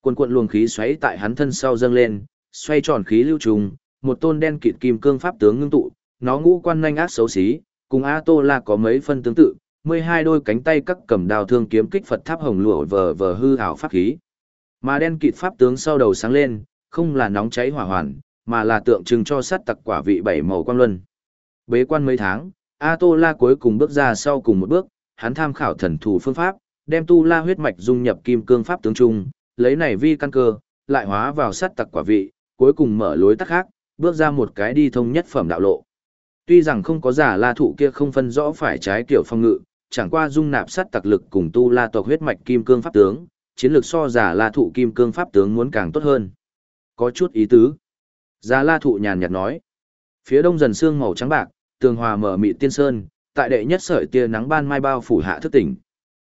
Quần cuộn luồng khí xoáy tại hắn thân sau dâng lên, xoay tròn khí lưu trùng, một tôn đen kịt kim cương pháp tướng ngưng tụ, nó ngũ quan nhanh ác xấu xí, cùng A Tô La có mấy phân tương tự, 12 đôi cánh tay các cầm đào thương kiếm kích Phật tháp hồng lụa vờ vờ hư ảo pháp khí. Mà đen kịt pháp tướng sau đầu sáng lên, không là nóng cháy hỏa hoàn, mà là tượng trưng cho sát tặc quả vị bảy màu quang luân. Bế quan mấy tháng, A Tô La cuối cùng bước ra sau cùng một bước, hắn tham khảo thần thủ phương pháp, đem tu la huyết mạch dung nhập kim cương pháp tướng trung, lấy này vi căn cơ, lại hóa vào sát tặc quả vị, cuối cùng mở lối tắc khác, bước ra một cái đi thông nhất phẩm đạo lộ. Tuy rằng không có giả la thụ kia không phân rõ phải trái kiểu phong ngự, chẳng qua dung nạp sát tặc lực cùng tu la tộc huyết mạch kim cương pháp tướng, chiến lược so giả la thụ kim cương pháp tướng muốn càng tốt hơn. Có chút ý tứ. Giả la thụ nhàn nhạt nói. Phía đông dần sương màu trắng bạc, tường hòa mở mị tiên sơn, tại đệ nhất sợi tia nắng ban mai bao phủ hạ thức tỉnh.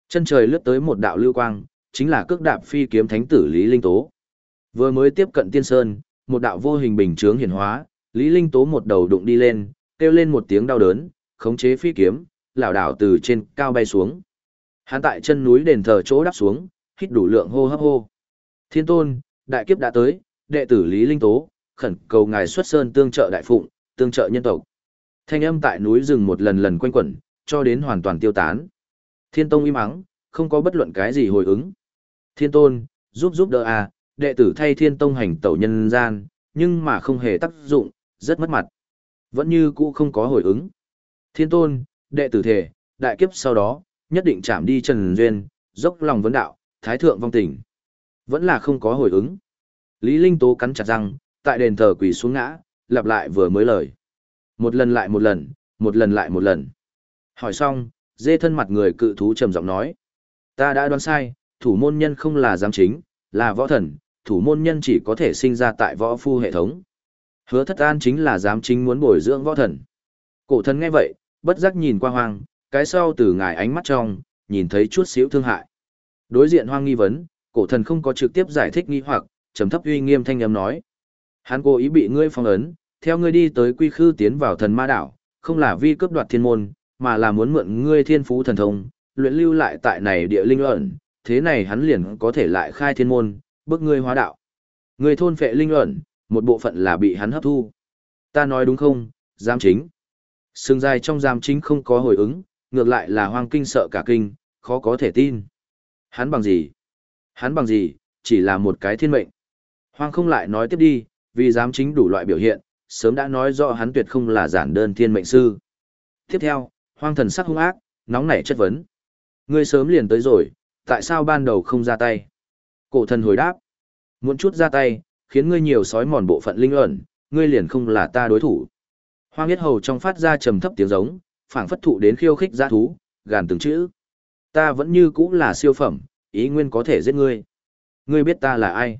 Chân trời lướt tới một đạo lưu quang, chính là cước đạp phi kiếm thánh tử Lý Linh Tố. Vừa mới tiếp cận tiên sơn, một đạo vô hình bình chướng hiển hóa, Lý Linh Tố một đầu đụng đi lên, kêu lên một tiếng đau đớn, khống chế phi kiếm, lảo đảo từ trên cao bay xuống. Hắn tại chân núi đền thờ chỗ đáp xuống, hít đủ lượng hô hấp hô. Thiên tôn, đại kiếp đã tới, đệ tử Lý Linh Tố, khẩn cầu ngài xuất sơn tương trợ đại phụng, tương trợ nhân tộc. Thanh âm tại núi rừng một lần lần quanh quẩn, cho đến hoàn toàn tiêu tán. Thiên Tông im mắng, không có bất luận cái gì hồi ứng. Thiên Tôn, giúp giúp đỡ à, đệ tử thay Thiên Tông hành tẩu nhân gian, nhưng mà không hề tác dụng, rất mất mặt. Vẫn như cũ không có hồi ứng. Thiên Tôn, đệ tử thể, đại kiếp sau đó, nhất định chạm đi Trần Duyên, dốc lòng vấn đạo, thái thượng vong tình. Vẫn là không có hồi ứng. Lý Linh Tố cắn chặt răng, tại đền thờ quỳ xuống ngã, lặp lại vừa mới lời. Một lần lại một lần, một lần lại một lần. Hỏi xong, dê thân mặt người cự thú trầm giọng nói. Ta đã đoán sai, thủ môn nhân không là giám chính, là võ thần, thủ môn nhân chỉ có thể sinh ra tại võ phu hệ thống. Hứa thất an chính là giám chính muốn bồi dưỡng võ thần. Cổ thần nghe vậy, bất giác nhìn qua hoang, cái sau từ ngài ánh mắt trong, nhìn thấy chút xíu thương hại. Đối diện hoang nghi vấn, cổ thần không có trực tiếp giải thích nghi hoặc, trầm thấp uy nghiêm thanh âm nói. Hắn cố ý bị ngươi phong ấn, theo ngươi đi tới quy khư tiến vào thần ma đảo, không là vi cướp đoạt thiên môn, mà là muốn mượn ngươi thiên phú thần thông, luyện lưu lại tại này địa linh ẩn, thế này hắn liền có thể lại khai thiên môn, bức ngươi hóa đạo. Ngươi thôn phệ linh ẩn, một bộ phận là bị hắn hấp thu. Ta nói đúng không, giám chính. Sương dài trong giam chính không có hồi ứng, ngược lại là hoang kinh sợ cả kinh, khó có thể tin. Hắn bằng gì? Hắn bằng gì, chỉ là một cái thiên mệnh. Hoang không lại nói tiếp đi, vì giám chính đủ loại biểu hiện, sớm đã nói rõ hắn tuyệt không là giản đơn thiên mệnh sư. Tiếp theo, hoang thần sắc hung ác, nóng nảy chất vấn. Ngươi sớm liền tới rồi, tại sao ban đầu không ra tay? Cổ thần hồi đáp. Muốn chút ra tay, khiến ngươi nhiều sói mòn bộ phận linh ẩn, ngươi liền không là ta đối thủ. Hoang Yết Hầu trong phát ra trầm thấp tiếng giống, phảng phất thụ đến khiêu khích giã thú, gàn từng chữ. Ta vẫn như cũ là siêu phẩm, ý nguyên có thể giết ngươi. Ngươi biết ta là ai?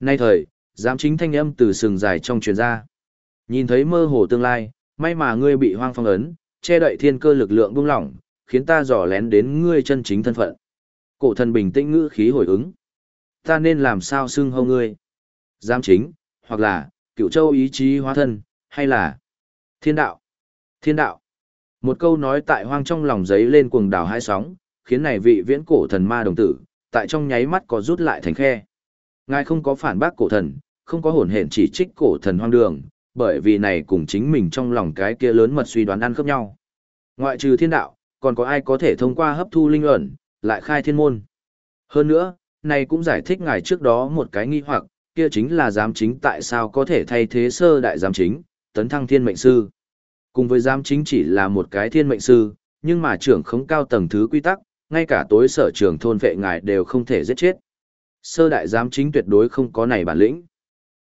Nay thời, giám chính thanh âm từ sừng dài trong truyền ra. Nhìn thấy mơ hồ tương lai, may mà ngươi bị hoang phong ấn, che đậy thiên cơ lực lượng buông lỏng, khiến ta dò lén đến ngươi chân chính thân phận. Cổ thần bình tĩnh ngữ khí hồi ứng. Ta nên làm sao xưng hô ngươi? Giám chính, hoặc là, cựu châu ý chí hóa thân, hay là thiên đạo? Thiên đạo. Một câu nói tại hoang trong lòng giấy lên cuồng đảo hai sóng, khiến này vị viễn cổ thần ma đồng tử, tại trong nháy mắt có rút lại thành khe. Ngài không có phản bác cổ thần, không có hồn hển chỉ trích cổ thần hoang đường, bởi vì này cùng chính mình trong lòng cái kia lớn mật suy đoán ăn khớp nhau. Ngoại trừ thiên đạo, còn có ai có thể thông qua hấp thu linh ẩn, lại khai thiên môn. Hơn nữa, này cũng giải thích ngài trước đó một cái nghi hoặc, kia chính là giám chính tại sao có thể thay thế sơ đại giám chính, tấn thăng thiên mệnh sư. Cùng với giám chính chỉ là một cái thiên mệnh sư, nhưng mà trưởng không cao tầng thứ quy tắc, ngay cả tối sở trưởng thôn vệ ngài đều không thể giết chết. Sơ đại giám chính tuyệt đối không có này bản lĩnh.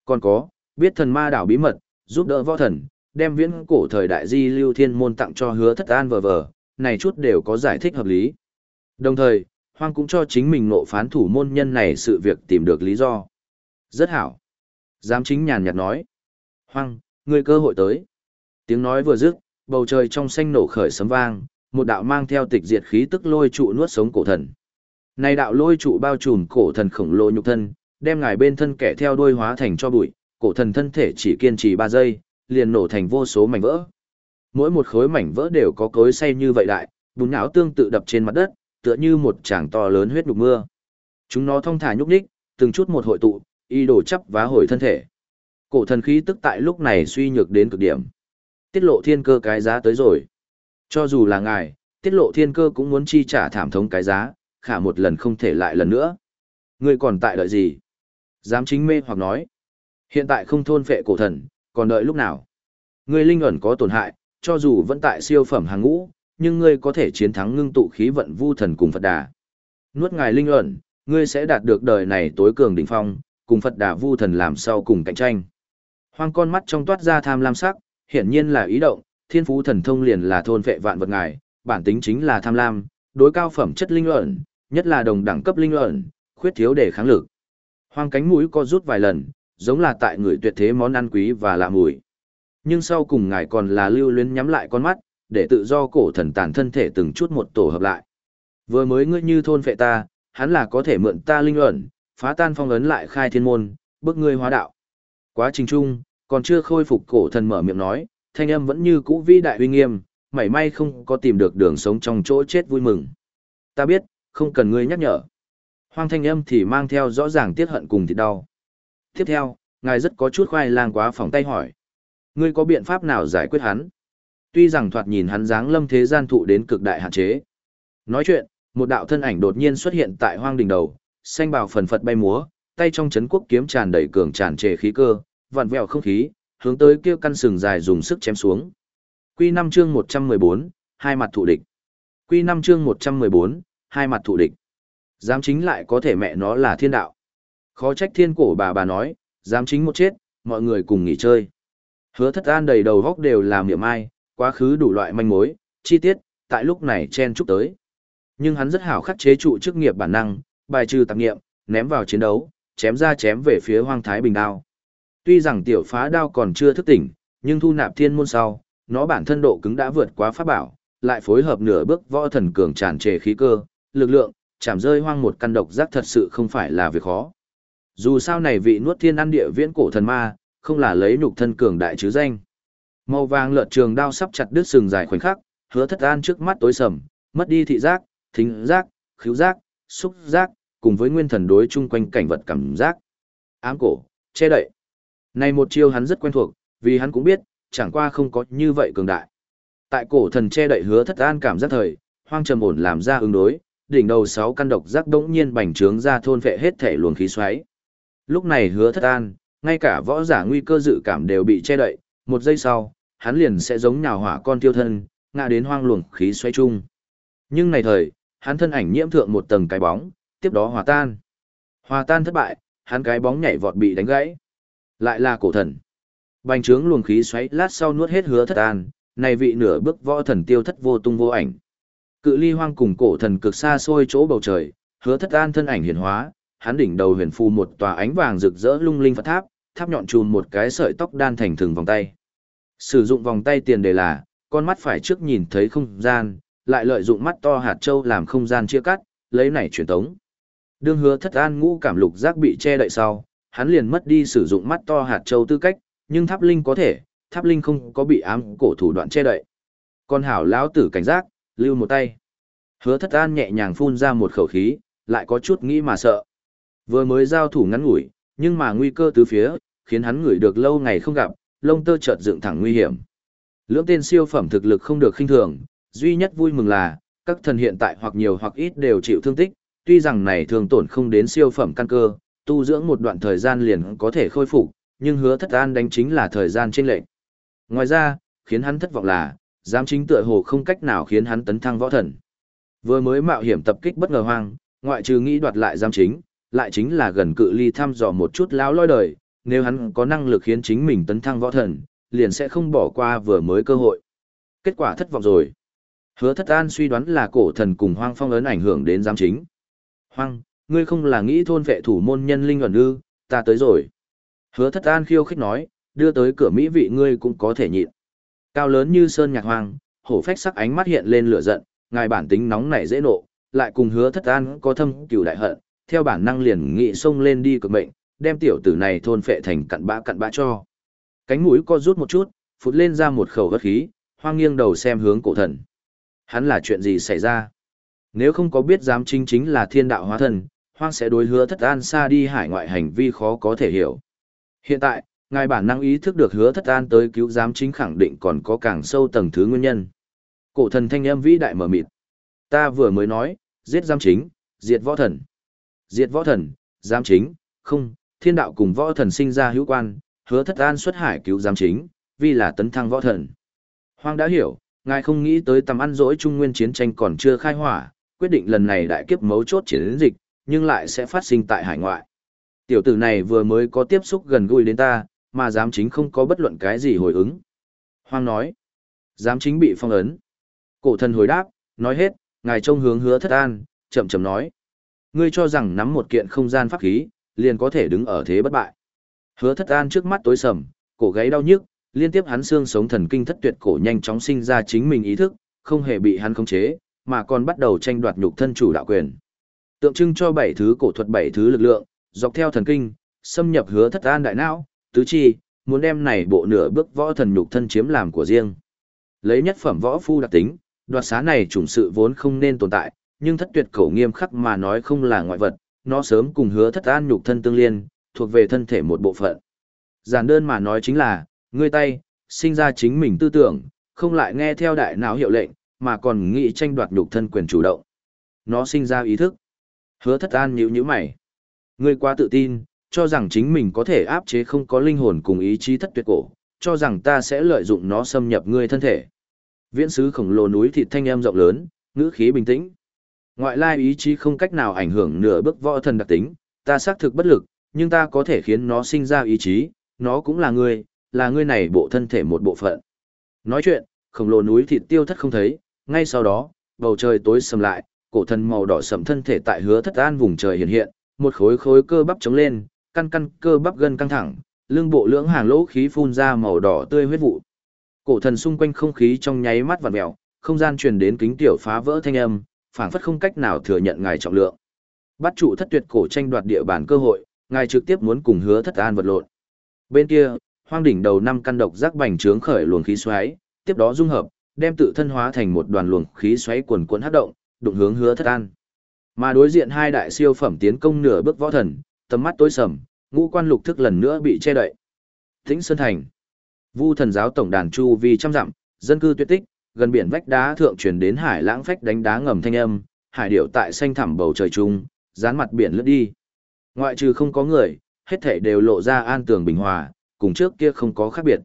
Còn có, biết thần ma đảo bí mật, giúp đỡ võ thần, đem viễn cổ thời đại di lưu thiên môn tặng cho hứa thất an vờ vờ, này chút đều có giải thích hợp lý. Đồng thời, Hoang cũng cho chính mình nộ phán thủ môn nhân này sự việc tìm được lý do. Rất hảo. Giám chính nhàn nhạt nói. Hoang, người cơ hội tới. Tiếng nói vừa dứt, bầu trời trong xanh nổ khởi sấm vang, một đạo mang theo tịch diệt khí tức lôi trụ nuốt sống cổ thần. Này đạo lôi trụ bao trùm cổ thần khổng lồ nhục thân, đem ngài bên thân kẻ theo đuôi hóa thành cho bụi, cổ thần thân thể chỉ kiên trì 3 giây, liền nổ thành vô số mảnh vỡ. Mỗi một khối mảnh vỡ đều có cối xay như vậy đại, bùn não tương tự đập trên mặt đất, tựa như một tràng to lớn huyết đục mưa. Chúng nó thông thả nhúc nhích, từng chút một hội tụ, y đổ chấp vá hồi thân thể. Cổ thần khí tức tại lúc này suy nhược đến cực điểm. Tiết lộ thiên cơ cái giá tới rồi. Cho dù là ngài, tiết lộ thiên cơ cũng muốn chi trả thảm thống cái giá, khả một lần không thể lại lần nữa. Ngươi còn tại đợi gì? Dám chính mê hoặc nói. Hiện tại không thôn phệ cổ thần, còn đợi lúc nào? Ngươi linh ẩn có tổn hại, cho dù vẫn tại siêu phẩm hàng ngũ, nhưng ngươi có thể chiến thắng ngưng tụ khí vận vu thần cùng Phật Đà. Nuốt ngài linh ẩn, ngươi sẽ đạt được đời này tối cường đỉnh phong, cùng Phật Đà vu thần làm sau cùng cạnh tranh. Hoang con mắt trong toát ra tham lam sắc, hiển nhiên là ý động, thiên phú thần thông liền là thôn vệ vạn vật ngài, bản tính chính là tham lam, đối cao phẩm chất linh luận, nhất là đồng đẳng cấp linh luận, khuyết thiếu để kháng lực. Hoang cánh mũi co rút vài lần, giống là tại người tuyệt thế món ăn quý và lạ mùi. Nhưng sau cùng ngài còn là lưu luyến nhắm lại con mắt, để tự do cổ thần tàn thân thể từng chút một tổ hợp lại. Vừa mới ngươi như thôn phệ ta, hắn là có thể mượn ta linh luận, phá tan phong ấn lại khai thiên môn, bức ngươi hóa đạo. Quá trình chung, còn chưa khôi phục cổ thần mở miệng nói, thanh âm vẫn như cũ vĩ đại uy nghiêm, mảy may không có tìm được đường sống trong chỗ chết vui mừng. Ta biết, không cần ngươi nhắc nhở. Hoang thanh âm thì mang theo rõ ràng tiết hận cùng thịt đau. Tiếp theo, ngài rất có chút khoai lang quá phòng tay hỏi. Ngươi có biện pháp nào giải quyết hắn? Tuy rằng thoạt nhìn hắn dáng lâm thế gian thụ đến cực đại hạn chế. Nói chuyện, một đạo thân ảnh đột nhiên xuất hiện tại hoang đỉnh đầu, xanh bào phần phật bay múa, tay trong chấn quốc kiếm tràn đầy cường tràn trề khí cơ, vặn vẹo không khí, hướng tới kia căn sừng dài dùng sức chém xuống. Quy 5 chương 114, hai mặt thụ địch. Quy 5 chương 114, hai mặt thụ địch. Giám chính lại có thể mẹ nó là thiên đạo. Khó trách thiên cổ bà bà nói, giám chính một chết, mọi người cùng nghỉ chơi. Hứa thất an đầy đầu góc đều làm miệng ai, quá khứ đủ loại manh mối, chi tiết, tại lúc này chen chúc tới. Nhưng hắn rất hảo khắc chế trụ chức nghiệp bản năng, bài trừ tạp nghiệm, ném vào chiến đấu, chém ra chém về phía hoang thái bình đao. Tuy rằng tiểu phá đao còn chưa thức tỉnh, nhưng thu nạp thiên môn sau, nó bản thân độ cứng đã vượt quá pháp bảo, lại phối hợp nửa bước võ thần cường tràn trề khí cơ, lực lượng, chạm rơi hoang một căn độc giác thật sự không phải là việc khó. Dù sao này vị nuốt thiên ăn địa viễn cổ thần ma, không là lấy nhục thân cường đại chứ danh. Màu vàng lợn trường đao sắp chặt đứt sừng dài khoảnh khắc, hứa thất an trước mắt tối sầm, mất đi thị giác, thính giác, khứu giác, xúc giác, cùng với nguyên thần đối chung quanh cảnh vật cảm giác. Ám cổ, che đậy. Này một chiêu hắn rất quen thuộc, vì hắn cũng biết, chẳng qua không có như vậy cường đại. Tại cổ thần che đậy hứa thất an cảm giác thời, hoang trầm ổn làm ra ứng đối, đỉnh đầu sáu căn độc giác đống nhiên bành trướng ra thôn vệ hết thể luồng khí xoáy. Lúc này hứa thất an, ngay cả võ giả nguy cơ dự cảm đều bị che đậy, một giây sau, hắn liền sẽ giống nhào hỏa con tiêu thân, ngã đến hoang luồng khí xoáy chung. Nhưng này thời, hắn thân ảnh nhiễm thượng một tầng cái bóng, tiếp đó hòa tan. Hòa tan thất bại, hắn cái bóng nhảy vọt bị đánh gãy. Lại là cổ thần. Bành trướng luồng khí xoáy lát sau nuốt hết hứa thất an, này vị nửa bước võ thần tiêu thất vô tung vô ảnh. Cự ly hoang cùng cổ thần cực xa xôi chỗ bầu trời, hứa thất an thân ảnh hiển hóa, hắn đỉnh đầu huyền phù một tòa ánh vàng rực rỡ lung linh Phật tháp, tháp nhọn chùm một cái sợi tóc đan thành thường vòng tay. Sử dụng vòng tay tiền đề là, con mắt phải trước nhìn thấy không gian, lại lợi dụng mắt to hạt châu làm không gian chia cắt, lấy này truyền tống. Đương hứa thất an ngũ cảm lục giác bị che đậy sau, hắn liền mất đi sử dụng mắt to hạt châu tư cách, nhưng tháp linh có thể, tháp linh không có bị ám cổ thủ đoạn che đậy. Con hảo lão tử cảnh giác, lưu một tay. Hứa thất an nhẹ nhàng phun ra một khẩu khí, lại có chút nghĩ mà sợ. Vừa mới giao thủ ngắn ngủi, nhưng mà nguy cơ tứ phía, khiến hắn ngửi được lâu ngày không gặp, lông tơ chợt dựng thẳng nguy hiểm. Lưỡng tên siêu phẩm thực lực không được khinh thường, duy nhất vui mừng là, các thần hiện tại hoặc nhiều hoặc ít đều chịu thương tích, tuy rằng này thường tổn không đến siêu phẩm căn cơ, tu dưỡng một đoạn thời gian liền có thể khôi phục, nhưng hứa thất an đánh chính là thời gian trên lệnh. Ngoài ra, khiến hắn thất vọng là, giám chính tựa hồ không cách nào khiến hắn tấn thăng võ thần. Vừa mới mạo hiểm tập kích bất ngờ hoang, ngoại trừ nghĩ đoạt lại giám chính, lại chính là gần cự ly thăm dò một chút lão lôi đời, nếu hắn có năng lực khiến chính mình tấn thăng võ thần, liền sẽ không bỏ qua vừa mới cơ hội. Kết quả thất vọng rồi. Hứa thất an suy đoán là cổ thần cùng hoang phong ấn ảnh hưởng đến giám chính. Hoang, ngươi không là nghĩ thôn vệ thủ môn nhân linh ẩn ư, ta tới rồi. Hứa thất an khiêu khích nói, đưa tới cửa mỹ vị ngươi cũng có thể nhịn. Cao lớn như sơn nhạc hoang, hổ phách sắc ánh mắt hiện lên lửa giận, ngài bản tính nóng nảy dễ nộ, lại cùng hứa thất an có thâm cửu đại hận, theo bản năng liền nghị xông lên đi cực mệnh, đem tiểu tử này thôn phệ thành cặn bã cặn bã cho. Cánh mũi co rút một chút, phụt lên ra một khẩu gất khí, hoang nghiêng đầu xem hướng cổ thần. Hắn là chuyện gì xảy ra? Nếu không có biết dám chính chính là thiên đạo hóa thần, hoang sẽ đối hứa thất an xa đi hải ngoại hành vi khó có thể hiểu. Hiện tại, ngài bản năng ý thức được hứa thất an tới cứu giám chính khẳng định còn có càng sâu tầng thứ nguyên nhân. Cổ thần thanh âm vĩ đại mở mịt. Ta vừa mới nói, giết giám chính, diệt võ thần. Diệt võ thần, giám chính, không, thiên đạo cùng võ thần sinh ra hữu quan, hứa thất an xuất hải cứu giám chính, vì là tấn thăng võ thần. Hoang đã hiểu, ngài không nghĩ tới tầm ăn dỗi trung nguyên chiến tranh còn chưa khai hỏa, quyết định lần này đại kiếp mấu chốt chiến dịch, nhưng lại sẽ phát sinh tại hải ngoại. Tiểu tử này vừa mới có tiếp xúc gần gũi đến ta, mà giám chính không có bất luận cái gì hồi ứng. Hoang nói, giám chính bị phong ấn. Cổ thần hồi đáp, nói hết, ngài trông hướng hứa thất an, chậm chậm nói. Ngươi cho rằng nắm một kiện không gian pháp khí, liền có thể đứng ở thế bất bại. Hứa thất an trước mắt tối sầm, cổ gáy đau nhức, liên tiếp hắn xương sống thần kinh thất tuyệt cổ nhanh chóng sinh ra chính mình ý thức, không hề bị hắn khống chế, mà còn bắt đầu tranh đoạt nhục thân chủ đạo quyền. Tượng trưng cho bảy thứ cổ thuật bảy thứ lực lượng, dọc theo thần kinh, xâm nhập hứa thất an đại não, tứ chi, muốn đem này bộ nửa bước võ thần nhục thân chiếm làm của riêng. Lấy nhất phẩm võ phu đặc tính, đoạt xá này chủng sự vốn không nên tồn tại, nhưng thất tuyệt cổ nghiêm khắc mà nói không là ngoại vật, nó sớm cùng hứa thất an nhục thân tương liên, thuộc về thân thể một bộ phận. Giản đơn mà nói chính là, ngươi tay, sinh ra chính mình tư tưởng, không lại nghe theo đại não hiệu lệnh, mà còn nghĩ tranh đoạt nhục thân quyền chủ động. Nó sinh ra ý thức. Hứa thất an nhíu nhíu mày. Ngươi quá tự tin, cho rằng chính mình có thể áp chế không có linh hồn cùng ý chí thất tuyệt cổ, cho rằng ta sẽ lợi dụng nó xâm nhập ngươi thân thể. Viễn sứ khổng lồ núi thịt thanh em rộng lớn, ngữ khí bình tĩnh. Ngoại lai ý chí không cách nào ảnh hưởng nửa bước võ thần đặc tính, ta xác thực bất lực, nhưng ta có thể khiến nó sinh ra ý chí, nó cũng là ngươi, là ngươi này bộ thân thể một bộ phận. Nói chuyện, khổng lồ núi thịt tiêu thất không thấy, ngay sau đó, bầu trời tối sầm lại, cổ thần màu đỏ sẫm thân thể tại hứa thất an vùng trời hiện hiện, một khối khối cơ bắp chống lên, căn căn cơ bắp gân căng thẳng, lưng bộ lưỡng hàng lỗ khí phun ra màu đỏ tươi huyết vụ. Cổ thần xung quanh không khí trong nháy mắt vặn mèo, không gian truyền đến kính tiểu phá vỡ thanh âm, phảng phất không cách nào thừa nhận ngài trọng lượng. Bắt trụ thất tuyệt cổ tranh đoạt địa bàn cơ hội, ngài trực tiếp muốn cùng hứa thất an vật lộn. Bên kia, hoang đỉnh đầu năm căn độc giác bành trướng khởi luồng khí xoáy, tiếp đó dung hợp, đem tự thân hóa thành một đoàn luồng khí xoáy cuồn cuộn hấp động, đụng hướng hứa thất an. Mà đối diện hai đại siêu phẩm tiến công nửa bước võ thần, tầm mắt tối sầm, ngũ quan lục thức lần nữa bị che đậy. Tĩnh Sơn Thành. Vu thần giáo tổng đàn chu vi trăm dặm, dân cư tuyệt tích, gần biển vách đá thượng truyền đến hải lãng phách đánh đá ngầm thanh âm, hải điệu tại xanh thẳm bầu trời trung, dán mặt biển lướt đi. Ngoại trừ không có người, hết thảy đều lộ ra an tường bình hòa, cùng trước kia không có khác biệt.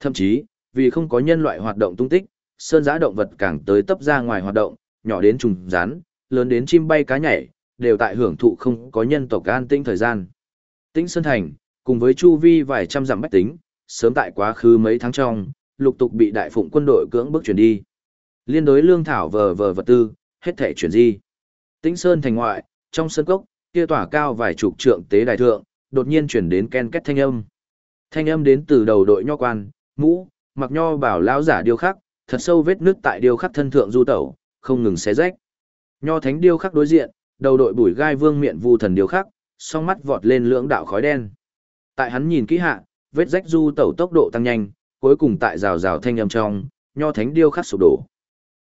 Thậm chí, vì không có nhân loại hoạt động tung tích, sơn giã động vật càng tới tấp ra ngoài hoạt động, nhỏ đến trùng rán, lớn đến chim bay cá nhảy, đều tại hưởng thụ không có nhân tộc an tĩnh thời gian. Tĩnh Sơn Thành, cùng với chu vi vài trăm dặm bách tính, sớm tại quá khứ mấy tháng trong, lục tục bị đại phụng quân đội cưỡng bức chuyển đi. Liên đối lương thảo vờ vờ vật tư, hết thể chuyển di. Tĩnh Sơn thành ngoại, trong sân cốc, kia tỏa cao vài chục trượng tế đại thượng, đột nhiên chuyển đến ken két thanh âm. Thanh âm đến từ đầu đội nho quan, mũ, mặc nho bảo lão giả điêu khắc, thật sâu vết nước tại điêu khắc thân thượng du tẩu, không ngừng xé rách. Nho thánh điêu khắc đối diện, đầu đội bùi gai vương miệng vu thần điêu khắc, song mắt vọt lên lưỡng đạo khói đen. Tại hắn nhìn kỹ hạ, vết rách du tẩu tốc độ tăng nhanh, cuối cùng tại rào rào thanh âm trong, nho thánh điêu khắc sụp đổ.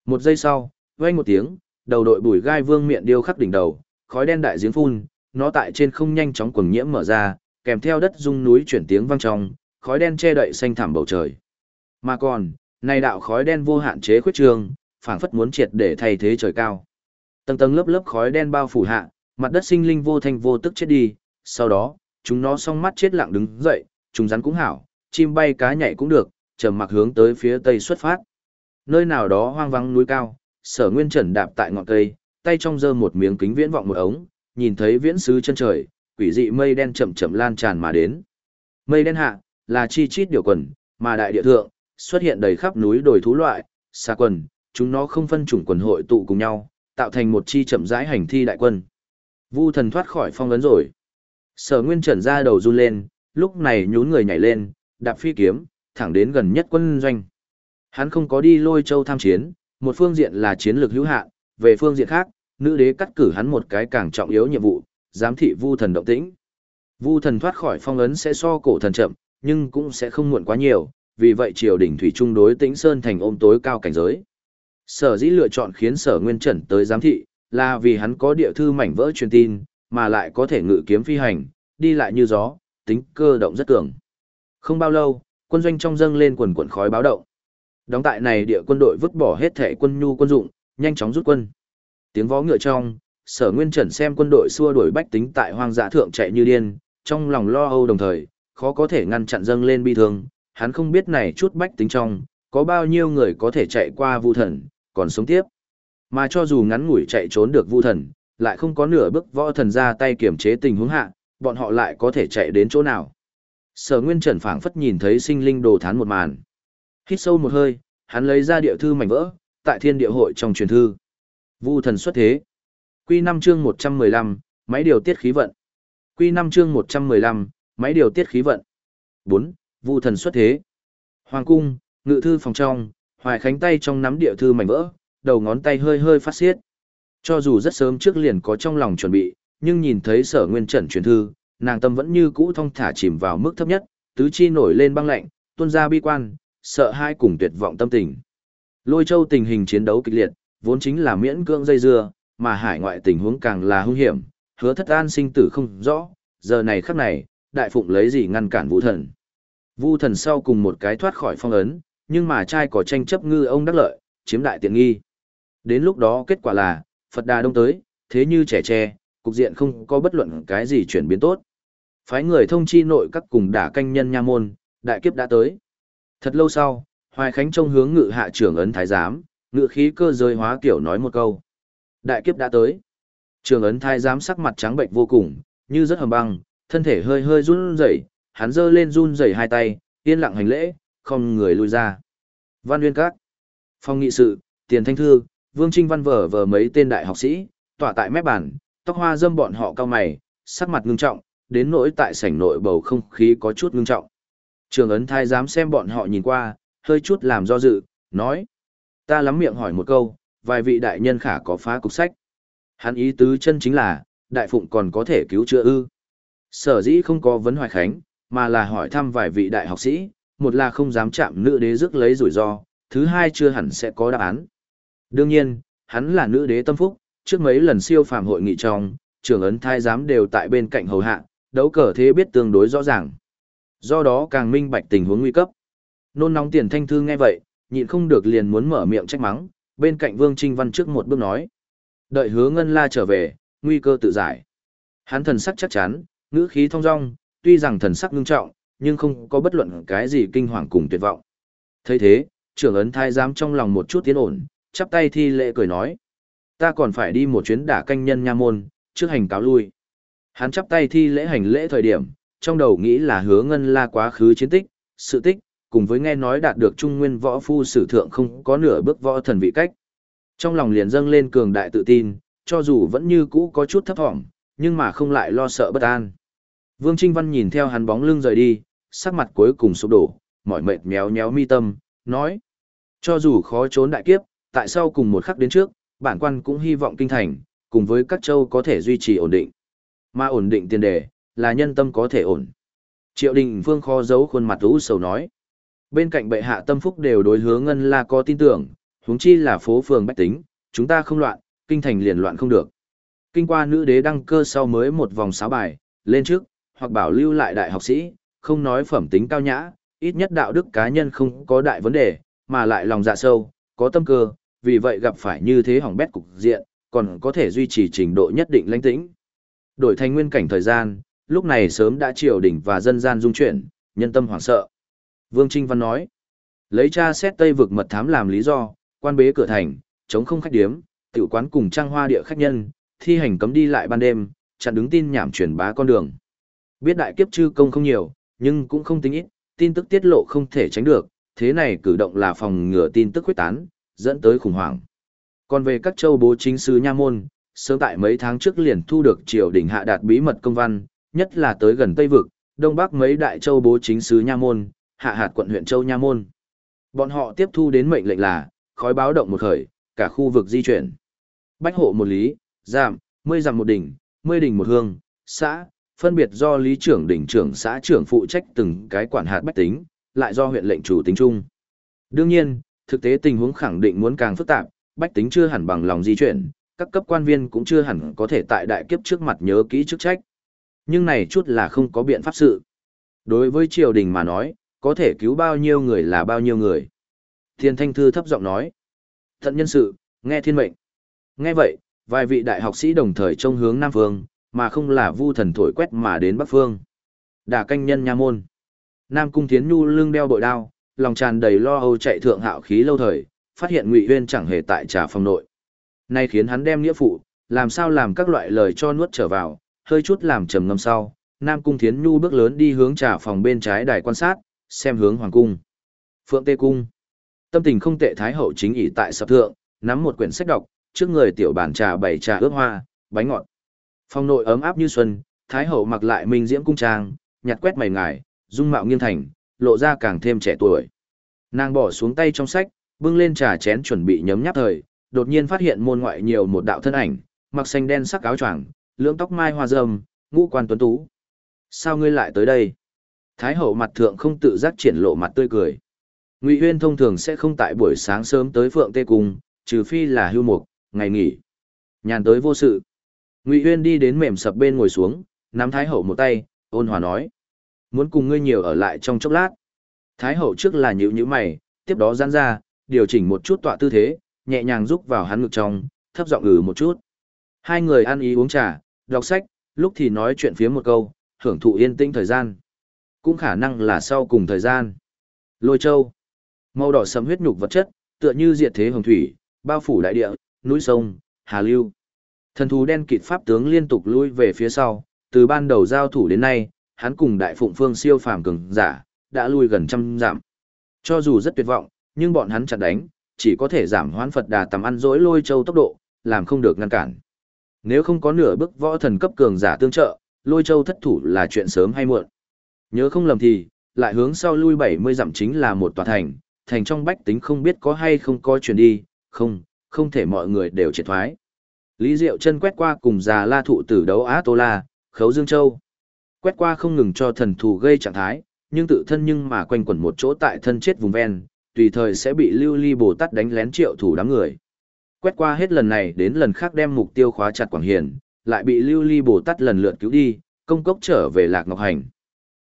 Một giây sau, vang một tiếng, đầu đội bùi gai vương miệng điêu khắc đỉnh đầu, khói đen đại giếng phun, nó tại trên không nhanh chóng quầng nhiễm mở ra, kèm theo đất rung núi chuyển tiếng vang trong, khói đen che đậy xanh thẳm bầu trời. Mà còn, này đạo khói đen vô hạn chế khuyết trường, phảng phất muốn triệt để thay thế trời cao. Tầng tầng lớp lớp khói đen bao phủ hạ, mặt đất sinh linh vô thanh vô tức chết đi, sau đó, chúng nó song mắt chết lặng đứng dậy, chúng rắn cũng hảo, chim bay cá nhảy cũng được, trầm mặc hướng tới phía tây xuất phát. Nơi nào đó hoang vắng núi cao, sở nguyên trần đạp tại ngọn cây, tay trong giơ một miếng kính viễn vọng một ống, nhìn thấy viễn sứ chân trời, quỷ dị mây đen chậm chậm lan tràn mà đến. Mây đen hạ, là chi chít điều quần, mà đại địa thượng, xuất hiện đầy khắp núi đồi thú loại, xa quần, chúng nó không phân chủng quần hội tụ cùng nhau, tạo thành một chi chậm rãi hành thi đại quân. Vu thần thoát khỏi phong ấn rồi. Sở Nguyên Trần ra đầu run lên, lúc này nhún người nhảy lên, đạp phi kiếm, thẳng đến gần nhất quân doanh. Hắn không có đi lôi châu tham chiến, một phương diện là chiến lược hữu hạn, về phương diện khác, nữ đế cắt cử hắn một cái càng trọng yếu nhiệm vụ, giám thị vu thần động tĩnh. Vu thần thoát khỏi phong ấn sẽ so cổ thần chậm, nhưng cũng sẽ không muộn quá nhiều, vì vậy triều đình thủy trung đối tĩnh sơn thành ôm tối cao cảnh giới. Sở dĩ lựa chọn khiến sở nguyên trần tới giám thị, là vì hắn có địa thư mảnh vỡ truyền tin, mà lại có thể ngự kiếm phi hành, đi lại như gió, tính cơ động rất cường. Không bao lâu, quân doanh trong dâng lên quần quần khói báo động. Đóng tại này địa quân đội vứt bỏ hết thể quân nhu quân dụng, nhanh chóng rút quân. Tiếng vó ngựa trong, sở nguyên trần xem quân đội xua đuổi bách tính tại hoang dã thượng chạy như điên, trong lòng lo âu đồng thời, khó có thể ngăn chặn dâng lên bi thương, hắn không biết này chút bách tính trong, có bao nhiêu người có thể chạy qua vu thần, còn sống tiếp. Mà cho dù ngắn ngủi chạy trốn được vu thần, lại không có nửa bước võ thần ra tay kiểm chế tình huống hạ, bọn họ lại có thể chạy đến chỗ nào. Sở Nguyên Trần phảng phất nhìn thấy sinh linh đồ thán một màn. Hít sâu một hơi, hắn lấy ra địa thư mảnh vỡ, tại thiên địa hội trong truyền thư. Vu thần xuất thế. Quy 5 chương 115, máy điều tiết khí vận. Quy 5 chương 115, máy điều tiết khí vận. 4. Vu thần xuất thế. Hoàng cung, ngự thư phòng trong, Hoài Khánh tay trong nắm địa thư mảnh vỡ, đầu ngón tay hơi hơi phát xiết. Cho dù rất sớm trước liền có trong lòng chuẩn bị, nhưng nhìn thấy sở nguyên trần truyền thư, nàng tâm vẫn như cũ thong thả chìm vào mức thấp nhất, tứ chi nổi lên băng lạnh, tuôn ra bi quan, sợ hai cùng tuyệt vọng tâm tình. Lôi châu tình hình chiến đấu kịch liệt, vốn chính là miễn cưỡng dây dưa, mà hải ngoại tình huống càng là hung hiểm, hứa thất an sinh tử không rõ, giờ này khắc này, đại phụng lấy gì ngăn cản vũ thần. Vu thần sau cùng một cái thoát khỏi phong ấn, nhưng mà trai có tranh chấp ngư ông đắc lợi, chiếm đại tiện nghi. Đến lúc đó kết quả là, Phật đà đông tới, thế như trẻ tre, cục diện không có bất luận cái gì chuyển biến tốt. Phái người thông chi nội các cùng đả canh nhân nha môn, đại kiếp đã tới. Thật lâu sau, Hoài Khánh trông hướng ngự hạ trưởng ấn thái giám, ngự khí cơ giới hóa kiểu nói một câu. Đại kiếp đã tới. Trường ấn thái giám sắc mặt trắng bệnh vô cùng, như rất hầm băng, thân thể hơi hơi run rẩy, hắn giơ lên run rẩy hai tay, yên lặng hành lễ, không người lui ra. Văn Nguyên Các, Phong Nghị Sự, Tiền Thanh Thư, Vương Trinh Văn vở vở mấy tên đại học sĩ, tỏa tại mép bàn, tóc hoa dâm bọn họ cao mày, sắc mặt ngưng trọng, đến nỗi tại sảnh nội bầu không khí có chút ngưng trọng. Trường ấn thai dám xem bọn họ nhìn qua, hơi chút làm do dự, nói. Ta lắm miệng hỏi một câu, vài vị đại nhân khả có phá cục sách. Hắn ý tứ chân chính là, đại phụng còn có thể cứu chữa ư. Sở dĩ không có vấn hoài khánh, mà là hỏi thăm vài vị đại học sĩ, một là không dám chạm nữ đế rước lấy rủi ro, thứ hai chưa hẳn sẽ có đáp án. Đương nhiên, hắn là nữ đế tâm phúc, trước mấy lần siêu phàm hội nghị trong, trưởng ấn thái giám đều tại bên cạnh hầu hạ, đấu cờ thế biết tương đối rõ ràng. Do đó càng minh bạch tình huống nguy cấp. Nôn nóng tiền thanh thư nghe vậy, nhịn không được liền muốn mở miệng trách mắng, bên cạnh Vương Trinh Văn trước một bước nói. Đợi hứa ngân la trở về, nguy cơ tự giải. Hắn thần sắc chắc chắn, ngữ khí thong dong, tuy rằng thần sắc ngưng trọng, nhưng không có bất luận cái gì kinh hoàng cùng tuyệt vọng. thấy thế, trưởng ấn thái giám trong lòng một chút tiến ổn, chắp tay thi lễ cười nói. Ta còn phải đi một chuyến đả canh nhân nha môn, trước hành cáo lui. Hắn chắp tay thi lễ hành lễ thời điểm, trong đầu nghĩ là hứa ngân la quá khứ chiến tích, sự tích, cùng với nghe nói đạt được trung nguyên võ phu sử thượng không có nửa bước võ thần vị cách. Trong lòng liền dâng lên cường đại tự tin, cho dù vẫn như cũ có chút thấp thỏm, nhưng mà không lại lo sợ bất an. Vương Trinh Văn nhìn theo hắn bóng lưng rời đi, sắc mặt cuối cùng sụp đổ, mỏi mệt méo méo mi tâm, nói. Cho dù khó trốn đại kiếp, tại sao cùng một khắc đến trước, bản quan cũng hy vọng kinh thành, cùng với các châu có thể duy trì ổn định. Mà ổn định tiền đề, là nhân tâm có thể ổn. Triệu đình phương khó giấu khuôn mặt ú sầu nói. Bên cạnh bệ hạ tâm phúc đều đối hướng ngân la có tin tưởng, huống chi là phố phường bách tính, chúng ta không loạn, kinh thành liền loạn không được. Kinh qua nữ đế đăng cơ sau mới một vòng sáu bài, lên trước, hoặc bảo lưu lại đại học sĩ, không nói phẩm tính cao nhã, ít nhất đạo đức cá nhân không có đại vấn đề, mà lại lòng dạ sâu, có tâm cơ, vì vậy gặp phải như thế hỏng bét cục diện, còn có thể duy trì trình độ nhất định lãnh tĩnh. Đổi thành nguyên cảnh thời gian, lúc này sớm đã triều đỉnh và dân gian dung chuyển, nhân tâm hoảng sợ. Vương Trinh Văn nói, lấy cha xét Tây vực mật thám làm lý do, quan bế cửa thành, chống không khách điếm, tiểu quán cùng trang hoa địa khách nhân, thi hành cấm đi lại ban đêm, chặn đứng tin nhảm truyền bá con đường. Biết đại kiếp chư công không nhiều, nhưng cũng không tính ít, tin tức tiết lộ không thể tránh được, thế này cử động là phòng ngừa tin tức quyết tán, dẫn tới khủng hoảng. Còn về các châu bố chính sứ nha môn, sớm tại mấy tháng trước liền thu được triều đình hạ đạt bí mật công văn, nhất là tới gần Tây Vực, Đông Bắc mấy đại châu bố chính sứ nha môn, hạ hạt quận huyện châu nha môn. Bọn họ tiếp thu đến mệnh lệnh là, khói báo động một khởi, cả khu vực di chuyển. Bách hộ một lý, giảm, mươi giảm một đỉnh, mươi đỉnh một hương, xã, phân biệt do lý trưởng đỉnh trưởng xã trưởng phụ trách từng cái quản hạt bách tính, lại do huyện lệnh chủ tính chung. Đương nhiên, thực tế tình huống khẳng định muốn càng phức tạp, bách tính chưa hẳn bằng lòng di chuyển, các cấp quan viên cũng chưa hẳn có thể tại đại kiếp trước mặt nhớ kỹ chức trách. Nhưng này chút là không có biện pháp sự. Đối với triều đình mà nói, có thể cứu bao nhiêu người là bao nhiêu người. Thiên Thanh Thư thấp giọng nói. Thận nhân sự, nghe thiên mệnh. Nghe vậy, vài vị đại học sĩ đồng thời trông hướng Nam Phương, mà không là vu thần thổi quét mà đến Bắc Phương. Đả canh nhân nha môn. Nam Cung Thiến Nhu lưng đeo bội đao, lòng tràn đầy lo âu chạy thượng hạo khí lâu thời, phát hiện Ngụy Uyên chẳng hề tại trà phòng nội. Nay khiến hắn đem nghĩa phụ, làm sao làm các loại lời cho nuốt trở vào, hơi chút làm trầm ngâm sau, Nam Cung Thiến Nhu bước lớn đi hướng trà phòng bên trái đài quan sát, xem hướng hoàng cung. Phượng Tê cung. Tâm tình không tệ thái hậu chính ỷ tại sập thượng, nắm một quyển sách đọc, trước người tiểu bàn trà bày trà ướp hoa, bánh ngọt. Phòng nội ấm áp như xuân, thái hậu mặc lại minh diễm cung trang, nhặt quét mày ngài, dung mạo nghiêng thành, lộ ra càng thêm trẻ tuổi. Nàng bỏ xuống tay trong sách, bưng lên trà chén chuẩn bị nhấm nháp thời, đột nhiên phát hiện môn ngoại nhiều một đạo thân ảnh, mặc xanh đen sắc áo choàng, lưỡng tóc mai hoa râm, ngũ quan tuấn tú. Sao ngươi lại tới đây? Thái hậu mặt thượng không tự giác triển lộ mặt tươi cười. Ngụy Huyên thông thường sẽ không tại buổi sáng sớm tới Phượng Tê Cung, trừ phi là hưu mục, ngày nghỉ. Nhàn tới vô sự. Ngụy Huyên đi đến mềm sập bên ngồi xuống, nắm Thái hậu một tay, ôn hòa nói. Muốn cùng ngươi nhiều ở lại trong chốc lát. Thái hậu trước là nhíu nhữ mày, tiếp đó giãn ra, điều chỉnh một chút tọa tư thế, nhẹ nhàng rúc vào hắn ngực trong, thấp giọng ừ một chút. Hai người ăn ý uống trà, đọc sách, lúc thì nói chuyện phía một câu, hưởng thụ yên tĩnh thời gian. Cũng khả năng là sau cùng thời gian. Lôi châu. Màu đỏ sẫm huyết nhục vật chất, tựa như diệt thế hồng thủy, bao phủ đại địa, núi sông, hà lưu. Thần thú đen kịt pháp tướng liên tục lui về phía sau, từ ban đầu giao thủ đến nay, hắn cùng đại phụng phương siêu phàm cường giả, đã lui gần trăm giảm. Cho dù rất tuyệt vọng, nhưng bọn hắn chặn đánh, chỉ có thể giảm hoán Phật đà tầm ăn dỗi lôi châu tốc độ, làm không được ngăn cản. Nếu không có nửa bước võ thần cấp cường giả tương trợ, lôi châu thất thủ là chuyện sớm hay muộn. Nhớ không lầm thì, lại hướng sau lui 70 dặm chính là một tòa thành, thành trong bách tính không biết có hay không có chuyển đi, không, không thể mọi người đều triệt thoái. Lý Diệu chân quét qua cùng già la thụ tử đấu Á Tô La, Khấu Dương Châu. Quét qua không ngừng cho thần thù gây trạng thái, nhưng tự thân nhưng mà quanh quẩn một chỗ tại thân chết vùng ven, tùy thời sẽ bị lưu ly bồ tát đánh lén triệu thủ đám người. Quét qua hết lần này đến lần khác đem mục tiêu khóa chặt Quảng Hiền, lại bị lưu ly bồ tát lần lượt cứu đi, công cốc trở về Lạc Ngọc Hành.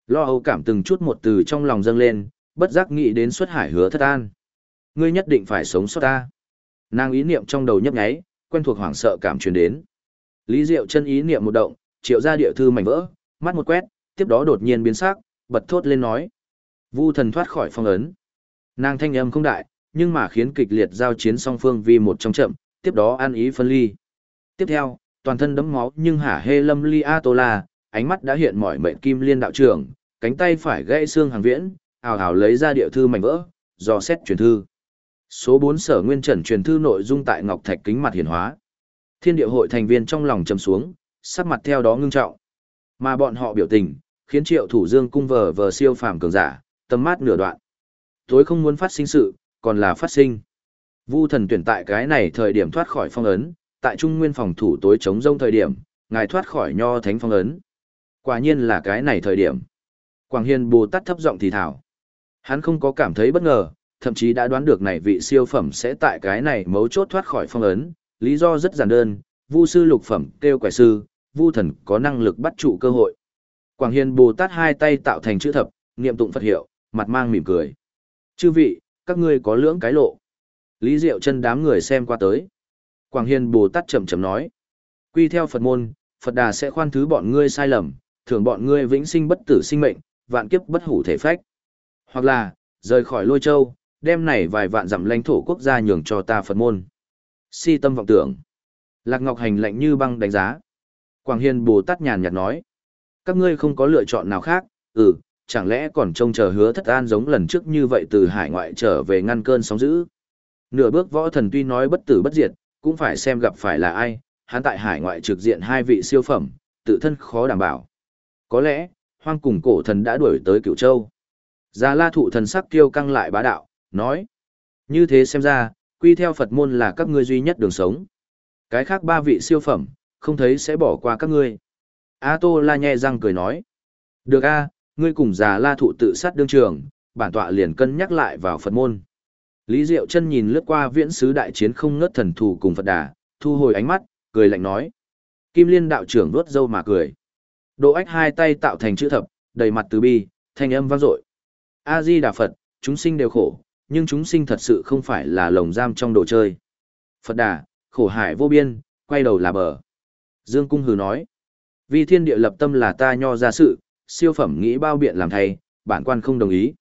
Lo âu cảm từng chút một từ trong lòng dâng lên, bất giác nghĩ đến xuất hải hứa thất an. Ngươi nhất định phải sống sót ta. Nàng ý niệm trong đầu nhấp nháy, quen thuộc hoảng sợ cảm truyền đến. Lý Diệu chân ý niệm một động, triệu ra địa thư mảnh vỡ, mắt một quét, tiếp đó đột nhiên biến sắc, bật thốt lên nói. Vu thần thoát khỏi phong ấn. Nàng thanh âm không đại, nhưng mà khiến kịch liệt giao chiến song phương vì một trong chậm, tiếp đó an ý phân ly. Tiếp theo, toàn thân đấm máu nhưng hả hê lâm ly a tô la, ánh mắt đã hiện mỏi mệnh kim liên đạo trưởng, cánh tay phải gãy xương hàng viễn, ào ào lấy ra địa thư mảnh vỡ, dò xét truyền thư. Số 4 sở nguyên trần truyền thư nội dung tại ngọc thạch kính mặt hiển hóa. Thiên địa hội thành viên trong lòng trầm xuống, sắc mặt theo đó ngưng trọng. Mà bọn họ biểu tình, khiến triệu thủ dương cung vờ vờ siêu phàm cường giả, tâm mát nửa đoạn. Tối không muốn phát sinh sự, còn là phát sinh. Vu thần tuyển tại cái này thời điểm thoát khỏi phong ấn, tại trung nguyên phòng thủ tối chống rông thời điểm, ngài thoát khỏi nho thánh phong ấn. Quả nhiên là cái này thời điểm. Quảng Hiên Bồ Tát thấp giọng thì thảo. Hắn không có cảm thấy bất ngờ, thậm chí đã đoán được này vị siêu phẩm sẽ tại cái này mấu chốt thoát khỏi phong ấn, lý do rất giản đơn, Vu sư lục phẩm kêu quẻ sư, Vu thần có năng lực bắt trụ cơ hội. Quảng Hiên Bồ Tát hai tay tạo thành chữ thập, niệm tụng Phật hiệu, mặt mang mỉm cười. Chư vị, các ngươi có lưỡng cái lộ. Lý Diệu chân đám người xem qua tới. Quảng Hiên Bồ Tát chậm chậm nói. Quy theo Phật môn, Phật Đà sẽ khoan thứ bọn ngươi sai lầm, thưởng bọn ngươi vĩnh sinh bất tử sinh mệnh, vạn kiếp bất hủ thể phách. Hoặc là, rời khỏi lôi châu, đem này vài vạn dặm lãnh thổ quốc gia nhường cho ta Phật môn. Si tâm vọng tưởng. Lạc Ngọc Hành lạnh như băng đánh giá. Quảng Hiên Bồ Tát nhàn nhạt nói. Các ngươi không có lựa chọn nào khác, ừ, chẳng lẽ còn trông chờ hứa thất an giống lần trước như vậy từ hải ngoại trở về ngăn cơn sóng dữ. Nửa bước võ thần tuy nói bất tử bất diệt, cũng phải xem gặp phải là ai, hắn tại hải ngoại trực diện hai vị siêu phẩm, tự thân khó đảm bảo. Có lẽ, hoang cùng cổ thần đã đuổi tới cựu châu. gia la thụ thần sắc kiêu căng lại bá đạo, nói. Như thế xem ra, quy theo Phật môn là các ngươi duy nhất đường sống. Cái khác ba vị siêu phẩm, không thấy sẽ bỏ qua các ngươi. A Tô La nhẹ răng cười nói. Được a, ngươi cùng già la thụ tự sát đương trường, bản tọa liền cân nhắc lại vào Phật môn. Lý Diệu chân nhìn lướt qua viễn sứ đại chiến không ngớt thần thù cùng Phật đà, thu hồi ánh mắt, cười lạnh nói. Kim Liên đạo trưởng vuốt râu mà cười. Độ ách hai tay tạo thành chữ thập, đầy mặt từ bi, thanh âm vang dội. A Di Đà Phật, chúng sinh đều khổ, nhưng chúng sinh thật sự không phải là lồng giam trong đồ chơi. Phật đà, khổ hải vô biên, quay đầu là bờ. Dương Cung hừ nói. Vì thiên địa lập tâm là ta nho ra sự, siêu phẩm nghĩ bao biện làm thay, bản quan không đồng ý.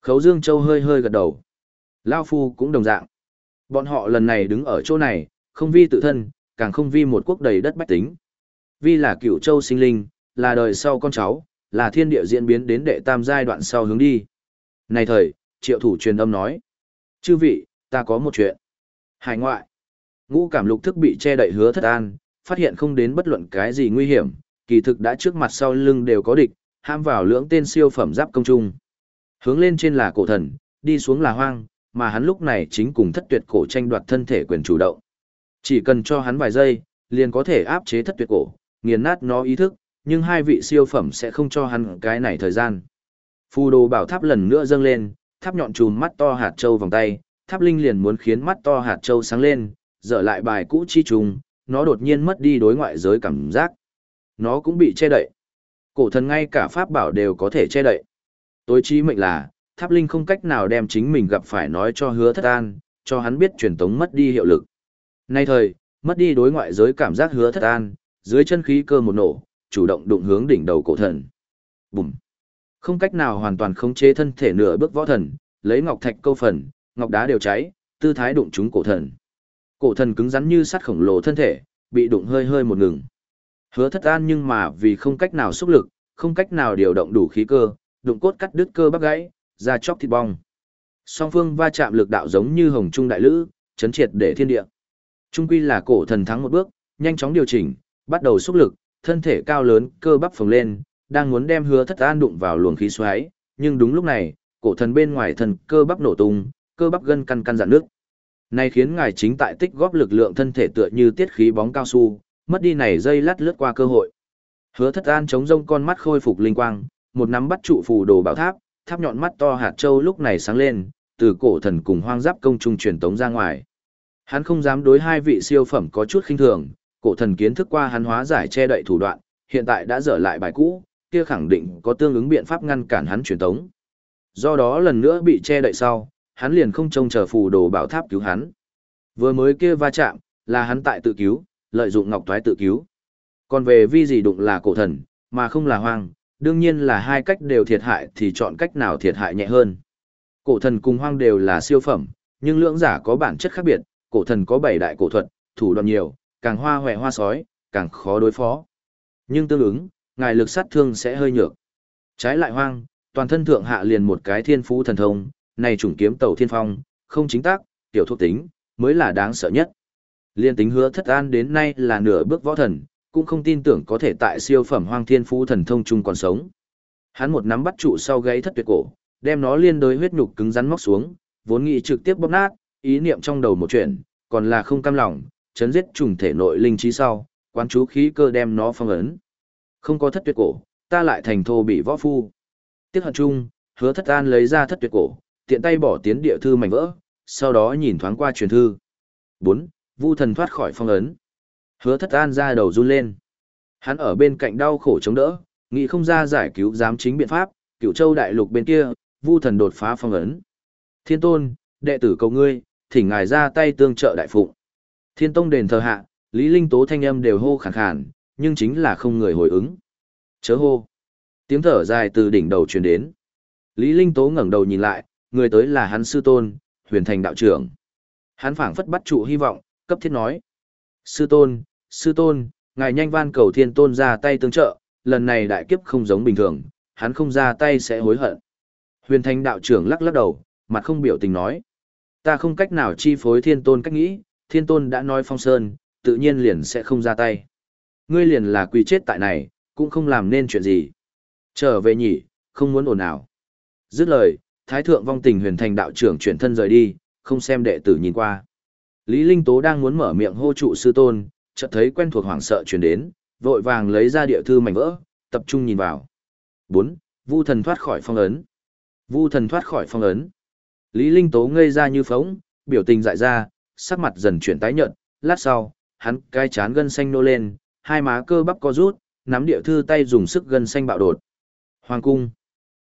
Khấu Dương Châu hơi hơi gật đầu. Lao Phu cũng đồng dạng. Bọn họ lần này đứng ở chỗ này, không vi tự thân, càng không vi một quốc đầy đất bách tính. Vi là cựu châu sinh linh, là đời sau con cháu, là thiên địa diễn biến đến đệ tam giai đoạn sau hướng đi. Này thời, triệu thủ truyền âm nói. Chư vị, ta có một chuyện. Hải ngoại. Ngũ cảm lục thức bị che đậy hứa thất an, phát hiện không đến bất luận cái gì nguy hiểm, kỳ thực đã trước mặt sau lưng đều có địch, ham vào lưỡng tên siêu phẩm giáp công trung. Hướng lên trên là cổ thần, đi xuống là hoang, mà hắn lúc này chính cùng thất tuyệt cổ tranh đoạt thân thể quyền chủ động. Chỉ cần cho hắn vài giây, liền có thể áp chế thất tuyệt cổ, nghiền nát nó ý thức, nhưng hai vị siêu phẩm sẽ không cho hắn cái này thời gian. Phù đồ bảo tháp lần nữa dâng lên, tháp nhọn chùm mắt to hạt châu vòng tay, tháp linh liền muốn khiến mắt to hạt châu sáng lên, dở lại bài cũ chi trùng, nó đột nhiên mất đi đối ngoại giới cảm giác. Nó cũng bị che đậy. Cổ thần ngay cả pháp bảo đều có thể che đậy. Tối chí mệnh là, tháp linh không cách nào đem chính mình gặp phải nói cho hứa thất an, cho hắn biết truyền tống mất đi hiệu lực. Nay thời, mất đi đối ngoại giới cảm giác hứa thất an, dưới chân khí cơ một nổ, chủ động đụng hướng đỉnh đầu cổ thần. Bùm! Không cách nào hoàn toàn khống chế thân thể nửa bước võ thần, lấy ngọc thạch câu phần, ngọc đá đều cháy, tư thái đụng chúng cổ thần. Cổ thần cứng rắn như sắt khổng lồ thân thể, bị đụng hơi hơi một ngừng. Hứa thất an nhưng mà vì không cách nào xúc lực, không cách nào điều động đủ khí cơ, đụng cốt cắt đứt cơ bắp gãy, ra chóc thịt bong. Song phương va chạm lực đạo giống như hồng trung đại lữ, chấn triệt để thiên địa. Trung quy là cổ thần thắng một bước, nhanh chóng điều chỉnh, bắt đầu xúc lực, thân thể cao lớn, cơ bắp phồng lên, đang muốn đem hứa thất an đụng vào luồng khí xoáy, nhưng đúng lúc này, cổ thần bên ngoài thần cơ bắp nổ tung, cơ bắp gân căn căn dạn nước. Này khiến ngài chính tại tích góp lực lượng thân thể tựa như tiết khí bóng cao su, mất đi này dây lát lướt qua cơ hội. Hứa thất an chống rông con mắt khôi phục linh quang, một nắm bắt trụ phù đồ bảo tháp, tháp nhọn mắt to hạt châu lúc này sáng lên, từ cổ thần cùng hoang giáp công trung truyền tống ra ngoài. Hắn không dám đối hai vị siêu phẩm có chút khinh thường, cổ thần kiến thức qua hắn hóa giải che đậy thủ đoạn, hiện tại đã dở lại bài cũ, kia khẳng định có tương ứng biện pháp ngăn cản hắn truyền tống. Do đó lần nữa bị che đậy sau, hắn liền không trông chờ phù đồ bảo tháp cứu hắn. Vừa mới kia va chạm, là hắn tại tự cứu, lợi dụng ngọc toái tự cứu. Còn về vi gì đụng là cổ thần, mà không là hoang, đương nhiên là hai cách đều thiệt hại thì chọn cách nào thiệt hại nhẹ hơn. Cổ thần cùng hoang đều là siêu phẩm, nhưng lưỡng giả có bản chất khác biệt, cổ thần có bảy đại cổ thuật, thủ đoạn nhiều, càng hoa hoẹ hoa sói, càng khó đối phó. Nhưng tương ứng, ngài lực sát thương sẽ hơi nhược. Trái lại hoang, toàn thân thượng hạ liền một cái thiên phú thần thông, này trùng kiếm tẩu thiên phong, không chính tác, tiểu thuộc tính, mới là đáng sợ nhất. Liên tính hứa thất an đến nay là nửa bước võ thần, cũng không tin tưởng có thể tại siêu phẩm hoang thiên phú thần thông chung còn sống. Hắn một nắm bắt trụ sau gáy thất tuyệt cổ, đem nó liên đối huyết nhục cứng rắn móc xuống, vốn nghĩ trực tiếp bóp nát, ý niệm trong đầu một chuyện, còn là không cam lòng, chấn giết trùng thể nội linh trí sau, quán chú khí cơ đem nó phong ấn. Không có thất tuyệt cổ, ta lại thành thô bị võ phu. Tiếc hận chung, hứa thất an lấy ra thất tuyệt cổ, tiện tay bỏ tiến địa thư mảnh vỡ, sau đó nhìn thoáng qua truyền thư. 4. Vu thần thoát khỏi phong ấn. Hứa thất an ra đầu run lên. Hắn ở bên cạnh đau khổ chống đỡ, nghĩ không ra giải cứu giám chính biện pháp, cựu châu đại lục bên kia, vu thần đột phá phong ấn. Thiên tôn, đệ tử cầu ngươi, thỉnh ngài ra tay tương trợ đại phụng. Thiên tông đền thờ hạ, Lý Linh Tố thanh âm đều hô khàn khàn, nhưng chính là không người hồi ứng. Chớ hô. Tiếng thở dài từ đỉnh đầu truyền đến. Lý Linh Tố ngẩng đầu nhìn lại, người tới là hắn sư tôn, huyền thành đạo trưởng. Hắn phảng phất bắt trụ hy vọng, cấp thiết nói. Sư tôn, sư tôn, ngài nhanh van cầu thiên tôn ra tay tương trợ, lần này đại kiếp không giống bình thường, hắn không ra tay sẽ hối hận. Huyền thành đạo trưởng lắc lắc đầu, mặt không biểu tình nói. Ta không cách nào chi phối thiên tôn cách nghĩ, thiên tôn đã nói phong sơn, tự nhiên liền sẽ không ra tay. Ngươi liền là quỳ chết tại này, cũng không làm nên chuyện gì. Trở về nhỉ, không muốn ồn ào. Dứt lời, Thái Thượng vong tình huyền thành đạo trưởng chuyển thân rời đi, không xem đệ tử nhìn qua. Lý Linh Tố đang muốn mở miệng hô trụ sư tôn, chợt thấy quen thuộc hoảng sợ truyền đến, vội vàng lấy ra địa thư mảnh vỡ, tập trung nhìn vào. 4. Vu thần thoát khỏi phong ấn. Vu thần thoát khỏi phong ấn. Lý Linh Tố ngây ra như phóng, biểu tình dại ra, sắc mặt dần chuyển tái nhợt, lát sau, hắn cai chán gân xanh nô lên, hai má cơ bắp co rút, nắm địa thư tay dùng sức gân xanh bạo đột. Hoàng cung.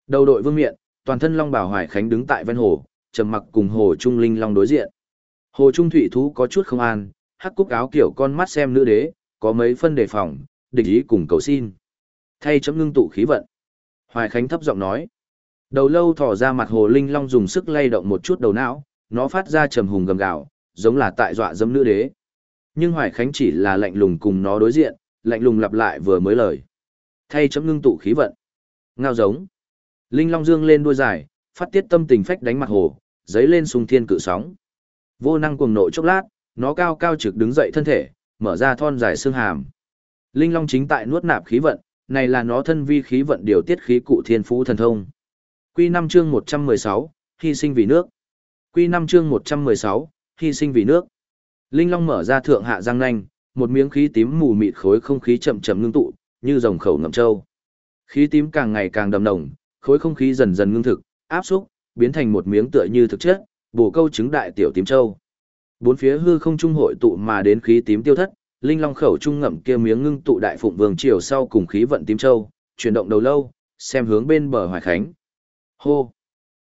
Đầu đội vương miện, toàn thân Long Bảo Hoài Khánh đứng tại ven hồ, trầm mặc cùng Hồ Trung Linh Long đối diện. Hồ Trung Thụy Thú có chút không an, hắc cúc áo kiểu con mắt xem nữ đế, có mấy phân đề phòng, địch ý cùng cầu xin. Thay chấm ngưng tụ khí vận. Hoài Khánh thấp giọng nói. Đầu lâu thỏ ra mặt Hồ Linh Long dùng sức lay động một chút đầu não, nó phát ra trầm hùng gầm gào, giống là tại dọa dâm nữ đế. Nhưng Hoài Khánh chỉ là lạnh lùng cùng nó đối diện, lạnh lùng lặp lại vừa mới lời. Thay chấm ngưng tụ khí vận. Ngao giống. Linh Long dương lên đuôi dài, phát tiết tâm tình phách đánh mặt hồ, giấy lên sung thiên cự sóng. Vô năng cuồng nộ chốc lát, nó cao cao trực đứng dậy thân thể, mở ra thon dài xương hàm. Linh Long chính tại nuốt nạp khí vận, này là nó thân vi khí vận điều tiết khí cụ thiên phú thần thông. Quy 5 chương 116, hy sinh vì nước. Quy 5 chương 116, hy sinh vì nước. Linh Long mở ra thượng hạ răng nanh, một miếng khí tím mù mịt khối không khí chậm chậm ngưng tụ, như rồng khẩu ngậm châu. Khí tím càng ngày càng đậm nồng, khối không khí dần dần ngưng thực, áp xúc, biến thành một miếng tựa như thực chất, bổ câu trứng đại tiểu tím châu. Bốn phía hư không trung hội tụ mà đến khí tím tiêu thất, linh long khẩu trung ngậm kia miếng ngưng tụ đại phụng vương triều sau cùng khí vận tím châu, chuyển động đầu lâu, xem hướng bên bờ Hoài Khánh. Hô.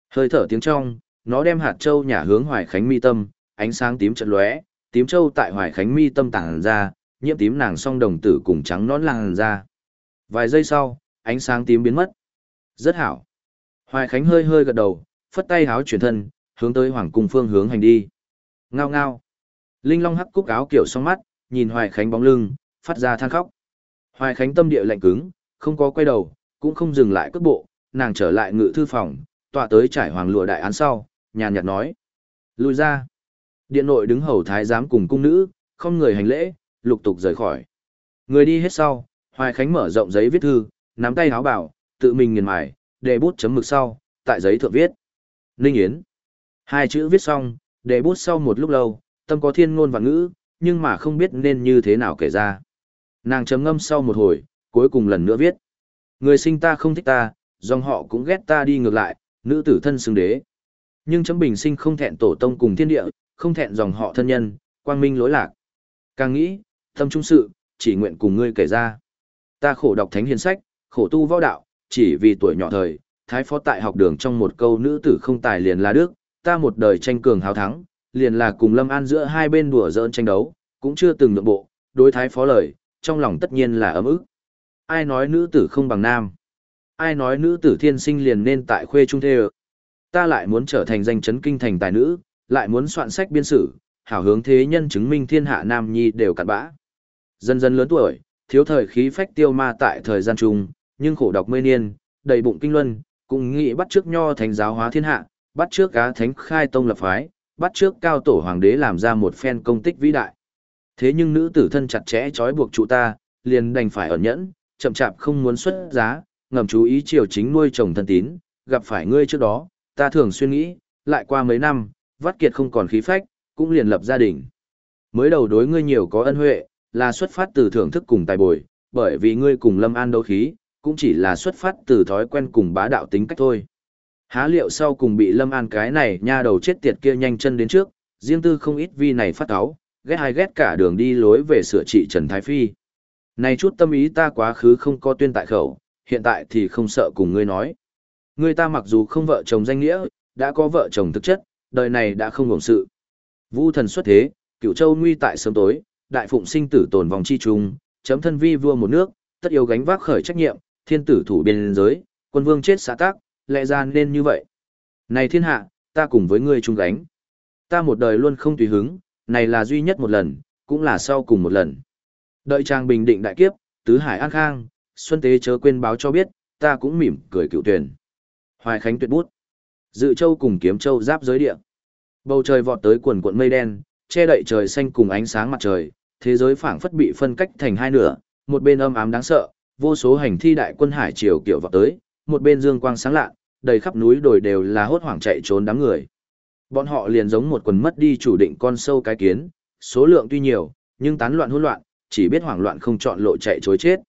Hơi thở tiếng trong, nó đem hạt châu nhả hướng Hoài Khánh mi tâm, ánh sáng tím chợt lóe, tím châu tại Hoài Khánh mi tâm tản ra, nhiễm tím nàng song đồng tử cùng trắng nón làn ra. Vài giây sau, ánh sáng tím biến mất. Rất hảo. Hoài Khánh hơi hơi gật đầu, phất tay háo chuyển thân, hướng tới hoàng cung phương hướng hành đi. Ngao ngao. Linh Long hắc cúc áo kiểu song mắt, nhìn Hoài Khánh bóng lưng, phát ra than khóc. Hoài Khánh tâm địa lạnh cứng, không có quay đầu, cũng không dừng lại cước bộ, nàng trở lại ngự thư phòng, tọa tới trải hoàng lụa đại án sau, nhàn nhạt nói. Lùi ra. Điện nội đứng hầu thái giám cùng cung nữ, không người hành lễ, lục tục rời khỏi. Người đi hết sau, Hoài Khánh mở rộng giấy viết thư, nắm tay háo bảo, tự mình nghiền mài, để bút chấm mực sau, tại giấy thượng viết. Ninh Yến. Hai chữ viết xong, để bút sau một lúc lâu, tâm có thiên ngôn và ngữ, nhưng mà không biết nên như thế nào kể ra. Nàng chấm ngâm sau một hồi, cuối cùng lần nữa viết. Người sinh ta không thích ta, dòng họ cũng ghét ta đi ngược lại, nữ tử thân xứng đế. Nhưng chấm bình sinh không thẹn tổ tông cùng thiên địa, không thẹn dòng họ thân nhân, quang minh lối lạc. Càng nghĩ, tâm trung sự, chỉ nguyện cùng ngươi kể ra. Ta khổ đọc thánh hiền sách, khổ tu võ đạo, chỉ vì tuổi nhỏ thời, thái phó tại học đường trong một câu nữ tử không tài liền là đức, ta một đời tranh cường hào thắng, liền là cùng Lâm An giữa hai bên đùa giỡn tranh đấu, cũng chưa từng nhượng bộ, đối thái phó lời, trong lòng tất nhiên là ấm ức. Ai nói nữ tử không bằng nam? Ai nói nữ tử thiên sinh liền nên tại khuê trung thê Ta lại muốn trở thành danh chấn kinh thành tài nữ, lại muốn soạn sách biên sử, hảo hướng thế nhân chứng minh thiên hạ nam nhi đều cặn bã. Dần dần lớn tuổi, thiếu thời khí phách tiêu ma tại thời gian trung, nhưng khổ đọc mê niên, đầy bụng kinh luân, cũng nghĩ bắt trước nho thánh giáo hóa thiên hạ, bắt trước cá thánh khai tông lập phái, bắt trước cao tổ hoàng đế làm ra một phen công tích vĩ đại. Thế nhưng nữ tử thân chặt chẽ trói buộc trụ ta, liền đành phải ẩn nhẫn, chậm chạp không muốn xuất giá, ngầm chú ý triều chính nuôi chồng thân tín, gặp phải ngươi trước đó, ta thường suy nghĩ, lại qua mấy năm, vắt kiệt không còn khí phách, cũng liền lập gia đình. Mới đầu đối ngươi nhiều có ân huệ, là xuất phát từ thưởng thức cùng tài bồi, bởi vì ngươi cùng Lâm An đấu khí, cũng chỉ là xuất phát từ thói quen cùng bá đạo tính cách thôi. Há liệu sau cùng bị Lâm An cái này nha đầu chết tiệt kia nhanh chân đến trước, riêng tư không ít vi này phát áo, ghét hay ghét cả đường đi lối về sửa trị Trần Thái Phi. Này chút tâm ý ta quá khứ không có tuyên tại khẩu, hiện tại thì không sợ cùng ngươi nói. Ngươi ta mặc dù không vợ chồng danh nghĩa, đã có vợ chồng thực chất, đời này đã không ngủng sự. Vu thần xuất thế, cựu châu nguy tại sớm tối, đại phụng sinh tử tồn vòng chi trung, chấm thân vi vua một nước, tất yếu gánh vác khởi trách nhiệm, thiên tử thủ biên giới, quân vương chết xã tác, lẽ ra nên như vậy. Này thiên hạ, ta cùng với ngươi chung gánh. Ta một đời luôn không tùy hứng, này là duy nhất một lần, cũng là sau cùng một lần. Đợi trang bình định đại kiếp, tứ hải an khang, xuân tế chớ quên báo cho biết, ta cũng mỉm cười cựu tuyển. Hoài Khánh tuyệt bút. Dự châu cùng kiếm châu giáp giới địa. Bầu trời vọt tới quần cuộn mây đen, che đậy trời xanh cùng ánh sáng mặt trời, thế giới phảng phất bị phân cách thành hai nửa, một bên âm ám đáng sợ, vô số hành thi đại quân hải triều kiểu vọt tới, một bên dương quang sáng lạ, đầy khắp núi đồi đều là hốt hoảng chạy trốn đám người. Bọn họ liền giống một quần mất đi chủ định con sâu cái kiến, số lượng tuy nhiều, nhưng tán loạn hỗn loạn, chỉ biết hoảng loạn không chọn lộ chạy chối chết.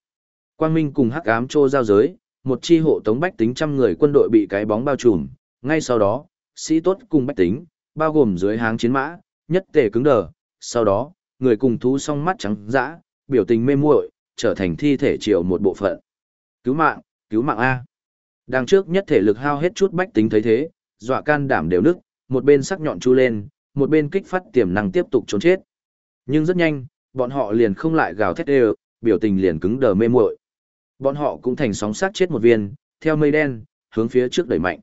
Quang Minh cùng Hắc Ám Trô giao giới, một chi hộ tống bách tính trăm người quân đội bị cái bóng bao trùm, ngay sau đó, sĩ tốt cùng bách tính, bao gồm dưới háng chiến mã, nhất tề cứng đờ, sau đó, người cùng thú song mắt trắng dã, biểu tình mê muội, trở thành thi thể triệu một bộ phận. Cứu mạng, cứu mạng A. Đằng trước nhất thể lực hao hết chút bách tính thấy thế, dọa can đảm đều nức, một bên sắc nhọn chu lên, một bên kích phát tiềm năng tiếp tục trốn chết. Nhưng rất nhanh, bọn họ liền không lại gào thét đều, biểu tình liền cứng đờ mê muội. Bọn họ cũng thành sóng sát chết một viên, theo mây đen, hướng phía trước đẩy mạnh.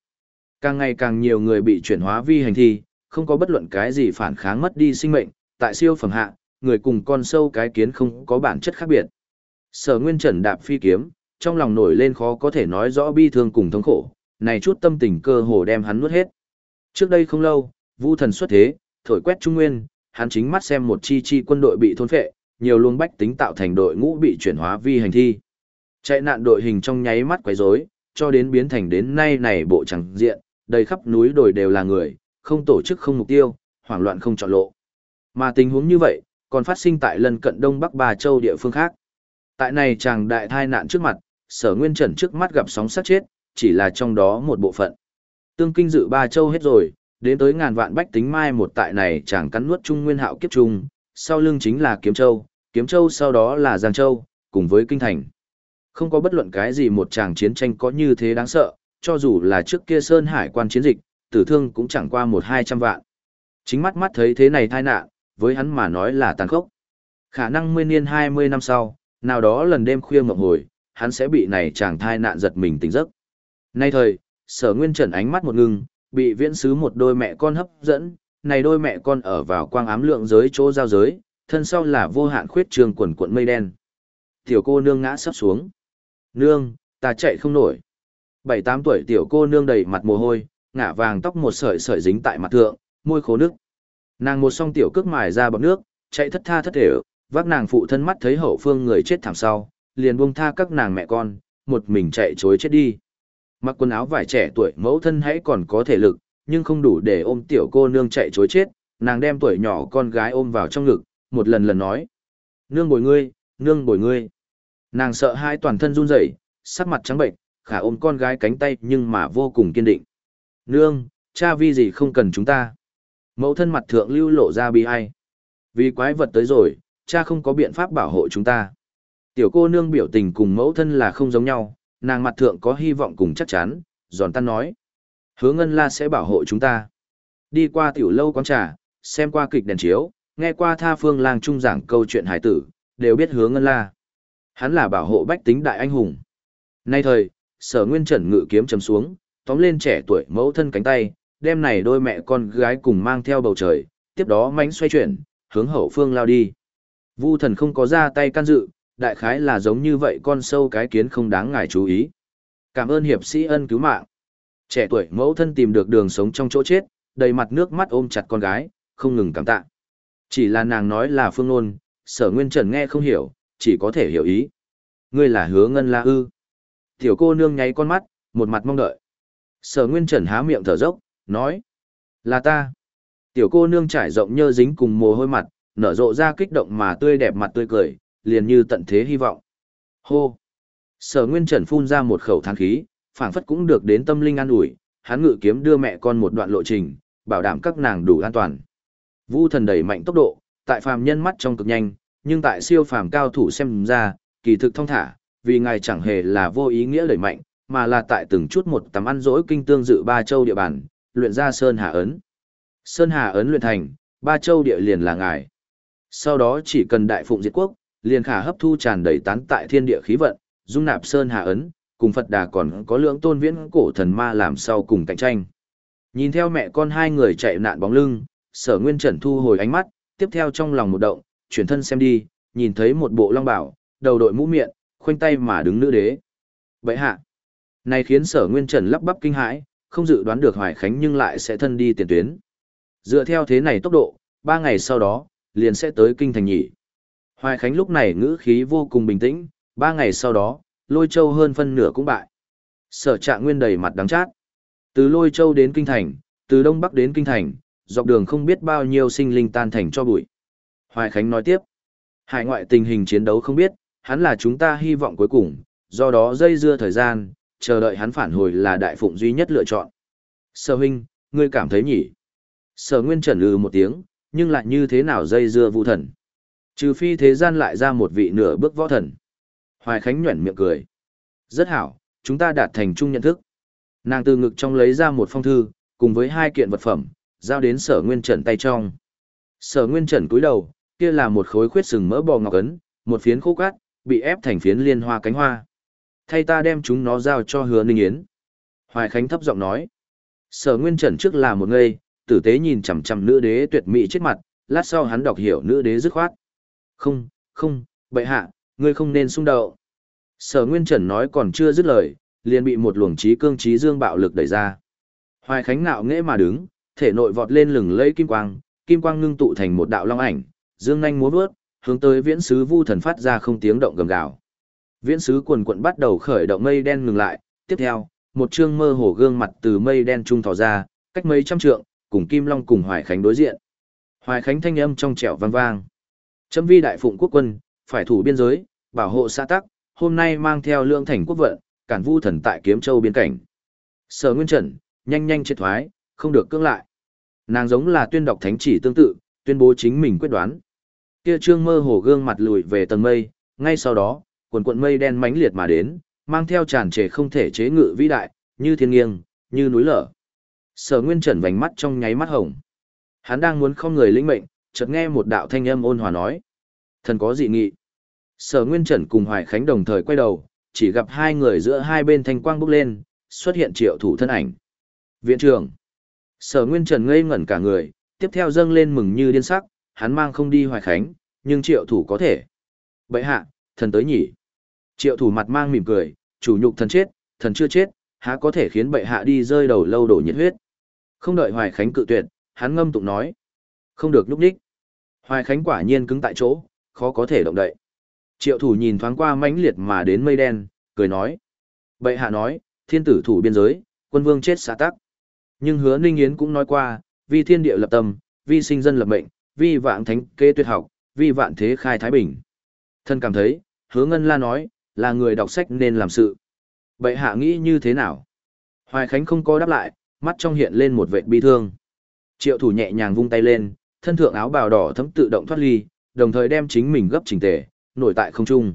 Càng ngày càng nhiều người bị chuyển hóa vi hành thi, không có bất luận cái gì phản kháng mất đi sinh mệnh, tại siêu phẩm hạ, người cùng con sâu cái kiến không có bản chất khác biệt. Sở Nguyên Trần đạp phi kiếm, trong lòng nổi lên khó có thể nói rõ bi thương cùng thống khổ, này chút tâm tình cơ hồ đem hắn nuốt hết. Trước đây không lâu, Vu Thần xuất thế, thổi quét Trung Nguyên, hắn chính mắt xem một chi chi quân đội bị thôn phệ, nhiều luồng bách tính tạo thành đội ngũ bị chuyển hóa vi hành thi. Chạy nạn đội hình trong nháy mắt quấy rối, cho đến biến thành đến nay này bộ chẳng diện, đầy khắp núi đồi đều là người, không tổ chức không mục tiêu, hoảng loạn không chọn lộ. Mà tình huống như vậy, còn phát sinh tại lân cận Đông Bắc Bà Châu địa phương khác. Tại này chàng đại thai nạn trước mặt, sở nguyên trần trước mắt gặp sóng sát chết, chỉ là trong đó một bộ phận. Tương kinh dự Ba Châu hết rồi, đến tới ngàn vạn bách tính mai một tại này chàng cắn nuốt trung nguyên hạo kiếp trung, sau lưng chính là Kiếm Châu, Kiếm Châu sau đó là Giang Châu, cùng với Kinh Thành. Không có bất luận cái gì một chàng chiến tranh có như thế đáng sợ, cho dù là trước kia Sơn Hải quan chiến dịch, tử thương cũng chẳng qua một hai trăm vạn. Chính mắt mắt thấy thế này tai nạn, với hắn mà nói là tàn khốc. Khả năng mươi niên hai mươi năm sau, nào đó lần đêm khuya ngậm hồi, hắn sẽ bị này chàng thai nạn giật mình tỉnh giấc. Nay thời, sở nguyên trần ánh mắt một ngưng, bị viễn sứ một đôi mẹ con hấp dẫn, này đôi mẹ con ở vào quang ám lượng giới chỗ giao giới, thân sau là vô hạn khuyết trường quần cuộn mây đen. Tiểu cô nương ngã sắp xuống. Nương, ta chạy không nổi. Bảy tám tuổi tiểu cô nương đầy mặt mồ hôi, ngả vàng tóc một sợi sợi dính tại mặt thượng, môi khô nước. Nàng một song tiểu cước mài ra bọc nước, chạy thất tha thất thể, vác nàng phụ thân mắt thấy hậu phương người chết thảm sau, liền buông tha các nàng mẹ con, một mình chạy chối chết đi. Mặc quần áo vải trẻ tuổi mẫu thân hãy còn có thể lực, nhưng không đủ để ôm tiểu cô nương chạy chối chết, nàng đem tuổi nhỏ con gái ôm vào trong ngực, một lần lần nói. Nương bồi ngươi, nương bồi ngươi. Nàng sợ hai toàn thân run rẩy, sắc mặt trắng bệnh, khả ôm con gái cánh tay nhưng mà vô cùng kiên định. Nương, cha vi gì không cần chúng ta. Mẫu thân mặt thượng lưu lộ ra bi ai. Vì quái vật tới rồi, cha không có biện pháp bảo hộ chúng ta. Tiểu cô nương biểu tình cùng mẫu thân là không giống nhau, nàng mặt thượng có hy vọng cùng chắc chắn, giòn tan nói. Hứa ngân la sẽ bảo hộ chúng ta. Đi qua tiểu lâu quán trà, xem qua kịch đèn chiếu, nghe qua tha phương lang trung giảng câu chuyện hải tử, đều biết hứa ngân la. Hắn là bảo hộ bách tính đại anh hùng. Nay thời, sở nguyên trần ngự kiếm chấm xuống, tóm lên trẻ tuổi mẫu thân cánh tay, đem này đôi mẹ con gái cùng mang theo bầu trời, tiếp đó mánh xoay chuyển, hướng hậu phương lao đi. Vu thần không có ra tay can dự, đại khái là giống như vậy con sâu cái kiến không đáng ngài chú ý. Cảm ơn hiệp sĩ ân cứu mạng. Trẻ tuổi mẫu thân tìm được đường sống trong chỗ chết, đầy mặt nước mắt ôm chặt con gái, không ngừng cảm tạ. Chỉ là nàng nói là phương nôn, sở nguyên trần nghe không hiểu, chỉ có thể hiểu ý. Ngươi là hứa ngân la ư. Tiểu cô nương nháy con mắt, một mặt mong đợi. Sở nguyên trần há miệng thở dốc, nói. Là ta. Tiểu cô nương trải rộng nhơ dính cùng mồ hôi mặt, nở rộ ra kích động mà tươi đẹp mặt tươi cười, liền như tận thế hy vọng. Hô! Sở Nguyên Trần phun ra một khẩu thang khí, phảng phất cũng được đến tâm linh an ủi, hắn ngự kiếm đưa mẹ con một đoạn lộ trình, bảo đảm các nàng đủ an toàn. Vu thần đẩy mạnh tốc độ, tại phàm nhân mắt trong cực nhanh, nhưng tại siêu phàm cao thủ xem ra, kỳ thực thông thả, vì ngài chẳng hề là vô ý nghĩa lời mạnh, mà là tại từng chút một tầm ăn dỗi kinh tương dự ba châu địa bàn, luyện ra Sơn Hà Ấn. Sơn Hà Ấn luyện thành, ba châu địa liền là ngài. Sau đó chỉ cần đại phụng diệt quốc, liền khả hấp thu tràn đầy tán tại thiên địa khí vận, dung nạp Sơn Hà Ấn, cùng Phật Đà còn có lượng tôn viễn cổ thần ma làm sau cùng cạnh tranh. Nhìn theo mẹ con hai người chạy nạn bóng lưng, sở nguyên trần thu hồi ánh mắt, tiếp theo trong lòng một động, chuyển thân xem đi, nhìn thấy một bộ long bảo, đầu đội mũ miệng, khoanh tay mà đứng nữ đế. Vậy hạ, này khiến sở nguyên trần lắp bắp kinh hãi, không dự đoán được Hoài Khánh nhưng lại sẽ thân đi tiền tuyến. Dựa theo thế này tốc độ, ba ngày sau đó, liền sẽ tới kinh thành nhỉ. Hoài Khánh lúc này ngữ khí vô cùng bình tĩnh, ba ngày sau đó, lôi châu hơn phân nửa cũng bại. Sở trạng nguyên đầy mặt đắng chát. Từ lôi châu đến kinh thành, từ đông bắc đến kinh thành, dọc đường không biết bao nhiêu sinh linh tan thành cho bụi. Hoài Khánh nói tiếp, hải ngoại tình hình chiến đấu không biết, hắn là chúng ta hy vọng cuối cùng, do đó dây dưa thời gian, chờ đợi hắn phản hồi là đại phụng duy nhất lựa chọn. Sở huynh, ngươi cảm thấy nhỉ? Sở Nguyên Trần lừ một tiếng, nhưng lại như thế nào dây dưa vũ thần? Trừ phi thế gian lại ra một vị nửa bước võ thần. Hoài Khánh nhuẩn miệng cười. Rất hảo, chúng ta đạt thành chung nhận thức. Nàng từ ngực trong lấy ra một phong thư, cùng với hai kiện vật phẩm, giao đến sở nguyên trần tay trong. Sở nguyên trần cúi đầu, kia là một khối khuyết sừng mỡ bò ngọc ấn, một phiến khô cát, bị ép thành phiến liên hoa cánh hoa. Thay ta đem chúng nó giao cho hứa ninh yến. Hoài Khánh thấp giọng nói. Sở nguyên trần trước là một ngây, tử tế nhìn chằm chằm nữ đế tuyệt mỹ chết mặt, lát sau hắn đọc hiểu nữ đế dứt khoát. Không, không, bệ hạ, ngươi không nên xung đậu. Sở Nguyên Trần nói còn chưa dứt lời, liền bị một luồng trí cương trí dương bạo lực đẩy ra. Hoài Khánh nạo nghễ mà đứng, thể nội vọt lên lừng lẫy kim quang, kim quang ngưng tụ thành một đạo long ảnh, dương nhanh múa vớt, hướng tới viễn sứ vu thần phát ra không tiếng động gầm gào. Viễn sứ quần quận bắt đầu khởi động mây đen ngừng lại, tiếp theo, một trương mơ hồ gương mặt từ mây đen trung thò ra, cách mấy trăm trượng, cùng Kim Long cùng Hoài Khánh đối diện. Hoài Khánh thanh âm trong trẻo vang vang. Chấm vi đại phụng quốc quân, phải thủ biên giới, bảo hộ xã tắc, hôm nay mang theo lương thành quốc vận, cản vu thần tại kiếm châu biên cảnh. Sở Nguyên Trần, nhanh nhanh triệt thoái, không được cưỡng lại. Nàng giống là tuyên đọc thánh chỉ tương tự, tuyên bố chính mình quyết đoán. Kia trương mơ hồ gương mặt lùi về tầng mây, ngay sau đó, quần quần mây đen mãnh liệt mà đến, mang theo tràn trề không thể chế ngự vĩ đại, như thiên nghiêng, như núi lở. Sở Nguyên Trần vành mắt trong nháy mắt hồng. Hắn đang muốn không người lĩnh mệnh, chợt nghe một đạo thanh âm ôn hòa nói: "Thần có dị nghị." Sở Nguyên Trần cùng Hoài Khánh đồng thời quay đầu, chỉ gặp hai người giữa hai bên thanh quang bốc lên, xuất hiện triệu thủ thân ảnh. Viện trưởng. Sở Nguyên Trần ngây ngẩn cả người, tiếp theo dâng lên mừng như điên sắc, hắn mang không đi Hoài Khánh, nhưng triệu thủ có thể. Bậy hạ, thần tới nhỉ. Triệu thủ mặt mang mỉm cười, chủ nhục thần chết, thần chưa chết, há có thể khiến bệ hạ đi rơi đầu lâu đổ nhiệt huyết. Không đợi Hoài Khánh cự tuyệt, hắn ngâm tụng nói. Không được lúc đích. Hoài Khánh quả nhiên cứng tại chỗ, khó có thể động đậy. Triệu thủ nhìn thoáng qua mãnh liệt mà đến mây đen, cười nói. Bệ hạ nói, thiên tử thủ biên giới, quân vương chết xa tắc. Nhưng hứa Ninh Yến cũng nói qua, vì thiên địa lập tâm, vì sinh dân lập mệnh, Vi vạn thánh kê tuyệt học, vi vạn thế khai thái bình. Thân cảm thấy, hứa Ngân La nói, là người đọc sách nên làm sự. Bệ hạ nghĩ như thế nào? Hoài Khánh không có đáp lại, mắt trong hiện lên một vệt bi thương. Triệu thủ nhẹ nhàng vung tay lên, thân thượng áo bào đỏ thấm tự động thoát ly, đồng thời đem chính mình gấp chỉnh tề, nổi tại không trung.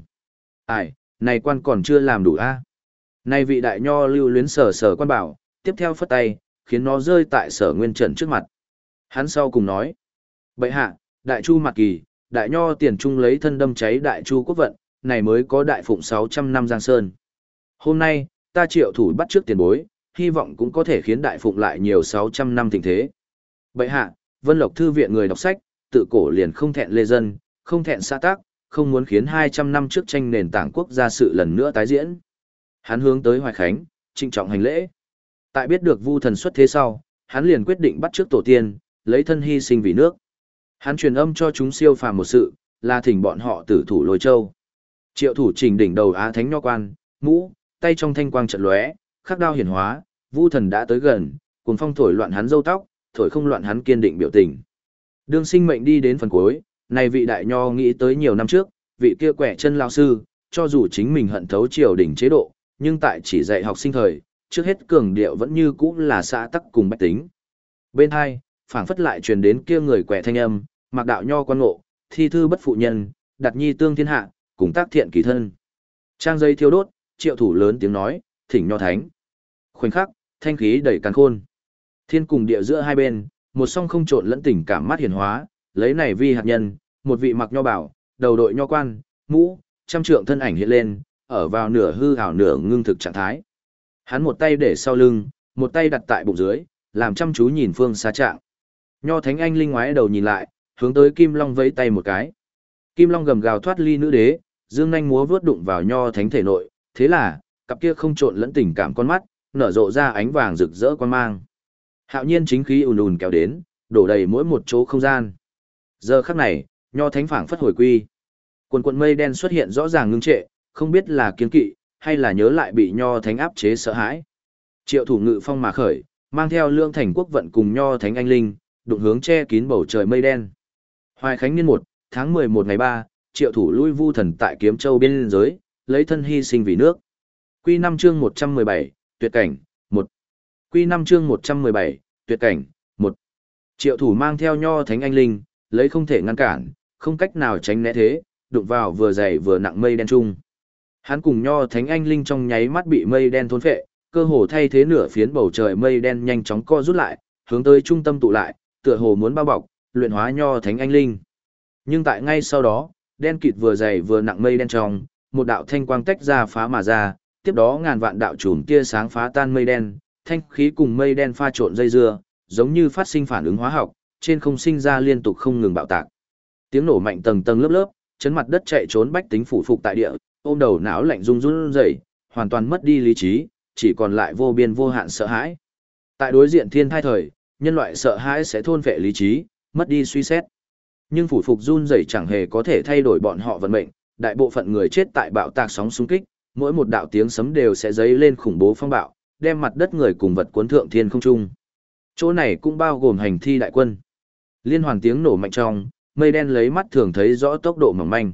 Ai, này quan còn chưa làm đủ a. À? Này vị đại nho lưu luyến sở sở quan bảo, tiếp theo phất tay, khiến nó rơi tại sở nguyên trần trước mặt. Hắn sau cùng nói, bệ hạ, đại chu mặt kỳ, đại nho tiền trung lấy thân đâm cháy đại chu quốc vận, này mới có đại phụng 600 năm giang sơn. Hôm nay, ta triệu thủ bắt trước tiền bối, hy vọng cũng có thể khiến đại phụng lại nhiều 600 năm tình thế. Bệ hạ, Vân Lộc Thư viện người đọc sách, tự cổ liền không thẹn lê dân, không thẹn xã tác, không muốn khiến 200 năm trước tranh nền tảng quốc gia sự lần nữa tái diễn. Hắn hướng tới Hoài Khánh, trịnh trọng hành lễ. Tại biết được Vu thần xuất thế sau, hắn liền quyết định bắt trước tổ tiên, lấy thân hy sinh vì nước. Hắn truyền âm cho chúng siêu phàm một sự, là thỉnh bọn họ tử thủ lôi châu. Triệu thủ trình đỉnh đầu á thánh nho quan, mũ, tay trong thanh quang trận lóe, khắc đao hiển hóa, Vu thần đã tới gần, cuồng phong thổi loạn hắn râu tóc, thổi không loạn hắn kiên định biểu tình. Đương sinh mệnh đi đến phần cuối, này vị đại nho nghĩ tới nhiều năm trước, vị kia quẻ chân lao sư, cho dù chính mình hận thấu triều đỉnh chế độ, nhưng tại chỉ dạy học sinh thời, trước hết cường điệu vẫn như cũ là xã tắc cùng bách tính. Bên hai, phảng phất lại truyền đến kia người quẻ thanh âm, mặc đạo nho quan ngộ, thi thư bất phụ nhân, đặt nhi tương thiên hạ, cùng tác thiện kỳ thân. Trang dây thiêu đốt, triệu thủ lớn tiếng nói, thỉnh nho thánh. Khoảnh khắc, thanh khí đầy càn khôn. Thiên cùng địa giữa hai bên, một song không trộn lẫn tình cảm mắt hiển hóa, lấy này vi hạt nhân, một vị mặc nho bảo, đầu đội nho quan, mũ, trăm trượng thân ảnh hiện lên, ở vào nửa hư ảo nửa ngưng thực trạng thái. Hắn một tay để sau lưng, một tay đặt tại bụng dưới, làm chăm chú nhìn phương xa trạng. Nho Thánh Anh linh ngoái đầu nhìn lại, hướng tới Kim Long vẫy tay một cái. Kim Long gầm gào thoát ly nữ đế, dương nhanh múa vướt đụng vào Nho Thánh thể nội, thế là, cặp kia không trộn lẫn tình cảm con mắt, nở rộ ra ánh vàng rực rỡ quan mang. Hạo nhiên chính khí ùn ùn kéo đến, đổ đầy mỗi một chỗ không gian. Giờ khắc này, Nho Thánh phảng phất hồi quy. Quần quần mây đen xuất hiện rõ ràng ngưng trệ, không biết là kiên kỵ, hay là nhớ lại bị Nho Thánh áp chế sợ hãi. Triệu thủ ngự phong mà khởi, mang theo lương thành quốc vận cùng Nho Thánh anh linh, đụng hướng che kín bầu trời mây đen. Hoài Khánh niên 1, tháng 11 ngày 3, triệu thủ lui vu thần tại Kiếm Châu biên giới, lấy thân hy sinh vì nước. Quy 5 chương 117, tuyệt cảnh, 1. Quy 5 chương 117, tuyệt cảnh, 1. Triệu thủ mang theo nho thánh anh linh, lấy không thể ngăn cản, không cách nào tránh né thế, đụng vào vừa dày vừa nặng mây đen chung. Hắn cùng nho thánh anh linh trong nháy mắt bị mây đen thôn phệ, cơ hồ thay thế nửa phiến bầu trời mây đen nhanh chóng co rút lại, hướng tới trung tâm tụ lại, tựa hồ muốn bao bọc, luyện hóa nho thánh anh linh. Nhưng tại ngay sau đó, đen kịt vừa dày vừa nặng mây đen trong, một đạo thanh quang tách ra phá mà ra, tiếp đó ngàn vạn đạo chùm tia sáng phá tan mây đen, thanh khí cùng mây đen pha trộn dây dưa, giống như phát sinh phản ứng hóa học, trên không sinh ra liên tục không ngừng bạo tạc. Tiếng nổ mạnh tầng tầng lớp lớp, chấn mặt đất chạy trốn bách tính phủ phục tại địa, ôm đầu não lạnh run run rẩy, hoàn toàn mất đi lý trí, chỉ còn lại vô biên vô hạn sợ hãi. Tại đối diện thiên thai thời, nhân loại sợ hãi sẽ thôn vệ lý trí, mất đi suy xét. Nhưng phủ phục run rẩy chẳng hề có thể thay đổi bọn họ vận mệnh, đại bộ phận người chết tại bạo tạc sóng xung kích, mỗi một đạo tiếng sấm đều sẽ dấy lên khủng bố phong bạo, đem mặt đất người cùng vật cuốn thượng thiên không trung. Chỗ này cũng bao gồm hành thi đại quân. Liên hoàn tiếng nổ mạnh trong, mây đen lấy mắt thường thấy rõ tốc độ mỏng manh.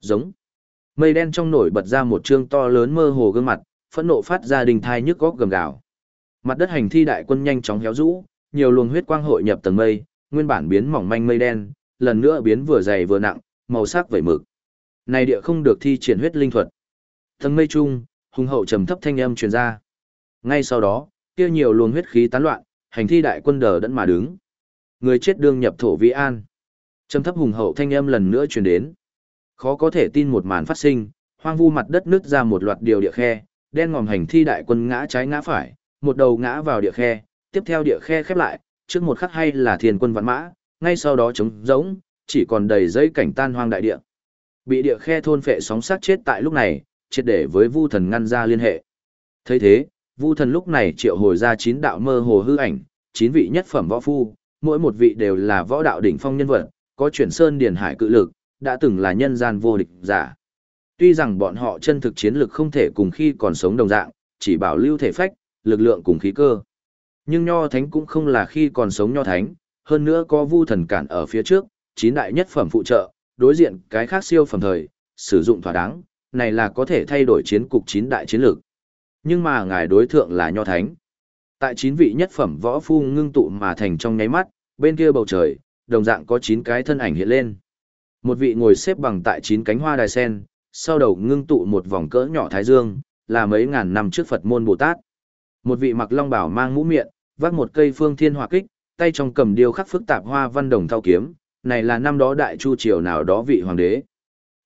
Giống. Mây đen trong nổi bật ra một trương to lớn mơ hồ gương mặt, phẫn nộ phát ra đình thai nhức góc gầm gào. Mặt đất hành thi đại quân nhanh chóng héo rũ, nhiều luồng huyết quang hội nhập tầng mây, nguyên bản biến mỏng manh mây đen, lần nữa biến vừa dày vừa nặng, màu sắc vẩy mực. Này địa không được thi triển huyết linh thuật. Tầng mây chung, hùng hậu trầm thấp thanh âm truyền ra. Ngay sau đó, kia nhiều luồng huyết khí tán loạn, hành thi đại quân đờ đẫn mà đứng. Người chết đương nhập thổ vi an. Trầm thấp hùng hậu thanh âm lần nữa truyền đến. Khó có thể tin một màn phát sinh, hoang vu mặt đất nứt ra một loạt điều địa khe, đen ngòm hành thi đại quân ngã trái ngã phải, một đầu ngã vào địa khe, tiếp theo địa khe khép lại, trước một khắc hay là thiên quân vạn mã, ngay sau đó trống rỗng, chỉ còn đầy dây cảnh tan hoang đại địa. Bị địa khe thôn phệ sóng sát chết tại lúc này, triệt để với Vu Thần ngăn ra liên hệ. thấy thế, Vu Thần lúc này triệu hồi ra chín đạo mơ hồ hư ảnh, chín vị nhất phẩm võ phu, mỗi một vị đều là võ đạo đỉnh phong nhân vật, có chuyển sơn điển hải cự lực, đã từng là nhân gian vô địch giả. Tuy rằng bọn họ chân thực chiến lực không thể cùng khi còn sống đồng dạng, chỉ bảo lưu thể phách, lực lượng cùng khí cơ. Nhưng Nho Thánh cũng không là khi còn sống Nho Thánh, hơn nữa có vu thần cản ở phía trước, chín đại nhất phẩm phụ trợ, đối diện cái khác siêu phẩm thời, sử dụng thỏa đáng, này là có thể thay đổi chiến cục chín đại chiến lược. Nhưng mà ngài đối thượng là Nho Thánh. Tại chín vị nhất phẩm võ phu ngưng tụ mà thành trong nháy mắt, bên kia bầu trời, đồng dạng có chín cái thân ảnh hiện lên. Một vị ngồi xếp bằng tại chín cánh hoa đài sen, sau đầu ngưng tụ một vòng cỡ nhỏ thái dương, là mấy ngàn năm trước Phật môn Bồ Tát. Một vị mặc long bảo mang mũ miệng, vác một cây phương thiên hỏa kích, tay trong cầm điêu khắc phức tạp hoa văn đồng thao kiếm, này là năm đó đại chu triều nào đó vị hoàng đế.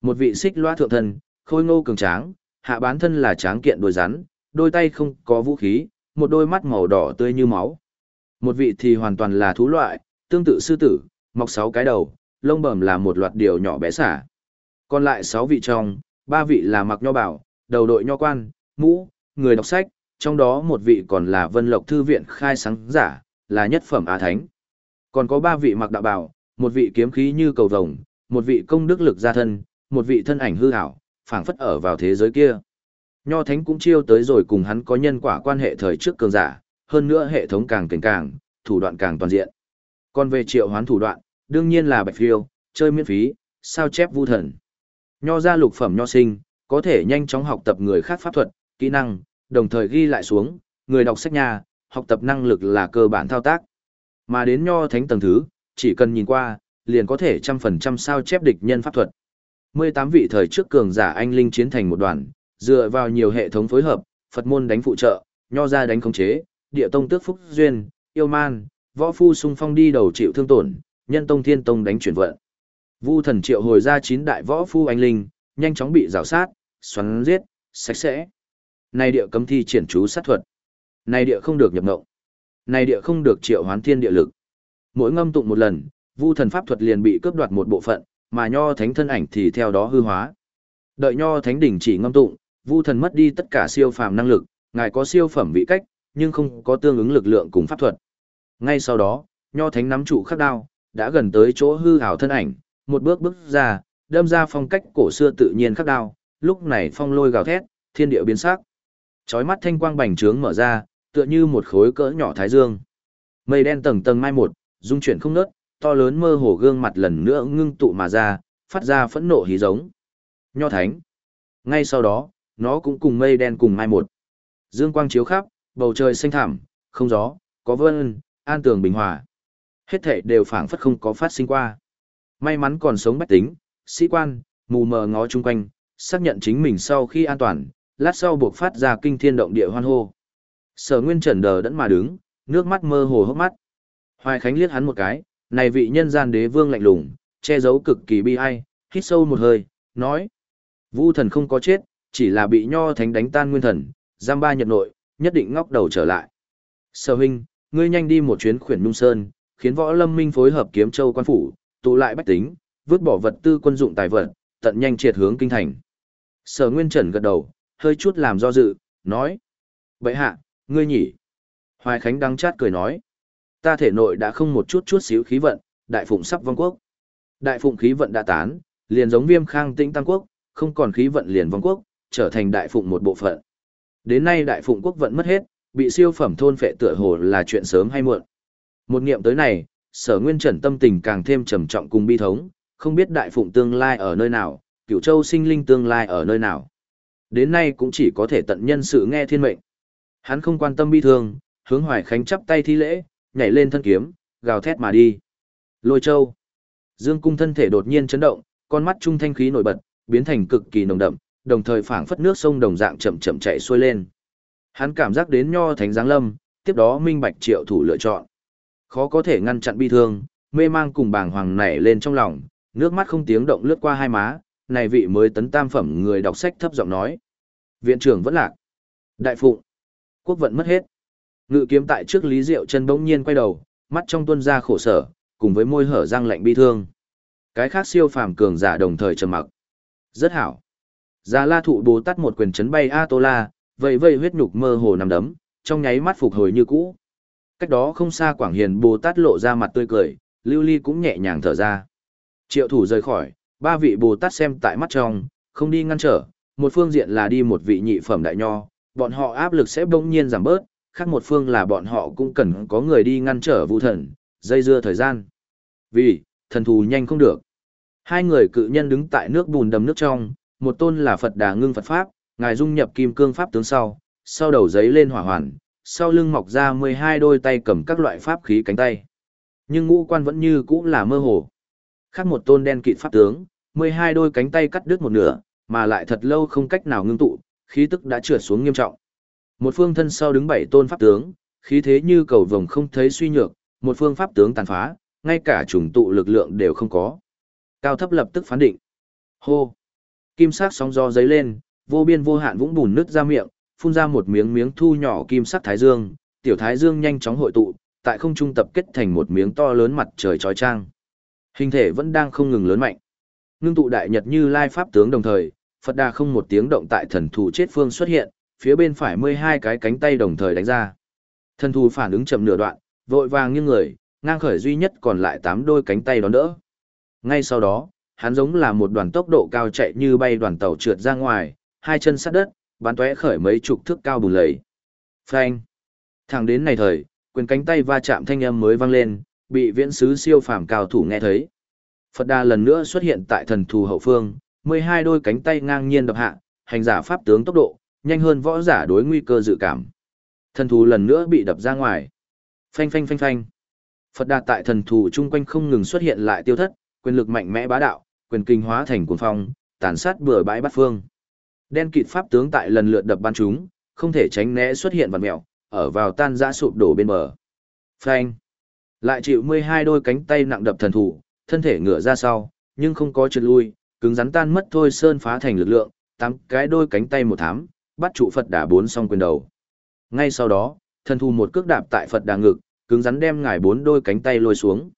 Một vị xích loa thượng thân, khôi ngô cường tráng, hạ bán thân là tráng kiện đôi rắn, đôi tay không có vũ khí, một đôi mắt màu đỏ tươi như máu. Một vị thì hoàn toàn là thú loại, tương tự sư tử, mọc sáu cái đầu, lông bẩm là một loạt điều nhỏ bé xả. Còn lại sáu vị trong, ba vị là mặc nho bảo, đầu đội nho quan, mũ, người đọc sách, trong đó một vị còn là Vân Lộc Thư viện khai sáng giả, là nhất phẩm Á Thánh. Còn có ba vị mặc đạo bào, một vị kiếm khí như cầu vồng, một vị công đức lực gia thân, một vị thân ảnh hư ảo, phảng phất ở vào thế giới kia. Nho Thánh cũng chiêu tới rồi cùng hắn có nhân quả quan hệ thời trước cường giả, hơn nữa hệ thống càng cảnh càng, thủ đoạn càng toàn diện. Còn về triệu hoán thủ đoạn, đương nhiên là bạch phiêu, chơi miễn phí, sao chép vu thần. Nho ra lục phẩm nho sinh, có thể nhanh chóng học tập người khác pháp thuật, kỹ năng, đồng thời ghi lại xuống, người đọc sách nhà, học tập năng lực là cơ bản thao tác. Mà đến nho thánh tầng thứ, chỉ cần nhìn qua, liền có thể trăm phần trăm sao chép địch nhân pháp thuật. 18 vị thời trước cường giả anh linh chiến thành một đoàn, dựa vào nhiều hệ thống phối hợp, Phật môn đánh phụ trợ, nho ra đánh khống chế, địa tông tước phúc duyên, yêu man, võ phu sung phong đi đầu chịu thương tổn, nhân tông thiên tông đánh chuyển vận. Vu thần triệu hồi ra chín đại võ phu anh linh, nhanh chóng bị rào sát, xoắn giết, sạch sẽ. Này địa cấm thi triển chú sát thuật. Này địa không được nhập ngộng. Này địa không được triệu hoán thiên địa lực. Mỗi ngâm tụng một lần, vu thần pháp thuật liền bị cướp đoạt một bộ phận, mà nho thánh thân ảnh thì theo đó hư hóa. Đợi nho thánh đỉnh chỉ ngâm tụng, vu thần mất đi tất cả siêu phàm năng lực, ngài có siêu phẩm vị cách, nhưng không có tương ứng lực lượng cùng pháp thuật. Ngay sau đó, nho thánh nắm trụ khắc đao, đã gần tới chỗ hư ảo thân ảnh, một bước bước ra, đâm ra phong cách cổ xưa tự nhiên khắc đao, lúc này phong lôi gào thét, thiên địa biến sắc. Chói mắt thanh quang bành trướng mở ra, tựa như một khối cỡ nhỏ thái dương. Mây đen tầng tầng mai một, dung chuyển không ngớt, to lớn mơ hồ gương mặt lần nữa ngưng tụ mà ra, phát ra phẫn nộ hí giống. Nho thánh. Ngay sau đó, nó cũng cùng mây đen cùng mai một. Dương quang chiếu khắp, bầu trời xanh thẳm, không gió, có vân, an tường bình hòa. Hết thảy đều phảng phất không có phát sinh qua. May mắn còn sống bách tính, sĩ quan, mù mờ ngó chung quanh, xác nhận chính mình sau khi an toàn, lát sau buộc phát ra kinh thiên động địa hoan hô. Sở Nguyên Trần đờ đẫn mà đứng, nước mắt mơ hồ hốc mắt. Hoài Khánh liếc hắn một cái, này vị nhân gian đế vương lạnh lùng, che giấu cực kỳ bi ai, hít sâu một hơi, nói: "Vu thần không có chết, chỉ là bị Nho Thánh đánh tan nguyên thần, giam ba nhật nội, nhất định ngóc đầu trở lại." Sở huynh, ngươi nhanh đi một chuyến khuyển nung Sơn, khiến Võ Lâm Minh phối hợp Kiếm Châu quan phủ, tụ lại bách tính, vứt bỏ vật tư quân dụng tài vật, tận nhanh triệt hướng kinh thành. Sở Nguyên Trần gật đầu, hơi chút làm do dự, nói. Vậy hạ, ngươi nhỉ? Hoài Khánh đắng chát cười nói. Ta thể nội đã không một chút chút xíu khí vận, đại phụng sắp vong quốc. Đại phụng khí vận đã tán, liền giống viêm khang tĩnh tăng quốc, không còn khí vận liền vong quốc, trở thành đại phụng một bộ phận. Đến nay đại phụng quốc vận mất hết, bị siêu phẩm thôn phệ tựa hồ là chuyện sớm hay muộn. Một niệm tới này, sở nguyên trần tâm tình càng thêm trầm trọng cùng bi thống, không biết đại phụng tương lai ở nơi nào, cửu châu sinh linh tương lai ở nơi nào. Đến nay cũng chỉ có thể tận nhân sự nghe thiên mệnh. Hắn không quan tâm bi thương, hướng hoài khánh chắp tay thi lễ, nhảy lên thân kiếm, gào thét mà đi. Lôi châu. Dương cung thân thể đột nhiên chấn động, con mắt trung thanh khí nổi bật, biến thành cực kỳ nồng đậm, đồng thời phảng phất nước sông đồng dạng chậm chậm chạy xuôi lên. Hắn cảm giác đến nho thánh giáng lâm, tiếp đó minh bạch triệu thủ lựa chọn. Khó có thể ngăn chặn bi thương, mê mang cùng bàng hoàng nảy lên trong lòng, nước mắt không tiếng động lướt qua hai má, này vị mới tấn tam phẩm người đọc sách thấp giọng nói. Viện trưởng vẫn lạc. Đại phụng. Quốc vận mất hết. Ngự kiếm tại trước Lý Diệu chân bỗng nhiên quay đầu, mắt trong tuân ra khổ sở, cùng với môi hở răng lạnh bi thương. Cái khác siêu phàm cường giả đồng thời trầm mặc. Rất hảo. Già La thụ Bồ Tát một quyền chấn bay A Tô La, vậy huyết nhục mơ hồ nằm đấm, trong nháy mắt phục hồi như cũ. Cách đó không xa Quảng Hiền Bồ Tát lộ ra mặt tươi cười, Lưu Ly cũng nhẹ nhàng thở ra. Triệu thủ rời khỏi, ba vị Bồ Tát xem tại mắt trong, không đi ngăn trở, một phương diện là đi một vị nhị phẩm đại nho, bọn họ áp lực sẽ bỗng nhiên giảm bớt, khác một phương là bọn họ cũng cần có người đi ngăn trở vũ thần, dây dưa thời gian. Vì, thần thù nhanh không được. Hai người cự nhân đứng tại nước bùn đầm nước trong, một tôn là Phật Đà Ngưng Phật Pháp, ngài dung nhập kim cương Pháp tướng sau, sau đầu giấy lên hỏa hoàn, sau lưng mọc ra 12 đôi tay cầm các loại pháp khí cánh tay. Nhưng ngũ quan vẫn như cũ là mơ hồ. Khác một tôn đen kịt pháp tướng, 12 đôi cánh tay cắt đứt một nửa, mà lại thật lâu không cách nào ngưng tụ, khí tức đã trượt xuống nghiêm trọng. Một phương thân sau đứng bảy tôn pháp tướng, khí thế như cầu vồng không thấy suy nhược, một phương pháp tướng tàn phá, ngay cả trùng tụ lực lượng đều không có. Cao thấp lập tức phán định. Hô! Kim sắc sóng gió giấy lên, vô biên vô hạn vũng bùn nứt ra miệng, phun ra một miếng miếng thu nhỏ kim sắc thái dương, tiểu thái dương nhanh chóng hội tụ, tại không trung tập kết thành một miếng to lớn mặt trời chói chang. Hình thể vẫn đang không ngừng lớn mạnh. Ngưng tụ đại nhật như lai pháp tướng đồng thời, Phật Đà không một tiếng động tại thần thù chết phương xuất hiện, phía bên phải 12 cái cánh tay đồng thời đánh ra. Thần thù phản ứng chậm nửa đoạn, vội vàng nghiêng người, ngang khởi duy nhất còn lại 8 đôi cánh tay đón đỡ. Ngay sau đó, hắn giống là một đoàn tốc độ cao chạy như bay đoàn tàu trượt ra ngoài, hai chân sát đất, bắn tóe khởi mấy chục thước cao bùn lầy. Phanh. Thẳng đến này thời, quyền cánh tay va chạm thanh âm mới vang lên, bị viễn sứ siêu phàm cao thủ nghe thấy. Phật Đà lần nữa xuất hiện tại thần thù hậu phương, 12 đôi cánh tay ngang nhiên đập hạ, hành giả pháp tướng tốc độ, nhanh hơn võ giả đối nguy cơ dự cảm. Thần thù lần nữa bị đập ra ngoài. Phanh phanh phanh phanh. Phật Đà tại thần thù chung quanh không ngừng xuất hiện lại tiêu thất, quyền lực mạnh mẽ bá đạo, quyền kinh hóa thành cuồng phong, tàn sát bừa bãi bát phương. Đen kịt pháp tướng tại lần lượt đập ban chúng, không thể tránh né xuất hiện vật mèo, ở vào tan rã sụp đổ bên bờ. Phanh. Lại chịu 12 đôi cánh tay nặng đập thần thủ, thân thể ngửa ra sau, nhưng không có trượt lui, cứng rắn tan mất thôi sơn phá thành lực lượng, tám cái đôi cánh tay một thám, bắt trụ Phật đà bốn song quyền đầu. Ngay sau đó, thần thù một cước đạp tại Phật đà ngực, cứng rắn đem ngài bốn đôi cánh tay lôi xuống.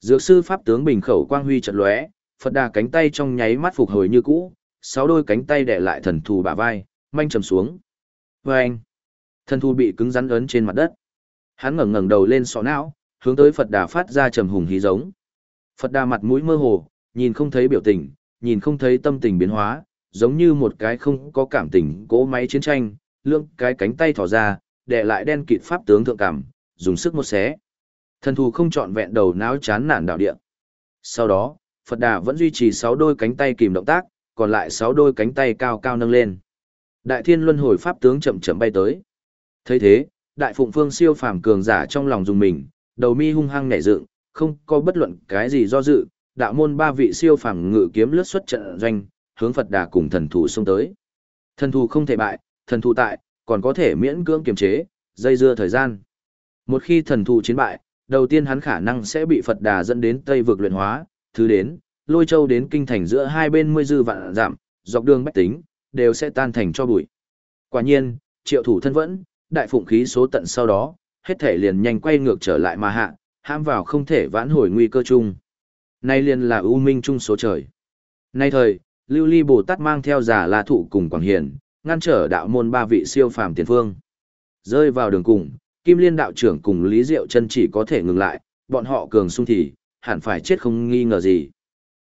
Dược sư pháp tướng bình khẩu quang huy chợt lóe, Phật đà cánh tay trong nháy mắt phục hồi như cũ, sáu đôi cánh tay đè lại thần thù bả vai, manh trầm xuống. Vâng! Thần thù bị cứng rắn ấn trên mặt đất. Hắn ngẩng ngẩng đầu lên sọ não, hướng tới Phật đà phát ra trầm hùng hí giống. Phật đà mặt mũi mơ hồ, nhìn không thấy biểu tình, nhìn không thấy tâm tình biến hóa, giống như một cái không có cảm tình cỗ máy chiến tranh, lương cái cánh tay thỏ ra, đè lại đen kịt pháp tướng thượng cảm, dùng sức một xé. Thần thù không chọn vẹn đầu não chán nản đạo địa. Sau đó, Phật Đà vẫn duy trì 6 đôi cánh tay kìm động tác, còn lại 6 đôi cánh tay cao cao nâng lên. Đại Thiên Luân Hồi Pháp tướng chậm chậm bay tới. Thấy thế, Đại Phụng Phương siêu phàm cường giả trong lòng dùng mình, đầu mi hung hăng nhảy dựng, không có bất luận cái gì do dự, đạo môn ba vị siêu phàm ngự kiếm lướt xuất trận doanh, hướng Phật Đà cùng thần thủ xông tới. Thần thủ không thể bại, thần thủ tại, còn có thể miễn cưỡng kiềm chế, dây dưa thời gian. Một khi thần thủ chiến bại, đầu tiên hắn khả năng sẽ bị Phật Đà dẫn đến Tây vực luyện hóa, thứ đến, lôi châu đến kinh thành giữa hai bên mươi dư vạn giảm, dọc đường bách tính, đều sẽ tan thành cho bụi. Quả nhiên, triệu thủ thân vẫn, đại phụng khí số tận sau đó, hết thể liền nhanh quay ngược trở lại mà hạ, ham vào không thể vãn hồi nguy cơ chung. Nay liền là ưu minh chung số trời. Nay thời, Lưu Ly Bồ Tát mang theo giả La Thụ cùng Quảng Hiền, ngăn trở đạo môn ba vị siêu phàm tiền phương. Rơi vào đường cùng, Kim Liên đạo trưởng cùng Lý Diệu chân chỉ có thể ngừng lại, bọn họ cường sung thì, hẳn phải chết không nghi ngờ gì.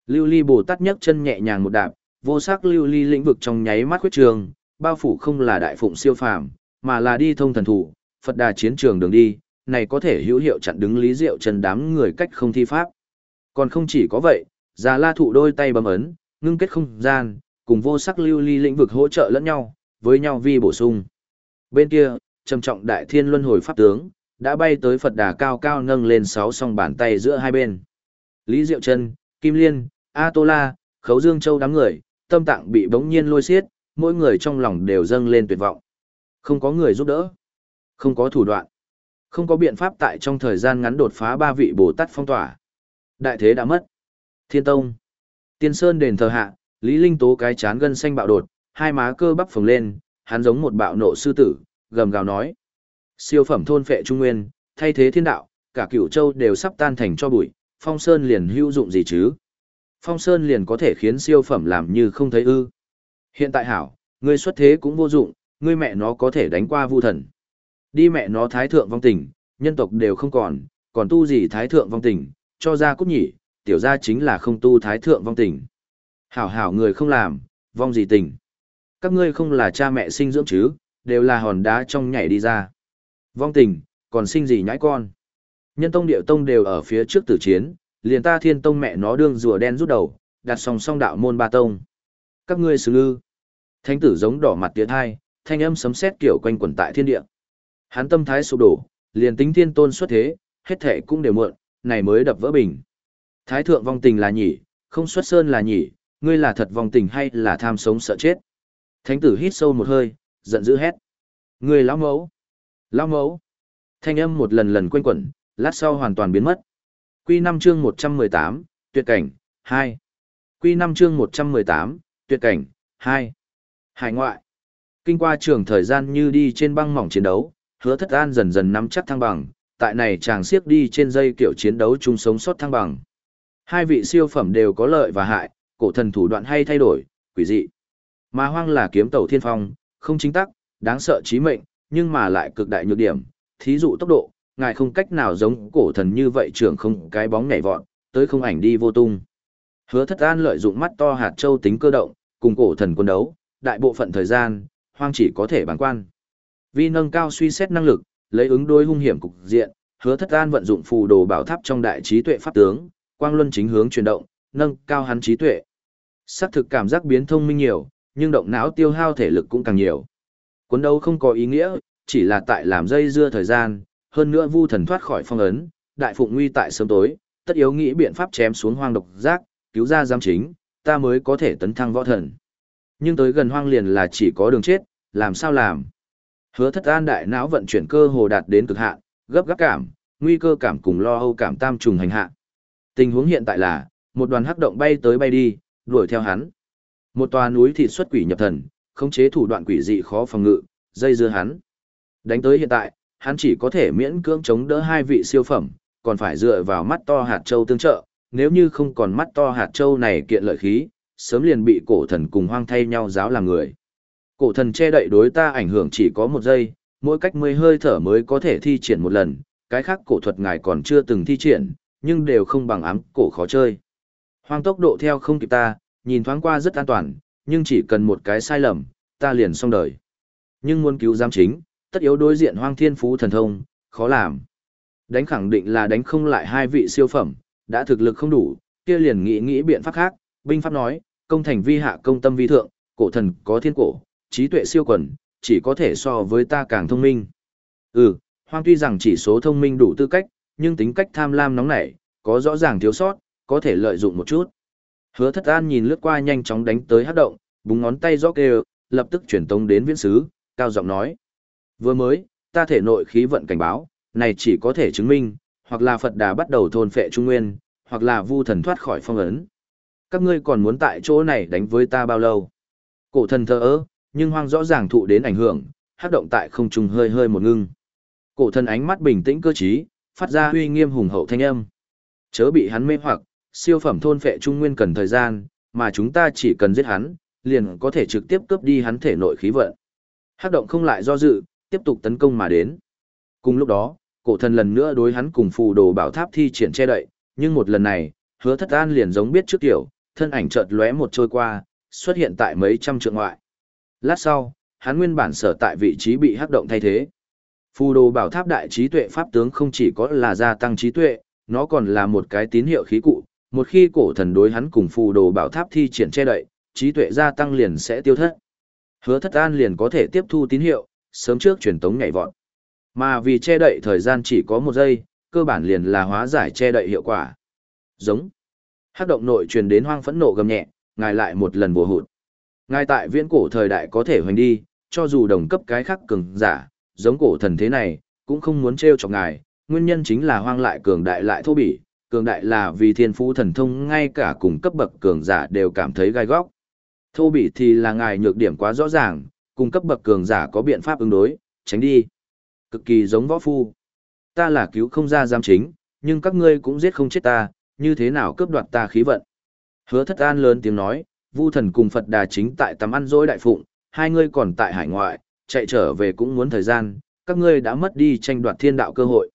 Lưu Ly Bồ Tát nhấc chân nhẹ nhàng một đạp, vô sắc lưu ly lĩnh vực trong nháy mắt huyết trường, bao phủ không là đại phụng siêu phàm, mà là đi thông thần thủ, Phật đà chiến trường đường đi, này có thể hữu hiệu chặn đứng Lý Diệu Trần đám người cách không thi pháp. Còn không chỉ có vậy, Già La thụ đôi tay bấm ấn, ngưng kết không gian, cùng vô sắc lưu ly lĩnh vực hỗ trợ lẫn nhau, với nhau vi bổ sung. Bên kia, trầm trọng đại thiên luân hồi pháp tướng, đã bay tới Phật đà cao cao nâng lên sáu song bàn tay giữa hai bên. Lý Diệu Trần Kim Liên, A Tô La, Khấu Dương Châu đám người, tâm tạng bị bỗng nhiên lôi xiết, mỗi người trong lòng đều dâng lên tuyệt vọng. Không có người giúp đỡ, không có thủ đoạn, không có biện pháp tại trong thời gian ngắn đột phá ba vị Bồ Tát phong tỏa. Đại thế đã mất. Thiên Tông, Tiên Sơn đền thờ hạ, Lý Linh Tố cái chán gân xanh bạo đột, hai má cơ bắp phồng lên, hắn giống một bạo nộ sư tử, gầm gào nói. Siêu phẩm thôn phệ trung nguyên, thay thế thiên đạo, cả cửu châu đều sắp tan thành cho bụi, phong sơn liền hữu dụng gì chứ? Phong sơn liền có thể khiến siêu phẩm làm như không thấy ư. Hiện tại hảo, ngươi xuất thế cũng vô dụng, ngươi mẹ nó có thể đánh qua vu thần. Đi mẹ nó thái thượng vong tình, nhân tộc đều không còn, còn tu gì thái thượng vong tình, cho ra cút nhỉ, tiểu ra chính là không tu thái thượng vong tình. Hảo hảo người không làm, vong gì tình. Các ngươi không là cha mẹ sinh dưỡng chứ, đều là hòn đá trong nhảy đi ra. Vong tình, còn sinh gì nhãi con. Nhân tông điệu tông đều ở phía trước tử chiến, liền ta thiên tông mẹ nó đương rùa đen rút đầu, đặt song song đạo môn ba tông. Các ngươi xử lư. Thánh tử giống đỏ mặt tiệt hai, thanh âm sấm sét kiểu quanh quẩn tại thiên địa. Hắn tâm thái sụp đổ, liền tính thiên tôn xuất thế, hết thể cũng đều muộn, này mới đập vỡ bình. Thái thượng vong tình là nhỉ, không xuất sơn là nhỉ, ngươi là thật vong tình hay là tham sống sợ chết. Thánh tử hít sâu một hơi, giận dữ hét. Ngươi lão mẫu! Lão mẫu! Thanh âm một lần lần quanh quẩn, lát sau hoàn toàn biến mất. Quy 5 chương 118, tuyệt cảnh, 2. Quy 5 chương 118, tuyệt cảnh, 2. Hải ngoại. Kinh qua trường thời gian như đi trên băng mỏng chiến đấu, hứa thất an dần dần nắm chắc thăng bằng, tại này chàng siếc đi trên dây kiểu chiến đấu chung sống sót thăng bằng. Hai vị siêu phẩm đều có lợi và hại, cổ thần thủ đoạn hay thay đổi, quỷ dị. Mà hoang là kiếm tẩu thiên phong, không chính tắc, đáng sợ chí mệnh, nhưng mà lại cực đại nhược điểm, thí dụ tốc độ, ngài không cách nào giống cổ thần như vậy trưởng không cái bóng nhảy vọt, tới không ảnh đi vô tung. Hứa thất an lợi dụng mắt to hạt châu tính cơ động, cùng cổ thần quân đấu, đại bộ phận thời gian, hoang chỉ có thể bằng quan. Vì nâng cao suy xét năng lực, lấy ứng đối hung hiểm cục diện, hứa thất an vận dụng phù đồ bảo tháp trong đại trí tuệ pháp tướng, quang luân chính hướng chuyển động, nâng cao hắn trí tuệ. Sắc thực cảm giác biến thông minh nhiều, nhưng động não tiêu hao thể lực cũng càng nhiều. Cuốn đấu không có ý nghĩa, chỉ là tại làm dây dưa thời gian, hơn nữa vu thần thoát khỏi phong ấn, đại phụng nguy tại sớm tối, tất yếu nghĩ biện pháp chém xuống hoang độc giác, cứu ra giam chính, ta mới có thể tấn thăng võ thần. Nhưng tới gần hoang liền là chỉ có đường chết, làm sao làm? Hứa thất an đại não vận chuyển cơ hồ đạt đến cực hạn, gấp gáp cảm, nguy cơ cảm cùng lo âu cảm tam trùng hành hạ. Tình huống hiện tại là, một đoàn hắc động bay tới bay đi, đuổi theo hắn. Một tòa núi thịt xuất quỷ nhập thần, khống chế thủ đoạn quỷ dị khó phòng ngự, dây dưa hắn. Đánh tới hiện tại, hắn chỉ có thể miễn cưỡng chống đỡ hai vị siêu phẩm, còn phải dựa vào mắt to hạt châu tương trợ, nếu như không còn mắt to hạt châu này kiện lợi khí, sớm liền bị cổ thần cùng hoang thay nhau giáo làm người. Cổ thần che đậy đối ta ảnh hưởng chỉ có một giây, mỗi cách mười hơi thở mới có thể thi triển một lần, cái khác cổ thuật ngài còn chưa từng thi triển, nhưng đều không bằng ám cổ khó chơi. Hoang tốc độ theo không kịp ta, nhìn thoáng qua rất an toàn, nhưng chỉ cần một cái sai lầm, ta liền xong đời. Nhưng muốn cứu giam chính, tất yếu đối diện hoang thiên phú thần thông, khó làm. Đánh khẳng định là đánh không lại hai vị siêu phẩm, đã thực lực không đủ, kia liền nghĩ nghĩ biện pháp khác, binh pháp nói, công thành vi hạ công tâm vi thượng, cổ thần có thiên cổ, trí tuệ siêu quần, chỉ có thể so với ta càng thông minh. Ừ, hoang tuy rằng chỉ số thông minh đủ tư cách, nhưng tính cách tham lam nóng nảy, có rõ ràng thiếu sót, có thể lợi dụng một chút. Hứa thất an nhìn lướt qua nhanh chóng đánh tới hát động, búng ngón tay rõ kêu, lập tức chuyển tông đến viễn sứ, cao giọng nói. Vừa mới, ta thể nội khí vận cảnh báo, này chỉ có thể chứng minh, hoặc là Phật đà bắt đầu thôn phệ trung nguyên, hoặc là vu thần thoát khỏi phong ấn. Các ngươi còn muốn tại chỗ này đánh với ta bao lâu? Cổ thần thờ ơ, nhưng hoang rõ ràng thụ đến ảnh hưởng, hát động tại không trung hơi hơi một ngưng. Cổ thần ánh mắt bình tĩnh cơ trí, phát ra uy nghiêm hùng hậu thanh âm. Chớ bị hắn mê hoặc, siêu phẩm thôn phệ trung nguyên cần thời gian, mà chúng ta chỉ cần giết hắn, liền có thể trực tiếp cướp đi hắn thể nội khí vận. Hắc động không lại do dự, tiếp tục tấn công mà đến. Cùng lúc đó, cổ thần lần nữa đối hắn cùng phù đồ bảo tháp thi triển che đậy, nhưng một lần này, hứa thất an liền giống biết trước tiểu, thân ảnh chợt lóe một trôi qua, xuất hiện tại mấy trăm trượng ngoại. Lát sau, hắn nguyên bản sở tại vị trí bị hắc động thay thế. Phù đồ bảo tháp đại trí tuệ pháp tướng không chỉ có là gia tăng trí tuệ, nó còn là một cái tín hiệu khí cụ, một khi cổ thần đối hắn cùng phù đồ bảo tháp thi triển che đậy, trí tuệ gia tăng liền sẽ tiêu thất. Hứa thất an liền có thể tiếp thu tín hiệu, sớm trước truyền tống nhảy vọt. Mà vì che đậy thời gian chỉ có một giây, cơ bản liền là hóa giải che đậy hiệu quả. Giống. Hắc động nội truyền đến hoang phẫn nộ gầm nhẹ, ngài lại một lần bùa hụt. Ngài tại viễn cổ thời đại có thể hoành đi, cho dù đồng cấp cái khác cường giả, giống cổ thần thế này, cũng không muốn trêu chọc ngài, nguyên nhân chính là hoang lại cường đại lại thô bỉ, cường đại là vì thiên phú thần thông ngay cả cùng cấp bậc cường giả đều cảm thấy gai góc. Thô bỉ thì là ngài nhược điểm quá rõ ràng, cùng cấp bậc cường giả có biện pháp ứng đối, tránh đi. Cực kỳ giống võ phu. Ta là cứu không ra giam chính, nhưng các ngươi cũng giết không chết ta, như thế nào cướp đoạt ta khí vận. Hứa thất an lớn tiếng nói, vu thần cùng Phật đà chính tại tắm ăn dối đại phụng, hai ngươi còn tại hải ngoại, chạy trở về cũng muốn thời gian, các ngươi đã mất đi tranh đoạt thiên đạo cơ hội.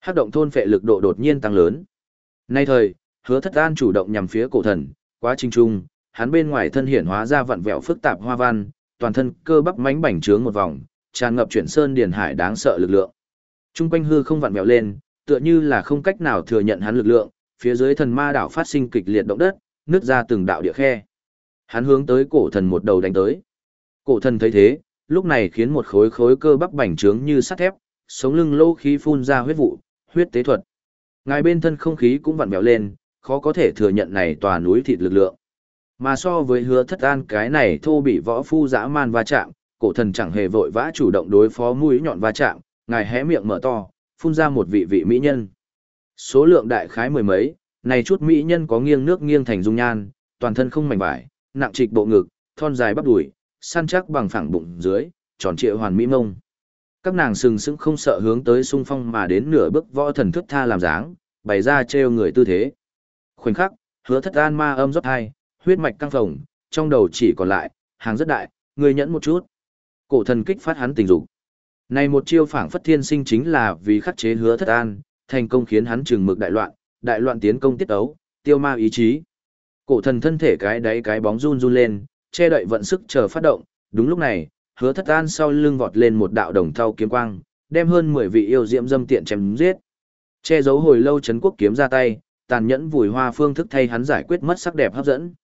Hát động thôn phệ lực độ đột nhiên tăng lớn. Nay thời, hứa thất an chủ động nhằm phía cổ thần, quá trình trung, hắn bên ngoài thân hiển hóa ra vặn vẹo phức tạp hoa văn, toàn thân cơ bắp mánh bành trướng một vòng, tràn ngập chuyển sơn điền hải đáng sợ lực lượng. Trung quanh hư không vặn vẹo lên, tựa như là không cách nào thừa nhận hắn lực lượng, phía dưới thần ma đảo phát sinh kịch liệt động đất, nứt ra từng đạo địa khe. Hắn hướng tới cổ thần một đầu đánh tới. Cổ thần thấy thế, lúc này khiến một khối khối cơ bắp bành trướng như sắt thép, sống lưng lô khí phun ra huyết vụ, huyết tế thuật. Ngài bên thân không khí cũng vặn vẹo lên, khó có thể thừa nhận này tòa núi thịt lực lượng. Mà so với hứa thất an cái này thô bị võ phu dã man va chạm, cổ thần chẳng hề vội vã chủ động đối phó mũi nhọn va chạm, ngài hé miệng mở to, phun ra một vị vị mỹ nhân. Số lượng đại khái mười mấy, này chút mỹ nhân có nghiêng nước nghiêng thành dung nhan, toàn thân không mảnh vải, nặng trịch bộ ngực, thon dài bắp đùi, săn chắc bằng phẳng bụng dưới, tròn trịa hoàn mỹ mông. Các nàng sừng sững không sợ hướng tới xung phong mà đến nửa bước võ thần thức tha làm dáng, bày ra trêu người tư thế. Khoảnh khắc, hứa thất an ma âm rót hai, huyết mạch căng phồng, trong đầu chỉ còn lại, hàng rất đại, người nhẫn một chút. Cổ thần kích phát hắn tình dục. Này một chiêu phảng phất thiên sinh chính là vì khắc chế hứa thất an, thành công khiến hắn trừng mực đại loạn, đại loạn tiến công tiết ấu, tiêu ma ý chí. Cổ thần thân thể cái đáy cái bóng run run lên, che đậy vận sức chờ phát động, đúng lúc này, hứa thất an sau lưng vọt lên một đạo đồng thau kiếm quang, đem hơn 10 vị yêu diễm dâm tiện chém giết. Che giấu hồi lâu chấn quốc kiếm ra tay, tàn nhẫn vùi hoa phương thức thay hắn giải quyết mất sắc đẹp hấp dẫn.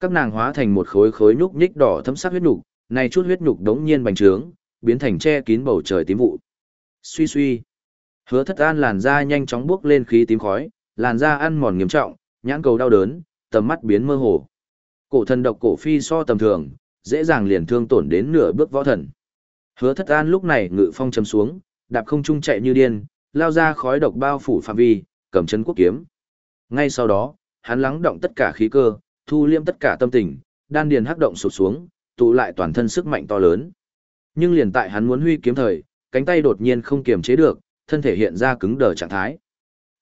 Các nàng hóa thành một khối khối nhúc nhích đỏ thấm sắc huyết nhục, này chút huyết nhục đống nhiên bành trướng, biến thành che kín bầu trời tím vụ. Suy suy. Hứa Thất An làn da nhanh chóng bước lên khí tím khói, làn da ăn mòn nghiêm trọng, nhãn cầu đau đớn, tầm mắt biến mơ hồ. Cổ thần độc cổ phi so tầm thường, dễ dàng liền thương tổn đến nửa bước võ thần. Hứa Thất An lúc này ngự phong chấm xuống, đạp không trung chạy như điên, lao ra khói độc bao phủ phạm vi, cầm chân quốc kiếm. Ngay sau đó, hắn lắng động tất cả khí cơ, thu liêm tất cả tâm tình, đan điền hắc động sụt xuống, tụ lại toàn thân sức mạnh to lớn. Nhưng liền tại hắn muốn huy kiếm thời, cánh tay đột nhiên không kiềm chế được, thân thể hiện ra cứng đờ trạng thái.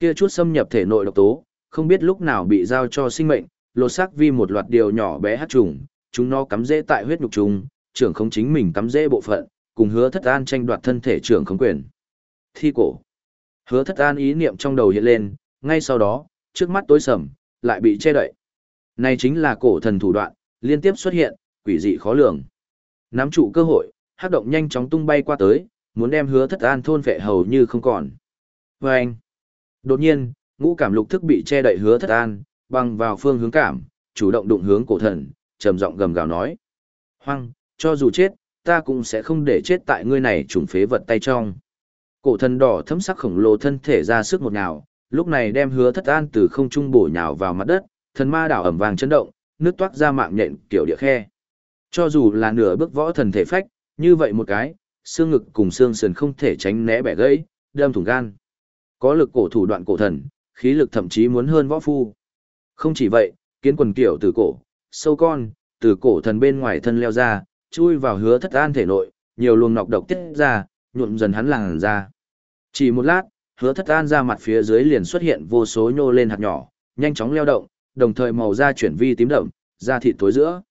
Kia chút xâm nhập thể nội độc tố, không biết lúc nào bị giao cho sinh mệnh, lột xác vi một loạt điều nhỏ bé hát trùng, chúng nó cắm rễ tại huyết nhục trùng, trưởng không chính mình cắm rễ bộ phận, cùng hứa thất an tranh đoạt thân thể trưởng không quyền. Thi cổ. Hứa thất an ý niệm trong đầu hiện lên, ngay sau đó, trước mắt tối sầm, lại bị che đậy. Này chính là cổ thần thủ đoạn, liên tiếp xuất hiện, quỷ dị khó lường. Nắm trụ cơ hội, hát động nhanh chóng tung bay qua tới, muốn đem hứa thất an thôn vệ hầu như không còn. Và anh, đột nhiên, ngũ cảm lục thức bị che đậy hứa thất an, băng vào phương hướng cảm, chủ động đụng hướng cổ thần, trầm giọng gầm gào nói. Hoang, cho dù chết, ta cũng sẽ không để chết tại ngươi này trùng phế vật tay trong. Cổ thần đỏ thấm sắc khổng lồ thân thể ra sức một nào, lúc này đem hứa thất an từ không trung bổ nhào vào mặt đất, thần ma đảo ẩm vàng chấn động, nước toát ra mạng nhện kiểu địa khe. Cho dù là nửa bước võ thần thể phách, như vậy một cái, xương ngực cùng xương sườn không thể tránh né bẻ gãy, đâm thủng gan. Có lực cổ thủ đoạn cổ thần, khí lực thậm chí muốn hơn võ phu. Không chỉ vậy, kiến quần kiểu từ cổ, sâu con, từ cổ thần bên ngoài thân leo ra, chui vào hứa thất an thể nội, nhiều luồng nọc độc tiết ra, nhuộm dần hắn làng ra. Chỉ một lát, hứa thất an ra mặt phía dưới liền xuất hiện vô số nhô lên hạt nhỏ, nhanh chóng leo động, đồng thời màu da chuyển vi tím đậm, da thịt tối giữa.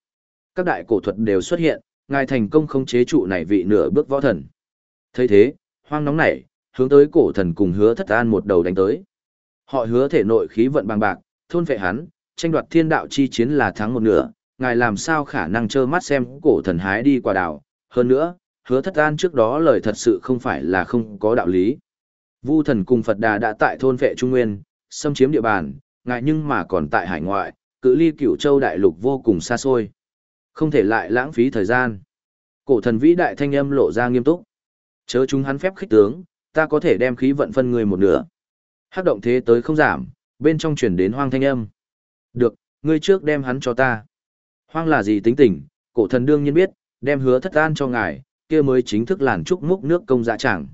Các đại cổ thuật đều xuất hiện, ngài thành công không chế trụ này vị nửa bước võ thần. thấy thế, hoang nóng nảy, hướng tới cổ thần cùng hứa thất an một đầu đánh tới. Họ hứa thể nội khí vận bằng bạc, thôn vệ hắn, tranh đoạt thiên đạo chi chiến là thắng một nửa, ngài làm sao khả năng trơ mắt xem cổ thần hái đi qua đảo. Hơn nữa, hứa thất an trước đó lời thật sự không phải là không có đạo lý. Vu thần cùng Phật Đà đã tại thôn vệ Trung Nguyên, xâm chiếm địa bàn, ngài nhưng mà còn tại hải ngoại, cự ly cửu châu đại lục vô cùng xa xôi. Không thể lại lãng phí thời gian. Cổ thần vĩ đại thanh âm lộ ra nghiêm túc. Chớ chúng hắn phép khích tướng, ta có thể đem khí vận phân người một nửa. Hắc động thế tới không giảm, bên trong truyền đến hoang thanh âm. Được, ngươi trước đem hắn cho ta. Hoang là gì tính tình, cổ thần đương nhiên biết, đem hứa thất an cho ngài, kia mới chính thức làn trúc múc nước công dạ chẳng.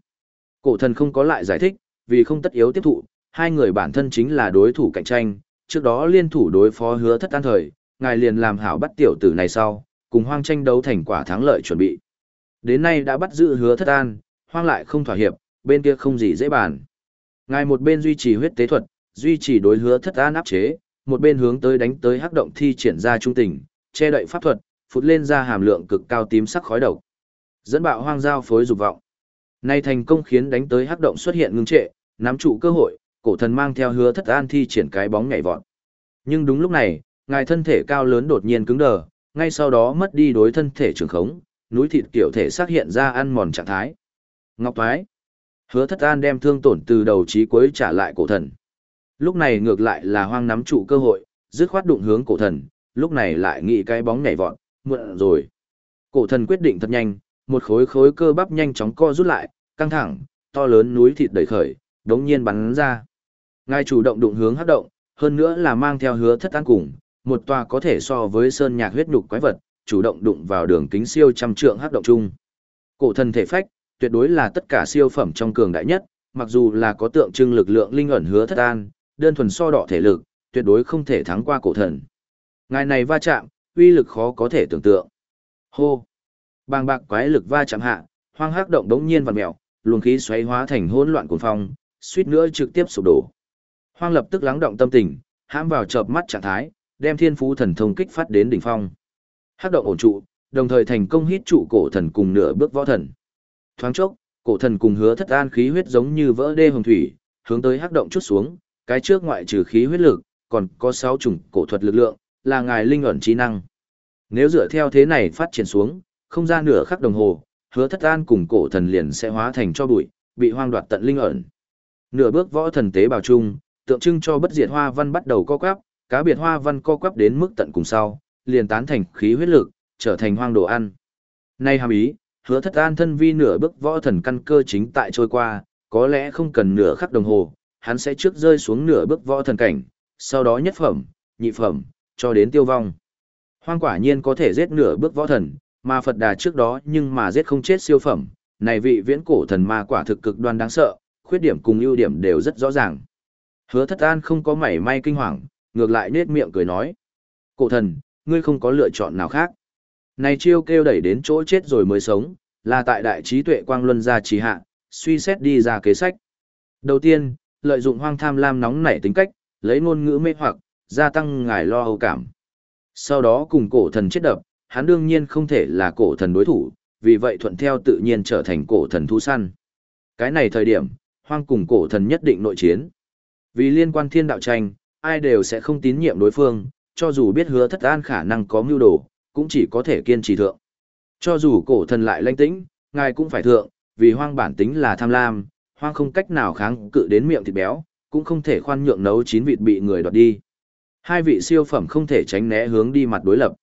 Cổ thần không có lại giải thích, vì không tất yếu tiếp thụ, hai người bản thân chính là đối thủ cạnh tranh, trước đó liên thủ đối phó hứa thất an thời, ngài liền làm hảo bắt tiểu tử này sau, cùng hoang tranh đấu thành quả thắng lợi chuẩn bị. Đến nay đã bắt giữ hứa thất an, hoang lại không thỏa hiệp, bên kia không gì dễ bàn. Ngài một bên duy trì huyết tế thuật, duy trì đối hứa thất an áp chế, một bên hướng tới đánh tới hắc động thi triển ra trung tình, che đậy pháp thuật, phụt lên ra hàm lượng cực cao tím sắc khói độc. Dẫn bạo hoang giao phối dục vọng. Nay thành công khiến đánh tới hắc động xuất hiện ngưng trệ, nắm trụ cơ hội, cổ thần mang theo hứa thất an thi triển cái bóng nhảy vọt. Nhưng đúng lúc này, ngài thân thể cao lớn đột nhiên cứng đờ, ngay sau đó mất đi đối thân thể trường khống, núi thịt kiểu thể xác hiện ra ăn mòn trạng thái. Ngọc Thoái. Hứa thất an đem thương tổn từ đầu chí cuối trả lại cổ thần. Lúc này ngược lại là hoang nắm trụ cơ hội, dứt khoát đụng hướng cổ thần, lúc này lại nghĩ cái bóng nhảy vọt, muộn rồi. Cổ thần quyết định thật nhanh, một khối khối cơ bắp nhanh chóng co rút lại, căng thẳng, to lớn núi thịt đẩy khởi, đống nhiên bắn ra. Ngài chủ động đụng hướng hấp động, hơn nữa là mang theo hứa thất an cùng, một tòa có thể so với sơn nhạc huyết nhục quái vật, chủ động đụng vào đường kính siêu trăm trượng hấp động chung. Cổ thần thể phách, tuyệt đối là tất cả siêu phẩm trong cường đại nhất, mặc dù là có tượng trưng lực lượng linh ẩn hứa thất an, đơn thuần so đỏ thể lực, tuyệt đối không thể thắng qua cổ thần. Ngài này va chạm, uy lực khó có thể tưởng tượng. Hô! Bàng bạc quái lực va chạm hạ, hoang hắc động đống nhiên vặn mèo, luồng khí xoáy hóa thành hỗn loạn cuồng phong, suýt nữa trực tiếp sụp đổ. Hoang lập tức lắng động tâm tình, hãm vào chợp mắt trạng thái, đem thiên phú thần thông kích phát đến đỉnh phong. Hắc động ổn trụ, đồng thời thành công hít trụ cổ thần cùng nửa bước võ thần. Thoáng chốc, cổ thần cùng hứa thất an khí huyết giống như vỡ đê hồng thủy, hướng tới hắc động chút xuống, cái trước ngoại trừ khí huyết lực, còn có sáu chủng cổ thuật lực lượng, là ngài linh ẩn trí năng. Nếu dựa theo thế này phát triển xuống, không ra nửa khắc đồng hồ, hứa thất an cùng cổ thần liền sẽ hóa thành cho bụi, bị hoang đoạt tận linh ẩn. Nửa bước võ thần tế bào chung, tượng trưng cho bất diệt hoa văn bắt đầu co quắp, cá biệt hoa văn co quắp đến mức tận cùng sau, liền tán thành khí huyết lực, trở thành hoang đồ ăn. Nay hàm ý, hứa thất an thân vi nửa bước võ thần căn cơ chính tại trôi qua, có lẽ không cần nửa khắc đồng hồ, hắn sẽ trước rơi xuống nửa bước võ thần cảnh, sau đó nhất phẩm, nhị phẩm, cho đến tiêu vong. Hoang quả nhiên có thể giết nửa bước võ thần, mà Phật Đà trước đó nhưng mà giết không chết siêu phẩm, này vị viễn cổ thần ma quả thực cực đoan đáng sợ, khuyết điểm cùng ưu điểm đều rất rõ ràng. Hứa thất an không có mảy may kinh hoàng, ngược lại nết miệng cười nói. Cổ thần, ngươi không có lựa chọn nào khác. Này chiêu kêu đẩy đến chỗ chết rồi mới sống, là tại đại trí tuệ quang luân gia trì hạ, suy xét đi ra kế sách. Đầu tiên, lợi dụng hoang tham lam nóng nảy tính cách, lấy ngôn ngữ mê hoặc, gia tăng ngài lo âu cảm. Sau đó cùng cổ thần chết đập, hắn đương nhiên không thể là cổ thần đối thủ, vì vậy thuận theo tự nhiên trở thành cổ thần thu săn. Cái này thời điểm, hoang cùng cổ thần nhất định nội chiến. Vì liên quan thiên đạo tranh, ai đều sẽ không tín nhiệm đối phương, cho dù biết hứa thất an khả năng có mưu đồ, cũng chỉ có thể kiên trì thượng. Cho dù cổ thần lại lanh tĩnh, ngài cũng phải thượng, vì hoang bản tính là tham lam, hoang không cách nào kháng cự đến miệng thịt béo, cũng không thể khoan nhượng nấu chín vịt bị người đoạt đi. Hai vị siêu phẩm không thể tránh né hướng đi mặt đối lập.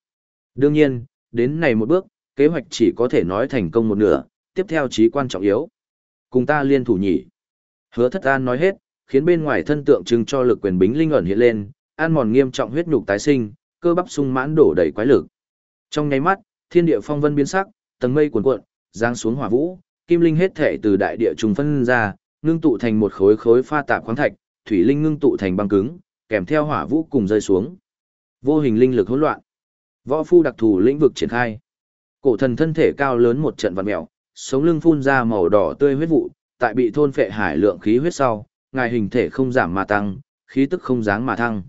Đương nhiên, đến này một bước, kế hoạch chỉ có thể nói thành công một nửa, tiếp theo chí quan trọng yếu. Cùng ta liên thủ nhỉ. Hứa thất an nói hết, khiến bên ngoài thân tượng trưng cho lực quyền bính linh ẩn hiện lên, an mòn nghiêm trọng huyết nhục tái sinh, cơ bắp sung mãn đổ đầy quái lực. Trong nháy mắt, thiên địa phong vân biến sắc, tầng mây cuồn cuộn, giáng xuống hỏa vũ, kim linh hết thể từ đại địa trùng phân ra, ngưng tụ thành một khối khối pha tạp khoáng thạch, thủy linh ngưng tụ thành băng cứng, kèm theo hỏa vũ cùng rơi xuống. Vô hình linh lực hỗn loạn. Võ phu đặc thù lĩnh vực triển khai. Cổ thần thân thể cao lớn một trận vặn mèo, sống lưng phun ra màu đỏ tươi huyết vụ, tại bị thôn phệ hải lượng khí huyết sau, ngài hình thể không giảm mà tăng, khí tức không dáng mà thăng.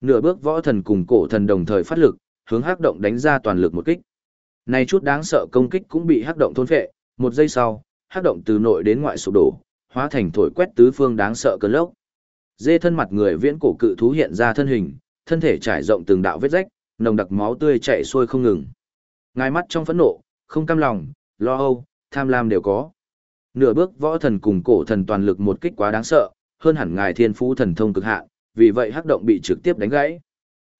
Nửa bước võ thần cùng cổ thần đồng thời phát lực, hướng hắc động đánh ra toàn lực một kích. Này chút đáng sợ công kích cũng bị hắc động thôn phệ, một giây sau, hắc động từ nội đến ngoại sụp đổ, hóa thành thổi quét tứ phương đáng sợ cơn lốc. Dê thân mặt người viễn cổ cự thú hiện ra thân hình, thân thể trải rộng từng đạo vết rách, nồng đặc máu tươi chảy xuôi không ngừng. Ngài mắt trong phẫn nộ, không cam lòng, lo âu, tham lam đều có. Nửa bước võ thần cùng cổ thần toàn lực một kích quá đáng sợ, hơn hẳn ngài thiên phú thần thông cực hạn, vì vậy hắc động bị trực tiếp đánh gãy.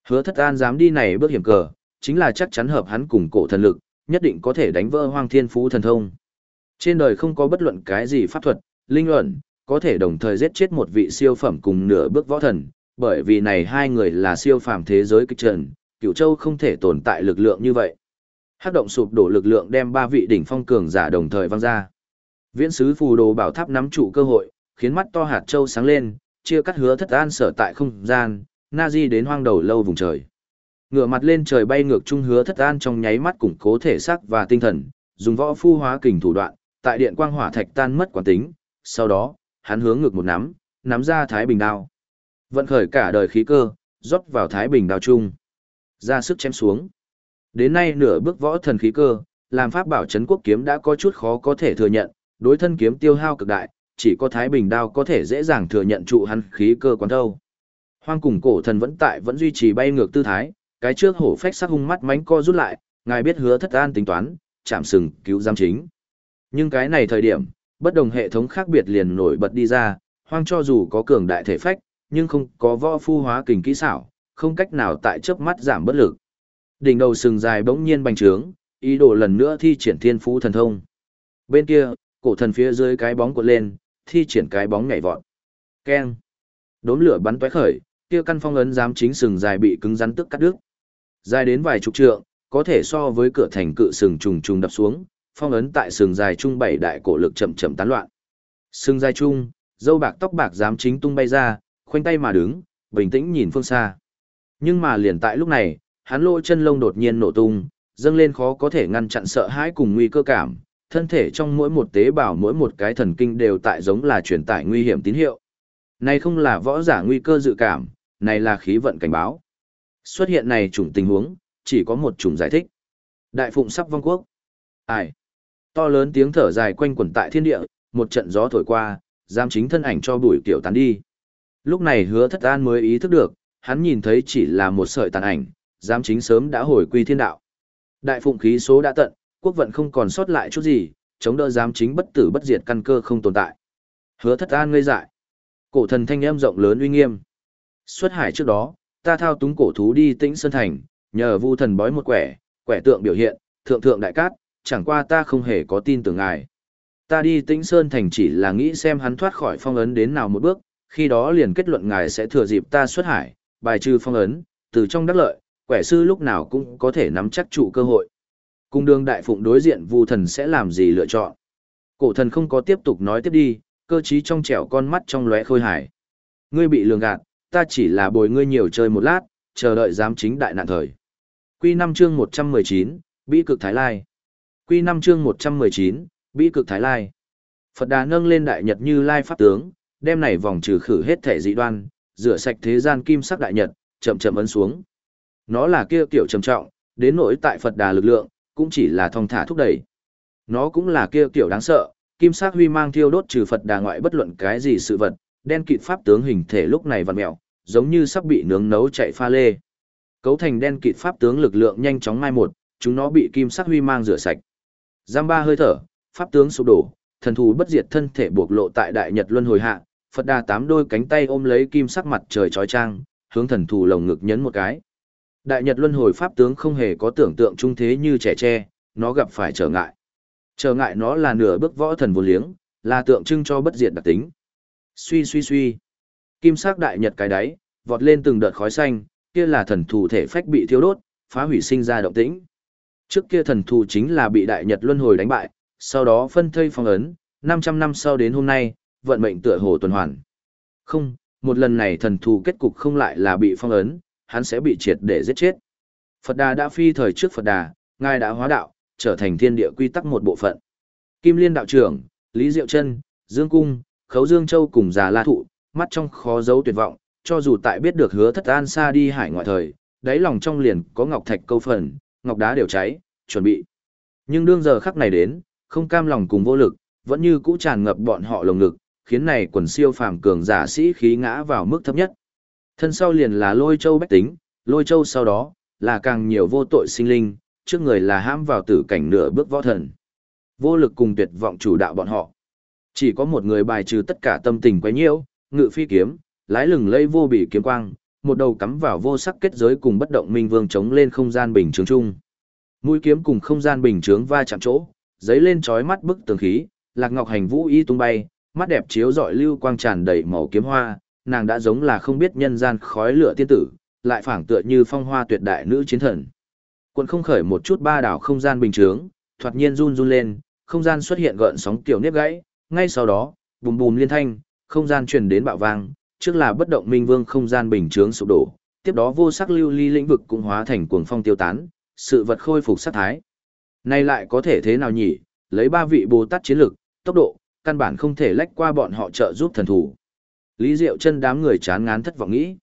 Hứa Thất An dám đi này bước hiểm cờ, chính là chắc chắn hợp hắn cùng cổ thần lực, nhất định có thể đánh vỡ Hoang Thiên Phú thần thông. Trên đời không có bất luận cái gì pháp thuật, linh luận, có thể đồng thời giết chết một vị siêu phẩm cùng nửa bước võ thần, bởi vì này hai người là siêu phàm thế giới kịch trần, Cửu Châu không thể tồn tại lực lượng như vậy. Hắc động sụp đổ lực lượng đem ba vị đỉnh phong cường giả đồng thời văng ra. Viễn sứ phù đồ bảo tháp nắm trụ cơ hội, khiến mắt to hạt châu sáng lên, chia cắt hứa thất an sở tại không gian, na di đến hoang đầu lâu vùng trời. Ngửa mặt lên trời bay ngược trung hứa thất an trong nháy mắt củng cố thể xác và tinh thần, dùng võ phu hóa kình thủ đoạn, tại điện quang hỏa thạch tan mất quán tính, sau đó, hắn hướng ngược một nắm, nắm ra thái bình đao. Vận khởi cả đời khí cơ, rót vào thái bình đao trung. Ra sức chém xuống. Đến nay nửa bước võ thần khí cơ, làm pháp bảo trấn quốc kiếm đã có chút khó có thể thừa nhận, đối thân kiếm tiêu hao cực đại, chỉ có thái bình đao có thể dễ dàng thừa nhận trụ hắn khí cơ quán thâu. Hoang cùng cổ thần vẫn tại vẫn duy trì bay ngược tư thái, cái trước hổ phách sắc hung mắt mánh co rút lại, ngài biết hứa thất an tính toán, chạm sừng cứu giam chính. Nhưng cái này thời điểm, bất đồng hệ thống khác biệt liền nổi bật đi ra, hoang cho dù có cường đại thể phách, nhưng không có võ phu hóa kình kỹ xảo, không cách nào tại chớp mắt giảm bất lực. Đỉnh đầu sừng dài bỗng nhiên bành trướng, ý đồ lần nữa thi triển thiên phú thần thông. Bên kia, cổ thần phía dưới cái bóng cuộn lên, thi triển cái bóng nhảy vọt. Keng. Đốm lửa bắn tóe khởi, kia căn phong ấn giám chính sừng dài bị cứng rắn tức cắt đứt. Dài đến vài chục trượng, có thể so với cửa thành cự sừng trùng trùng đập xuống, phong ấn tại sừng dài trung bảy đại cổ lực chậm chậm tán loạn. Sừng dài trung, dâu bạc tóc bạc giám chính tung bay ra, khoanh tay mà đứng, bình tĩnh nhìn phương xa. Nhưng mà liền tại lúc này, hắn lỗ chân lông đột nhiên nổ tung, dâng lên khó có thể ngăn chặn sợ hãi cùng nguy cơ cảm, thân thể trong mỗi một tế bào mỗi một cái thần kinh đều tại giống là truyền tải nguy hiểm tín hiệu. Này không là võ giả nguy cơ dự cảm, này là khí vận cảnh báo. Xuất hiện này chủng tình huống, chỉ có một chủng giải thích. Đại phụng sắp vong quốc. Ai? To lớn tiếng thở dài quanh quẩn tại thiên địa, một trận gió thổi qua, giam chính thân ảnh cho bụi tiểu tán đi. Lúc này hứa thất an mới ý thức được, hắn nhìn thấy chỉ là một sợi tàn ảnh, giam chính sớm đã hồi quy thiên đạo. Đại phụng khí số đã tận, quốc vận không còn sót lại chút gì, chống đỡ giám chính bất tử bất diệt căn cơ không tồn tại. Hứa thất an ngây dại. Cổ thần thanh âm rộng lớn uy nghiêm. Xuất hải trước đó, ta thao túng cổ thú đi tĩnh sơn thành, nhờ vu thần bói một quẻ, quẻ tượng biểu hiện, thượng thượng đại cát, chẳng qua ta không hề có tin tưởng ngài. Ta đi tĩnh sơn thành chỉ là nghĩ xem hắn thoát khỏi phong ấn đến nào một bước, khi đó liền kết luận ngài sẽ thừa dịp ta xuất hải, bài trừ phong ấn, từ trong đắc lợi, quẻ sư lúc nào cũng có thể nắm chắc trụ cơ hội. Cung đường đại phụng đối diện vu thần sẽ làm gì lựa chọn. Cổ thần không có tiếp tục nói tiếp đi, cơ trí trong trẻo con mắt trong lóe khôi hải. Ngươi bị lường gạt, ta chỉ là bồi ngươi nhiều chơi một lát, chờ đợi giám chính đại nạn thời. Quy 5 chương 119, bĩ cực Thái Lai. Quy 5 chương 119, bĩ cực Thái Lai. Phật Đà nâng lên đại nhật như lai pháp tướng, đem này vòng trừ khử hết thể dị đoan, rửa sạch thế gian kim sắc đại nhật, chậm chậm ấn xuống. Nó là kia kiểu trầm trọng, đến nỗi tại Phật Đà lực lượng, cũng chỉ là thong thả thúc đẩy. Nó cũng là kia kiểu đáng sợ, kim sắc huy mang thiêu đốt trừ Phật Đà ngoại bất luận cái gì sự vật, đen kịt pháp tướng hình thể lúc này vặn mẹo, giống như sắp bị nướng nấu chạy pha lê. Cấu thành đen kịt pháp tướng lực lượng nhanh chóng mai một, chúng nó bị kim sắc huy mang rửa sạch. Giam ba hơi thở, pháp tướng sụp đổ, thần thù bất diệt thân thể buộc lộ tại đại nhật luân hồi hạ, Phật Đà tám đôi cánh tay ôm lấy kim sắc mặt trời chói chang, hướng thần thù lồng ngực nhấn một cái. Đại Nhật Luân Hồi Pháp tướng không hề có tưởng tượng trung thế như trẻ tre, nó gặp phải trở ngại. Trở ngại nó là nửa bước võ thần vô liếng, là tượng trưng cho bất diệt đặc tính. Suy suy suy. Kim sắc đại nhật cái đáy, vọt lên từng đợt khói xanh, kia là thần thù thể phách bị thiêu đốt, phá hủy sinh ra động tĩnh. Trước kia thần thù chính là bị đại nhật luân hồi đánh bại, sau đó phân thây phong ấn, 500 năm sau đến hôm nay, vận mệnh tựa hồ tuần hoàn. Không, một lần này thần thù kết cục không lại là bị phong ấn, hắn sẽ bị triệt để giết chết. Phật Đà đã phi thời trước Phật Đà, ngài đã hóa đạo, trở thành thiên địa quy tắc một bộ phận. Kim Liên đạo trưởng, Lý Diệu Trân, Dương Cung, Khấu Dương Châu cùng già La Thụ, mắt trong khó giấu tuyệt vọng, cho dù tại biết được hứa thất an xa đi hải ngoại thời, đáy lòng trong liền có ngọc thạch câu phần, ngọc đá đều cháy, chuẩn bị. Nhưng đương giờ khắc này đến, không cam lòng cùng vô lực, vẫn như cũ tràn ngập bọn họ lồng ngực, khiến này quần siêu phàm cường giả sĩ khí ngã vào mức thấp nhất. Thân sau liền là lôi châu bách tính, lôi châu sau đó, là càng nhiều vô tội sinh linh, trước người là hãm vào tử cảnh nửa bước võ thần. Vô lực cùng tuyệt vọng chủ đạo bọn họ. Chỉ có một người bài trừ tất cả tâm tình quấy nhiễu, ngự phi kiếm, lái lừng lây vô bị kiếm quang, một đầu cắm vào vô sắc kết giới cùng bất động minh vương chống lên không gian bình chướng chung. Mũi kiếm cùng không gian bình chướng va chạm chỗ, giấy lên chói mắt bức tường khí, Lạc Ngọc Hành vũ y tung bay, mắt đẹp chiếu rọi lưu quang tràn đầy màu kiếm hoa, nàng đã giống là không biết nhân gian khói lửa tiên tử, lại phảng tựa như phong hoa tuyệt đại nữ chiến thần. Quân không khởi một chút ba đảo không gian bình chướng, thoạt nhiên run run lên, không gian xuất hiện gợn sóng tiểu nếp gãy, ngay sau đó, bùm bùm liên thanh, không gian truyền đến bạo vang, trước là bất động minh vương không gian bình chướng sụp đổ, tiếp đó vô sắc lưu ly lĩnh vực cũng hóa thành cuồng phong tiêu tán, sự vật khôi phục sát thái. Nay lại có thể thế nào nhỉ, lấy ba vị Bồ Tát chiến lực, tốc độ, căn bản không thể lách qua bọn họ trợ giúp thần thủ. Lý Diệu chân đám người chán ngán thất vọng nghĩ.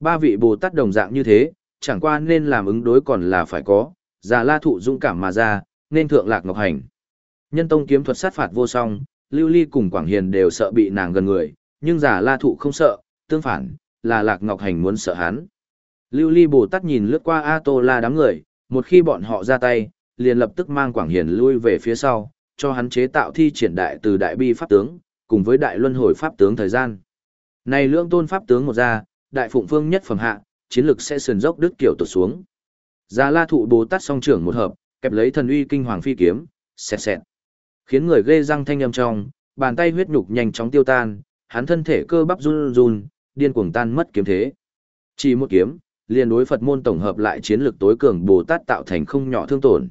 Ba vị Bồ Tát đồng dạng như thế, chẳng qua nên làm ứng đối còn là phải có, già la thụ dũng cảm mà ra, nên thượng lạc ngọc hành. Nhân tông kiếm thuật sát phạt vô song, Lưu Ly cùng Quảng Hiền đều sợ bị nàng gần người, nhưng giả la thụ không sợ, tương phản, là lạc ngọc hành muốn sợ hắn. Lưu Ly Bồ Tát nhìn lướt qua A Tô La đám người, một khi bọn họ ra tay, liền lập tức mang Quảng Hiền lui về phía sau, cho hắn chế tạo thi triển đại từ đại bi pháp tướng, cùng với đại luân hồi pháp tướng thời gian. Này lưỡng tôn pháp tướng một ra, đại phụng phương nhất phẩm hạ, chiến lực sẽ sườn dốc đứt kiểu tụt xuống. Già La thụ Bồ Tát song trưởng một hợp, kẹp lấy thần uy kinh hoàng phi kiếm, xẹt xẹt. Khiến người ghê răng thanh âm trong, bàn tay huyết nhục nhanh chóng tiêu tan, hắn thân thể cơ bắp run run, điên cuồng tan mất kiếm thế. Chỉ một kiếm, liền đối Phật môn tổng hợp lại chiến lực tối cường Bồ Tát tạo thành không nhỏ thương tổn.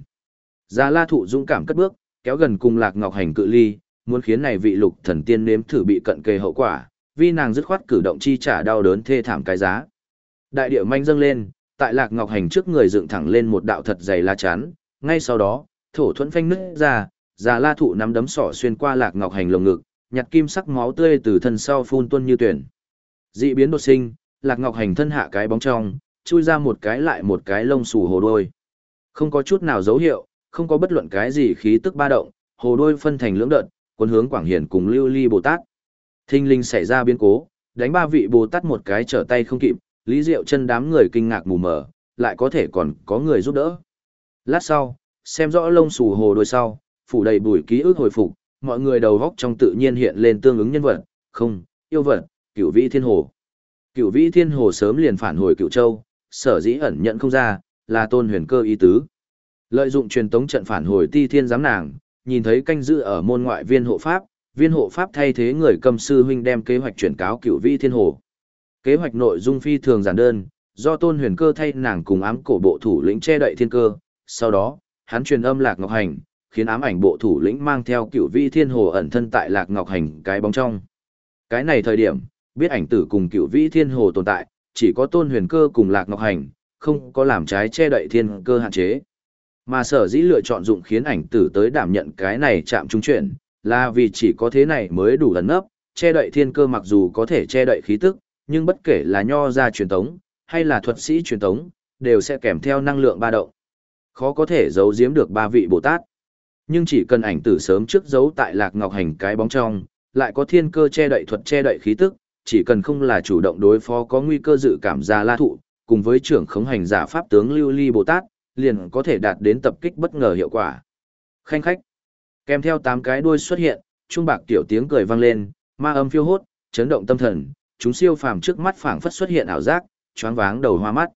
Già La thụ dũng cảm cất bước, kéo gần cùng Lạc Ngọc Hành cự ly, muốn khiến này vị lục thần tiên nếm thử bị cận kề hậu quả, vì nàng dứt khoát cử động chi trả đau đớn thê thảm cái giá. Đại địa manh dâng lên, tại Lạc Ngọc Hành trước người dựng thẳng lên một đạo thật dày la chắn, ngay sau đó, thổ thuẫn phanh nứt ra, già la thụ nắm đấm sỏ xuyên qua Lạc Ngọc Hành lồng ngực, nhặt kim sắc máu tươi từ thân sau phun tuôn như tuyển. Dị biến đột sinh, Lạc Ngọc Hành thân hạ cái bóng trong, chui ra một cái lại một cái lông xù hồ đôi. Không có chút nào dấu hiệu, không có bất luận cái gì khí tức ba động, hồ đôi phân thành lưỡng đợt, quân hướng Quảng Hiển cùng Lưu Ly Bồ Tát. Thinh linh xảy ra biến cố, đánh ba vị Bồ Tát một cái trở tay không kịp, Lý Diệu chân đám người kinh ngạc mù mờ, lại có thể còn có người giúp đỡ. Lát sau, xem rõ lông xù hồ đôi sau, phủ đầy bùi ký ức hồi phục, mọi người đầu góc trong tự nhiên hiện lên tương ứng nhân vật, không, yêu vật, cửu vĩ thiên hồ. Cửu vĩ thiên hồ sớm liền phản hồi cửu châu, sở dĩ ẩn nhận không ra, là tôn huyền cơ ý tứ. Lợi dụng truyền tống trận phản hồi ti thiên giám nàng, nhìn thấy canh dự ở môn ngoại viên hộ pháp, viên hộ pháp thay thế người cầm sư huynh đem kế hoạch chuyển cáo cửu vĩ thiên hồ. Kế hoạch nội dung phi thường giản đơn, do tôn huyền cơ thay nàng cùng ám cổ bộ thủ lĩnh che đậy thiên cơ, sau đó, hắn truyền âm lạc ngọc hành, khiến ám ảnh bộ thủ lĩnh mang theo cửu vi thiên hồ ẩn thân tại lạc ngọc hành cái bóng trong. Cái này thời điểm, biết ảnh tử cùng cửu vĩ thiên hồ tồn tại, chỉ có tôn huyền cơ cùng lạc ngọc hành, không có làm trái che đậy thiên cơ hạn chế. Mà sở dĩ lựa chọn dụng khiến ảnh tử tới đảm nhận cái này chạm trung chuyển, là vì chỉ có thế này mới đủ ẩn nấp, che đậy thiên cơ mặc dù có thể che đậy khí tức, nhưng bất kể là nho ra truyền tống, hay là thuật sĩ truyền tống, đều sẽ kèm theo năng lượng ba động. Khó có thể giấu giếm được ba vị Bồ Tát. Nhưng chỉ cần ảnh tử sớm trước giấu tại lạc ngọc hành cái bóng trong, lại có thiên cơ che đậy thuật che đậy khí tức, chỉ cần không là chủ động đối phó có nguy cơ dự cảm ra la thụ, cùng với trưởng khống hành giả pháp tướng Lưu Ly Bồ Tát, liền có thể đạt đến tập kích bất ngờ hiệu quả. Khanh khách. Kèm theo tám cái đuôi xuất hiện, trung bạc tiểu tiếng cười vang lên, ma âm phiêu hốt, chấn động tâm thần, chúng siêu phàm trước mắt phảng phất xuất hiện ảo giác, choáng váng đầu hoa mắt.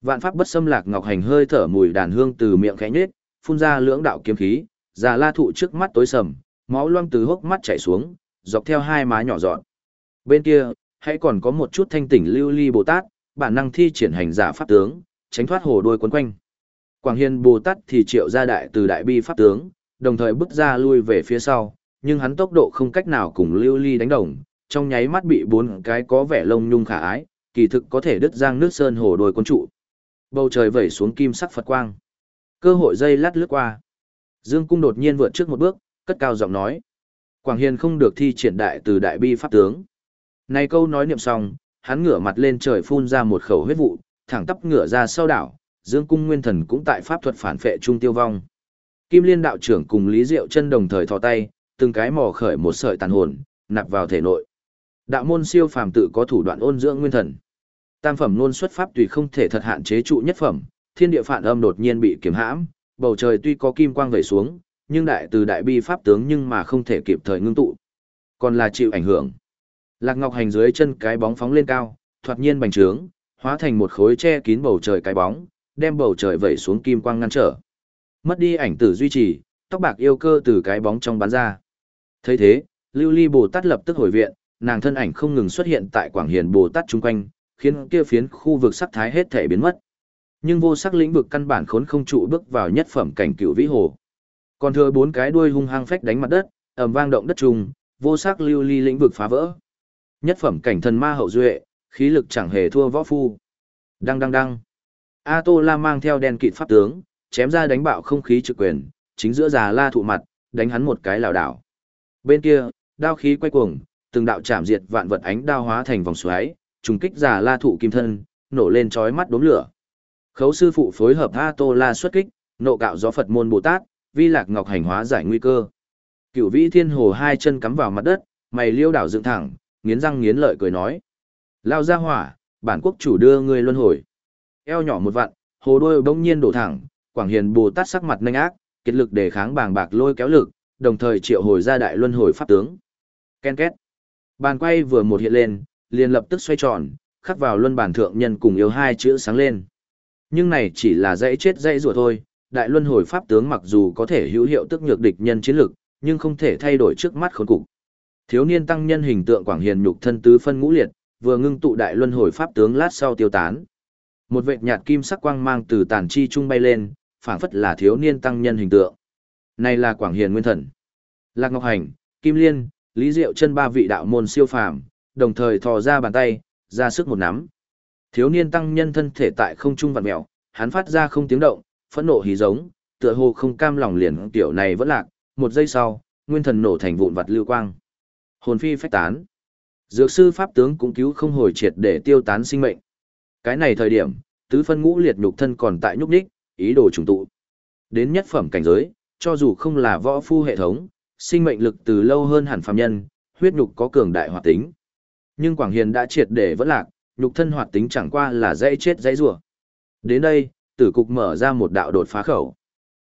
Vạn pháp bất xâm lạc ngọc hành hơi thở mùi đàn hương từ miệng khẽ nhếch, phun ra lưỡng đạo kiếm khí, già la thụ trước mắt tối sầm, máu loang từ hốc mắt chảy xuống, dọc theo hai má nhỏ dọn. Bên kia, hãy còn có một chút thanh tỉnh lưu ly Bồ Tát, bản năng thi triển hành giả pháp tướng, tránh thoát hồ đuôi quấn quanh. Quảng Hiền Bồ Tát thì triệu ra đại từ đại bi pháp tướng, đồng thời bước ra lui về phía sau, nhưng hắn tốc độ không cách nào cùng lưu ly đánh đồng, trong nháy mắt bị bốn cái có vẻ lông nhung khả ái, kỳ thực có thể đứt giang nước sơn hồ đuôi quân trụ. Bầu trời vẩy xuống kim sắc Phật quang. Cơ hội dây lát lướt qua. Dương Cung đột nhiên vượt trước một bước, cất cao giọng nói. Quảng Hiền không được thi triển đại từ đại bi pháp tướng. Này câu nói niệm xong, hắn ngửa mặt lên trời phun ra một khẩu huyết vụ, thẳng tắp ngửa ra sau đảo, Dương Cung Nguyên Thần cũng tại pháp thuật phản phệ trung tiêu vong. Kim Liên đạo trưởng cùng Lý Diệu chân đồng thời thò tay, từng cái mò khởi một sợi tàn hồn, nạp vào thể nội. Đạo môn siêu phàm tự có thủ đoạn ôn dưỡng nguyên thần. Tam phẩm luôn xuất pháp tùy không thể thật hạn chế trụ nhất phẩm, thiên địa phản âm đột nhiên bị kiềm hãm, bầu trời tuy có kim quang vẩy xuống, nhưng đại từ đại bi pháp tướng nhưng mà không thể kịp thời ngưng tụ. Còn là chịu ảnh hưởng. Lạc Ngọc Hành dưới chân cái bóng phóng lên cao, thoạt nhiên bành trướng, hóa thành một khối che kín bầu trời cái bóng, đem bầu trời vẩy xuống kim quang ngăn trở. Mất đi ảnh tử duy trì, tóc bạc yêu cơ từ cái bóng trong bắn ra. thấy thế, Lưu Ly Bồ Tát lập tức hồi viện, nàng thân ảnh không ngừng xuất hiện tại Quảng Hiền Bồ Tát chung quanh, khiến kia phiến khu vực sắc thái hết thể biến mất. Nhưng vô sắc lĩnh vực căn bản khốn không trụ bước vào nhất phẩm cảnh cựu vĩ hồ. Còn thừa bốn cái đuôi hung hăng phách đánh mặt đất, ầm vang động đất trùng, vô sắc lưu ly lĩnh vực phá vỡ. Nhất phẩm cảnh thần ma hậu duệ, khí lực chẳng hề thua võ phu. Đăng đăng đăng. A Tô La mang theo đen kịt pháp tướng, chém ra đánh bạo không khí trực quyền, chính giữa già la thụ mặt, đánh hắn một cái lảo đảo. Bên kia, đao khí quay cuồng, từng đạo chạm diệt vạn vật ánh đao hóa thành vòng xoáy, trùng kích già la thụ kim thân, nổ lên chói mắt đốm lửa. Khấu sư phụ phối hợp A Tô La xuất kích, nộ cạo gió Phật môn Bồ Tát, vi lạc ngọc hành hóa giải nguy cơ. Cửu vĩ thiên hồ hai chân cắm vào mặt đất, mày liêu đảo dựng thẳng, nghiến răng nghiến lợi cười nói. Lao ra hỏa, bản quốc chủ đưa ngươi luân hồi. Eo nhỏ một vặn, hồ đôi bỗng nhiên đổ thẳng, Quảng Hiền Bồ Tát sắc mặt nhanh ác, kết lực để kháng bàng bạc lôi kéo lực, đồng thời triệu hồi ra đại luân hồi pháp tướng. Ken két. Bàn quay vừa một hiện lên, liền lập tức xoay tròn, khắc vào luân bản thượng nhân cùng yêu hai chữ sáng lên. Nhưng này chỉ là dãy chết dãy rùa thôi, đại luân hồi pháp tướng mặc dù có thể hữu hiệu tức nhược địch nhân chiến lực, nhưng không thể thay đổi trước mắt khốn cục. Thiếu niên tăng nhân hình tượng quảng hiền nhục thân tứ phân ngũ liệt, vừa ngưng tụ đại luân hồi pháp tướng lát sau tiêu tán. Một vệt nhạt kim sắc quang mang từ tàn chi trung bay lên, phảng phất là thiếu niên tăng nhân hình tượng. Này là quảng hiền nguyên thần. Lạc Ngọc Hành, Kim Liên, Lý Diệu chân ba vị đạo môn siêu phàm, đồng thời thò ra bàn tay, ra sức một nắm. Thiếu niên tăng nhân thân thể tại không trung vặn mèo, hắn phát ra không tiếng động, phẫn nộ hí giống, tựa hồ không cam lòng liền tiểu này vẫn lạc, một giây sau, nguyên thần nổ thành vụn vặt lưu quang. Hồn phi phách tán. Dược sư pháp tướng cũng cứu không hồi triệt để tiêu tán sinh mệnh. Cái này thời điểm, tứ phân ngũ liệt nhục thân còn tại nhúc nhích, ý đồ trùng tụ. Đến nhất phẩm cảnh giới, cho dù không là võ phu hệ thống, sinh mệnh lực từ lâu hơn hẳn phàm nhân, huyết nhục có cường đại hoạt tính. Nhưng Quảng Hiền đã triệt để vẫn lạc, nhục thân hoạt tính chẳng qua là dây chết dây rủa. Đến đây, tử cục mở ra một đạo đột phá khẩu.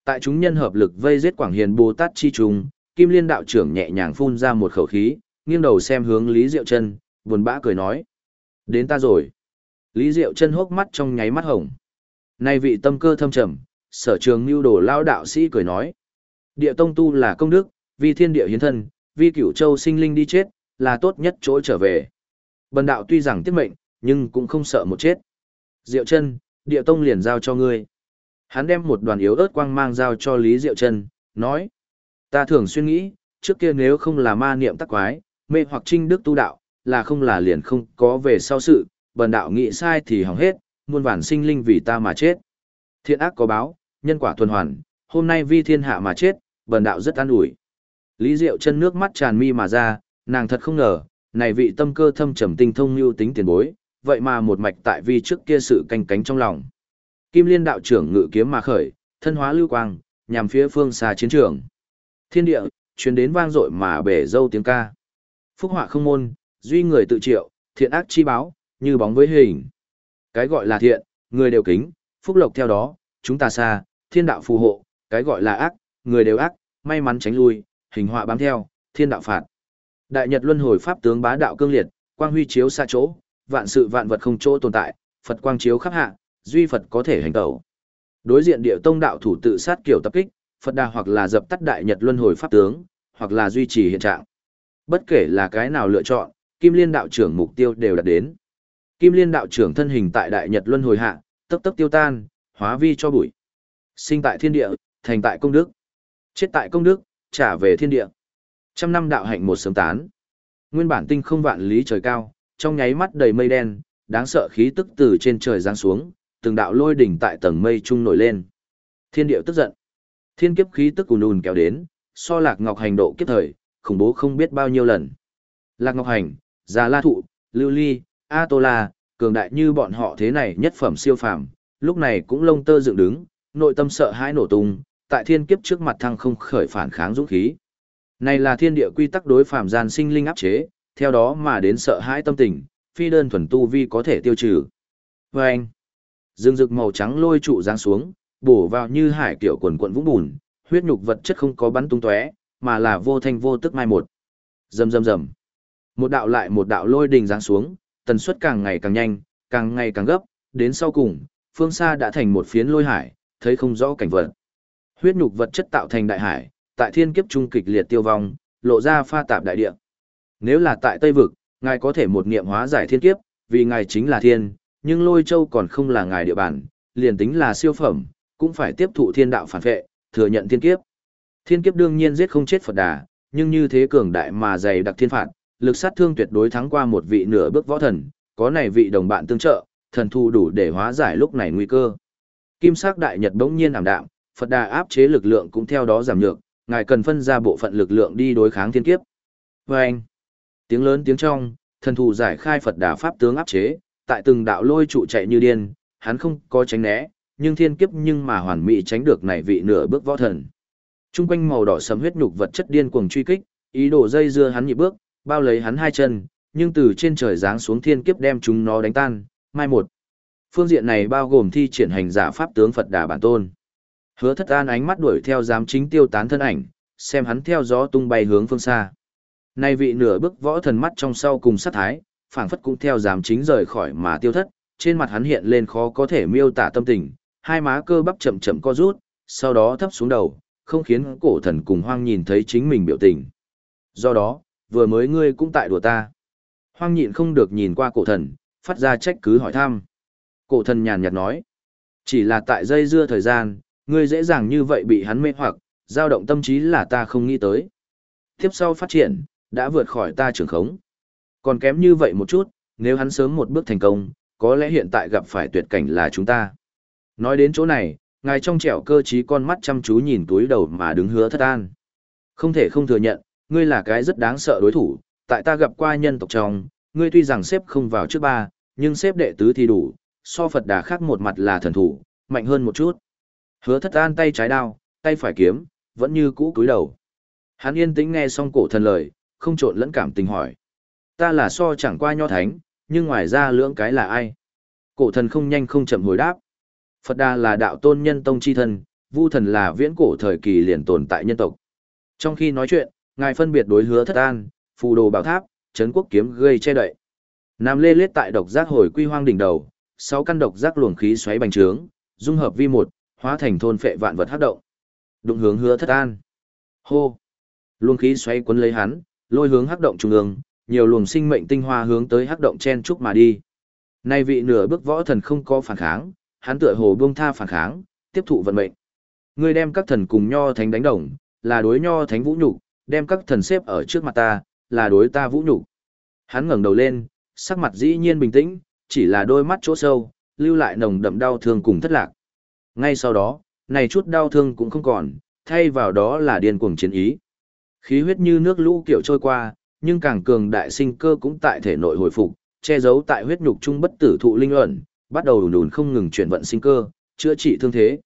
Tại chúng nhân hợp lực vây giết Quảng Hiền Bồ Tát chi trùng, Kim Liên đạo trưởng nhẹ nhàng phun ra một khẩu khí, nghiêng đầu xem hướng Lý Diệu Chân, buồn bã cười nói: "Đến ta rồi." Lý Diệu Chân hốc mắt trong nháy mắt hồng. Nay vị tâm cơ thâm trầm, sở trường lưu đồ lao đạo sĩ cười nói: "Địa tông tu là công đức, vì thiên địa hiến thân, vì cửu châu sinh linh đi chết, là tốt nhất chỗ trở về. Bần đạo tuy rằng tiết mệnh, nhưng cũng không sợ một chết. Diệu chân, địa tông liền giao cho ngươi. Hắn đem một đoàn yếu ớt quang mang giao cho Lý Diệu chân, nói. Ta thường xuyên nghĩ, trước kia nếu không là ma niệm tắc quái, mê hoặc trinh đức tu đạo, là không là liền không có về sau sự, bần đạo nghĩ sai thì hỏng hết, muôn vạn sinh linh vì ta mà chết. Thiện ác có báo, nhân quả tuần hoàn, hôm nay vi thiên hạ mà chết, bần đạo rất an ủi. Lý Diệu chân nước mắt tràn mi mà ra, nàng thật không ngờ, này vị tâm cơ thâm trầm tinh thông lưu tính tiền bối, vậy mà một mạch tại vi trước kia sự canh cánh trong lòng. Kim Liên đạo trưởng ngự kiếm mà khởi, thân hóa lưu quang, nhằm phía phương xa chiến trường. Thiên địa, truyền đến vang dội mà bể dâu tiếng ca. Phúc họa không môn, duy người tự triệu, thiện ác chi báo, như bóng với hình. Cái gọi là thiện, người đều kính, phúc lộc theo đó, chúng ta xa, thiên đạo phù hộ, cái gọi là ác, người đều ác, may mắn tránh lui, hình họa bám theo, thiên đạo phạt. Đại Nhật Luân Hồi Pháp tướng bá đạo cương liệt, quang huy chiếu xa chỗ, vạn sự vạn vật không chỗ tồn tại, Phật quang chiếu khắp hạ, duy Phật có thể hành tẩu. Đối diện địa tông đạo thủ tự sát kiểu tập kích, Phật đà hoặc là dập tắt Đại Nhật Luân Hồi Pháp tướng, hoặc là duy trì hiện trạng. Bất kể là cái nào lựa chọn, Kim Liên đạo trưởng mục tiêu đều đạt đến. Kim Liên đạo trưởng thân hình tại Đại Nhật Luân Hồi hạ, tấp tấp tiêu tan, hóa vi cho bụi. Sinh tại thiên địa, thành tại công đức. Chết tại công đức, trả về thiên địa. Trăm năm đạo hạnh một sớm tán. Nguyên bản tinh không vạn lý trời cao, trong nháy mắt đầy mây đen, đáng sợ khí tức từ trên trời giáng xuống, từng đạo lôi đỉnh tại tầng mây trung nổi lên. Thiên điệu tức giận. Thiên kiếp khí tức ùn ùn kéo đến, so Lạc Ngọc Hành độ kiếp thời, khủng bố không biết bao nhiêu lần. Lạc Ngọc Hành, Già La Thụ, Lưu Ly, A Tô La, cường đại như bọn họ thế này nhất phẩm siêu phàm, lúc này cũng lông tơ dựng đứng, nội tâm sợ hãi nổ tung, tại thiên kiếp trước mặt thăng không khởi phản kháng dũng khí. Này là thiên địa quy tắc đối phàm gian sinh linh áp chế, theo đó mà đến sợ hãi tâm tình, phi đơn thuần tu vi có thể tiêu trừ. Và anh, dương rực màu trắng lôi trụ giáng xuống, bổ vào như hải kiểu quần quận vũng bùn, huyết nhục vật chất không có bắn tung tóe, mà là vô thanh vô tức mai một. Rầm rầm rầm. Một đạo lại một đạo lôi đình giáng xuống, tần suất càng ngày càng nhanh, càng ngày càng gấp, đến sau cùng, phương xa đã thành một phiến lôi hải, thấy không rõ cảnh vật. Huyết nhục vật chất tạo thành đại hải, tại thiên kiếp trung kịch liệt tiêu vong, lộ ra pha tạp đại địa. Nếu là tại Tây vực, ngài có thể một niệm hóa giải thiên kiếp, vì ngài chính là thiên, nhưng Lôi Châu còn không là ngài địa bàn, liền tính là siêu phẩm, cũng phải tiếp thụ thiên đạo phản vệ, thừa nhận thiên kiếp. Thiên kiếp đương nhiên giết không chết Phật Đà, nhưng như thế cường đại mà dày đặc thiên phạt, lực sát thương tuyệt đối thắng qua một vị nửa bước võ thần, có này vị đồng bạn tương trợ, thần thu đủ để hóa giải lúc này nguy cơ. Kim sắc đại nhật bỗng nhiên ảm đạm, Phật Đà áp chế lực lượng cũng theo đó giảm nhược, ngài cần phân ra bộ phận lực lượng đi đối kháng thiên kiếp. Và anh, tiếng lớn tiếng trong, thần thù giải khai Phật đà pháp tướng áp chế, tại từng đạo lôi trụ chạy như điên, hắn không có tránh né, nhưng thiên kiếp nhưng mà hoàn mỹ tránh được này vị nửa bước võ thần. Trung quanh màu đỏ sẫm huyết nhục vật chất điên cuồng truy kích, ý đồ dây dưa hắn nhịp bước, bao lấy hắn hai chân, nhưng từ trên trời giáng xuống thiên kiếp đem chúng nó đánh tan, mai một. Phương diện này bao gồm thi triển hành giả pháp tướng Phật Đà bản tôn. Hứa thất an ánh mắt đuổi theo giám chính tiêu tán thân ảnh, xem hắn theo gió tung bay hướng phương xa. Nay vị nửa bước võ thần mắt trong sau cùng sát thái, phảng phất cũng theo giám chính rời khỏi mà tiêu thất, trên mặt hắn hiện lên khó có thể miêu tả tâm tình, hai má cơ bắp chậm chậm co rút, sau đó thấp xuống đầu, không khiến cổ thần cùng hoang nhìn thấy chính mình biểu tình. Do đó, vừa mới ngươi cũng tại đùa ta. Hoang nhịn không được nhìn qua cổ thần, phát ra trách cứ hỏi thăm. Cổ thần nhàn nhạt nói, chỉ là tại dây dưa thời gian, Ngươi dễ dàng như vậy bị hắn mê hoặc, dao động tâm trí là ta không nghĩ tới. Tiếp sau phát triển, đã vượt khỏi ta trưởng khống. Còn kém như vậy một chút, nếu hắn sớm một bước thành công, có lẽ hiện tại gặp phải tuyệt cảnh là chúng ta. Nói đến chỗ này, ngài trong trẻo cơ trí con mắt chăm chú nhìn túi đầu mà đứng hứa thất an. Không thể không thừa nhận, ngươi là cái rất đáng sợ đối thủ, tại ta gặp qua nhân tộc trong, ngươi tuy rằng xếp không vào trước ba, nhưng xếp đệ tứ thì đủ, so Phật đà khác một mặt là thần thủ, mạnh hơn một chút. Hứa thất an tay trái đao, tay phải kiếm, vẫn như cũ cúi đầu. Hắn yên tĩnh nghe xong cổ thần lời, không trộn lẫn cảm tình hỏi. Ta là so chẳng qua nho thánh, nhưng ngoài ra lưỡng cái là ai? Cổ thần không nhanh không chậm hồi đáp. Phật Đà là đạo tôn nhân tông chi thần Vu thần là viễn cổ thời kỳ liền tồn tại nhân tộc. Trong khi nói chuyện, ngài phân biệt đối hứa thất an, phù đồ bảo tháp, trấn quốc kiếm gây che đậy. Nam lê lết tại độc giác hồi quy hoang đỉnh đầu, sáu căn độc giác luồng khí xoáy bành trướng, dung hợp vi một, hóa thành thôn phệ vạn vật hấp động. Đụng hướng hứa thất an. Hô. Luồng khí xoáy cuốn lấy hắn, lôi hướng hắc động trung ương, nhiều luồng sinh mệnh tinh hoa hướng tới hắc động chen trúc mà đi. Nay vị nửa bước võ thần không có phản kháng, hắn tựa hồ buông tha phản kháng, tiếp thụ vận mệnh. Ngươi đem các thần cùng nho thánh đánh đồng, là đối nho thánh vũ nhục, đem các thần xếp ở trước mặt ta, là đối ta vũ nhục. Hắn ngẩng đầu lên, sắc mặt dĩ nhiên bình tĩnh, chỉ là đôi mắt chỗ sâu, lưu lại nồng đậm đau thương cùng thất lạc. Ngay sau đó, này chút đau thương cũng không còn, thay vào đó là điên cuồng chiến ý. Khí huyết như nước lũ kiểu trôi qua, nhưng càng cường đại sinh cơ cũng tại thể nội hồi phục, che giấu tại huyết nhục trung bất tử thụ linh ẩn, bắt đầu đùn không ngừng chuyển vận sinh cơ, chữa trị thương thế.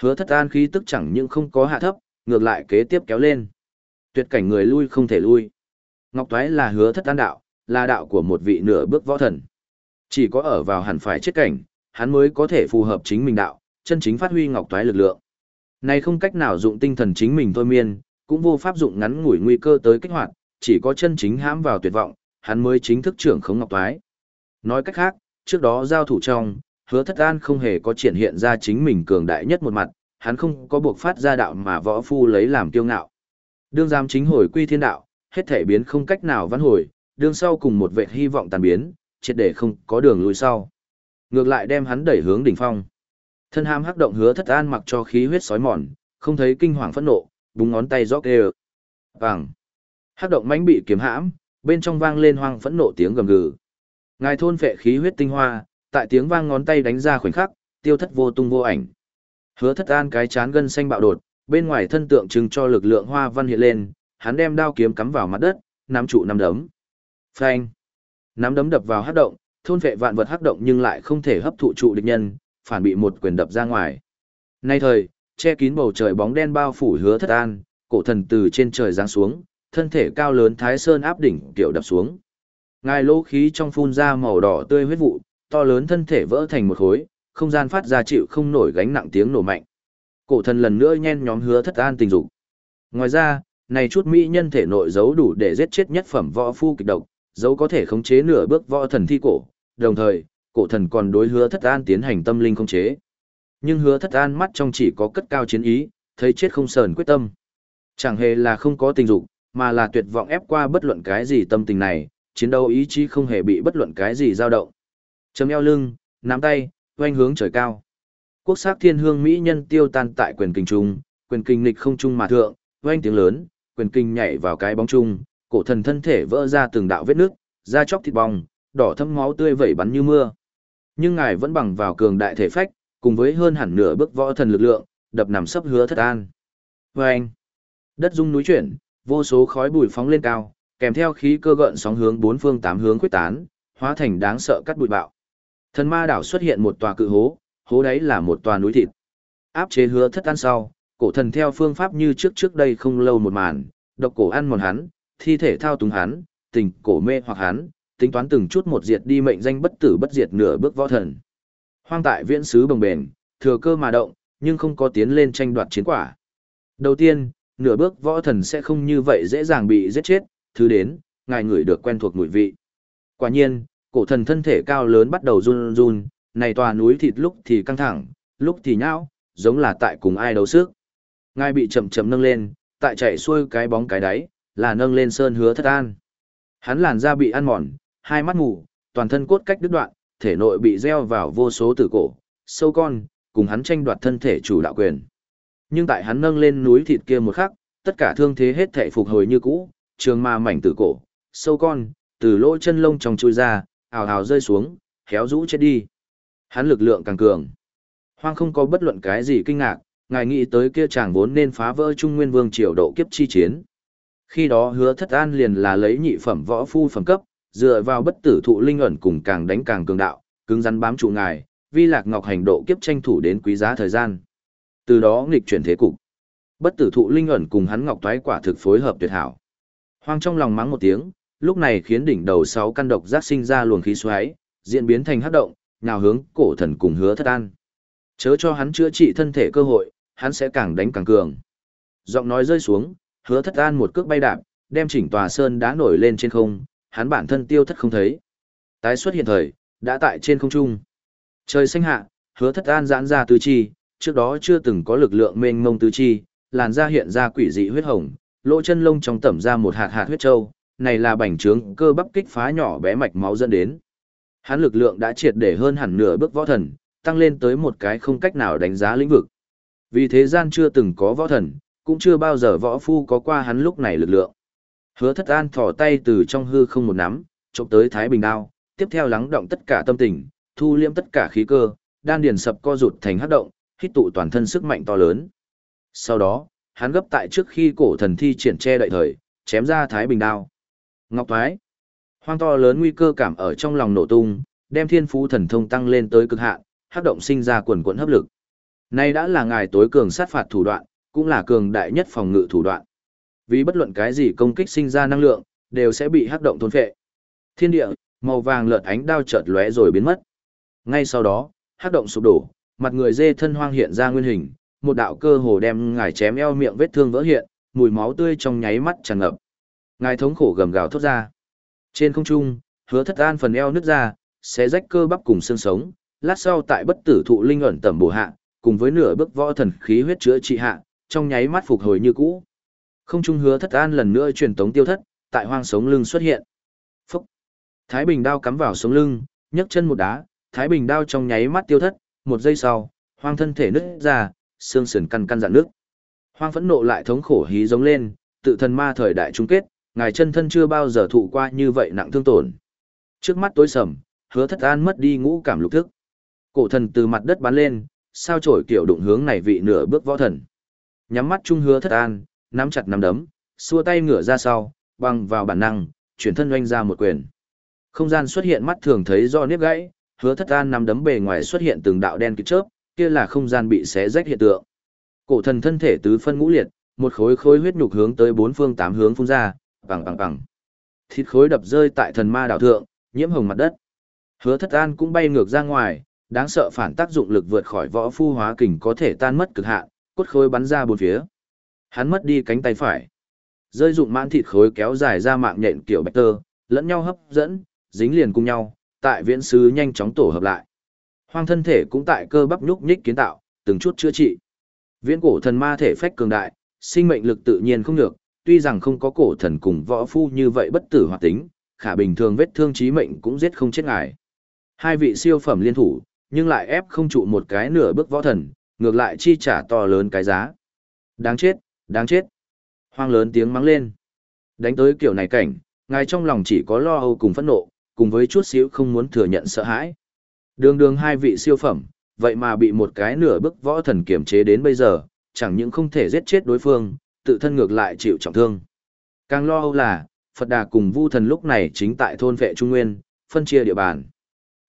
Hứa thất an khí tức chẳng những không có hạ thấp, ngược lại kế tiếp kéo lên. Tuyệt cảnh người lui không thể lui. Ngọc Toái là hứa thất an đạo, là đạo của một vị nửa bước võ thần. Chỉ có ở vào hẳn phải chết cảnh, hắn mới có thể phù hợp chính mình đạo, chân chính phát huy Ngọc Toái lực lượng. Này không cách nào dụng tinh thần chính mình thôi miên, cũng vô pháp dụng ngắn ngủi nguy cơ tới kích hoạt, chỉ có chân chính hãm vào tuyệt vọng, hắn mới chính thức trưởng khống Ngọc Toái. Nói cách khác, trước đó giao thủ trong, hứa thất an không hề có triển hiện ra chính mình cường đại nhất một mặt, hắn không có buộc phát ra đạo mà võ phu lấy làm kiêu ngạo. Đương giam chính hồi quy thiên đạo, hết thể biến không cách nào vãn hồi, đương sau cùng một vệ hy vọng tàn biến, triệt để không có đường lùi sau. Ngược lại đem hắn đẩy hướng đỉnh phong. Thân ham hắc động hứa thất an mặc cho khí huyết sói mòn, không thấy kinh hoàng phẫn nộ, búng ngón tay rót kê Vàng. Hát động mãnh bị kiếm hãm, bên trong vang lên hoang phẫn nộ tiếng gầm gừ. Ngài thôn phệ khí huyết tinh hoa, tại tiếng vang ngón tay đánh ra khoảnh khắc, tiêu thất vô tung vô ảnh. Hứa thất an cái chán gân xanh bạo đột, bên ngoài thân tượng trưng cho lực lượng hoa văn hiện lên, hắn đem đao kiếm cắm vào mặt đất, nắm trụ nắm đấm. Phanh. Nắm đấm đập vào hát động, thôn vệ vạn vật hắc động nhưng lại không thể hấp thụ trụ địch nhân, phản bị một quyền đập ra ngoài. Nay thời, che kín bầu trời bóng đen bao phủ hứa thất an, cổ thần từ trên trời giáng xuống, thân thể cao lớn thái sơn áp đỉnh kiểu đập xuống. Ngài lỗ khí trong phun ra màu đỏ tươi huyết vụ, to lớn thân thể vỡ thành một khối, không gian phát ra chịu không nổi gánh nặng tiếng nổ mạnh. Cổ thần lần nữa nhen nhóm hứa thất an tình dục. Ngoài ra, này chút mỹ nhân thể nội giấu đủ để giết chết nhất phẩm võ phu kịch độc, dấu có thể khống chế nửa bước võ thần thi cổ, đồng thời, cổ thần còn đối hứa thất an tiến hành tâm linh khống chế. Nhưng hứa thất an mắt trong chỉ có cất cao chiến ý, thấy chết không sờn quyết tâm. Chẳng hề là không có tình dục, mà là tuyệt vọng ép qua bất luận cái gì tâm tình này, chiến đấu ý chí không hề bị bất luận cái gì dao động. Chấm eo lưng, nắm tay, oanh hướng trời cao. Quốc sắc thiên hương mỹ nhân tiêu tan tại quyền kinh trung, quyền kinh nghịch không trung mà thượng, oanh tiếng lớn, quyền kinh nhảy vào cái bóng trung, cổ thần thân thể vỡ ra từng đạo vết nước, da chóc thịt bong, đỏ thâm máu tươi vẩy bắn như mưa. Nhưng ngài vẫn bằng vào cường đại thể phách, cùng với hơn hẳn nửa bước võ thần lực lượng, đập nằm sấp hứa thất an. Oanh! Đất rung núi chuyển, vô số khói bụi phóng lên cao, kèm theo khí cơ gợn sóng hướng bốn phương tám hướng quyết tán, hóa thành đáng sợ cắt bụi bạo. Thần ma đảo xuất hiện một tòa cự hố, hố đấy là một tòa núi thịt. Áp chế hứa thất an sau, cổ thần theo phương pháp như trước trước đây không lâu một màn, độc cổ ăn mòn hắn, thi thể thao túng hắn, tình cổ mê hoặc hắn, tính toán từng chút một diệt đi mệnh danh bất tử bất diệt nửa bước võ thần. Hoang tại viễn sứ bồng bền, thừa cơ mà động, nhưng không có tiến lên tranh đoạt chiến quả. Đầu tiên, nửa bước võ thần sẽ không như vậy dễ dàng bị giết chết, thứ đến, ngài người được quen thuộc mùi vị. Quả nhiên, cổ thần thân thể cao lớn bắt đầu run run, này tòa núi thịt lúc thì căng thẳng, lúc thì nhão, giống là tại cùng ai đấu sức. Ngài bị chậm chậm nâng lên, tại chạy xuôi cái bóng cái đáy, là nâng lên sơn hứa thất an. Hắn làn da bị ăn mòn, hai mắt mù, toàn thân cốt cách đứt đoạn, thể nội bị gieo vào vô số tử cổ, sâu con, cùng hắn tranh đoạt thân thể chủ đạo quyền. Nhưng tại hắn nâng lên núi thịt kia một khắc, tất cả thương thế hết thể phục hồi như cũ, trường ma mảnh tử cổ, sâu con, từ lỗ chân lông trong chui ra, ào ào rơi xuống, khéo rũ chết đi. Hắn lực lượng càng cường. Hoang không có bất luận cái gì kinh ngạc, ngài nghĩ tới kia chàng vốn nên phá vỡ Trung Nguyên Vương triều độ kiếp chi chiến. Khi đó hứa thất an liền là lấy nhị phẩm võ phu phẩm cấp, dựa vào bất tử thụ linh ẩn cùng càng đánh càng cường đạo, cứng rắn bám trụ ngài, vi lạc ngọc hành độ kiếp tranh thủ đến quý giá thời gian. Từ đó nghịch chuyển thế cục. Bất tử thụ linh ẩn cùng hắn ngọc toái quả thực phối hợp tuyệt hảo. Hoang trong lòng mắng một tiếng, lúc này khiến đỉnh đầu sáu căn độc giác sinh ra luồng khí xoáy, diễn biến thành hắc động, nào hướng cổ thần cùng hứa thất an. Chớ cho hắn chữa trị thân thể cơ hội, hắn sẽ càng đánh càng cường. Giọng nói rơi xuống, hứa thất an một cước bay đạp, đem chỉnh tòa sơn đá nổi lên trên không, hắn bản thân tiêu thất không thấy. Tái xuất hiện thời, đã tại trên không trung. Trời xanh hạ, hứa thất an giãn ra tứ chi, trước đó chưa từng có lực lượng mênh mông tứ chi, làn da hiện ra quỷ dị huyết hồng, lỗ chân lông trong tẩm ra một hạt hạt huyết châu, này là bành trướng cơ bắp kích phá nhỏ bé mạch máu dẫn đến. Hắn lực lượng đã triệt để hơn hẳn nửa bước võ thần, tăng lên tới một cái không cách nào đánh giá lĩnh vực. Vì thế gian chưa từng có võ thần, cũng chưa bao giờ võ phu có qua hắn lúc này lực lượng. Hứa thất an thỏ tay từ trong hư không một nắm, trộm tới Thái Bình đao, tiếp theo lắng động tất cả tâm tình, thu liễm tất cả khí cơ, đan điền sập co rụt thành hắc động, hít tụ toàn thân sức mạnh to lớn. Sau đó, hắn gấp tại trước khi cổ thần thi triển che đậy thời, chém ra Thái Bình đao. Ngọc Thoái. Hoang to lớn nguy cơ cảm ở trong lòng nổ tung, đem thiên phú thần thông tăng lên tới cực hạn, hắc động sinh ra quần quần hấp lực. Nay đã là ngài tối cường sát phạt thủ đoạn, cũng là cường đại nhất phòng ngự thủ đoạn. Vì bất luận cái gì công kích sinh ra năng lượng, đều sẽ bị hắc động thôn phệ. Thiên địa, màu vàng lợt ánh đao chợt lóe rồi biến mất. Ngay sau đó, hắc động sụp đổ, mặt người dê thân hoang hiện ra nguyên hình, một đạo cơ hồ đem ngài chém eo miệng vết thương vỡ hiện, mùi máu tươi trong nháy mắt tràn ngập. Ngài thống khổ gầm gào thốt ra. Trên không trung, hứa thất an phần eo nứt ra, xé rách cơ bắp cùng xương sống, lát sau tại bất tử thụ linh ẩn tầm bổ hạ, cùng với nửa bước võ thần khí huyết chữa trị hạ, trong nháy mắt phục hồi như cũ. Không trung hứa thất an lần nữa truyền tống tiêu thất, tại hoang sống lưng xuất hiện. Phúc! Thái Bình đao cắm vào sống lưng, nhấc chân một đá, Thái Bình đao trong nháy mắt tiêu thất, một giây sau, hoang thân thể nứt ra, xương sườn căn căn dạn nước. Hoang phẫn nộ lại thống khổ hí giống lên, tự thần ma thời đại chung kết, ngài chân thân chưa bao giờ thụ qua như vậy nặng thương tổn. Trước mắt tối sầm, hứa thất an mất đi ngũ cảm lục thức. Cổ thần từ mặt đất bắn lên, sao trổi kiểu đụng hướng này vị nửa bước võ thần. Nhắm mắt trung hứa thất an, nắm chặt nắm đấm, xua tay ngửa ra sau, băng vào bản năng, chuyển thân oanh ra một quyền. Không gian xuất hiện mắt thường thấy do nếp gãy, hứa thất an nắm đấm bề ngoài xuất hiện từng đạo đen kịt chớp, kia là không gian bị xé rách hiện tượng. Cổ thần thân thể tứ phân ngũ liệt, một khối khối huyết nhục hướng tới bốn phương tám hướng phun ra, bằng bằng bằng. Thịt khối đập rơi tại thần ma đảo thượng, nhiễm hồng mặt đất. Hứa Thất An cũng bay ngược ra ngoài, đáng sợ phản tác dụng lực vượt khỏi võ phu hóa kình có thể tan mất cực hạn, cốt khối bắn ra bốn phía. Hắn mất đi cánh tay phải. Rơi dụng mãn thịt khối kéo dài ra mạng nhện kiểu bạch tơ, lẫn nhau hấp dẫn, dính liền cùng nhau, tại viễn sứ nhanh chóng tổ hợp lại. Hoang thân thể cũng tại cơ bắp nhúc nhích kiến tạo, từng chút chữa trị. Viễn cổ thần ma thể phách cường đại, sinh mệnh lực tự nhiên không được, tuy rằng không có cổ thần cùng võ phu như vậy bất tử hoạt tính, khả bình thường vết thương chí mệnh cũng giết không chết ngài. Hai vị siêu phẩm liên thủ, nhưng lại ép không trụ một cái nửa bước võ thần, ngược lại chi trả to lớn cái giá. Đáng chết, đáng chết. Hoang lớn tiếng mắng lên. Đánh tới kiểu này cảnh, ngài trong lòng chỉ có lo âu cùng phẫn nộ, cùng với chút xíu không muốn thừa nhận sợ hãi. Đường đường hai vị siêu phẩm, vậy mà bị một cái nửa bức võ thần kiểm chế đến bây giờ, chẳng những không thể giết chết đối phương, tự thân ngược lại chịu trọng thương. Càng lo âu là, Phật Đà cùng Vu thần lúc này chính tại thôn vệ Trung Nguyên, phân chia địa bàn.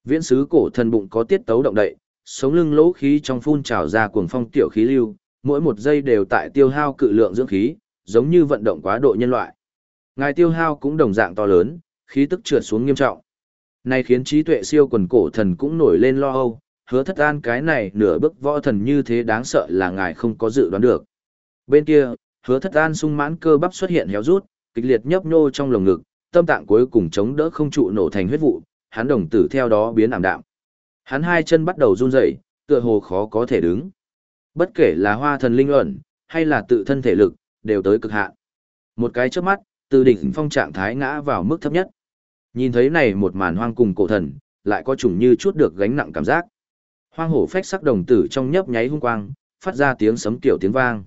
Viễn sứ cổ thần bụng có tiết tấu động đậy, sống lưng lỗ khí trong phun trào ra cuồng phong tiểu khí lưu, mỗi một giây đều tại tiêu hao cự lượng dưỡng khí, giống như vận động quá độ nhân loại. Ngài tiêu hao cũng đồng dạng to lớn, khí tức trượt xuống nghiêm trọng. Này khiến trí tuệ siêu quần cổ thần cũng nổi lên lo âu, hứa thất an cái này nửa bức võ thần như thế đáng sợ là ngài không có dự đoán được. Bên kia, hứa thất an sung mãn cơ bắp xuất hiện héo rút, kịch liệt nhấp nhô trong lồng ngực, tâm tạng cuối cùng chống đỡ không trụ nổ thành huyết vụ, hắn đồng tử theo đó biến ảm đạm. Hắn hai chân bắt đầu run rẩy, tựa hồ khó có thể đứng. Bất kể là hoa thần linh ẩn, hay là tự thân thể lực, đều tới cực hạn. Một cái chớp mắt, từ đỉnh phong trạng thái ngã vào mức thấp nhất. Nhìn thấy này một màn hoang cùng cổ thần, lại có chủng như chút được gánh nặng cảm giác. Hoang hổ phách sắc đồng tử trong nhấp nháy hung quang, phát ra tiếng sấm kiểu tiếng vang.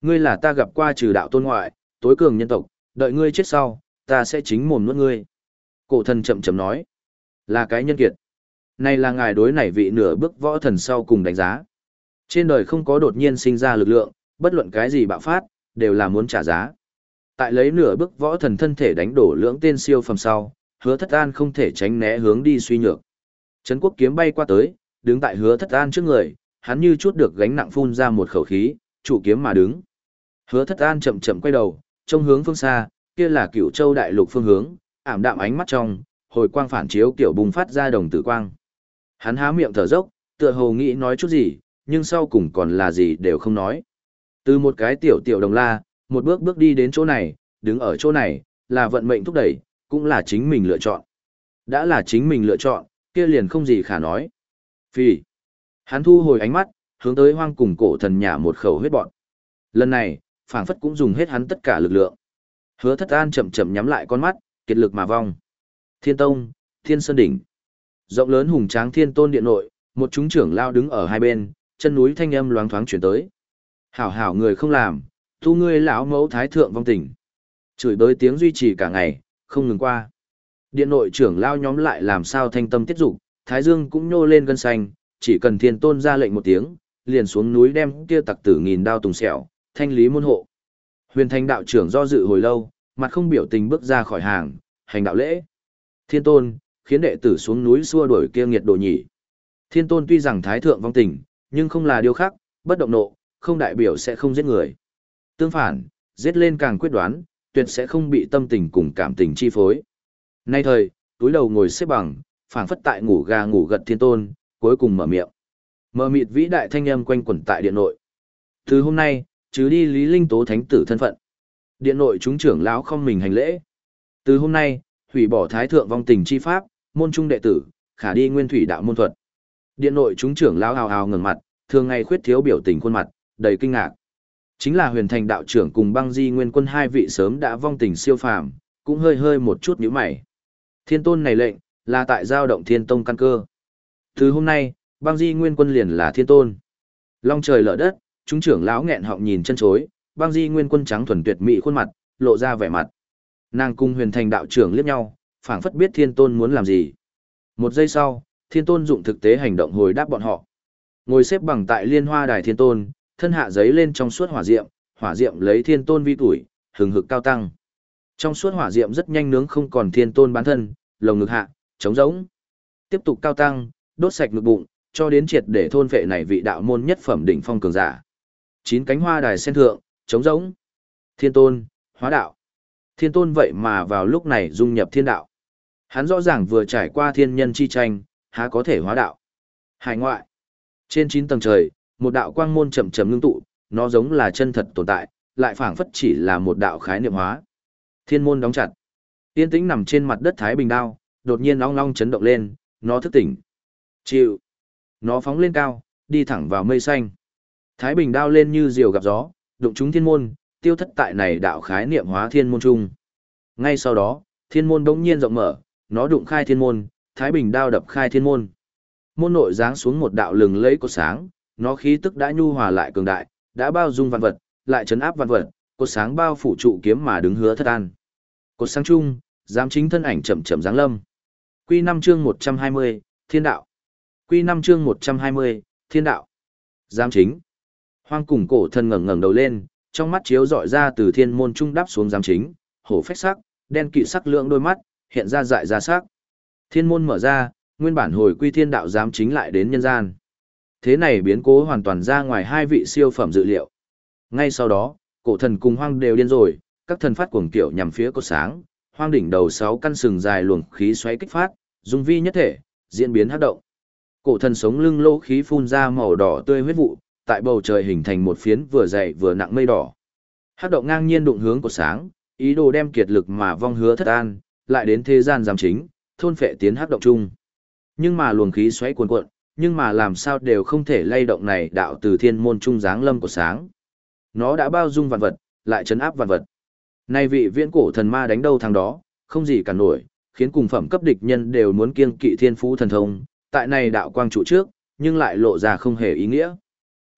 Ngươi là ta gặp qua trừ đạo tôn ngoại, tối cường nhân tộc, đợi ngươi chết sau, ta sẽ chính mồm nuốt ngươi. Cổ thần chậm chậm nói, là cái nhân kiệt. Này là ngài đối này vị nửa bước võ thần sau cùng đánh giá. Trên đời không có đột nhiên sinh ra lực lượng, bất luận cái gì bạo phát, đều là muốn trả giá. Tại lấy nửa bước võ thần thân thể đánh đổ lưỡng tên siêu phẩm sau, hứa thất an không thể tránh né hướng đi suy nhược. Trấn quốc kiếm bay qua tới, đứng tại hứa thất an trước người, hắn như chút được gánh nặng phun ra một khẩu khí, chủ kiếm mà đứng. Hứa thất an chậm chậm quay đầu, trông hướng phương xa, kia là cửu châu đại lục phương hướng, ảm đạm ánh mắt trong, hồi quang phản chiếu kiểu bùng phát ra đồng tử quang. Hắn há miệng thở dốc, tựa hồ nghĩ nói chút gì, nhưng sau cùng còn là gì đều không nói. Từ một cái tiểu tiểu đồng la, một bước bước đi đến chỗ này, đứng ở chỗ này, là vận mệnh thúc đẩy, cũng là chính mình lựa chọn. Đã là chính mình lựa chọn, kia liền không gì khả nói. Phi. Hắn thu hồi ánh mắt, hướng tới hoang cùng cổ thần nhà một khẩu huyết bọn. Lần này, phảng phất cũng dùng hết hắn tất cả lực lượng. Hứa thất an chậm chậm nhắm lại con mắt, kiệt lực mà vong. Thiên Tông, Thiên Sơn Đỉnh. Rộng lớn hùng tráng thiên tôn điện nội, một chúng trưởng lao đứng ở hai bên, chân núi thanh âm loáng thoáng chuyển tới. Hảo hảo người không làm, thu ngươi lão mẫu thái thượng vong tình. Chửi bới tiếng duy trì cả ngày, không ngừng qua. Điện nội trưởng lao nhóm lại làm sao thanh tâm tiết dục, thái dương cũng nhô lên gân xanh, chỉ cần thiên tôn ra lệnh một tiếng, liền xuống núi đem kia tặc tử nghìn đao tùng sẹo, thanh lý môn hộ. Huyền thanh đạo trưởng do dự hồi lâu, mặt không biểu tình bước ra khỏi hàng, hành đạo lễ. Thiên tôn, khiến đệ tử xuống núi xua đuổi kia nghiệt đồ nhỉ. Thiên tôn tuy rằng thái thượng vong tình, nhưng không là điều khác, bất động nộ, không đại biểu sẽ không giết người. Tương phản, giết lên càng quyết đoán, tuyệt sẽ không bị tâm tình cùng cảm tình chi phối. Nay thời, túi đầu ngồi xếp bằng, phảng phất tại ngủ gà ngủ gật thiên tôn, cuối cùng mở miệng. Mở mịt vĩ đại thanh âm quanh quẩn tại điện nội. Từ hôm nay, chứ đi Lý Linh Tố thánh tử thân phận. Điện nội chúng trưởng lão không mình hành lễ. Từ hôm nay, hủy bỏ thái thượng vong tình chi pháp, môn trung đệ tử, khả đi nguyên thủy đạo môn thuật. Điện nội chúng trưởng lão hào hào ngẩng mặt, thường ngày khuyết thiếu biểu tình khuôn mặt, đầy kinh ngạc. Chính là huyền thành đạo trưởng cùng băng di nguyên quân hai vị sớm đã vong tình siêu phàm, cũng hơi hơi một chút nhíu mày. Thiên tôn này lệnh, là tại giao động thiên tông căn cơ. Từ hôm nay, băng di nguyên quân liền là thiên tôn. Long trời lở đất, chúng trưởng lão nghẹn họng nhìn chân chối, băng di nguyên quân trắng thuần tuyệt mỹ khuôn mặt, lộ ra vẻ mặt. Nàng cung huyền thành đạo trưởng liếc nhau, phảng phất biết thiên tôn muốn làm gì. Một giây sau, thiên tôn dụng thực tế hành động hồi đáp bọn họ. Ngồi xếp bằng tại liên hoa đài thiên tôn, thân hạ giấy lên trong suốt hỏa diệm, hỏa diệm lấy thiên tôn vi tuổi, hừng hực cao tăng. Trong suốt hỏa diệm rất nhanh nướng không còn thiên tôn bán thân, lồng ngực hạ, trống rỗng. Tiếp tục cao tăng, đốt sạch ngực bụng, cho đến triệt để thôn vệ này vị đạo môn nhất phẩm đỉnh phong cường giả. Chín cánh hoa đài sen thượng, trống rỗng. Thiên tôn, hóa đạo. Thiên tôn vậy mà vào lúc này dung nhập thiên đạo. Hắn rõ ràng vừa trải qua thiên nhân chi tranh, há có thể hóa đạo. Hải ngoại. Trên chín tầng trời, một đạo quang môn chậm chậm ngưng tụ, nó giống là chân thật tồn tại, lại phảng phất chỉ là một đạo khái niệm hóa. Thiên môn đóng chặt. Tiên tĩnh nằm trên mặt đất Thái Bình đao, đột nhiên long long chấn động lên, nó thức tỉnh. Chịu. Nó phóng lên cao, đi thẳng vào mây xanh. Thái Bình đao lên như diều gặp gió, đụng trúng thiên môn, tiêu thất tại này đạo khái niệm hóa thiên môn trung. Ngay sau đó, thiên môn đống nhiên rộng mở, nó đụng khai thiên môn, Thái Bình đao đập khai thiên môn. Môn nội giáng xuống một đạo lừng lẫy cột sáng, nó khí tức đã nhu hòa lại cường đại, đã bao dung văn vật, lại chấn áp văn vật, cột sáng bao phủ trụ kiếm mà đứng hứa thất an. Cột sáng chung, giám chính thân ảnh chậm chậm giáng lâm. Quy 5 chương 120, Thiên đạo. Quy 5 chương 120, Thiên đạo. Giám chính. Hoang cùng cổ thân ngẩng ngẩng đầu lên, trong mắt chiếu dọi ra từ thiên môn trung đáp xuống giám chính, hổ phách sắc, đen kỵ sắc lượng đôi mắt, hiện ra dại ra sắc. Thiên môn mở ra, nguyên bản hồi quy thiên đạo giám chính lại đến nhân gian. Thế này biến cố hoàn toàn ra ngoài hai vị siêu phẩm dự liệu. Ngay sau đó, cổ thần cùng hoang đều điên rồi, các thần phát cuồng tiểu nhằm phía cột sáng, hoang đỉnh đầu sáu căn sừng dài luồng khí xoáy kích phát, dung vi nhất thể, diễn biến hấp động. Cổ thần sống lưng lỗ khí phun ra màu đỏ tươi huyết vụ, tại bầu trời hình thành một phiến vừa dày vừa nặng mây đỏ. Hấp động ngang nhiên đụng hướng của sáng, ý đồ đem kiệt lực mà vong hứa thất an, lại đến thế gian giám chính, thôn phệ tiến hấp động chung. Nhưng mà luồng khí xoáy cuồn cuộn, nhưng mà làm sao đều không thể lay động này đạo từ thiên môn trung dáng lâm của sáng. Nó đã bao dung vạn vật, lại chấn áp vạn vật. Nay vị viễn cổ thần ma đánh đâu thằng đó, không gì cả nổi, khiến cùng phẩm cấp địch nhân đều muốn kiêng kỵ thiên phú thần thông, tại này đạo quang trụ trước, nhưng lại lộ ra không hề ý nghĩa.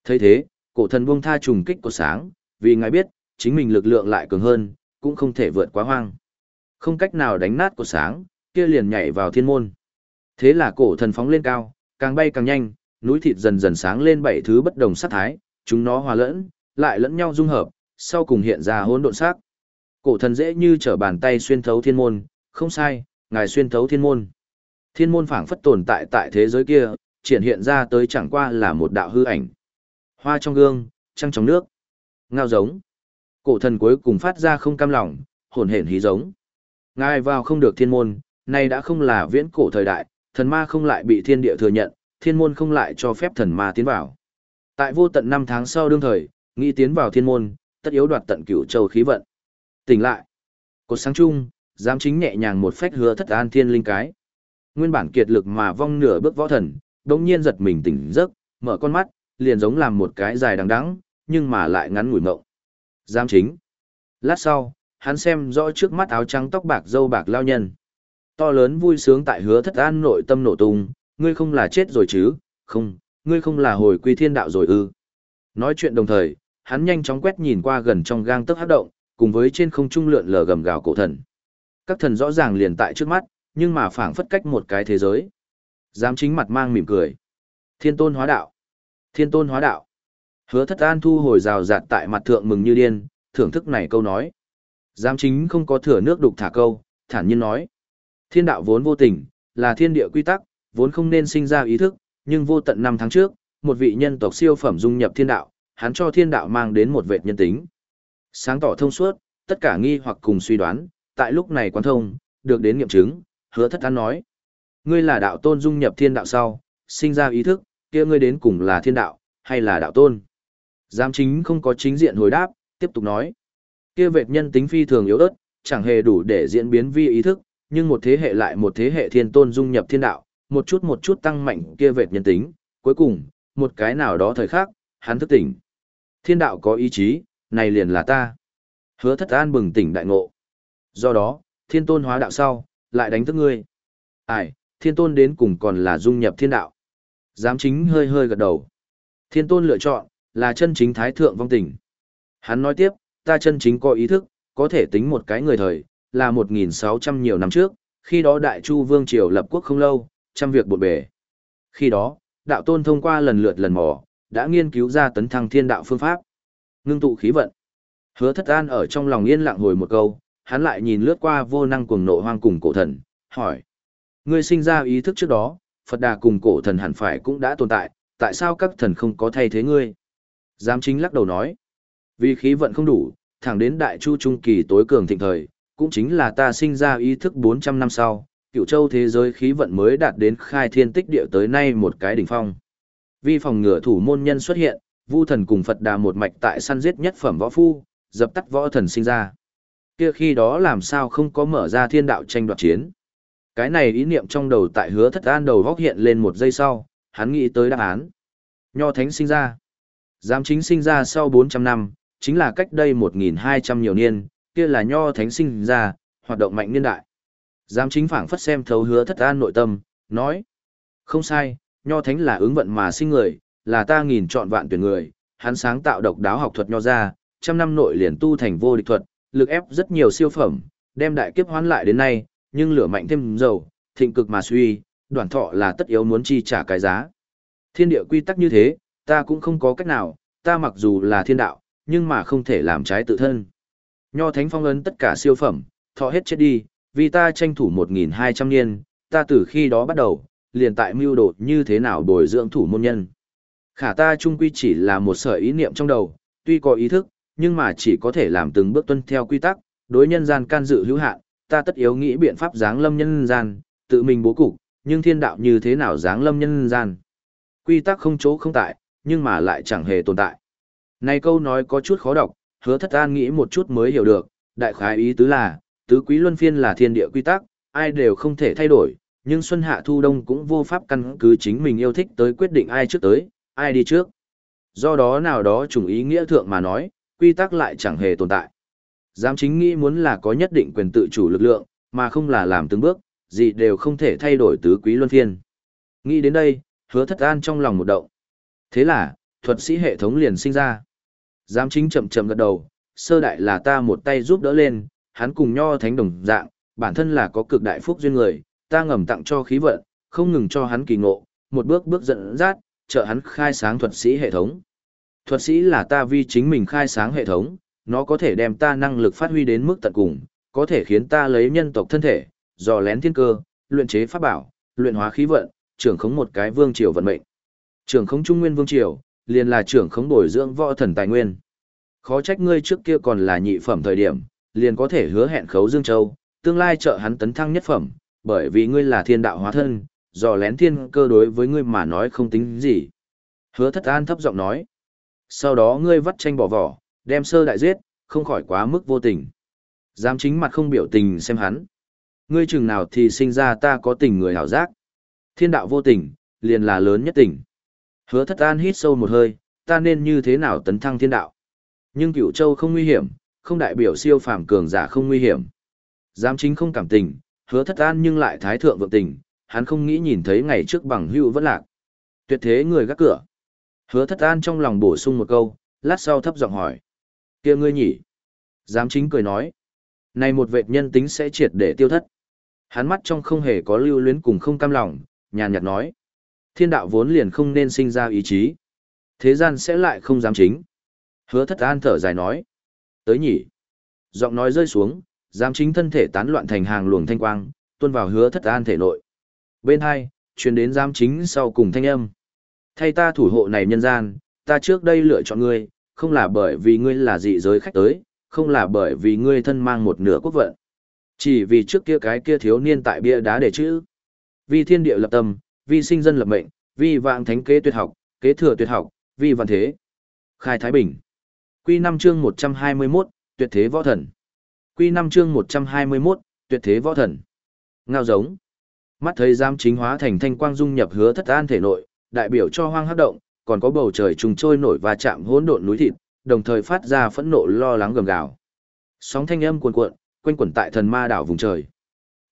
thấy thế, cổ thần buông tha trùng kích của sáng, vì ngài biết, chính mình lực lượng lại cường hơn, cũng không thể vượt quá hoang. Không cách nào đánh nát của sáng, kia liền nhảy vào thiên môn. Thế là cổ thần phóng lên cao, càng bay càng nhanh, núi thịt dần dần sáng lên bảy thứ bất đồng sát thái, chúng nó hòa lẫn, lại lẫn nhau dung hợp, sau cùng hiện ra hỗn độn sắc. Cổ thần dễ như trở bàn tay xuyên thấu thiên môn, không sai, ngài xuyên thấu thiên môn. Thiên môn phảng phất tồn tại tại thế giới kia, triển hiện ra tới chẳng qua là một đạo hư ảnh. Hoa trong gương, trăng trong nước. Ngao giống. Cổ thần cuối cùng phát ra không cam lòng, hồn hển hí giống. Ngài vào không được thiên môn, nay đã không là viễn cổ thời đại, thần ma không lại bị thiên địa thừa nhận, thiên môn không lại cho phép thần ma tiến vào. Tại vô tận năm tháng sau đương thời, nghĩ tiến vào thiên môn, tất yếu đoạt tận cửu châu khí vận. Tỉnh lại. Cột sáng chung, dám chính nhẹ nhàng một phách hứa thất an thiên linh cái. Nguyên bản kiệt lực mà vong nửa bước võ thần, đống nhiên giật mình tỉnh giấc, mở con mắt, liền giống làm một cái dài đằng đẵng, nhưng mà lại ngắn ngủi mộng. Giám chính. Lát sau, hắn xem rõ trước mắt áo trắng tóc bạc dâu bạc lao nhân. To lớn vui sướng tại hứa thất an nội tâm nổ tung, ngươi không là chết rồi chứ, không, ngươi không là hồi quy thiên đạo rồi ư. Nói chuyện đồng thời, hắn nhanh chóng quét nhìn qua gần trong gang tấc hát động, cùng với trên không trung lượn lờ gầm gào cổ thần. Các thần rõ ràng liền tại trước mắt, nhưng mà phảng phất cách một cái thế giới. Dám chính mặt mang mỉm cười. Thiên tôn hóa đạo. Thiên tôn hóa đạo. Hứa thất an thu hồi rào rạt tại mặt thượng mừng như điên, thưởng thức này câu nói. Giám chính không có thừa nước đục thả câu, thản nhiên nói. Thiên đạo vốn vô tình, là thiên địa quy tắc, vốn không nên sinh ra ý thức, nhưng vô tận năm tháng trước, một vị nhân tộc siêu phẩm dung nhập thiên đạo, hắn cho thiên đạo mang đến một vệt nhân tính. Sáng tỏ thông suốt, tất cả nghi hoặc cùng suy đoán, tại lúc này quán thông, được đến nghiệm chứng, hứa thất an nói. Ngươi là đạo tôn dung nhập thiên đạo sau, sinh ra ý thức, kia ngươi đến cùng là thiên đạo, hay là đạo tôn? Giám chính không có chính diện hồi đáp, tiếp tục nói. Kia vệt nhân tính phi thường yếu ớt, chẳng hề đủ để diễn biến vi ý thức, nhưng một thế hệ lại một thế hệ thiên tôn dung nhập thiên đạo, một chút một chút tăng mạnh kia vệt nhân tính, cuối cùng, một cái nào đó thời khắc, hắn thức tỉnh. Thiên đạo có ý chí, này liền là ta. Hứa thất an bừng tỉnh đại ngộ. Do đó, thiên tôn hóa đạo sau, lại đánh thức ngươi. Ai, thiên tôn đến cùng còn là dung nhập thiên đạo. Giám chính hơi hơi gật đầu. Thiên tôn lựa chọn, là chân chính thái thượng vong tình. Hắn nói tiếp, ta chân chính có ý thức, có thể tính một cái người thời, là 1.600 nhiều năm trước, khi đó đại chu vương triều lập quốc không lâu, trăm việc bộn bề. Khi đó, đạo tôn thông qua lần lượt lần mò, đã nghiên cứu ra tấn thăng thiên đạo phương pháp. Ngưng tụ khí vận. Hứa thất an ở trong lòng yên lặng hồi một câu, hắn lại nhìn lướt qua vô năng cuồng nộ hoang cùng cổ thần, hỏi. Ngươi sinh ra ý thức trước đó, Phật đà cùng cổ thần hẳn phải cũng đã tồn tại, tại sao các thần không có thay thế ngươi? Giám chính lắc đầu nói. Vì khí vận không đủ, thẳng đến đại chu trung kỳ tối cường thịnh thời, cũng chính là ta sinh ra ý thức 400 năm sau, cựu châu thế giới khí vận mới đạt đến khai thiên tích địa tới nay một cái đỉnh phong. Vi phòng ngừa thủ môn nhân xuất hiện, vu thần cùng Phật đà một mạch tại săn giết nhất phẩm võ phu, dập tắt võ thần sinh ra. Kia khi đó làm sao không có mở ra thiên đạo tranh đoạt chiến. Cái này ý niệm trong đầu tại hứa thất an đầu góc hiện lên một giây sau, hắn nghĩ tới đáp án. Nho thánh sinh ra. Giám chính sinh ra sau 400 năm, chính là cách đây 1.200 nhiều niên, kia là nho thánh sinh ra, hoạt động mạnh niên đại. Giám chính phảng phất xem thấu hứa thất an nội tâm, nói. Không sai, nho thánh là ứng vận mà sinh người, là ta nghìn chọn vạn tuyển người, hắn sáng tạo độc đáo học thuật nho ra, trăm năm nội liền tu thành vô địch thuật, lực ép rất nhiều siêu phẩm, đem đại kiếp hoán lại đến nay, nhưng lửa mạnh thêm dầu, thịnh cực mà suy, đoàn thọ là tất yếu muốn chi trả cái giá. Thiên địa quy tắc như thế, ta cũng không có cách nào, ta mặc dù là thiên đạo, nhưng mà không thể làm trái tự thân. Nho thánh phong ấn tất cả siêu phẩm, thọ hết chết đi, vì ta tranh thủ 1.200 niên, ta từ khi đó bắt đầu, liền tại mưu đồ như thế nào bồi dưỡng thủ môn nhân. Khả ta trung quy chỉ là một sợi ý niệm trong đầu, tuy có ý thức, nhưng mà chỉ có thể làm từng bước tuân theo quy tắc, đối nhân gian can dự hữu hạn, ta tất yếu nghĩ biện pháp giáng lâm nhân gian, tự mình bố cục, nhưng thiên đạo như thế nào giáng lâm nhân gian. Quy tắc không chỗ không tại, nhưng mà lại chẳng hề tồn tại. Này câu nói có chút khó đọc, hứa thất an nghĩ một chút mới hiểu được, đại khái ý tứ là, tứ quý luân phiên là thiên địa quy tắc, ai đều không thể thay đổi, nhưng xuân hạ thu đông cũng vô pháp căn cứ chính mình yêu thích tới quyết định ai trước tới, ai đi trước. Do đó nào đó chủng ý nghĩa thượng mà nói, quy tắc lại chẳng hề tồn tại. Giám chính nghĩ muốn là có nhất định quyền tự chủ lực lượng, mà không là làm từng bước, gì đều không thể thay đổi tứ quý luân phiên. Nghĩ đến đây, hứa thất an trong lòng một động. Thế là, thuật sĩ hệ thống liền sinh ra. Giám chính chậm chậm gật đầu, sơ đại là ta một tay giúp đỡ lên, hắn cùng nho thánh đồng dạng, bản thân là có cực đại phúc duyên người, ta ngầm tặng cho khí vận, không ngừng cho hắn kỳ ngộ, một bước bước dẫn dắt, trợ hắn khai sáng thuật sĩ hệ thống. Thuật sĩ là ta vì chính mình khai sáng hệ thống, nó có thể đem ta năng lực phát huy đến mức tận cùng, có thể khiến ta lấy nhân tộc thân thể, dò lén thiên cơ, luyện chế pháp bảo, luyện hóa khí vận, trưởng khống một cái vương triều vận mệnh. Trưởng khống trung nguyên vương triều, liền là trưởng khống bồi dưỡng võ thần tài nguyên. Khó trách ngươi trước kia còn là nhị phẩm thời điểm, liền có thể hứa hẹn khấu Dương Châu, tương lai trợ hắn tấn thăng nhất phẩm, bởi vì ngươi là thiên đạo hóa thân, dò lén thiên cơ đối với ngươi mà nói không tính gì. Hứa thất an thấp giọng nói. Sau đó ngươi vắt tranh bỏ vỏ, đem sơ đại giết, không khỏi quá mức vô tình. Dám chính mặt không biểu tình xem hắn. Ngươi chừng nào thì sinh ra ta có tình người hảo giác. Thiên đạo vô tình, liền là lớn nhất tình. Hứa thất an hít sâu một hơi, ta nên như thế nào tấn thăng thiên đạo. Nhưng cửu châu không nguy hiểm, không đại biểu siêu phàm cường giả không nguy hiểm. Giám chính không cảm tình, hứa thất an nhưng lại thái thượng vượng tình, hắn không nghĩ nhìn thấy ngày trước bằng hữu vẫn lạc. Tuyệt thế người gác cửa. Hứa thất an trong lòng bổ sung một câu, lát sau thấp giọng hỏi. kia ngươi nhỉ? Giám chính cười nói. Này một vệ nhân tính sẽ triệt để tiêu thất. Hắn mắt trong không hề có lưu luyến cùng không cam lòng, nhàn nhạt nói. Thiên đạo vốn liền không nên sinh ra ý chí. Thế gian sẽ lại không dám chính. Hứa thất an thở dài nói. Tới nhỉ. Giọng nói rơi xuống, dám chính thân thể tán loạn thành hàng luồng thanh quang, tuôn vào hứa thất an thể nội. Bên hai, truyền đến dám chính sau cùng thanh âm. Thay ta thủ hộ này nhân gian, ta trước đây lựa chọn ngươi, không là bởi vì ngươi là dị giới khách tới, không là bởi vì ngươi thân mang một nửa quốc vận. Chỉ vì trước kia cái kia thiếu niên tại bia đá để chữ. Vì thiên địa lập tâm, vi sinh dân lập mệnh, vi vạn thánh kế tuyệt học, kế thừa tuyệt học, vi văn thế. Khai Thái Bình. Quy 5 chương 121, tuyệt thế võ thần. Quy 5 chương 121, tuyệt thế võ thần. Ngao giống. Mắt thấy giam chính hóa thành thanh quang dung nhập hứa thất an thể nội, đại biểu cho hoang hấp động, còn có bầu trời trùng trôi nổi và chạm hỗn độn núi thịt, đồng thời phát ra phẫn nộ lo lắng gầm gào. Sóng thanh âm cuồn cuộn, quanh quẩn tại thần ma đảo vùng trời.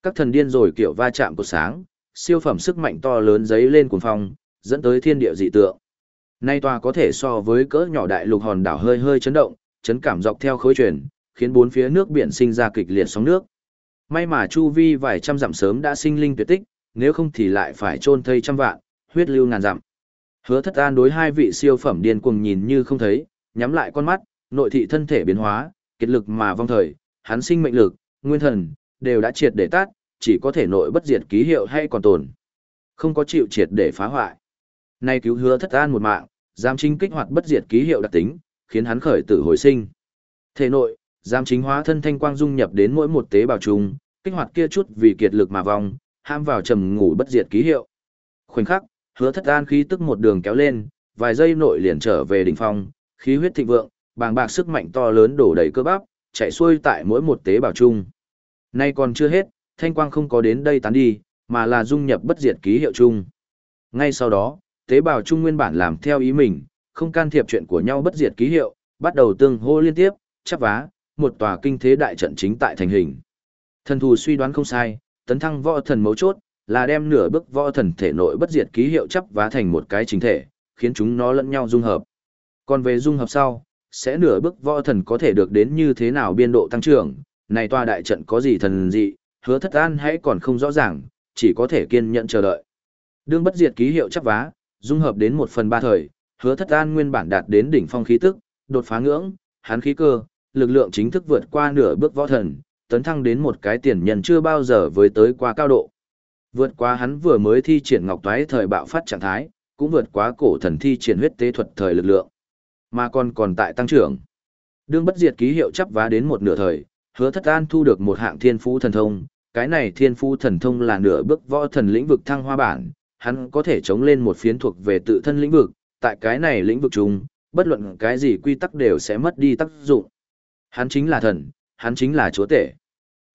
Các thần điên rồi kiểu va chạm của sáng, siêu phẩm sức mạnh to lớn giấy lên cuồng phong, dẫn tới thiên địa dị tượng. Nay tòa có thể so với cỡ nhỏ đại lục hòn đảo hơi hơi chấn động, chấn cảm dọc theo khối truyền, khiến bốn phía nước biển sinh ra kịch liệt sóng nước. May mà chu vi vài trăm dặm sớm đã sinh linh tuyệt tích, nếu không thì lại phải chôn thây trăm vạn, huyết lưu ngàn dặm. Hứa Thất An đối hai vị siêu phẩm điên cuồng nhìn như không thấy, nhắm lại con mắt, nội thị thân thể biến hóa, kiệt lực mà vong thời, hắn sinh mệnh lực, nguyên thần đều đã triệt để tát, chỉ có thể nội bất diệt ký hiệu hay còn tồn. Không có chịu triệt để phá hoại. Nay cứu Hứa Thất An một mạng, giam chính kích hoạt bất diệt ký hiệu đặc tính, khiến hắn khởi tử hồi sinh. Thể nội, giam chính hóa thân thanh quang dung nhập đến mỗi một tế bào trùng, kích hoạt kia chút vì kiệt lực mà vong, ham vào trầm ngủ bất diệt ký hiệu. Khoảnh khắc, hứa thất an khí tức một đường kéo lên, vài giây nội liền trở về đỉnh phong, khí huyết thịnh vượng, bàng bạc sức mạnh to lớn đổ đầy cơ bắp, chạy xuôi tại mỗi một tế bào chung. Nay còn chưa hết, thanh quang không có đến đây tán đi, mà là dung nhập bất diệt ký hiệu chung. Ngay sau đó, tế bào chung nguyên bản làm theo ý mình, không can thiệp chuyện của nhau bất diệt ký hiệu, bắt đầu tương hô liên tiếp, chắp vá, một tòa kinh thế đại trận chính tại thành hình. Thần thù suy đoán không sai, tấn thăng võ thần mấu chốt, là đem nửa bức võ thần thể nội bất diệt ký hiệu chấp vá thành một cái chính thể, khiến chúng nó lẫn nhau dung hợp. Còn về dung hợp sau, sẽ nửa bức võ thần có thể được đến như thế nào biên độ tăng trưởng, này tòa đại trận có gì thần dị, hứa thất an hãy còn không rõ ràng, chỉ có thể kiên nhẫn chờ đợi. Đương bất diệt ký hiệu chấp vá, dung hợp đến một phần ba thời, hứa thất an nguyên bản đạt đến đỉnh phong khí tức, đột phá ngưỡng, hán khí cơ, lực lượng chính thức vượt qua nửa bước võ thần, tấn thăng đến một cái tiền nhân chưa bao giờ với tới qua cao độ. Vượt qua hắn vừa mới thi triển ngọc toái thời bạo phát trạng thái, cũng vượt quá cổ thần thi triển huyết tế thuật thời lực lượng. Mà còn còn tại tăng trưởng. Đương bất diệt ký hiệu chấp vá đến một nửa thời, hứa thất an thu được một hạng thiên phú thần thông. Cái này thiên phu thần thông là nửa bước võ thần lĩnh vực thăng hoa bản, hắn có thể chống lên một phiến thuộc về tự thân lĩnh vực, tại cái này lĩnh vực chung, bất luận cái gì quy tắc đều sẽ mất đi tác dụng. Hắn chính là thần, hắn chính là chúa tể.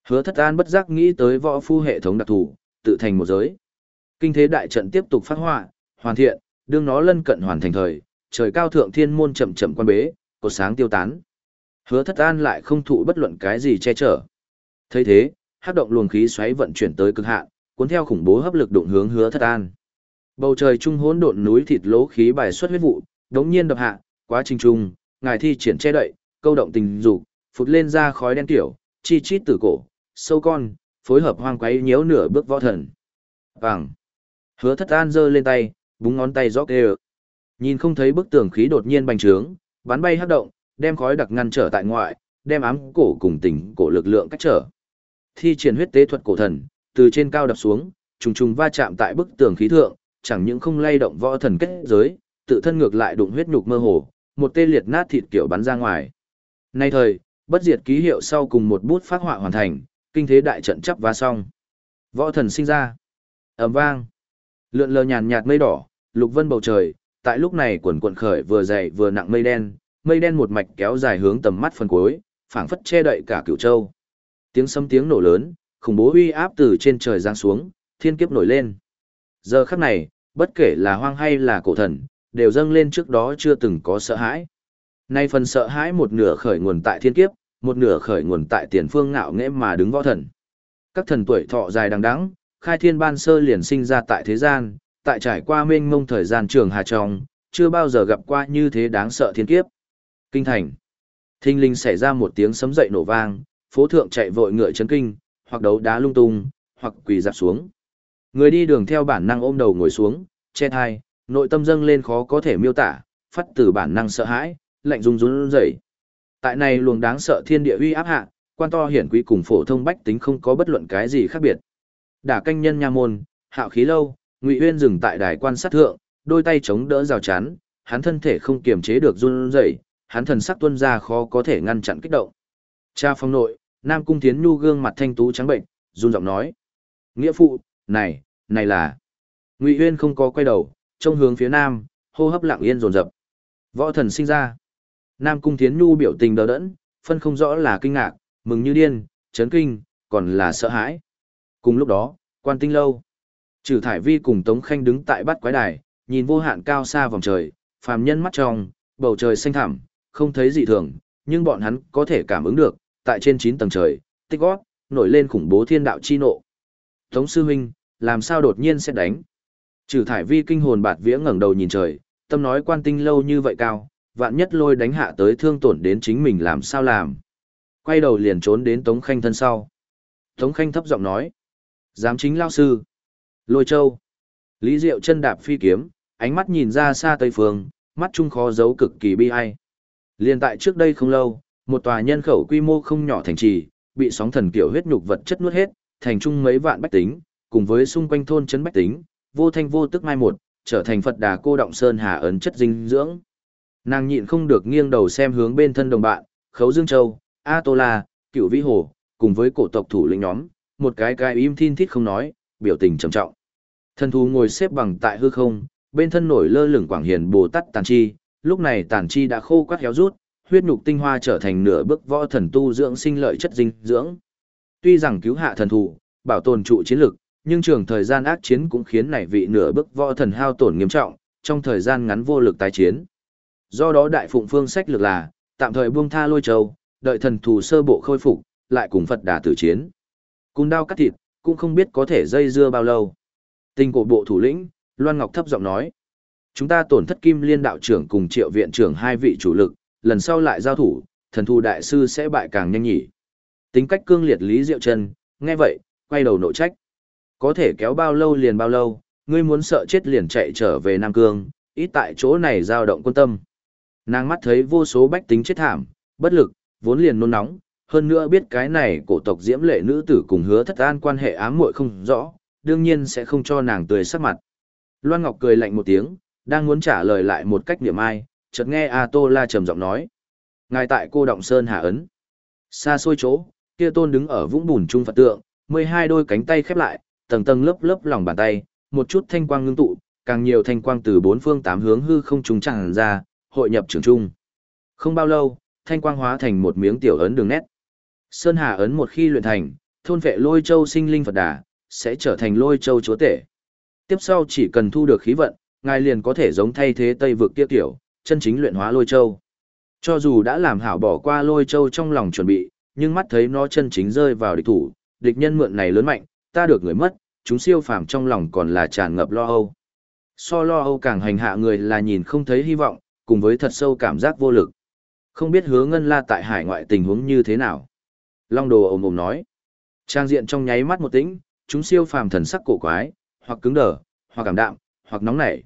Hứa thất an bất giác nghĩ tới võ phu hệ thống đặc thù, tự thành một giới. Kinh thế đại trận tiếp tục phát họa, hoàn thiện, đương nó lân cận hoàn thành thời, trời cao thượng thiên môn chậm chậm quan bế, cột sáng tiêu tán. Hứa Thất An lại không thụ bất luận cái gì che chở. Thấy thế, hắc động luồng khí xoáy vận chuyển tới cực hạn, cuốn theo khủng bố hấp lực đụng hướng Hứa Thất An. Bầu trời trung hỗn độn núi thịt lỗ khí bài xuất huyết vụ, đống nhiên đập hạ, quá trình trung, ngài thi triển che đậy, câu động tình dục, phụt lên ra khói đen tiểu, chi chít từ cổ, sâu con, phối hợp hoang quấy nhiễu nửa bước võ thần. Vàng. Hứa thất an giơ lên tay, búng ngón tay gióc đều. Nhìn không thấy bức tường khí đột nhiên bành trướng, bắn bay hấp động, đem khói đặc ngăn trở tại ngoại, đem ám cổ cùng tình cổ lực lượng cách trở. Thi triển huyết tế thuật cổ thần, từ trên cao đập xuống, trùng trùng va chạm tại bức tường khí thượng, chẳng những không lay động võ thần kết giới, tự thân ngược lại đụng huyết nhục mơ hồ, một tê liệt nát thịt kiểu bắn ra ngoài. Nay thời, bất diệt ký hiệu sau cùng một bút phát họa hoàn thành, kinh thế đại trận chấp và xong. Võ thần sinh ra. ầm vang. Lượn lờ nhàn nhạt mây đỏ, lục vân bầu trời, tại lúc này quần quần khởi vừa dày vừa nặng mây đen, mây đen một mạch kéo dài hướng tầm mắt phần cuối, phảng phất che đậy cả cửu châu. Tiếng sấm tiếng nổ lớn, khủng bố uy áp từ trên trời giáng xuống, thiên kiếp nổi lên. Giờ khắc này, bất kể là hoang hay là cổ thần, đều dâng lên trước đó chưa từng có sợ hãi. Nay phần sợ hãi một nửa khởi nguồn tại thiên kiếp, một nửa khởi nguồn tại tiền phương ngạo nghễ mà đứng võ thần. Các thần tuổi thọ dài đằng đẵng, khai thiên ban sơ liền sinh ra tại thế gian, tại trải qua mênh mông thời gian trường hà trong, chưa bao giờ gặp qua như thế đáng sợ thiên kiếp. Kinh thành. Thinh linh xảy ra một tiếng sấm dậy nổ vang, phố thượng chạy vội ngựa chấn kinh, hoặc đấu đá lung tung, hoặc quỳ dạp xuống. Người đi đường theo bản năng ôm đầu ngồi xuống, che thai, nội tâm dâng lên khó có thể miêu tả, phát từ bản năng sợ hãi, lạnh run run rẩy. Tại này luồng đáng sợ thiên địa uy áp hạ, quan to hiển quý cùng phổ thông bách tính không có bất luận cái gì khác biệt. Đả canh nhân nha môn, hạo khí lâu, Ngụy Uyên dừng tại đài quan sát thượng, đôi tay chống đỡ rào chắn, hắn thân thể không kiềm chế được run rẩy, hắn thần sắc tuôn ra khó có thể ngăn chặn kích động. Cha phong nội, Nam Cung Thiến Nhu gương mặt thanh tú trắng bệnh, run giọng nói: "Nghĩa phụ, này, này là..." Ngụy Huyên không có quay đầu, trông hướng phía nam, hô hấp lặng yên rồn rập. Võ thần sinh ra. Nam Cung Thiến Nhu biểu tình đờ đẫn, phân không rõ là kinh ngạc, mừng như điên, chấn kinh, còn là sợ hãi. Cùng lúc đó, quan tinh lâu. Trừ thải vi cùng Tống Khanh đứng tại bát quái đài, nhìn vô hạn cao xa vòng trời, phàm nhân mắt trong, bầu trời xanh thẳm, không thấy gì thường, nhưng bọn hắn có thể cảm ứng được, tại trên 9 tầng trời, tích gót, nổi lên khủng bố thiên đạo chi nộ. Tống sư huynh, làm sao đột nhiên sẽ đánh? Trừ thải vi kinh hồn bạt vía ngẩng đầu nhìn trời, tâm nói quan tinh lâu như vậy cao, vạn nhất lôi đánh hạ tới thương tổn đến chính mình làm sao làm. Quay đầu liền trốn đến Tống Khanh thân sau. Tống Khanh thấp giọng nói. Giám chính lao sư. Lôi châu. Lý Diệu chân đạp phi kiếm, ánh mắt nhìn ra xa tây phương, mắt trung khó giấu cực kỳ bi ai. Liên tại trước đây không lâu, một tòa nhân khẩu quy mô không nhỏ thành trì, bị sóng thần kiểu huyết nhục vật chất nuốt hết, thành trung mấy vạn bách tính, cùng với xung quanh thôn trấn bách tính, vô thanh vô tức mai một, trở thành Phật đà cô động sơn hà ấn chất dinh dưỡng. Nàng nhịn không được nghiêng đầu xem hướng bên thân đồng bạn, Khấu Dương Châu, A Tô La, Cựu Vĩ Hồ, cùng với cổ tộc thủ lĩnh nhóm, một cái cái im thiên thít không nói, biểu tình trầm trọng. Thần thú ngồi xếp bằng tại hư không, bên thân nổi lơ lửng quảng hiền Bồ Tát Tàn Chi, lúc này Tàn Chi đã khô quắt héo rút, huyết nhục tinh hoa trở thành nửa bước võ thần tu dưỡng sinh lợi chất dinh dưỡng. Tuy rằng cứu hạ thần thủ bảo tồn trụ chiến lực, nhưng trường thời gian ác chiến cũng khiến này vị nửa bước võ thần hao tổn nghiêm trọng, trong thời gian ngắn vô lực tái chiến. Do đó đại phụng phương sách lược là, tạm thời buông tha lôi châu, đợi thần thù sơ bộ khôi phục, lại cùng Phật đà tử chiến. Cùng đao cắt thịt, cũng không biết có thể dây dưa bao lâu. Tình cổ bộ thủ lĩnh, Loan Ngọc thấp giọng nói. Chúng ta tổn thất kim liên đạo trưởng cùng triệu viện trưởng hai vị chủ lực, lần sau lại giao thủ, thần thù đại sư sẽ bại càng nhanh nhỉ. Tính cách cương liệt Lý Diệu Trần, nghe vậy, quay đầu nội trách. Có thể kéo bao lâu liền bao lâu, ngươi muốn sợ chết liền chạy trở về Nam Cương, ít tại chỗ này dao động quân tâm. Nàng mắt thấy vô số bách tính chết thảm, bất lực, vốn liền nôn nóng, hơn nữa biết cái này cổ tộc diễm lệ nữ tử cùng hứa thất an quan hệ ám muội không rõ, đương nhiên sẽ không cho nàng tươi sắc mặt. Loan Ngọc cười lạnh một tiếng, đang muốn trả lời lại một cách niệm ai, chợt nghe A Tô La trầm giọng nói. Ngài tại cô Động Sơn Hà Ấn. Xa xôi chỗ, kia tôn đứng ở vũng bùn trung Phật tượng, mười hai đôi cánh tay khép lại, tầng tầng lớp lớp lòng bàn tay, một chút thanh quang ngưng tụ, càng nhiều thanh quang từ bốn phương tám hướng hư không trùng tràn ra, hội nhập trường trung. Không bao lâu, thanh quang hóa thành một miếng tiểu ấn đường nét. Sơn Hà ấn một khi luyện thành, thôn vệ lôi châu sinh linh Phật đà, sẽ trở thành lôi châu chúa tể. Tiếp sau chỉ cần thu được khí vận, ngài liền có thể giống thay thế Tây vực kia tiểu, chân chính luyện hóa lôi châu. Cho dù đã làm hảo bỏ qua lôi châu trong lòng chuẩn bị, nhưng mắt thấy nó chân chính rơi vào địch thủ, địch nhân mượn này lớn mạnh, ta được người mất, chúng siêu phàm trong lòng còn là tràn ngập lo âu. So lo âu càng hành hạ người là nhìn không thấy hy vọng, cùng với thật sâu cảm giác vô lực. Không biết hứa ngân la tại hải ngoại tình huống như thế nào. Long đồ ồm ồm nói. Trang diện trong nháy mắt một tĩnh, chúng siêu phàm thần sắc cổ quái, hoặc cứng đờ, hoặc cảm đạm, hoặc nóng nảy.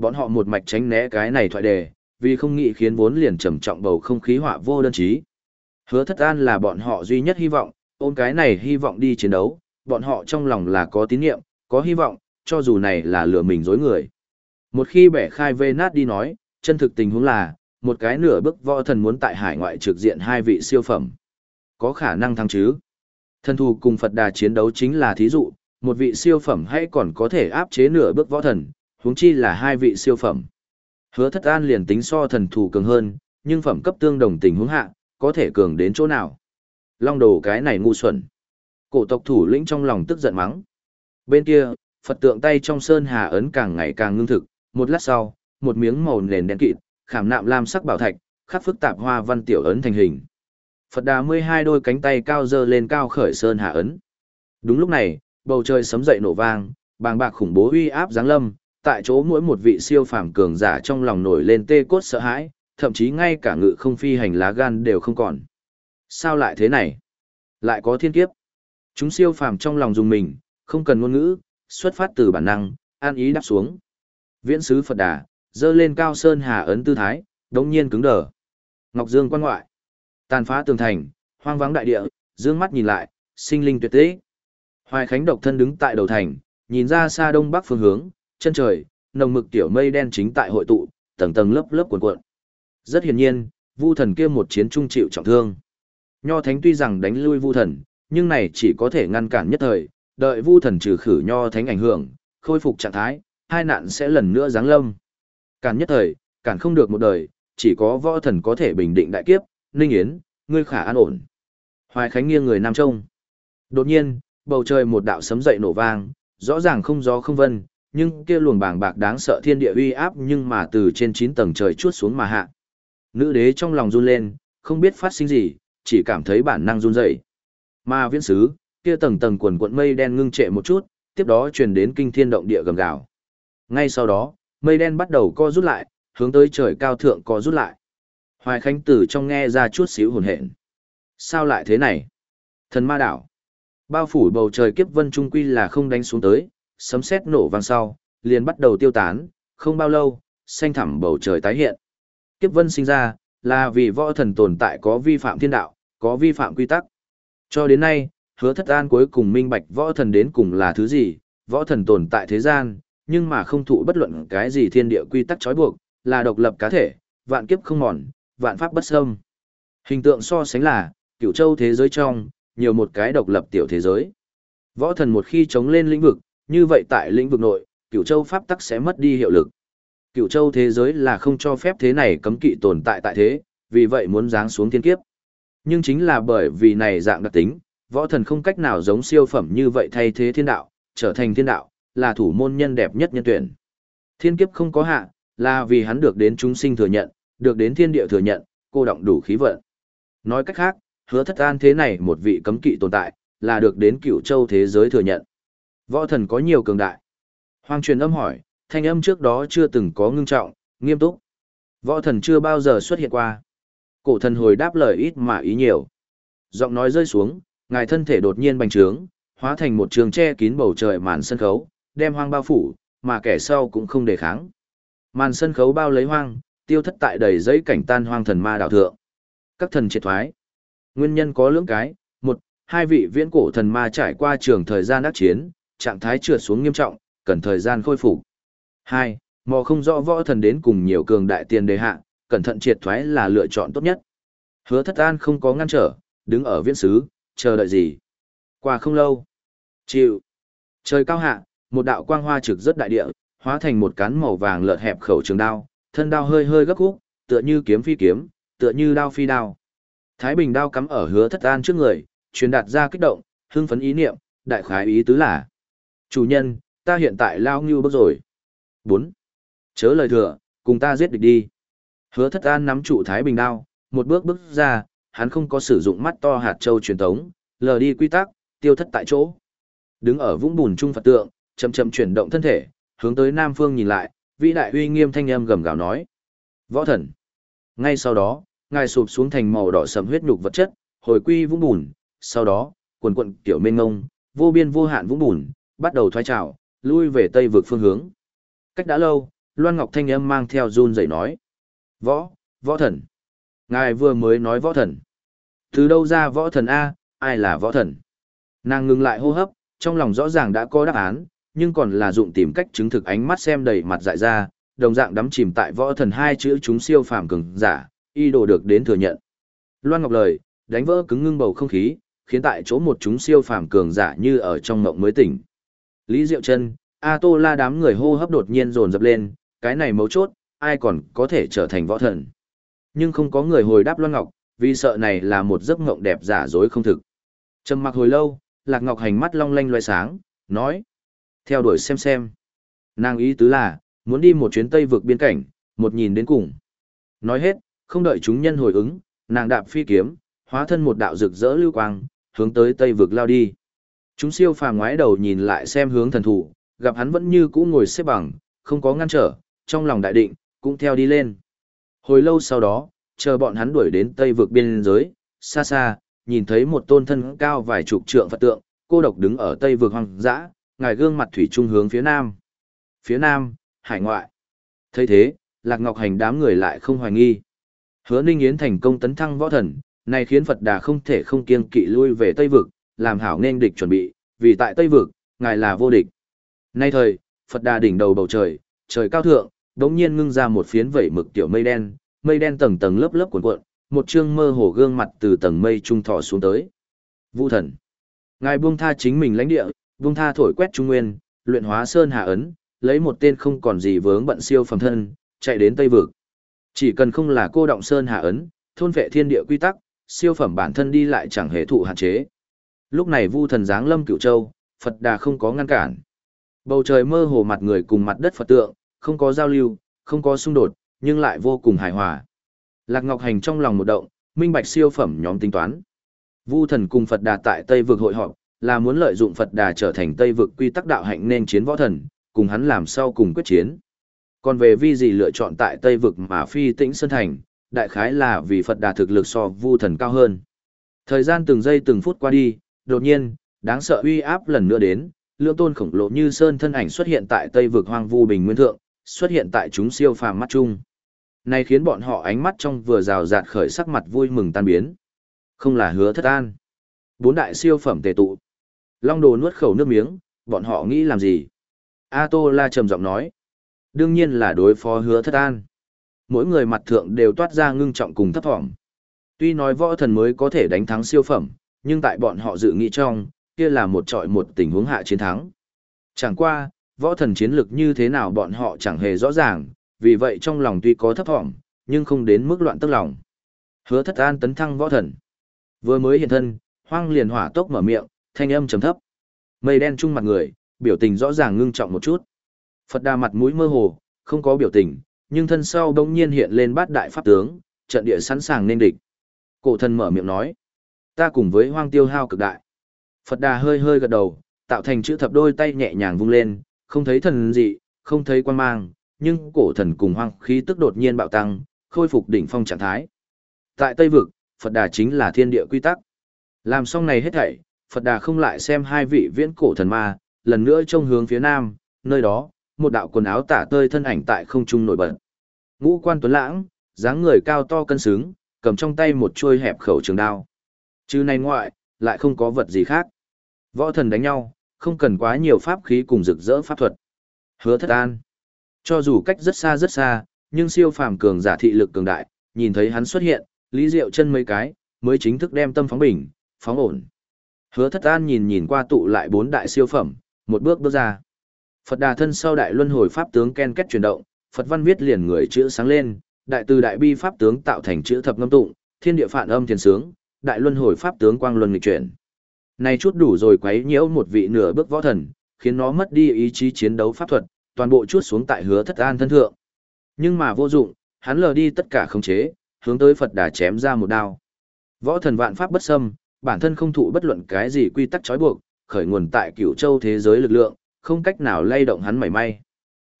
Bọn họ một mạch tránh né cái này thoại đề, vì không nghĩ khiến vốn liền trầm trọng bầu không khí họa vô đơn chí. Hứa thất an là bọn họ duy nhất hy vọng, ôm cái này hy vọng đi chiến đấu, bọn họ trong lòng là có tín nhiệm, có hy vọng, cho dù này là lừa mình dối người. Một khi bẻ khai vê nát đi nói, chân thực tình huống là, một cái nửa bước võ thần muốn tại hải ngoại trực diện hai vị siêu phẩm. Có khả năng thăng chứ. Thần thù cùng Phật đà chiến đấu chính là thí dụ, một vị siêu phẩm hay còn có thể áp chế nửa bước võ thần, huống chi là hai vị siêu phẩm. Hứa thất an liền tính so thần thù cường hơn, nhưng phẩm cấp tương đồng tình huống hạ, có thể cường đến chỗ nào. Long đồ cái này ngu xuẩn. Cổ tộc thủ lĩnh trong lòng tức giận mắng. Bên kia, Phật tượng tay trong sơn hà ấn càng ngày càng ngưng thực, một lát sau, một miếng màu nền đen kịt, khảm nạm lam sắc bảo thạch, khắc phức tạp hoa văn tiểu ấn thành hình. Phật đà mười hai đôi cánh tay cao dơ lên cao khởi sơn hà ấn. Đúng lúc này, bầu trời sấm dậy nổ vang, bàng bạc khủng bố uy áp giáng lâm, tại chỗ mỗi một vị siêu phàm cường giả trong lòng nổi lên tê cốt sợ hãi, thậm chí ngay cả ngự không phi hành lá gan đều không còn. Sao lại thế này? Lại có thiên kiếp. Chúng siêu phàm trong lòng dùng mình, không cần ngôn ngữ, xuất phát từ bản năng, an ý đáp xuống. Viễn sứ Phật Đà, dơ lên cao sơn hà ấn tư thái, đống nhiên cứng đờ. Ngọc Dương quan ngoại, tàn phá tường thành, hoang vắng đại địa, dương mắt nhìn lại, sinh linh tuyệt tế. Hoài Khánh độc thân đứng tại đầu thành, nhìn ra xa đông bắc phương hướng, chân trời, nồng mực tiểu mây đen chính tại hội tụ, tầng tầng lớp lớp cuộn cuộn. Rất hiển nhiên, Vu thần kia một chiến trung chịu trọng thương. Nho Thánh tuy rằng đánh lui Vu thần, nhưng này chỉ có thể ngăn cản nhất thời, đợi Vu thần trừ khử Nho Thánh ảnh hưởng, khôi phục trạng thái, hai nạn sẽ lần nữa giáng lâm. Cản nhất thời, cản không được một đời, chỉ có võ thần có thể bình định đại kiếp, Ninh Yến, ngươi khả an ổn. Hoài Khánh nghiêng người nam trông. Đột nhiên, bầu trời một đạo sấm dậy nổ vang, rõ ràng không gió không vân, nhưng kia luồng bàng bạc đáng sợ thiên địa uy áp nhưng mà từ trên 9 tầng trời chuốt xuống mà hạ. Nữ đế trong lòng run lên, không biết phát sinh gì, chỉ cảm thấy bản năng run dậy. Mà viễn sứ, kia tầng tầng quần cuộn mây đen ngưng trệ một chút, tiếp đó truyền đến kinh thiên động địa gầm gào. Ngay sau đó, mây đen bắt đầu co rút lại, hướng tới trời cao thượng co rút lại. Hoài Khánh Tử trong nghe ra chút xíu hồn hện. Sao lại thế này? Thần ma đảo. Bao phủ bầu trời kiếp vân trung quy là không đánh xuống tới, sấm sét nổ vang sau, liền bắt đầu tiêu tán, không bao lâu, xanh thẳm bầu trời tái hiện. Kiếp vân sinh ra, là vì võ thần tồn tại có vi phạm thiên đạo, có vi phạm quy tắc. Cho đến nay, hứa thất an cuối cùng minh bạch võ thần đến cùng là thứ gì, võ thần tồn tại thế gian, nhưng mà không thụ bất luận cái gì thiên địa quy tắc trói buộc, là độc lập cá thể, vạn kiếp không mòn, vạn pháp bất xâm. Hình tượng so sánh là, cửu châu thế giới trong, nhiều một cái độc lập tiểu thế giới. Võ thần một khi chống lên lĩnh vực, như vậy tại lĩnh vực nội, cửu châu pháp tắc sẽ mất đi hiệu lực. Cửu châu thế giới là không cho phép thế này cấm kỵ tồn tại tại thế, vì vậy muốn giáng xuống thiên kiếp. Nhưng chính là bởi vì này dạng đặc tính, võ thần không cách nào giống siêu phẩm như vậy thay thế thiên đạo, trở thành thiên đạo, là thủ môn nhân đẹp nhất nhân tuyển. Thiên kiếp không có hạ, là vì hắn được đến chúng sinh thừa nhận, được đến thiên địa thừa nhận, cô động đủ khí vận. Nói cách khác, hứa thất an thế này một vị cấm kỵ tồn tại, là được đến cửu châu thế giới thừa nhận. Võ thần có nhiều cường đại. Hoàng truyền âm hỏi, thanh âm trước đó chưa từng có ngưng trọng, nghiêm túc. Võ thần chưa bao giờ xuất hiện qua. Cổ thần hồi đáp lời ít mà ý nhiều. Giọng nói rơi xuống, ngài thân thể đột nhiên bành trướng, hóa thành một trường che kín bầu trời màn sân khấu, đem hoang bao phủ, mà kẻ sau cũng không đề kháng. Màn sân khấu bao lấy hoang, tiêu thất tại đầy giấy cảnh tan hoang thần ma đạo thượng. Các thần triệt thoái. Nguyên nhân có lưỡng cái, một, hai vị viễn cổ thần ma trải qua trường thời gian đắc chiến, trạng thái trượt xuống nghiêm trọng, cần thời gian khôi phục. Hai, mò không rõ võ thần đến cùng nhiều cường đại tiền đề hạ, cẩn thận triệt thoái là lựa chọn tốt nhất. Hứa thất an không có ngăn trở, đứng ở viễn xứ, chờ đợi gì. Qua không lâu. Chịu. Trời cao hạ, một đạo quang hoa trực rất đại địa, hóa thành một cán màu vàng lợt hẹp khẩu trường đao, thân đao hơi hơi gấp khúc, tựa như kiếm phi kiếm, tựa như đao phi đao. Thái Bình đao cắm ở hứa thất an trước người, truyền đạt ra kích động, hưng phấn ý niệm, đại khái ý tứ là. Chủ nhân, ta hiện tại lao ngưu bước rồi. 4. Chớ lời thừa, cùng ta giết địch đi. Hứa thất an nắm trụ Thái Bình đao, một bước bước ra, hắn không có sử dụng mắt to hạt châu truyền thống, lờ đi quy tắc, tiêu thất tại chỗ. Đứng ở vũng bùn trung Phật tượng, chậm chậm chuyển động thân thể, hướng tới Nam Phương nhìn lại, vĩ đại uy nghiêm thanh âm gầm gào nói. Võ thần. Ngay sau đó, ngài sụp xuống thành màu đỏ sẫm huyết nhục vật chất, hồi quy vũng bùn, sau đó, quần quận tiểu mênh ngông, vô biên vô hạn vũng bùn, bắt đầu thoái trào, lui về tây vực phương hướng. Cách đã lâu, Loan Ngọc thanh âm mang theo run rẩy nói: "Võ, võ thần. Ngài vừa mới nói võ thần. Từ đâu ra võ thần a, ai là võ thần?" Nàng ngừng lại hô hấp, trong lòng rõ ràng đã có đáp án, nhưng còn là dụng tìm cách chứng thực ánh mắt xem đầy mặt dại ra, đồng dạng đắm chìm tại võ thần hai chữ chúng siêu phàm cường giả, y đồ được đến thừa nhận. Loan Ngọc lời, đánh vỡ cứng ngưng bầu không khí, khiến tại chỗ một chúng siêu phàm cường giả như ở trong mộng mới tỉnh. Lý Diệu Trân, A Tô La đám người hô hấp đột nhiên dồn dập lên, cái này mấu chốt, ai còn có thể trở thành võ thần. Nhưng không có người hồi đáp Loan Ngọc, vì sợ này là một giấc mộng đẹp giả dối không thực. Trầm mặc hồi lâu, Lạc Ngọc hành mắt long lanh loe sáng, nói. Theo đuổi xem xem. Nàng ý tứ là, muốn đi một chuyến Tây vực biên cảnh, một nhìn đến cùng. Nói hết, không đợi chúng nhân hồi ứng, nàng đạp phi kiếm, hóa thân một đạo rực rỡ lưu quang, hướng tới Tây vực lao đi. Chúng siêu phàm ngoái đầu nhìn lại xem hướng thần thủ, gặp hắn vẫn như cũ ngồi xếp bằng, không có ngăn trở, trong lòng đại định, cũng theo đi lên. Hồi lâu sau đó, chờ bọn hắn đuổi đến Tây vực biên giới, xa xa, nhìn thấy một tôn thân cao vài chục trượng Phật tượng, cô độc đứng ở Tây vực hoang dã, ngài gương mặt thủy trung hướng phía nam. Phía nam, hải ngoại. thấy thế, Lạc Ngọc Hành đám người lại không hoài nghi. Hứa Ninh Yến thành công tấn thăng võ thần, này khiến Phật Đà không thể không kiêng kỵ lui về Tây vực, làm hảo nên địch chuẩn bị, vì tại Tây vực, ngài là vô địch. Nay thời, Phật Đà đỉnh đầu bầu trời, trời cao thượng, đống nhiên ngưng ra một phiến vẩy mực tiểu mây đen, mây đen tầng tầng lớp lớp cuộn cuộn, một trương mơ hồ gương mặt từ tầng mây trung thọ xuống tới. Vũ thần. Ngài buông tha chính mình lãnh địa, buông tha thổi quét trung nguyên, luyện hóa sơn hạ ấn, lấy một tên không còn gì vướng bận siêu phẩm thân, chạy đến Tây vực. Chỉ cần không là cô động sơn hạ ấn, thôn vệ thiên địa quy tắc, siêu phẩm bản thân đi lại chẳng hề thụ hạn chế. Lúc này Vu thần giáng lâm cựu Châu, Phật Đà không có ngăn cản. Bầu trời mơ hồ mặt người cùng mặt đất Phật tượng, không có giao lưu, không có xung đột, nhưng lại vô cùng hài hòa. Lạc Ngọc Hành trong lòng một động, minh bạch siêu phẩm nhóm tính toán. Vu thần cùng Phật Đà tại Tây vực hội họp, là muốn lợi dụng Phật Đà trở thành Tây vực quy tắc đạo hạnh nên chiến võ thần, cùng hắn làm sau cùng quyết chiến. Còn về vi gì lựa chọn tại Tây vực mà phi tĩnh sơn thành, đại khái là vì Phật Đà thực lực so Vu thần cao hơn. Thời gian từng giây từng phút qua đi, đột nhiên, đáng sợ uy áp lần nữa đến, lượng tôn khổng lồ như sơn thân ảnh xuất hiện tại Tây vực hoang vu bình nguyên thượng, xuất hiện tại chúng siêu phàm mắt chung. Này khiến bọn họ ánh mắt trong vừa rào rạt khởi sắc mặt vui mừng tan biến. Không là hứa thất an. Bốn đại siêu phẩm tề tụ. Long đồ nuốt khẩu nước miếng, bọn họ nghĩ làm gì? A Tô La trầm giọng nói. Đương nhiên là đối phó hứa thất an. Mỗi người mặt thượng đều toát ra ngưng trọng cùng thấp thỏm. Tuy nói võ thần mới có thể đánh thắng siêu phẩm, nhưng tại bọn họ dự nghĩ trong, kia là một trọi một tình huống hạ chiến thắng. Chẳng qua, võ thần chiến lực như thế nào bọn họ chẳng hề rõ ràng, vì vậy trong lòng tuy có thấp thỏm, nhưng không đến mức loạn tức lòng. Hứa thất an tấn thăng võ thần. Vừa mới hiện thân, hoang liền hỏa tốc mở miệng, thanh âm trầm thấp. Mây đen trung mặt người, biểu tình rõ ràng ngưng trọng một chút. Phật đà mặt mũi mơ hồ, không có biểu tình, nhưng thân sau đông nhiên hiện lên bát đại pháp tướng, trận địa sẵn sàng nên địch. Cổ thần mở miệng nói, ta cùng với hoang tiêu hao cực đại. Phật đà hơi hơi gật đầu, tạo thành chữ thập đôi tay nhẹ nhàng vung lên, không thấy thần gì, không thấy quan mang, nhưng cổ thần cùng hoang khí tức đột nhiên bạo tăng, khôi phục đỉnh phong trạng thái. Tại Tây Vực, Phật Đà chính là thiên địa quy tắc. Làm xong này hết thảy, Phật Đà không lại xem hai vị viễn cổ thần ma, lần nữa trông hướng phía nam, nơi đó, một đạo quần áo tả tơi thân ảnh tại không trung nổi bật. Ngũ quan tuấn lãng, dáng người cao to cân xứng, cầm trong tay một chuôi hẹp khẩu trường đao. Chứ này ngoại, lại không có vật gì khác. Võ thần đánh nhau, không cần quá nhiều pháp khí cùng rực rỡ pháp thuật. Hứa thất an. Cho dù cách rất xa rất xa, nhưng siêu phàm cường giả thị lực cường đại, nhìn thấy hắn xuất hiện, Lý Diệu chân mấy cái, mới chính thức đem tâm phóng bình, phóng ổn. Hứa thất an nhìn nhìn qua tụ lại bốn đại siêu phẩm, một bước bước ra. Phật đà thân sau đại luân hồi pháp tướng ken kết chuyển động, Phật văn viết liền người chữ sáng lên, đại từ đại bi pháp tướng tạo thành chữ thập ngâm tụng, thiên địa phản âm thiền sướng, đại luân hồi pháp tướng quang luân nghịch chuyển. Này chút đủ rồi quấy nhiễu một vị nửa bước võ thần, khiến nó mất đi ý chí chiến đấu pháp thuật, toàn bộ chút xuống tại hứa thất an thân thượng. Nhưng mà vô dụng, hắn lờ đi tất cả khống chế, hướng tới Phật đà chém ra một đao. Võ thần vạn pháp bất xâm, bản thân không thụ bất luận cái gì quy tắc trói buộc, khởi nguồn tại cửu châu thế giới lực lượng, không cách nào lay động hắn mảy may.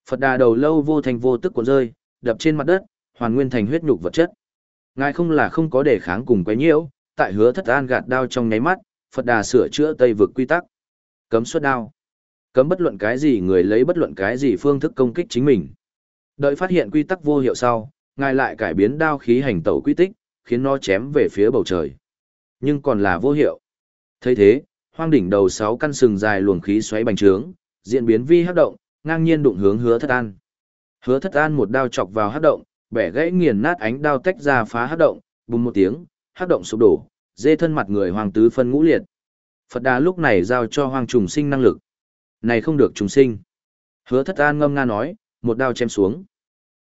Phật đà đầu lâu vô thành vô tức cuộn rơi, đập trên mặt đất, hoàn nguyên thành huyết nhục vật chất. Ngài không là không có đề kháng cùng quấy nhiễu, tại hứa thất an gạt đao trong nháy mắt, Phật đà sửa chữa Tây vực quy tắc. Cấm xuất đao. Cấm bất luận cái gì người lấy bất luận cái gì phương thức công kích chính mình. Đợi phát hiện quy tắc vô hiệu sau, ngài lại cải biến đao khí hành tẩu quy tích, khiến nó chém về phía bầu trời. Nhưng còn là vô hiệu. thấy thế, hoang đỉnh đầu sáu căn sừng dài luồng khí xoáy bành trướng, diễn biến vi hấp động, ngang nhiên đụng hướng hứa thất an. Hứa thất an một đao chọc vào hấp động, bẻ gãy nghiền nát ánh đao tách ra phá hấp động, bùng một tiếng, hắc động sụp đổ, dê thân mặt người hoàng tứ phân ngũ liệt. Phật đà lúc này giao cho hoàng trùng sinh năng lực. Này không được trùng sinh. Hứa thất an ngâm nga nói, một đao chém xuống.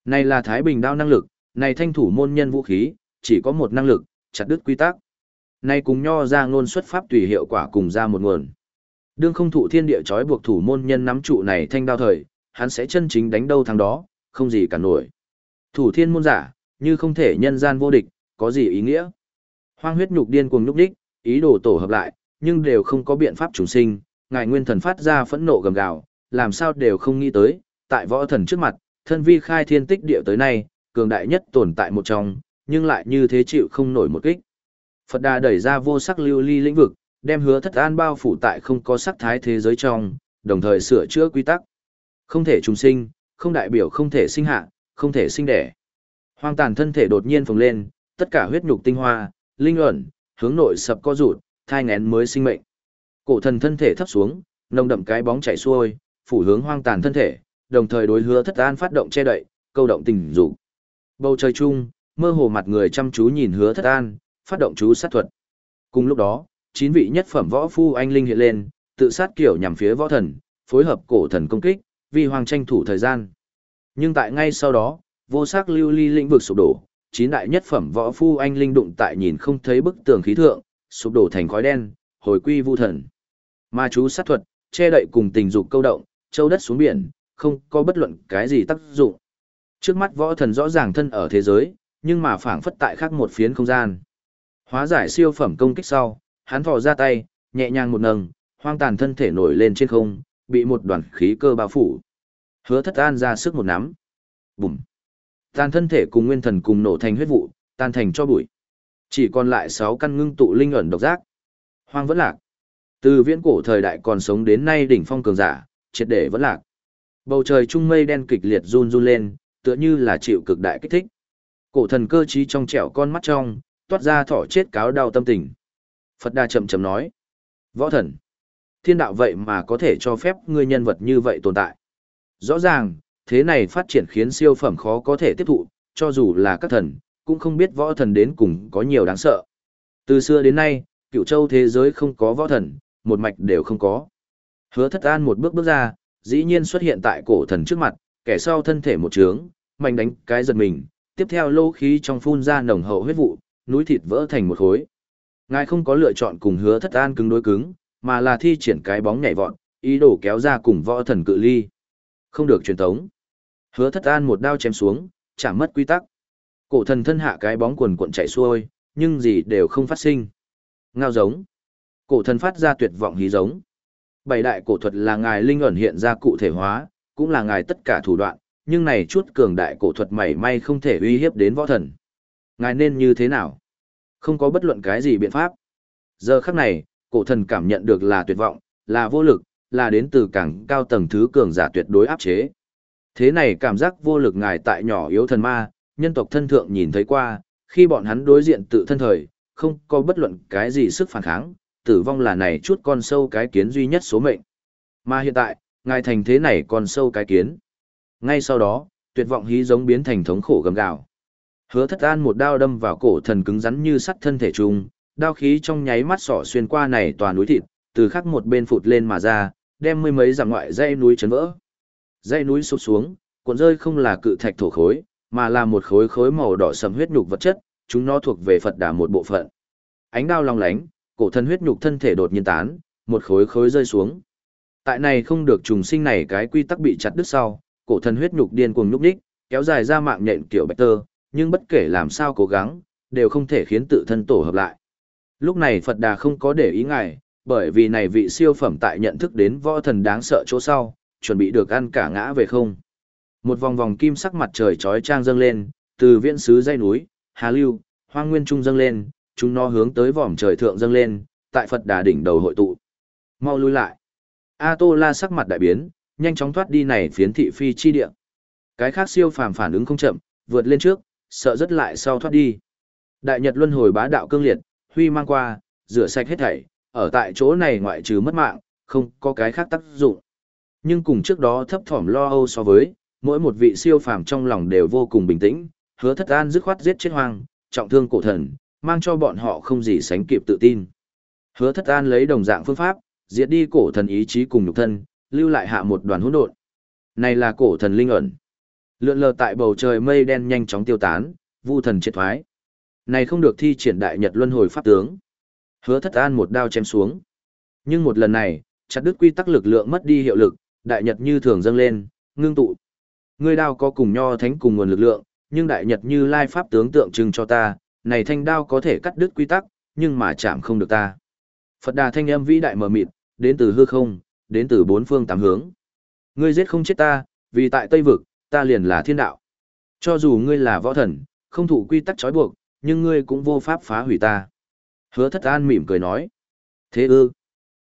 Này là Thái Bình đao năng lực, này thanh thủ môn nhân vũ khí, chỉ có một năng lực, chặt đứt quy tắc. Này cùng nho ra ngôn xuất pháp tùy hiệu quả cùng ra một nguồn. Đương không thụ thiên địa trói buộc thủ môn nhân nắm trụ này thanh đao thời, hắn sẽ chân chính đánh đâu thắng đó, không gì cả nổi. Thủ thiên môn giả, như không thể nhân gian vô địch, có gì ý nghĩa? Hoang huyết nhục điên cuồng nhúc đích, ý đồ tổ hợp lại, nhưng đều không có biện pháp trùng sinh, ngài nguyên thần phát ra phẫn nộ gầm gào, làm sao đều không nghĩ tới, tại võ thần trước mặt, thân vi khai thiên tích địa tới nay, cường đại nhất tồn tại một trong, nhưng lại như thế chịu không nổi một kích. Phật Đà đẩy ra vô sắc lưu ly lĩnh vực, đem hứa thất an bao phủ tại không có sắc thái thế giới trong, đồng thời sửa chữa quy tắc. Không thể trùng sinh, không đại biểu không thể sinh hạ, không thể sinh đẻ. Hoang tàn thân thể đột nhiên phồng lên, tất cả huyết nhục tinh hoa, linh ẩn, hướng nội sập co rụt, thai ngén mới sinh mệnh. Cổ thần thân thể thấp xuống, nồng đậm cái bóng chảy xuôi, phủ hướng hoang tàn thân thể, đồng thời đối hứa thất an phát động che đậy, câu động tình dục. Bầu trời chung, mơ hồ mặt người chăm chú nhìn hứa thất an, phát động chú sát thuật. Cùng lúc đó, chín vị nhất phẩm võ phu anh linh hiện lên, tự sát kiểu nhằm phía võ thần, phối hợp cổ thần công kích, vì hoàng tranh thủ thời gian. Nhưng tại ngay sau đó, vô sắc lưu ly lĩnh vực sụp đổ, chín đại nhất phẩm võ phu anh linh đụng tại nhìn không thấy bức tường khí thượng, sụp đổ thành khói đen, hồi quy vu thần. Ma chú sát thuật, che đậy cùng tình dục câu động, châu đất xuống biển, không có bất luận cái gì tác dụng. Trước mắt võ thần rõ ràng thân ở thế giới, nhưng mà phảng phất tại khác một phiến không gian. Hóa giải siêu phẩm công kích sau, hắn thò ra tay, nhẹ nhàng một nâng, hoang tàn thân thể nổi lên trên không, bị một đoàn khí cơ bao phủ. Hứa thất an ra sức một nắm. Bùm. Tàn thân thể cùng nguyên thần cùng nổ thành huyết vụ, tan thành cho bụi. Chỉ còn lại sáu căn ngưng tụ linh ẩn độc giác. Hoang vẫn lạc. Từ viễn cổ thời đại còn sống đến nay đỉnh phong cường giả, triệt để vẫn lạc. Bầu trời trung mây đen kịch liệt run run lên, tựa như là chịu cực đại kích thích. Cổ thần cơ trí trong trẻo con mắt trong, toát ra thỏ chết cáo đau tâm tình. Phật Đà chậm chậm nói. Võ thần. Thiên đạo vậy mà có thể cho phép ngươi nhân vật như vậy tồn tại. Rõ ràng, thế này phát triển khiến siêu phẩm khó có thể tiếp thụ, cho dù là các thần, cũng không biết võ thần đến cùng có nhiều đáng sợ. Từ xưa đến nay, cựu châu thế giới không có võ thần, một mạch đều không có. Hứa thất an một bước bước ra, dĩ nhiên xuất hiện tại cổ thần trước mặt, kẻ sau thân thể một trướng, mạnh đánh cái giật mình, tiếp theo lô khí trong phun ra nồng hậu huyết vụ, núi thịt vỡ thành một khối. Ngài không có lựa chọn cùng hứa thất an cứng đối cứng, mà là thi triển cái bóng nhảy vọt, ý đồ kéo ra cùng võ thần cự ly. Không được truyền tống. Hứa thất an một đao chém xuống, chả mất quy tắc. Cổ thần thân hạ cái bóng quần cuộn chạy xuôi, nhưng gì đều không phát sinh. Ngao giống. Cổ thần phát ra tuyệt vọng hí giống. Bảy đại cổ thuật là ngài linh ẩn hiện ra cụ thể hóa, cũng là ngài tất cả thủ đoạn, nhưng này chút cường đại cổ thuật mảy may không thể uy hiếp đến võ thần. Ngài nên như thế nào? Không có bất luận cái gì biện pháp. Giờ khắc này, cổ thần cảm nhận được là tuyệt vọng, là vô lực, là đến từ càng cao tầng thứ cường giả tuyệt đối áp chế. Thế này cảm giác vô lực ngài tại nhỏ yếu thần ma, nhân tộc thân thượng nhìn thấy qua, khi bọn hắn đối diện tự thân thời, không có bất luận cái gì sức phản kháng, tử vong là này chút con sâu cái kiến duy nhất số mệnh. Mà hiện tại, ngài thành thế này con sâu cái kiến. Ngay sau đó, tuyệt vọng hí giống biến thành thống khổ gầm gào. Hứa thất an một đao đâm vào cổ thần cứng rắn như sắt thân thể trung, đao khí trong nháy mắt sỏ xuyên qua này toàn núi thịt, từ khắc một bên phụt lên mà ra, đem mười mấy dặm ngoại dây núi chấn vỡ. Dãy núi sụp xuống, cuộn rơi không là cự thạch thổ khối, mà là một khối khối màu đỏ sẫm huyết nhục vật chất, chúng nó thuộc về Phật Đà một bộ phận. Ánh đao long lánh, cổ thần huyết nhục thân thể đột nhiên tán, một khối khối rơi xuống. Tại này không được trùng sinh này cái quy tắc bị chặt đứt sau, cổ thần huyết nhục điên cuồng nhúc nhích, kéo dài ra mạng nhện kiểu bạch tơ, nhưng bất kể làm sao cố gắng, đều không thể khiến tự thân tổ hợp lại. Lúc này Phật Đà không có để ý ngài, bởi vì này vị siêu phẩm tại nhận thức đến võ thần đáng sợ chỗ sau, chuẩn bị được ăn cả ngã về không. Một vòng vòng kim sắc mặt trời chói trang dâng lên, từ viễn xứ dây núi, Hà Lưu, Hoang Nguyên Trung dâng lên, chúng nó hướng tới vòm trời thượng dâng lên, tại Phật Đà đỉnh đầu hội tụ. Mau lui lại. A Tô La sắc mặt đại biến, nhanh chóng thoát đi này phiến thị phi chi địa. Cái khác siêu phàm phản ứng không chậm, vượt lên trước, sợ rất lại sau thoát đi. Đại Nhật luân hồi bá đạo cương liệt, huy mang qua, rửa sạch hết thảy, ở tại chỗ này ngoại trừ mất mạng, không có cái khác tác dụng. Nhưng cùng trước đó thấp thỏm lo âu so với, mỗi một vị siêu phàm trong lòng đều vô cùng bình tĩnh, hứa thất an dứt khoát giết chết hoang, trọng thương cổ thần, mang cho bọn họ không gì sánh kịp tự tin. Hứa thất an lấy đồng dạng phương pháp, diệt đi cổ thần ý chí cùng nhục thân, lưu lại hạ một đoàn hỗn độn. Này là cổ thần linh ẩn. Lượn lờ tại bầu trời mây đen nhanh chóng tiêu tán, vu thần triệt thoái. Này không được thi triển đại nhật luân hồi pháp tướng. Hứa thất an một đao chém xuống. Nhưng một lần này, chặt đứt quy tắc lực lượng mất đi hiệu lực, đại nhật như thường dâng lên, ngưng tụ. Ngươi đao có cùng nho thánh cùng nguồn lực lượng, nhưng đại nhật như lai pháp tướng tượng trưng cho ta, này thanh đao có thể cắt đứt quy tắc, nhưng mà chạm không được ta. Phật đà thanh âm vĩ đại mờ mịt, đến từ hư không, đến từ bốn phương tám hướng. Ngươi giết không chết ta, vì tại Tây vực, ta liền là thiên đạo. Cho dù ngươi là võ thần, không thủ quy tắc trói buộc, nhưng ngươi cũng vô pháp phá hủy ta. Hứa thất an mỉm cười nói. Thế ư?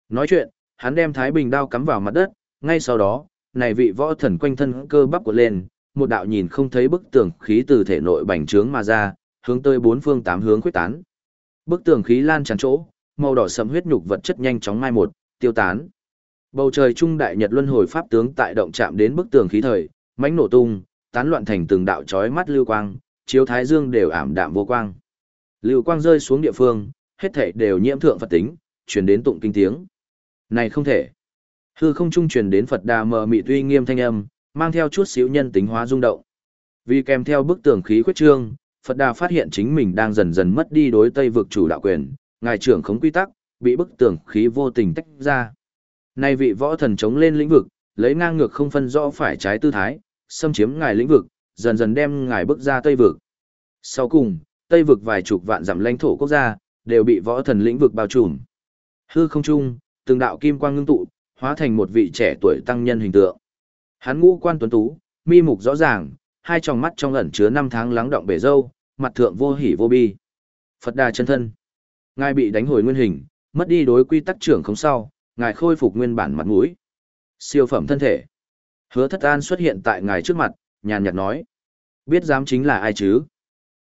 Nói chuyện, hắn đem Thái Bình đao cắm vào mặt đất, ngay sau đó, này vị võ thần quanh thân cơ bắp của lên, một đạo nhìn không thấy bức tường khí từ thể nội bành trướng mà ra, hướng tới bốn phương tám hướng quyết tán. Bức tường khí lan tràn chỗ, màu đỏ sẫm huyết nhục vật chất nhanh chóng mai một, tiêu tán. Bầu trời trung đại nhật luân hồi pháp tướng tại động chạm đến bức tường khí thời, mãnh nổ tung, tán loạn thành từng đạo chói mắt lưu quang, chiếu thái dương đều ảm đạm vô quang. Lưu quang rơi xuống địa phương, hết thảy đều nhiễm thượng Phật tính, truyền đến tụng kinh tiếng. Này không thể. Hư không trung truyền đến Phật Đà mờ mị tuy nghiêm thanh âm, mang theo chút xíu nhân tính hóa rung động. Vì kèm theo bức tường khí khuyết trương, Phật Đà phát hiện chính mình đang dần dần mất đi đối Tây vực chủ đạo quyền, ngài trưởng khống quy tắc, bị bức tường khí vô tình tách ra. Nay vị võ thần chống lên lĩnh vực, lấy ngang ngược không phân rõ phải trái tư thái, xâm chiếm ngài lĩnh vực, dần dần đem ngài bước ra Tây vực. Sau cùng, Tây vực vài chục vạn dặm lãnh thổ quốc gia, đều bị võ thần lĩnh vực bao trùm. Hư không trung, từng đạo kim quang ngưng tụ, hóa thành một vị trẻ tuổi tăng nhân hình tượng. Hắn ngũ quan tuấn tú, mi mục rõ ràng, hai tròng mắt trong ẩn chứa năm tháng lắng động bể dâu, mặt thượng vô hỉ vô bi. Phật đà chân thân. Ngài bị đánh hồi nguyên hình, mất đi đối quy tắc trưởng không sau, ngài khôi phục nguyên bản mặt mũi. Siêu phẩm thân thể. Hứa thất an xuất hiện tại ngài trước mặt, nhàn nhạt nói. Biết dám chính là ai chứ?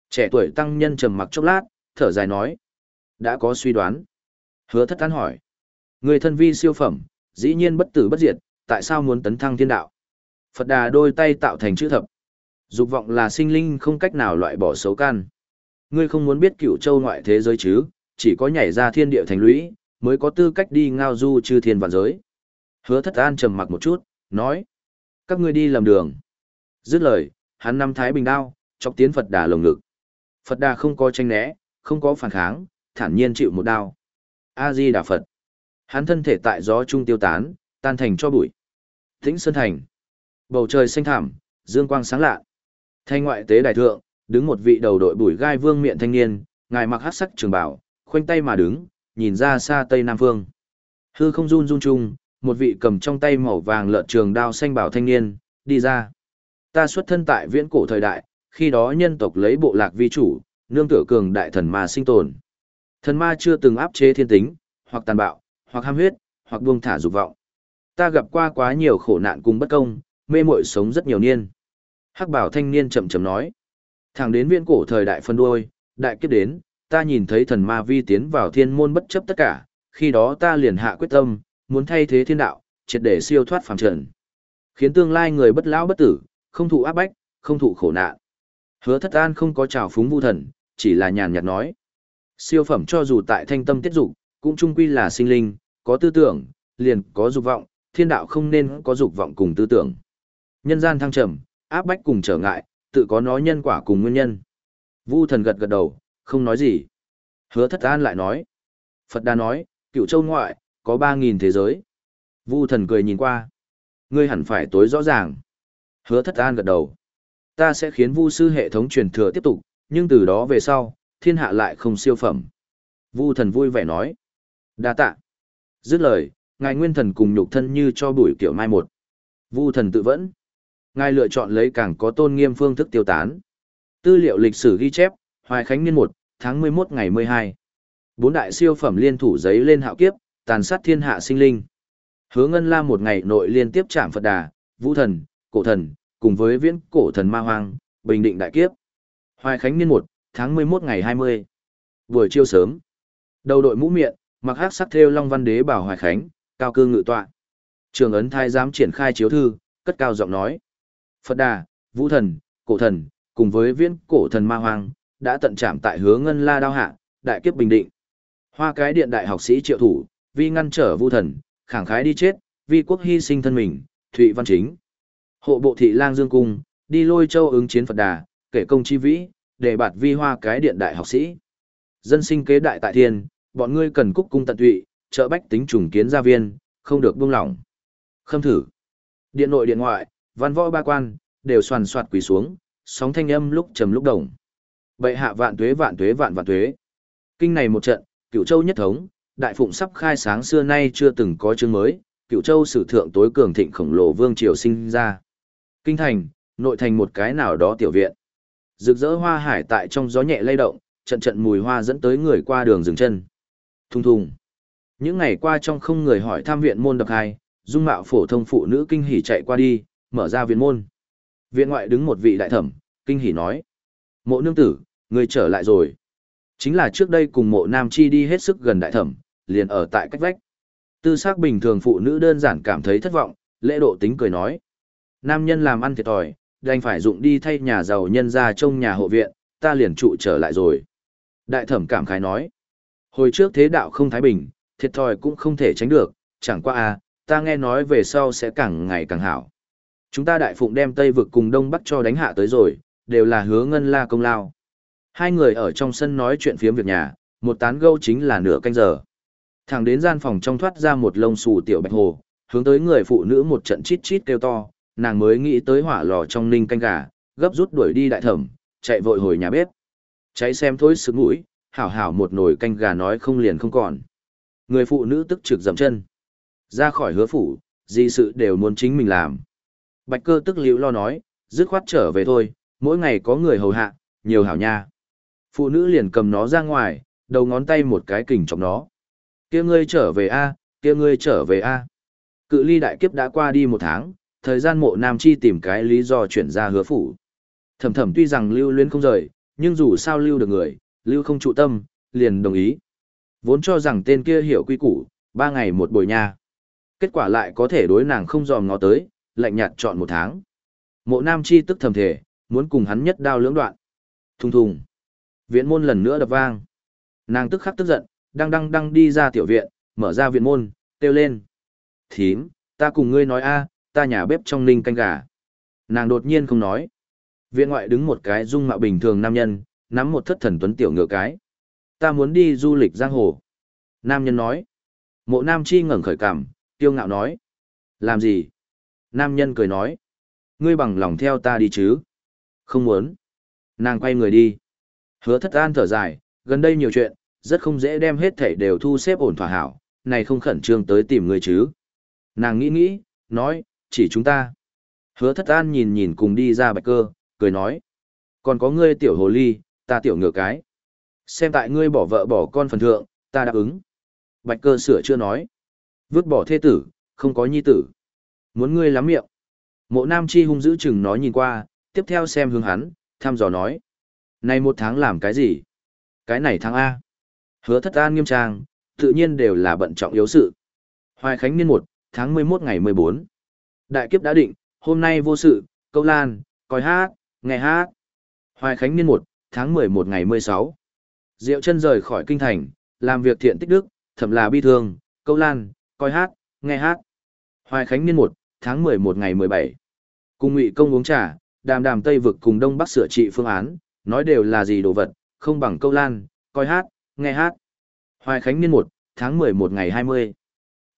Trẻ tuổi tăng nhân trầm mặc chốc lát, thở dài nói. Đã có suy đoán. Hứa thất an hỏi. Người thân vi siêu phẩm, dĩ nhiên bất tử bất diệt, tại sao muốn tấn thăng thiên đạo? Phật đà đôi tay tạo thành chữ thập. Dục vọng là sinh linh không cách nào loại bỏ xấu can. Ngươi không muốn biết cửu châu ngoại thế giới chứ, chỉ có nhảy ra thiên địa thành lũy, mới có tư cách đi ngao du chư thiên vạn giới. Hứa thất an trầm mặc một chút, nói. Các ngươi đi lầm đường. Dứt lời, hắn năm thái bình đao, chọc tiến Phật đà lồng ngực. Phật đà không có tranh né, không có phản kháng, thản nhiên chịu một đao. A-di Đà Phật. Hắn thân thể tại gió trung tiêu tán, tan thành cho bụi. Tĩnh Sơn Thành. Bầu trời xanh thẳm, dương quang sáng lạ. Thanh ngoại tế đại thượng, đứng một vị đầu đội bùi gai vương miện thanh niên, ngài mặc hắc sắc trường bảo, khoanh tay mà đứng, nhìn ra xa tây nam phương. Hư không run run chung, một vị cầm trong tay màu vàng lợn trường đao xanh bảo thanh niên, đi ra. Ta xuất thân tại viễn cổ thời đại, khi đó nhân tộc lấy bộ lạc vi chủ, nương tựa cường đại thần ma sinh tồn. Thần ma chưa từng áp chế thiên tính, hoặc tàn bạo, hoặc ham huyết, hoặc buông thả dục vọng. Ta gặp qua quá nhiều khổ nạn cùng bất công, mê muội sống rất nhiều niên. Hắc bảo thanh niên chậm chậm nói. Thẳng đến viễn cổ thời đại phân đuôi, đại kiếp đến, ta nhìn thấy thần ma vi tiến vào thiên môn bất chấp tất cả, khi đó ta liền hạ quyết tâm, muốn thay thế thiên đạo, triệt để siêu thoát phàm trần. Khiến tương lai người bất lão bất tử, không thụ áp bách, không thụ khổ nạn. Hứa thất an không có trào phúng vu thần, chỉ là nhàn nhạt nói. Siêu phẩm cho dù tại thanh tâm tiết dục, cũng chung quy là sinh linh, có tư tưởng, liền có dục vọng, thiên đạo không nên có dục vọng cùng tư tưởng. Nhân gian thăng trầm, áp bách cùng trở ngại, tự có nó nhân quả cùng nguyên nhân. Vu thần gật gật đầu, không nói gì. Hứa thất an lại nói. Phật đà nói, cựu châu ngoại, có ba nghìn thế giới. Vu thần cười nhìn qua. Ngươi hẳn phải tối rõ ràng. Hứa thất an gật đầu. Ta sẽ khiến vu sư hệ thống truyền thừa tiếp tục, nhưng từ đó về sau, thiên hạ lại không siêu phẩm. Vu thần vui vẻ nói đa tạ. Dứt lời, ngài nguyên thần cùng nhục thân như cho bụi kiểu mai một. Vu thần tự vẫn. Ngài lựa chọn lấy càng có tôn nghiêm phương thức tiêu tán. Tư liệu lịch sử ghi chép, Hoài Khánh niên 1, tháng 11 ngày 12. Bốn đại siêu phẩm liên thủ giấy lên hạo kiếp, tàn sát thiên hạ sinh linh. Hứa Ngân La một ngày nội liên tiếp chạm Phật Đà, Vũ Thần, Cổ Thần, cùng với viễn cổ thần Ma Hoang, bình định đại kiếp. Hoài Khánh niên 1, tháng 11 ngày 20. Buổi chiều sớm. Đầu đội mũ miệng, mặc hắc sắc thêu Long Văn Đế bảo Hoài Khánh, cao Cương ngự tọa. Trường ấn thái giám triển khai chiếu thư, cất cao giọng nói. Phật đà, vũ thần, cổ thần, cùng với viên cổ thần ma Hoàng đã tận chạm tại hứa ngân la đao hạ, đại kiếp bình định. Hoa cái điện đại học sĩ triệu thủ, vi ngăn trở vũ thần, khẳng khái đi chết, vi quốc hy sinh thân mình, Thụy Văn Chính. Hộ bộ thị lang dương cung, đi lôi châu ứng chiến Phật đà, kể công chi vĩ, để bạt vi hoa cái điện đại học sĩ. Dân sinh kế đại tại thiên, bọn ngươi cần cúc cung tận tụy, trợ bách tính trùng kiến gia viên, không được buông lỏng. Khâm thử. Điện nội điện ngoại, văn võ ba quan, đều soàn soạt quỳ xuống, sóng thanh âm lúc trầm lúc đồng. Bệ hạ vạn tuế vạn tuế vạn vạn tuế. Kinh này một trận, cựu châu nhất thống, đại phụng sắp khai sáng xưa nay chưa từng có chương mới, cựu châu sử thượng tối cường thịnh khổng lồ vương triều sinh ra. Kinh thành, nội thành một cái nào đó tiểu viện. Rực rỡ hoa hải tại trong gió nhẹ lay động, trận trận mùi hoa dẫn tới người qua đường dừng chân. Thùng thùng. Những ngày qua trong không người hỏi tham viện môn đập hai, dung mạo phổ thông phụ nữ kinh hỉ chạy qua đi, mở ra viện môn. Viện ngoại đứng một vị đại thẩm, kinh hỉ nói. Mộ nương tử, người trở lại rồi. Chính là trước đây cùng mộ nam chi đi hết sức gần đại thẩm, liền ở tại cách vách. Tư xác bình thường phụ nữ đơn giản cảm thấy thất vọng, lễ độ tính cười nói. Nam nhân làm ăn thiệt thòi, đành phải dụng đi thay nhà giàu nhân ra trong nhà hộ viện, ta liền trụ trở lại rồi. Đại thẩm cảm khái nói. Hồi trước thế đạo không thái bình, thiệt thòi cũng không thể tránh được, chẳng qua à, ta nghe nói về sau sẽ càng ngày càng hảo. Chúng ta đại phụng đem Tây vực cùng Đông Bắc cho đánh hạ tới rồi, đều là hứa ngân la công lao. Hai người ở trong sân nói chuyện phiếm việc nhà, một tán gâu chính là nửa canh giờ. Thẳng đến gian phòng trong thoát ra một lông xù tiểu bạch hồ, hướng tới người phụ nữ một trận chít chít kêu to, nàng mới nghĩ tới hỏa lò trong ninh canh gà, gấp rút đuổi đi đại thẩm, chạy vội hồi nhà bếp. Cháy xem thối sức mũi, hảo hảo một nồi canh gà nói không liền không còn. Người phụ nữ tức trực dậm chân. Ra khỏi hứa phủ, gì sự đều muốn chính mình làm. Bạch cơ tức liễu lo nói, dứt khoát trở về thôi, mỗi ngày có người hầu hạ, nhiều hảo nha. Phụ nữ liền cầm nó ra ngoài, đầu ngón tay một cái kình trong nó. kia ngươi trở về a kia ngươi trở về a Cự ly đại kiếp đã qua đi một tháng, thời gian mộ nam chi tìm cái lý do chuyển ra hứa phủ. Thầm thầm tuy rằng lưu luyến không rời, nhưng dù sao lưu được người, lưu không trụ tâm, liền đồng ý. Vốn cho rằng tên kia hiểu quy củ, ba ngày một buổi nha. Kết quả lại có thể đối nàng không dòm ngó tới, lạnh nhạt chọn một tháng. Mộ nam chi tức thầm thể, muốn cùng hắn nhất đao lưỡng đoạn. Thùng thùng. Viện môn lần nữa đập vang. Nàng tức khắc tức giận, đang đang đang đi ra tiểu viện, mở ra viện môn, kêu lên. Thím, ta cùng ngươi nói a, ta nhà bếp trong ninh canh gà. Nàng đột nhiên không nói. Viện ngoại đứng một cái dung mạo bình thường nam nhân, nắm một thất thần tuấn tiểu ngựa cái. Ta muốn đi du lịch giang hồ. Nam nhân nói. Mộ nam chi ngẩng khởi cảm, tiêu ngạo nói. Làm gì? Nam nhân cười nói. Ngươi bằng lòng theo ta đi chứ? Không muốn. Nàng quay người đi. Hứa thất an thở dài, gần đây nhiều chuyện, rất không dễ đem hết thảy đều thu xếp ổn thỏa hảo, này không khẩn trương tới tìm người chứ. Nàng nghĩ nghĩ, nói, chỉ chúng ta. Hứa thất an nhìn nhìn cùng đi ra bạch cơ, cười nói. Còn có ngươi tiểu hồ ly, ta tiểu ngựa cái. Xem tại ngươi bỏ vợ bỏ con phần thượng, ta đáp ứng. Bạch cơ sửa chưa nói. Vứt bỏ thê tử, không có nhi tử. Muốn ngươi lắm miệng. Mộ nam chi hung dữ chừng nói nhìn qua, tiếp theo xem hướng hắn, thăm dò nói. Này một tháng làm cái gì? Cái này tháng A. Hứa thất an nghiêm trang, tự nhiên đều là bận trọng yếu sự. Hoài Khánh niên 1, tháng 11 ngày 14. Đại kiếp đã định, hôm nay vô sự, câu lan, coi hát, nghe hát. Hoài Khánh niên 1, tháng 11 ngày 16. Diệu chân rời khỏi kinh thành, làm việc thiện tích đức, thậm là bi thương, câu lan, coi hát, nghe hát. Hoài Khánh niên 1, tháng 11 ngày 17. Cùng ngụy công uống trà, đàm đàm Tây vực cùng Đông Bắc sửa trị phương án, nói đều là gì đồ vật, không bằng câu lan, coi hát, nghe hát. Hoài Khánh niên 1, tháng 11 ngày 20.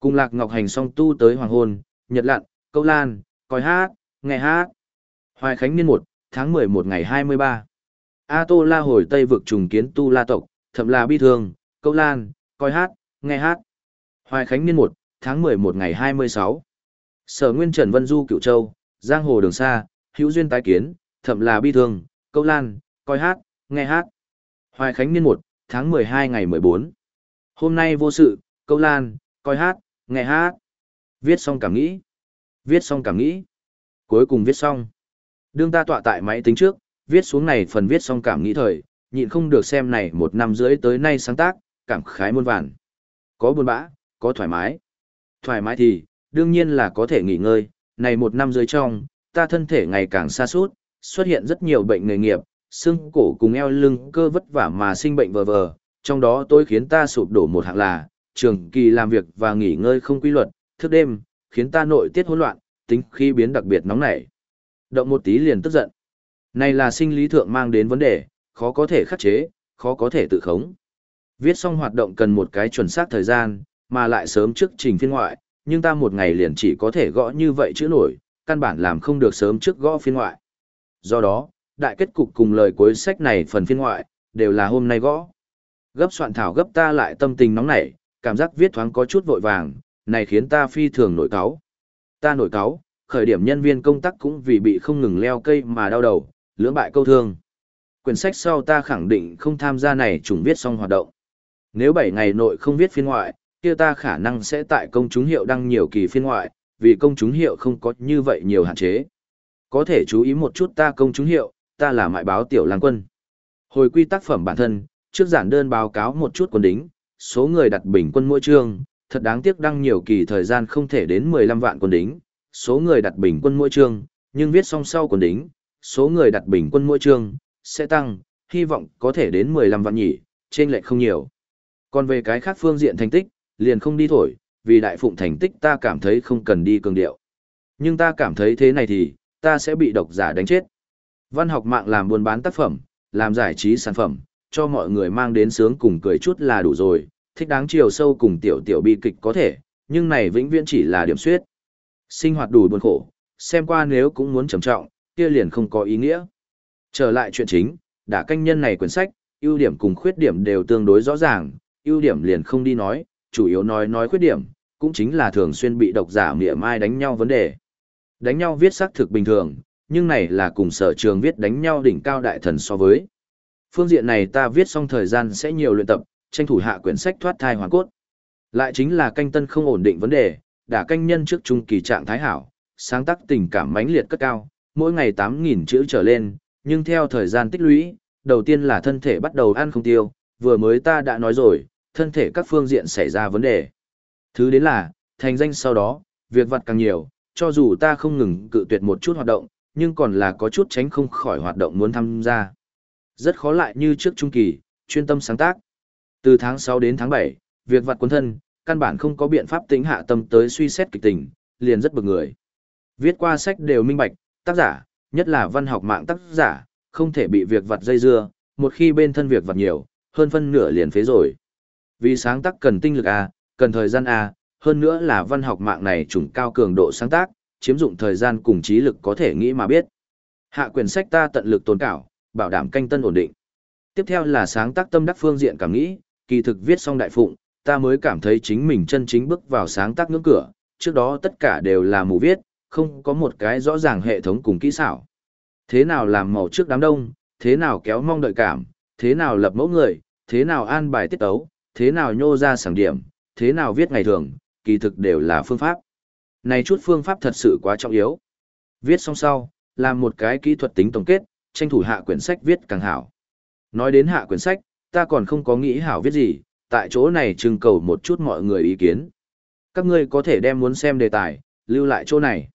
Cùng Lạc Ngọc Hành song tu tới hoàng hôn, nhật lặn, câu lan, coi hát, nghe hát. Hoài Khánh niên 1, tháng 11 ngày 23. A Tô La hồi Tây vực trùng kiến tu La tộc, thậm là bi thương, câu lan, coi hát, nghe hát. Hoài Khánh niên 1, tháng 11 ngày 26. Sở Nguyên Trần Vân Du Cựu Châu, Giang Hồ Đường Xa, hữu duyên tái kiến, thậm là bi thương, câu lan, coi hát, nghe hát. Hoài Khánh niên 1, tháng 12 ngày 14. Hôm nay vô sự, câu lan, coi hát, nghe hát. Viết xong cảm nghĩ. Viết xong cảm nghĩ. Cuối cùng viết xong. Đương ta tọa tại máy tính trước, viết xuống này phần viết xong cảm nghĩ thời, nhịn không được xem này một năm rưỡi tới nay sáng tác, cảm khái muôn vàn. Có buồn bã, có thoải mái. Thoải mái thì, đương nhiên là có thể nghỉ ngơi, này một năm dưới trong, ta thân thể ngày càng xa suốt, xuất hiện rất nhiều bệnh nghề nghiệp, xương cổ cùng eo lưng cơ vất vả mà sinh bệnh vờ vờ, trong đó tôi khiến ta sụp đổ một hạng là, trường kỳ làm việc và nghỉ ngơi không quy luật, thức đêm, khiến ta nội tiết hỗn loạn, tính khí biến đặc biệt nóng nảy. Động một tí liền tức giận. Này là sinh lý thượng mang đến vấn đề, khó có thể khắc chế, khó có thể tự khống. Viết xong hoạt động cần một cái chuẩn xác thời gian, mà lại sớm trước trình phiên ngoại, nhưng ta một ngày liền chỉ có thể gõ như vậy chữ nổi, căn bản làm không được sớm trước gõ phiên ngoại. Do đó, đại kết cục cùng lời cuối sách này phần phiên ngoại, đều là hôm nay gõ. Gấp soạn thảo gấp ta lại tâm tình nóng nảy, cảm giác viết thoáng có chút vội vàng, này khiến ta phi thường nổi cáo. Ta nổi cáo, khởi điểm nhân viên công tác cũng vì bị không ngừng leo cây mà đau đầu, lưỡng bại câu thương. Quyển sách sau ta khẳng định không tham gia này trùng viết xong hoạt động. Nếu 7 ngày nội không viết phiên ngoại, kia ta khả năng sẽ tại công chúng hiệu đăng nhiều kỳ phiên ngoại, vì công chúng hiệu không có như vậy nhiều hạn chế. Có thể chú ý một chút ta công chúng hiệu, ta là mại báo tiểu lang quân. Hồi quy tác phẩm bản thân, trước giản đơn báo cáo một chút quân đính, số người đặt bình quân mỗi chương, thật đáng tiếc đăng nhiều kỳ thời gian không thể đến 15 vạn quân đính, số người đặt bình quân mỗi chương, nhưng viết xong sau quân đính, số người đặt bình quân mỗi chương, sẽ tăng, hy vọng có thể đến 15 vạn nhỉ, trên lệch không nhiều. Còn về cái khác phương diện thành tích, liền không đi thổi, vì đại phụng thành tích ta cảm thấy không cần đi cường điệu. Nhưng ta cảm thấy thế này thì, ta sẽ bị độc giả đánh chết. Văn học mạng làm buôn bán tác phẩm, làm giải trí sản phẩm, cho mọi người mang đến sướng cùng cười chút là đủ rồi, thích đáng chiều sâu cùng tiểu tiểu bi kịch có thể, nhưng này vĩnh viễn chỉ là điểm suyết. Sinh hoạt đủ buồn khổ, xem qua nếu cũng muốn trầm trọng, kia liền không có ý nghĩa. Trở lại chuyện chính, đã canh nhân này quyển sách, ưu điểm cùng khuyết điểm đều tương đối rõ ràng, ưu điểm liền không đi nói, chủ yếu nói nói khuyết điểm, cũng chính là thường xuyên bị độc giả mỉa mai đánh nhau vấn đề. Đánh nhau viết xác thực bình thường, nhưng này là cùng sở trường viết đánh nhau đỉnh cao đại thần so với. Phương diện này ta viết xong thời gian sẽ nhiều luyện tập, tranh thủ hạ quyển sách thoát thai hoàn cốt. Lại chính là canh tân không ổn định vấn đề, đã canh nhân trước trung kỳ trạng thái hảo, sáng tác tình cảm mãnh liệt cất cao, mỗi ngày 8.000 chữ trở lên, nhưng theo thời gian tích lũy, đầu tiên là thân thể bắt đầu ăn không tiêu, vừa mới ta đã nói rồi, thân thể các phương diện xảy ra vấn đề. Thứ đến là, thành danh sau đó, việc vặt càng nhiều, cho dù ta không ngừng cự tuyệt một chút hoạt động, nhưng còn là có chút tránh không khỏi hoạt động muốn tham gia. Rất khó lại như trước trung kỳ, chuyên tâm sáng tác. Từ tháng 6 đến tháng 7, việc vặt quân thân, căn bản không có biện pháp tính hạ tâm tới suy xét kịch tình, liền rất bực người. Viết qua sách đều minh bạch, tác giả, nhất là văn học mạng tác giả, không thể bị việc vặt dây dưa, một khi bên thân việc vặt nhiều, hơn phân nửa liền phế rồi. Vì sáng tác cần tinh lực A, cần thời gian A, hơn nữa là văn học mạng này trùng cao cường độ sáng tác, chiếm dụng thời gian cùng trí lực có thể nghĩ mà biết. Hạ quyển sách ta tận lực tồn cảo, bảo đảm canh tân ổn định. Tiếp theo là sáng tác tâm đắc phương diện cảm nghĩ, kỳ thực viết xong đại phụng, ta mới cảm thấy chính mình chân chính bước vào sáng tác ngưỡng cửa, trước đó tất cả đều là mù viết, không có một cái rõ ràng hệ thống cùng kỹ xảo. Thế nào làm màu trước đám đông, thế nào kéo mong đợi cảm, thế nào lập mẫu người, thế nào an bài tiết tấu, thế nào nhô ra sảng điểm, thế nào viết ngày thường, kỳ thực đều là phương pháp. Này chút phương pháp thật sự quá trọng yếu. Viết xong sau, làm một cái kỹ thuật tính tổng kết, tranh thủ hạ quyển sách viết càng hảo. Nói đến hạ quyển sách, ta còn không có nghĩ hảo viết gì, tại chỗ này trưng cầu một chút mọi người ý kiến. Các ngươi có thể đem muốn xem đề tài, lưu lại chỗ này.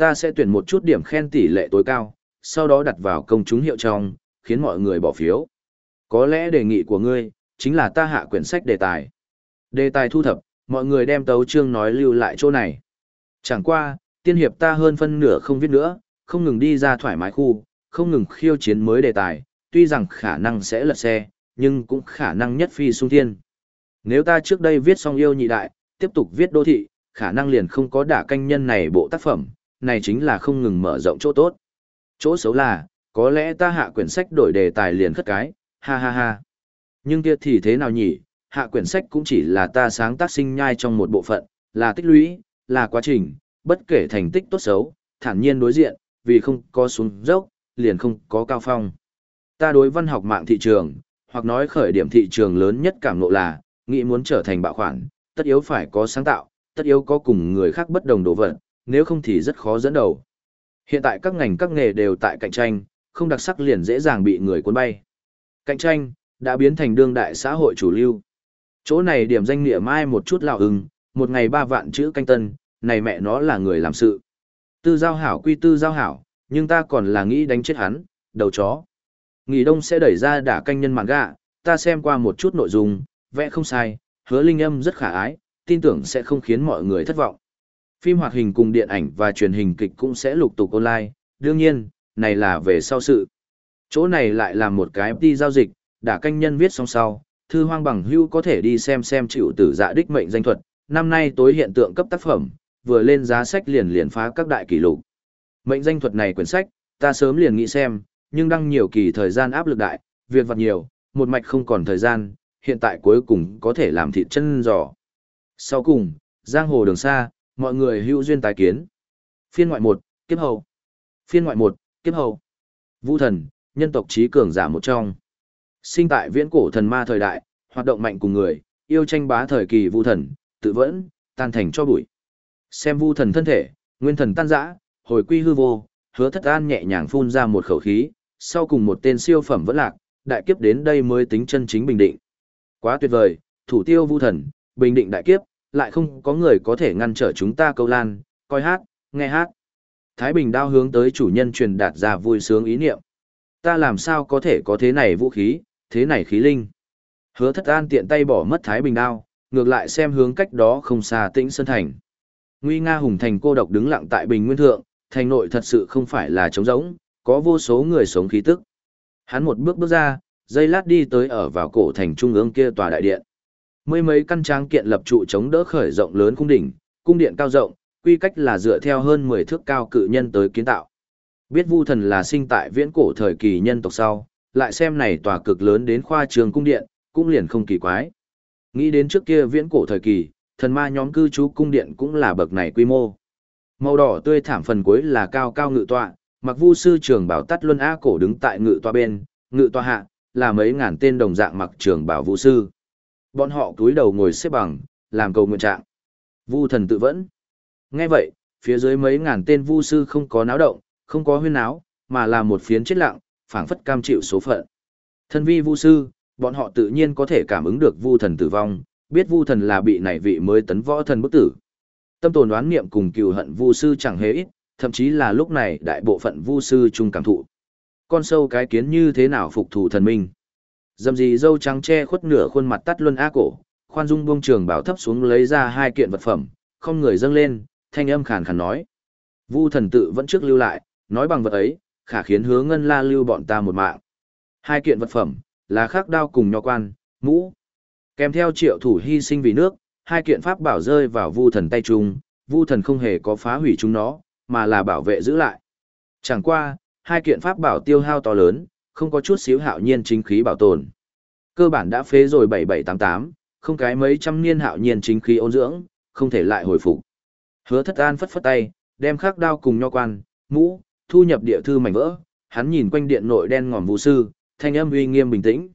Ta sẽ tuyển một chút điểm khen tỷ lệ tối cao, sau đó đặt vào công chúng hiệu trong, khiến mọi người bỏ phiếu. Có lẽ đề nghị của ngươi, chính là ta hạ quyển sách đề tài. Đề tài thu thập, mọi người đem tấu chương nói lưu lại chỗ này. Chẳng qua, tiên hiệp ta hơn phân nửa không viết nữa, không ngừng đi ra thoải mái khu, không ngừng khiêu chiến mới đề tài, tuy rằng khả năng sẽ lật xe, nhưng cũng khả năng nhất phi sung thiên. Nếu ta trước đây viết xong yêu nhị đại, tiếp tục viết đô thị, khả năng liền không có đả canh nhân này bộ tác phẩm, này chính là không ngừng mở rộng chỗ tốt. Chỗ xấu là, có lẽ ta hạ quyển sách đổi đề tài liền khất cái, ha ha ha. Nhưng kia thì thế nào nhỉ, hạ quyển sách cũng chỉ là ta sáng tác sinh nhai trong một bộ phận, là tích lũy, là quá trình, bất kể thành tích tốt xấu, thản nhiên đối diện, vì không có xuống dốc, liền không có cao phong. Ta đối văn học mạng thị trường, hoặc nói khởi điểm thị trường lớn nhất cảm ngộ là, nghĩ muốn trở thành bạo khoản, tất yếu phải có sáng tạo, tất yếu có cùng người khác bất đồng đồ vật, nếu không thì rất khó dẫn đầu. Hiện tại các ngành các nghề đều tại cạnh tranh, không đặc sắc liền dễ dàng bị người cuốn bay. Cạnh tranh đã biến thành đương đại xã hội chủ lưu. Chỗ này điểm danh nghĩa mai một chút lão ưng, một ngày ba vạn chữ canh tân, này mẹ nó là người làm sự. Tư giao hảo quy tư giao hảo, nhưng ta còn là nghĩ đánh chết hắn, đầu chó. Nghỉ đông sẽ đẩy ra đả canh nhân mạng gạ, ta xem qua một chút nội dung, vẽ không sai, hứa linh âm rất khả ái, tin tưởng sẽ không khiến mọi người thất vọng. Phim hoạt hình cùng điện ảnh và truyền hình kịch cũng sẽ lục tục online, đương nhiên, này là về sau sự. Chỗ này lại là một cái đi giao dịch, đã canh nhân viết xong sau, thư hoang bằng hưu có thể đi xem xem chịu tử dạ đích mệnh danh thuật, năm nay tối hiện tượng cấp tác phẩm, vừa lên giá sách liền liền phá các đại kỷ lục. Mệnh danh thuật này quyển sách, ta sớm liền nghĩ xem, nhưng đăng nhiều kỳ thời gian áp lực đại, việc vặt nhiều, một mạch không còn thời gian, hiện tại cuối cùng có thể làm thịt chân giò. Sau cùng, giang hồ đường xa, mọi người hữu duyên tái kiến. Phiên ngoại 1, kiếp hậu. Phiên ngoại 1, kiếp hậu. Vũ thần, nhân tộc trí cường giả một trong. Sinh tại viễn cổ thần ma thời đại, hoạt động mạnh cùng người, yêu tranh bá thời kỳ vũ thần, tự vẫn, tan thành cho bụi. Xem vũ thần thân thể, nguyên thần tan rã, hồi quy hư vô, hứa thất an nhẹ nhàng phun ra một khẩu khí, sau cùng một tên siêu phẩm vẫn lạc, đại kiếp đến đây mới tính chân chính bình định. Quá tuyệt vời, thủ tiêu vũ thần, bình định đại kiếp, lại không có người có thể ngăn trở chúng ta câu lan, coi hát, nghe hát. Thái Bình đao hướng tới chủ nhân truyền đạt ra vui sướng ý niệm. Ta làm sao có thể có thế này vũ khí, thế này khí linh. Hứa thất an tiện tay bỏ mất Thái Bình đao, ngược lại xem hướng cách đó không xa tĩnh Sơn Thành. Nguy nga hùng thành cô độc đứng lặng tại Bình Nguyên Thượng, thành nội thật sự không phải là trống rỗng, có vô số người sống khí tức. Hắn một bước bước ra, dây lát đi tới ở vào cổ thành trung ương kia tòa đại điện. Mười mấy căn tráng kiện lập trụ chống đỡ khởi rộng lớn cung đỉnh, cung điện cao rộng, quy cách là dựa theo hơn 10 thước cao cự nhân tới kiến tạo. Biết Vu thần là sinh tại viễn cổ thời kỳ nhân tộc sau, lại xem này tòa cực lớn đến khoa trường cung điện, cũng liền không kỳ quái. Nghĩ đến trước kia viễn cổ thời kỳ, thần ma nhóm cư trú cung điện cũng là bậc này quy mô. Màu đỏ tươi thảm phần cuối là cao cao ngự tọa, mặc vu sư trường bảo tắt luân a cổ đứng tại ngự tọa bên, ngự tọa hạ, là mấy ngàn tên đồng dạng mặc trường bảo vu sư. Bọn họ cúi đầu ngồi xếp bằng, làm cầu nguyện trạng. Vu thần tự vẫn. Nghe vậy, phía dưới mấy ngàn tên vu sư không có náo động, không có huyên náo, mà là một phiến chết lặng, phảng phất cam chịu số phận. Thân vi vu sư, bọn họ tự nhiên có thể cảm ứng được vu thần tử vong, biết vu thần là bị nảy vị mới tấn võ thần bức tử. Tâm tồn đoán niệm cùng cừu hận vu sư chẳng hề ít, thậm chí là lúc này đại bộ phận vu sư chung cảm thụ. Con sâu cái kiến như thế nào phục thủ thần minh. Dầm gì dâu trắng che khuất nửa khuôn mặt tắt luân á cổ, khoan dung buông trường bảo thấp xuống lấy ra hai kiện vật phẩm, không người dâng lên, thanh âm khàn khàn nói. Vu thần tự vẫn trước lưu lại, nói bằng vật ấy, khả khiến hứa ngân la lưu bọn ta một mạng. Hai kiện vật phẩm, là khắc đao cùng nho quan, mũ. Kèm theo triệu thủ hy sinh vì nước, hai kiện pháp bảo rơi vào vu thần tay chung, vu thần không hề có phá hủy chúng nó, mà là bảo vệ giữ lại. Chẳng qua, hai kiện pháp bảo tiêu hao to lớn, không có chút xíu hạo nhiên chính khí bảo tồn. Cơ bản đã phế rồi 7788, không cái mấy trăm niên hạo nhiên chính khí ôn dưỡng, không thể lại hồi phục. Hứa thất an phất phất tay, đem khắc đao cùng nho quan, mũ, thu nhập địa thư mảnh vỡ, hắn nhìn quanh điện nội đen ngòm vu sư, thanh âm uy nghiêm bình tĩnh.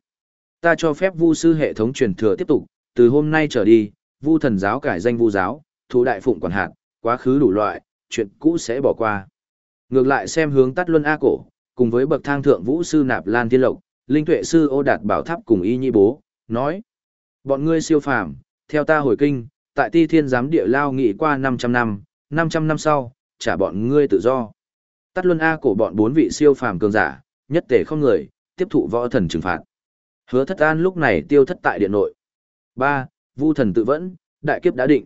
Ta cho phép vu sư hệ thống truyền thừa tiếp tục, từ hôm nay trở đi, vu thần giáo cải danh vu giáo, thủ đại phụng quản hạt, quá khứ đủ loại, chuyện cũ sẽ bỏ qua. Ngược lại xem hướng tắt luân A cổ, cùng với bậc thang thượng vũ sư nạp lan thiên lộc, linh tuệ sư ô đạt bảo tháp cùng y nhi bố, nói. Bọn ngươi siêu phàm, theo ta hồi kinh, tại ti thiên giám địa lao nghị qua 500 năm, 500 năm sau, trả bọn ngươi tự do. Tắt luân A cổ bọn bốn vị siêu phàm cường giả, nhất tể không người, tiếp thụ võ thần trừng phạt. Hứa thất an lúc này tiêu thất tại điện nội. ba Vu thần tự vẫn, đại kiếp đã định.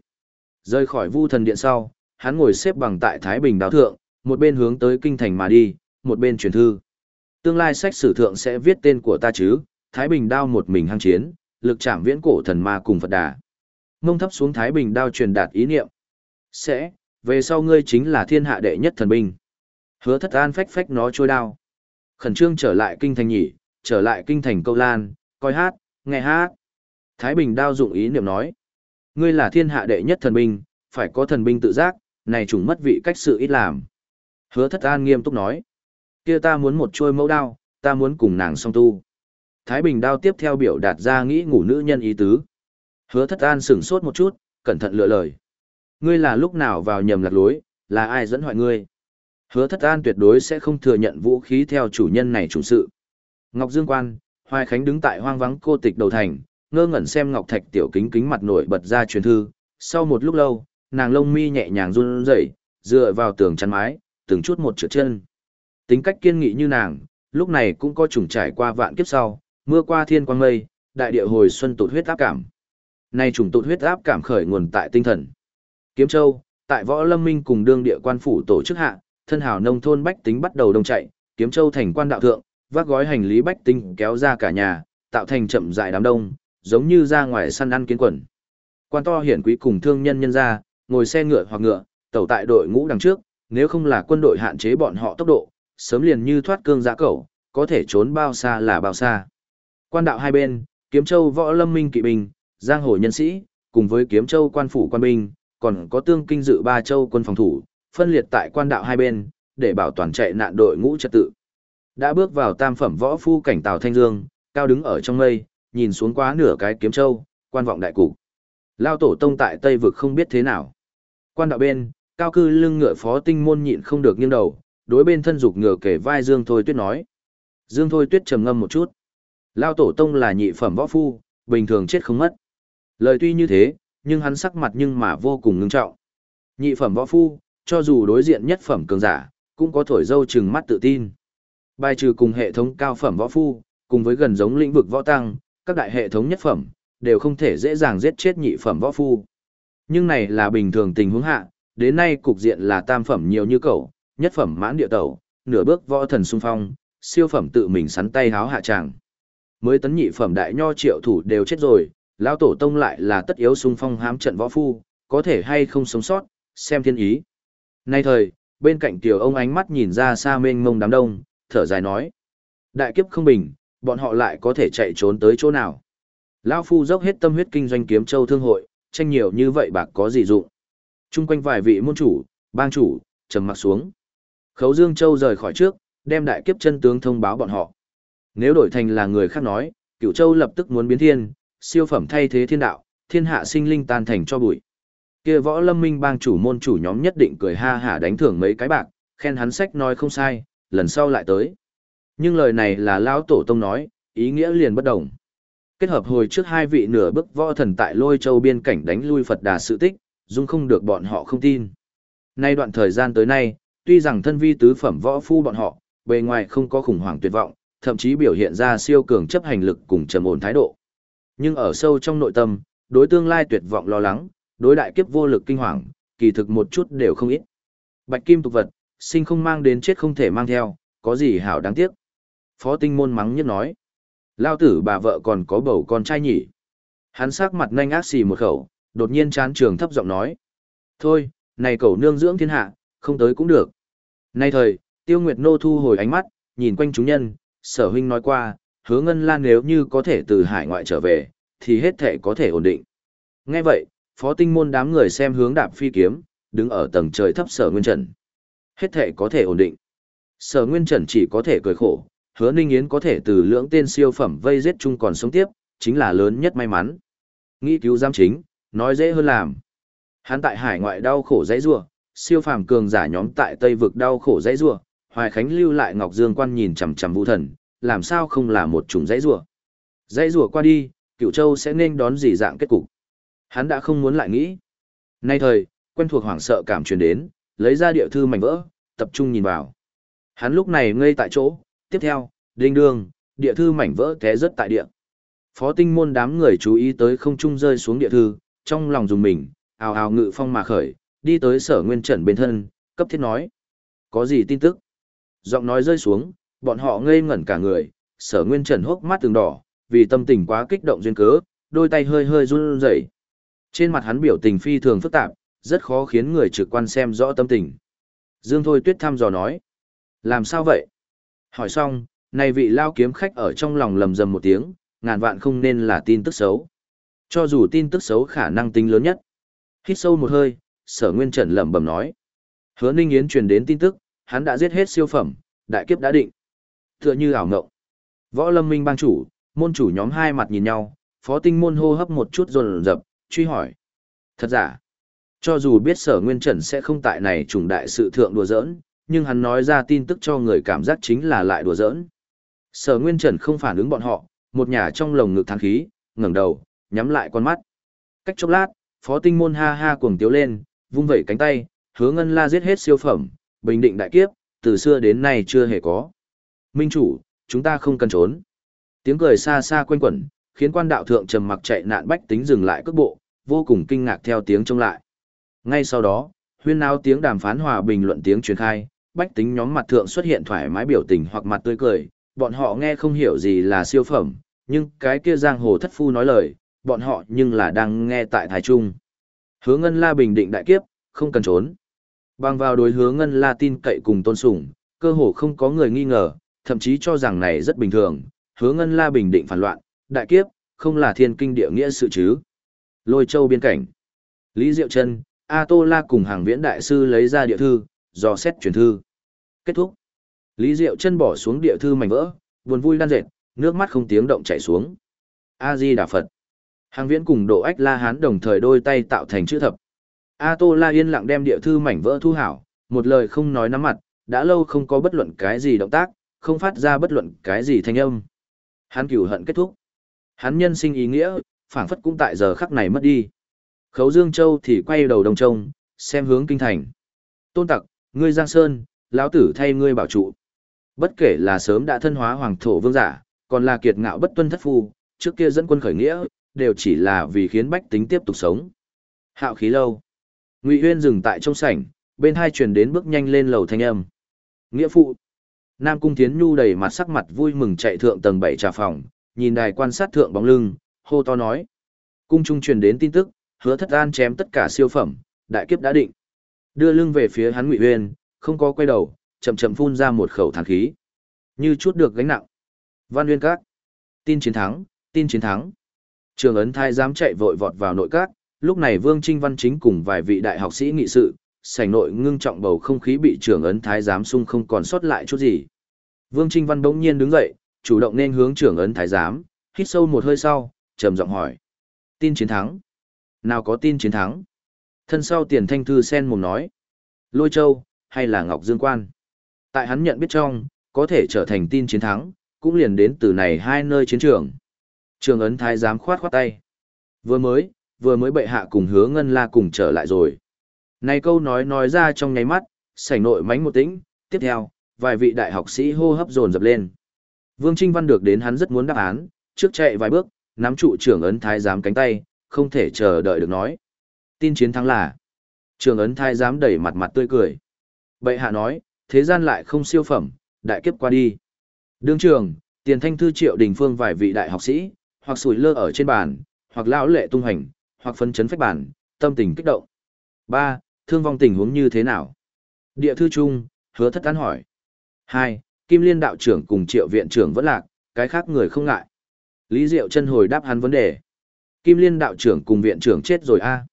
Rời khỏi vu thần điện sau, hắn ngồi xếp bằng tại Thái Bình đáo thượng, một bên hướng tới kinh thành mà đi, một bên truyền thư. Tương lai sách sử thượng sẽ viết tên của ta chứ, Thái Bình đao một mình hăng chiến, lực chạm viễn cổ thần ma cùng Phật đà. Mông thấp xuống Thái Bình đao truyền đạt ý niệm. Sẽ, về sau ngươi chính là thiên hạ đệ nhất thần binh. Hứa thất an phách phách nó trôi đao. Khẩn trương trở lại kinh thành nhỉ, trở lại kinh thành câu lan, coi hát, nghe hát. Thái Bình đao dụng ý niệm nói. Ngươi là thiên hạ đệ nhất thần binh, phải có thần binh tự giác, này trùng mất vị cách sự ít làm. Hứa thất an nghiêm túc nói kia ta muốn một chuôi mẫu đao, ta muốn cùng nàng song tu. Thái Bình đao tiếp theo biểu đạt ra nghĩ ngủ nữ nhân ý tứ. Hứa thất an sửng sốt một chút, cẩn thận lựa lời. Ngươi là lúc nào vào nhầm lạc lối, là ai dẫn hoại ngươi? Hứa thất an tuyệt đối sẽ không thừa nhận vũ khí theo chủ nhân này chủ sự. Ngọc Dương Quan, Hoài Khánh đứng tại hoang vắng cô tịch đầu thành, ngơ ngẩn xem Ngọc Thạch tiểu kính kính mặt nổi bật ra truyền thư. Sau một lúc lâu, nàng lông mi nhẹ nhàng run rẩy, dựa vào tường chắn mái, từng chút một trượt chân. Tính cách kiên nghị như nàng, lúc này cũng có trùng trải qua vạn kiếp sau, mưa qua thiên quang mây, đại địa hồi xuân tụt huyết áp cảm. Nay trùng tụt huyết áp cảm khởi nguồn tại tinh thần. Kiếm Châu, tại Võ Lâm Minh cùng đương địa quan phủ tổ chức hạ, thân hào nông thôn bách tính bắt đầu đông chạy, Kiếm Châu thành quan đạo thượng, vác gói hành lý bách tính kéo ra cả nhà, tạo thành chậm dại đám đông, giống như ra ngoài săn ăn kiến quần. Quan to hiển quý cùng thương nhân nhân ra, ngồi xe ngựa hoặc ngựa, tẩu tại đội ngũ đằng trước, nếu không là quân đội hạn chế bọn họ tốc độ, sớm liền như thoát cương giã cẩu, có thể trốn bao xa là bao xa. Quan đạo hai bên, Kiếm Châu võ lâm minh kỵ binh, giang hồ nhân sĩ, cùng với Kiếm Châu quan phủ quan binh, còn có tương kinh dự ba châu quân phòng thủ, phân liệt tại quan đạo hai bên, để bảo toàn chạy nạn đội ngũ trật tự. Đã bước vào tam phẩm võ phu cảnh Tào Thanh Dương, cao đứng ở trong mây, nhìn xuống quá nửa cái kiếm châu, quan vọng đại cục. Lao tổ tông tại Tây vực không biết thế nào. Quan đạo bên, cao cư lưng ngựa phó tinh môn nhịn không được nghiêng đầu, đối bên thân dục ngựa kể vai Dương Thôi Tuyết nói. Dương Thôi Tuyết trầm ngâm một chút. Lao tổ tông là nhị phẩm võ phu, bình thường chết không mất. Lời tuy như thế, nhưng hắn sắc mặt nhưng mà vô cùng ngưng trọng. Nhị phẩm võ phu, cho dù đối diện nhất phẩm cường giả, cũng có thổi dâu chừng mắt tự tin. Bài trừ cùng hệ thống cao phẩm võ phu, cùng với gần giống lĩnh vực võ tăng, các đại hệ thống nhất phẩm, đều không thể dễ dàng giết chết nhị phẩm võ phu. Nhưng này là bình thường tình huống hạ, đến nay cục diện là tam phẩm nhiều như cậu, nhất phẩm mãn địa tẩu, nửa bước võ thần xung phong, siêu phẩm tự mình sắn tay háo hạ tràng. Mới tấn nhị phẩm đại nho triệu thủ đều chết rồi, lão tổ tông lại là tất yếu xung phong hám trận võ phu, có thể hay không sống sót, xem thiên ý. Nay thời, bên cạnh tiểu ông ánh mắt nhìn ra xa mênh mông đám đông, thở dài nói. Đại kiếp không bình, bọn họ lại có thể chạy trốn tới chỗ nào. Lão phu dốc hết tâm huyết kinh doanh kiếm châu thương hội, tranh nhiều như vậy bạc có gì dụng. Trung quanh vài vị môn chủ, bang chủ, trầm mặc xuống. Khấu Dương Châu rời khỏi trước, đem đại kiếp chân tướng thông báo bọn họ. Nếu đổi thành là người khác nói, Cửu Châu lập tức muốn biến thiên, siêu phẩm thay thế thiên đạo, thiên hạ sinh linh tan thành cho bụi. Kia võ lâm minh bang chủ môn chủ nhóm nhất định cười ha hả đánh thưởng mấy cái bạc, khen hắn sách nói không sai, lần sau lại tới. Nhưng lời này là lão tổ tông nói, ý nghĩa liền bất đồng. Kết hợp hồi trước hai vị nửa bức võ thần tại lôi châu biên cảnh đánh lui Phật đà sự tích, dung không được bọn họ không tin. Nay đoạn thời gian tới nay, tuy rằng thân vi tứ phẩm võ phu bọn họ, bề ngoài không có khủng hoảng tuyệt vọng, thậm chí biểu hiện ra siêu cường chấp hành lực cùng trầm ổn thái độ. Nhưng ở sâu trong nội tâm, đối tương lai tuyệt vọng lo lắng, đối đại kiếp vô lực kinh hoàng, kỳ thực một chút đều không ít. Bạch kim tục vật, sinh không mang đến chết không thể mang theo, có gì hảo đáng tiếc. Phó tinh môn mắng nhất nói. Lao tử bà vợ còn có bầu con trai nhỉ. Hắn sắc mặt nhanh ác xì một khẩu, đột nhiên chán trường thấp giọng nói. Thôi, này cậu nương dưỡng thiên hạ, không tới cũng được. Nay thời, tiêu nguyệt nô thu hồi ánh mắt, nhìn quanh chúng nhân, sở huynh nói qua, hứa ngân lan nếu như có thể từ hải ngoại trở về, thì hết thể có thể ổn định. Nghe vậy, phó tinh môn đám người xem hướng đạp phi kiếm, đứng ở tầng trời thấp sở nguyên trần. Hết thể có thể ổn định. Sở nguyên trần chỉ có thể cười khổ, hứa ninh yến có thể từ lưỡng tên siêu phẩm vây giết chung còn sống tiếp, chính là lớn nhất may mắn. Nghĩ cứu giam chính, nói dễ hơn làm. Hắn tại hải ngoại đau khổ dãy rua, siêu phàm cường giả nhóm tại Tây vực đau khổ dãy rủa, Hoài Khánh lưu lại Ngọc Dương Quan nhìn chằm chằm Vũ Thần, làm sao không là một chủng dãy rủa. Dãy rủa qua đi, Cựu Châu sẽ nên đón gì dạng kết cục. Hắn đã không muốn lại nghĩ. Nay thời, quen thuộc hoảng sợ cảm truyền đến, lấy ra địa thư mảnh vỡ, tập trung nhìn vào. Hắn lúc này ngây tại chỗ, tiếp theo, đinh đương, địa thư mảnh vỡ té rất tại địa. Phó tinh môn đám người chú ý tới không trung rơi xuống địa thư, trong lòng dùng mình, ào ào ngự phong mà khởi, đi tới sở nguyên trần bên thân, cấp thiết nói. Có gì tin tức? Giọng nói rơi xuống, bọn họ ngây ngẩn cả người, sở nguyên trần hốc mắt từng đỏ, vì tâm tình quá kích động duyên cớ, đôi tay hơi hơi run rẩy. Trên mặt hắn biểu tình phi thường phức tạp, rất khó khiến người trực quan xem rõ tâm tình. Dương Thôi Tuyết thăm dò nói. Làm sao vậy? Hỏi xong, này vị lao kiếm khách ở trong lòng lầm rầm một tiếng, ngàn vạn không nên là tin tức xấu. Cho dù tin tức xấu khả năng tính lớn nhất. Hít sâu một hơi, sở nguyên trần lẩm bẩm nói. Hứa Ninh Yến truyền đến tin tức, hắn đã giết hết siêu phẩm, đại kiếp đã định. Tựa như ảo ngộng. Võ Lâm Minh bang chủ, môn chủ nhóm hai mặt nhìn nhau, Phó Tinh môn hô hấp một chút rồn rập, truy hỏi. Thật giả, cho dù biết sở nguyên trần sẽ không tại này trùng đại sự thượng đùa giỡn, nhưng hắn nói ra tin tức cho người cảm giác chính là lại đùa giỡn. Sở nguyên trần không phản ứng bọn họ, một nhà trong lồng ngực thang khí, ngẩng đầu, nhắm lại con mắt. Cách chốc lát, Phó Tinh môn ha ha cuồng tiếu lên, vung vẩy cánh tay, hứa ngân la giết hết siêu phẩm, bình định đại kiếp, từ xưa đến nay chưa hề có. Minh chủ, chúng ta không cần trốn. Tiếng cười xa xa quanh quẩn, khiến quan đạo thượng trầm mặc chạy nạn bách tính dừng lại cước bộ, vô cùng kinh ngạc theo tiếng trông lại. Ngay sau đó, huyên náo tiếng đàm phán hòa bình luận tiếng truyền khai, bách tính nhóm mặt thượng xuất hiện thoải mái biểu tình hoặc mặt tươi cười, bọn họ nghe không hiểu gì là siêu phẩm, nhưng cái kia giang hồ thất phu nói lời, bọn họ nhưng là đang nghe tại Thái Trung. Hứa Ngân La bình định đại kiếp, không cần trốn. Bằng vào đối hứa Ngân La tin cậy cùng tôn sùng, cơ hồ không có người nghi ngờ, thậm chí cho rằng này rất bình thường, hứa Ngân La bình định phản loạn, đại kiếp, không là thiên kinh địa nghĩa sự chứ. Lôi châu biên cảnh. Lý Diệu Trân, A Tô La cùng hàng viễn đại sư lấy ra địa thư, dò xét truyền thư. Kết thúc. Lý Diệu Trân bỏ xuống địa thư mảnh vỡ, buồn vui đan dệt, nước mắt không tiếng động chảy xuống. A Di Đà Phật. Hàng viễn cùng độ ách la hán đồng thời đôi tay tạo thành chữ thập. A Tô La yên lặng đem địa thư mảnh vỡ thu hảo, một lời không nói nắm mặt, đã lâu không có bất luận cái gì động tác, không phát ra bất luận cái gì thanh âm. Hắn cửu hận kết thúc. Hắn nhân sinh ý nghĩa, phảng phất cũng tại giờ khắc này mất đi. Khấu Dương Châu thì quay đầu đồng trông, xem hướng kinh thành. Tôn tặc, ngươi Giang Sơn, lão tử thay ngươi bảo trụ. Bất kể là sớm đã thân hóa hoàng thổ vương giả, còn là kiệt ngạo bất tuân thất phu, trước kia dẫn quân khởi nghĩa, đều chỉ là vì khiến bách tính tiếp tục sống. Hạo khí lâu. Ngụy Huyên dừng tại trong sảnh, bên hai truyền đến bước nhanh lên lầu thanh âm. Nghĩa phụ. Nam Cung Thiến Nhu đầy mặt sắc mặt vui mừng chạy thượng tầng 7 trà phòng, nhìn đài quan sát thượng bóng lưng, hô to nói. Cung trung truyền đến tin tức, hứa thất an chém tất cả siêu phẩm, đại kiếp đã định. Đưa lưng về phía hắn Ngụy Huyên, không có quay đầu, chậm chậm phun ra một khẩu thản khí. Như chút được gánh nặng. Văn Uyên Các. Tin chiến thắng, tin chiến thắng. Trường ấn thai dám chạy vội vọt vào nội các, lúc này Vương Trinh Văn chính cùng vài vị đại học sĩ nghị sự, sảnh nội ngưng trọng bầu không khí bị trưởng ấn thái giám sung không còn sót lại chút gì. Vương Trinh Văn bỗng nhiên đứng dậy, chủ động nên hướng trưởng ấn thái giám, hít sâu một hơi sau, trầm giọng hỏi: "Tin chiến thắng? Nào có tin chiến thắng?" Thân sau Tiền Thanh thư sen mồm nói: "Lôi Châu hay là Ngọc Dương Quan?" Tại hắn nhận biết trong, có thể trở thành tin chiến thắng, cũng liền đến từ này hai nơi chiến trường. Trường ấn thái giám khoát khoát tay. Vừa mới, vừa mới bệ hạ cùng hứa ngân la cùng trở lại rồi. Này câu nói nói ra trong nháy mắt, sảnh nội mánh một tĩnh, tiếp theo, vài vị đại học sĩ hô hấp dồn dập lên. Vương Trinh Văn được đến hắn rất muốn đáp án, trước chạy vài bước, nắm trụ trưởng ấn thái giám cánh tay, không thể chờ đợi được nói. Tin chiến thắng là. Trường ấn thái giám đẩy mặt mặt tươi cười. Bệ hạ nói, thế gian lại không siêu phẩm, đại kiếp qua đi. Đương trường, tiền thanh thư triệu đình phương vài vị đại học sĩ, hoặc sủi lơ ở trên bàn, hoặc lão lệ tung hành, hoặc phân chấn phách bản, tâm tình kích động. ba Thương vong tình huống như thế nào? Địa thư trung, hứa thất tán hỏi. hai Kim liên đạo trưởng cùng triệu viện trưởng vẫn lạc, cái khác người không ngại. Lý Diệu chân hồi đáp hắn vấn đề. Kim liên đạo trưởng cùng viện trưởng chết rồi a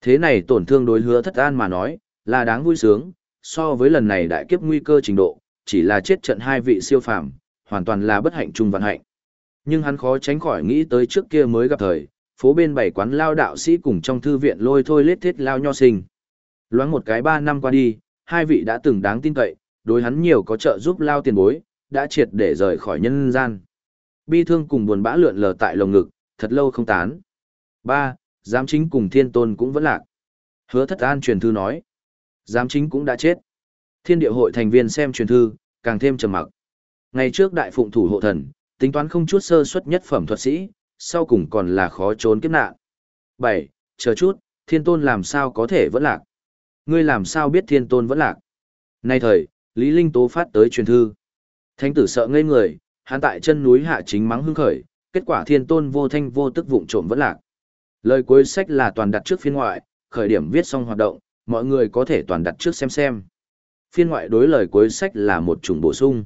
Thế này tổn thương đối hứa thất an mà nói, là đáng vui sướng, so với lần này đại kiếp nguy cơ trình độ, chỉ là chết trận hai vị siêu phàm, hoàn toàn là bất hạnh chung vận hạnh. Nhưng hắn khó tránh khỏi nghĩ tới trước kia mới gặp thời, phố bên bảy quán lao đạo sĩ cùng trong thư viện lôi thôi lết thiết lao nho sinh. Loáng một cái ba năm qua đi, hai vị đã từng đáng tin cậy, đối hắn nhiều có trợ giúp lao tiền bối, đã triệt để rời khỏi nhân gian. Bi thương cùng buồn bã lượn lờ tại lồng ngực, thật lâu không tán. ba Giám chính cùng thiên tôn cũng vẫn lạc. Hứa thất an truyền thư nói. Giám chính cũng đã chết. Thiên địa hội thành viên xem truyền thư, càng thêm trầm mặc. Ngày trước đại phụng thủ hộ thần, tính toán không chút sơ suất nhất phẩm thuật sĩ, sau cùng còn là khó trốn kiếp nạn. 7. Chờ chút, thiên tôn làm sao có thể vẫn lạc? Ngươi làm sao biết thiên tôn vẫn lạc? Nay thời, Lý Linh Tố phát tới truyền thư. Thánh tử sợ ngây người, hắn tại chân núi hạ chính mắng hưng khởi, kết quả thiên tôn vô thanh vô tức vụng trộm vẫn lạc. Lời cuối sách là toàn đặt trước phiên ngoại, khởi điểm viết xong hoạt động, mọi người có thể toàn đặt trước xem xem. Phiên ngoại đối lời cuối sách là một chủng bổ sung.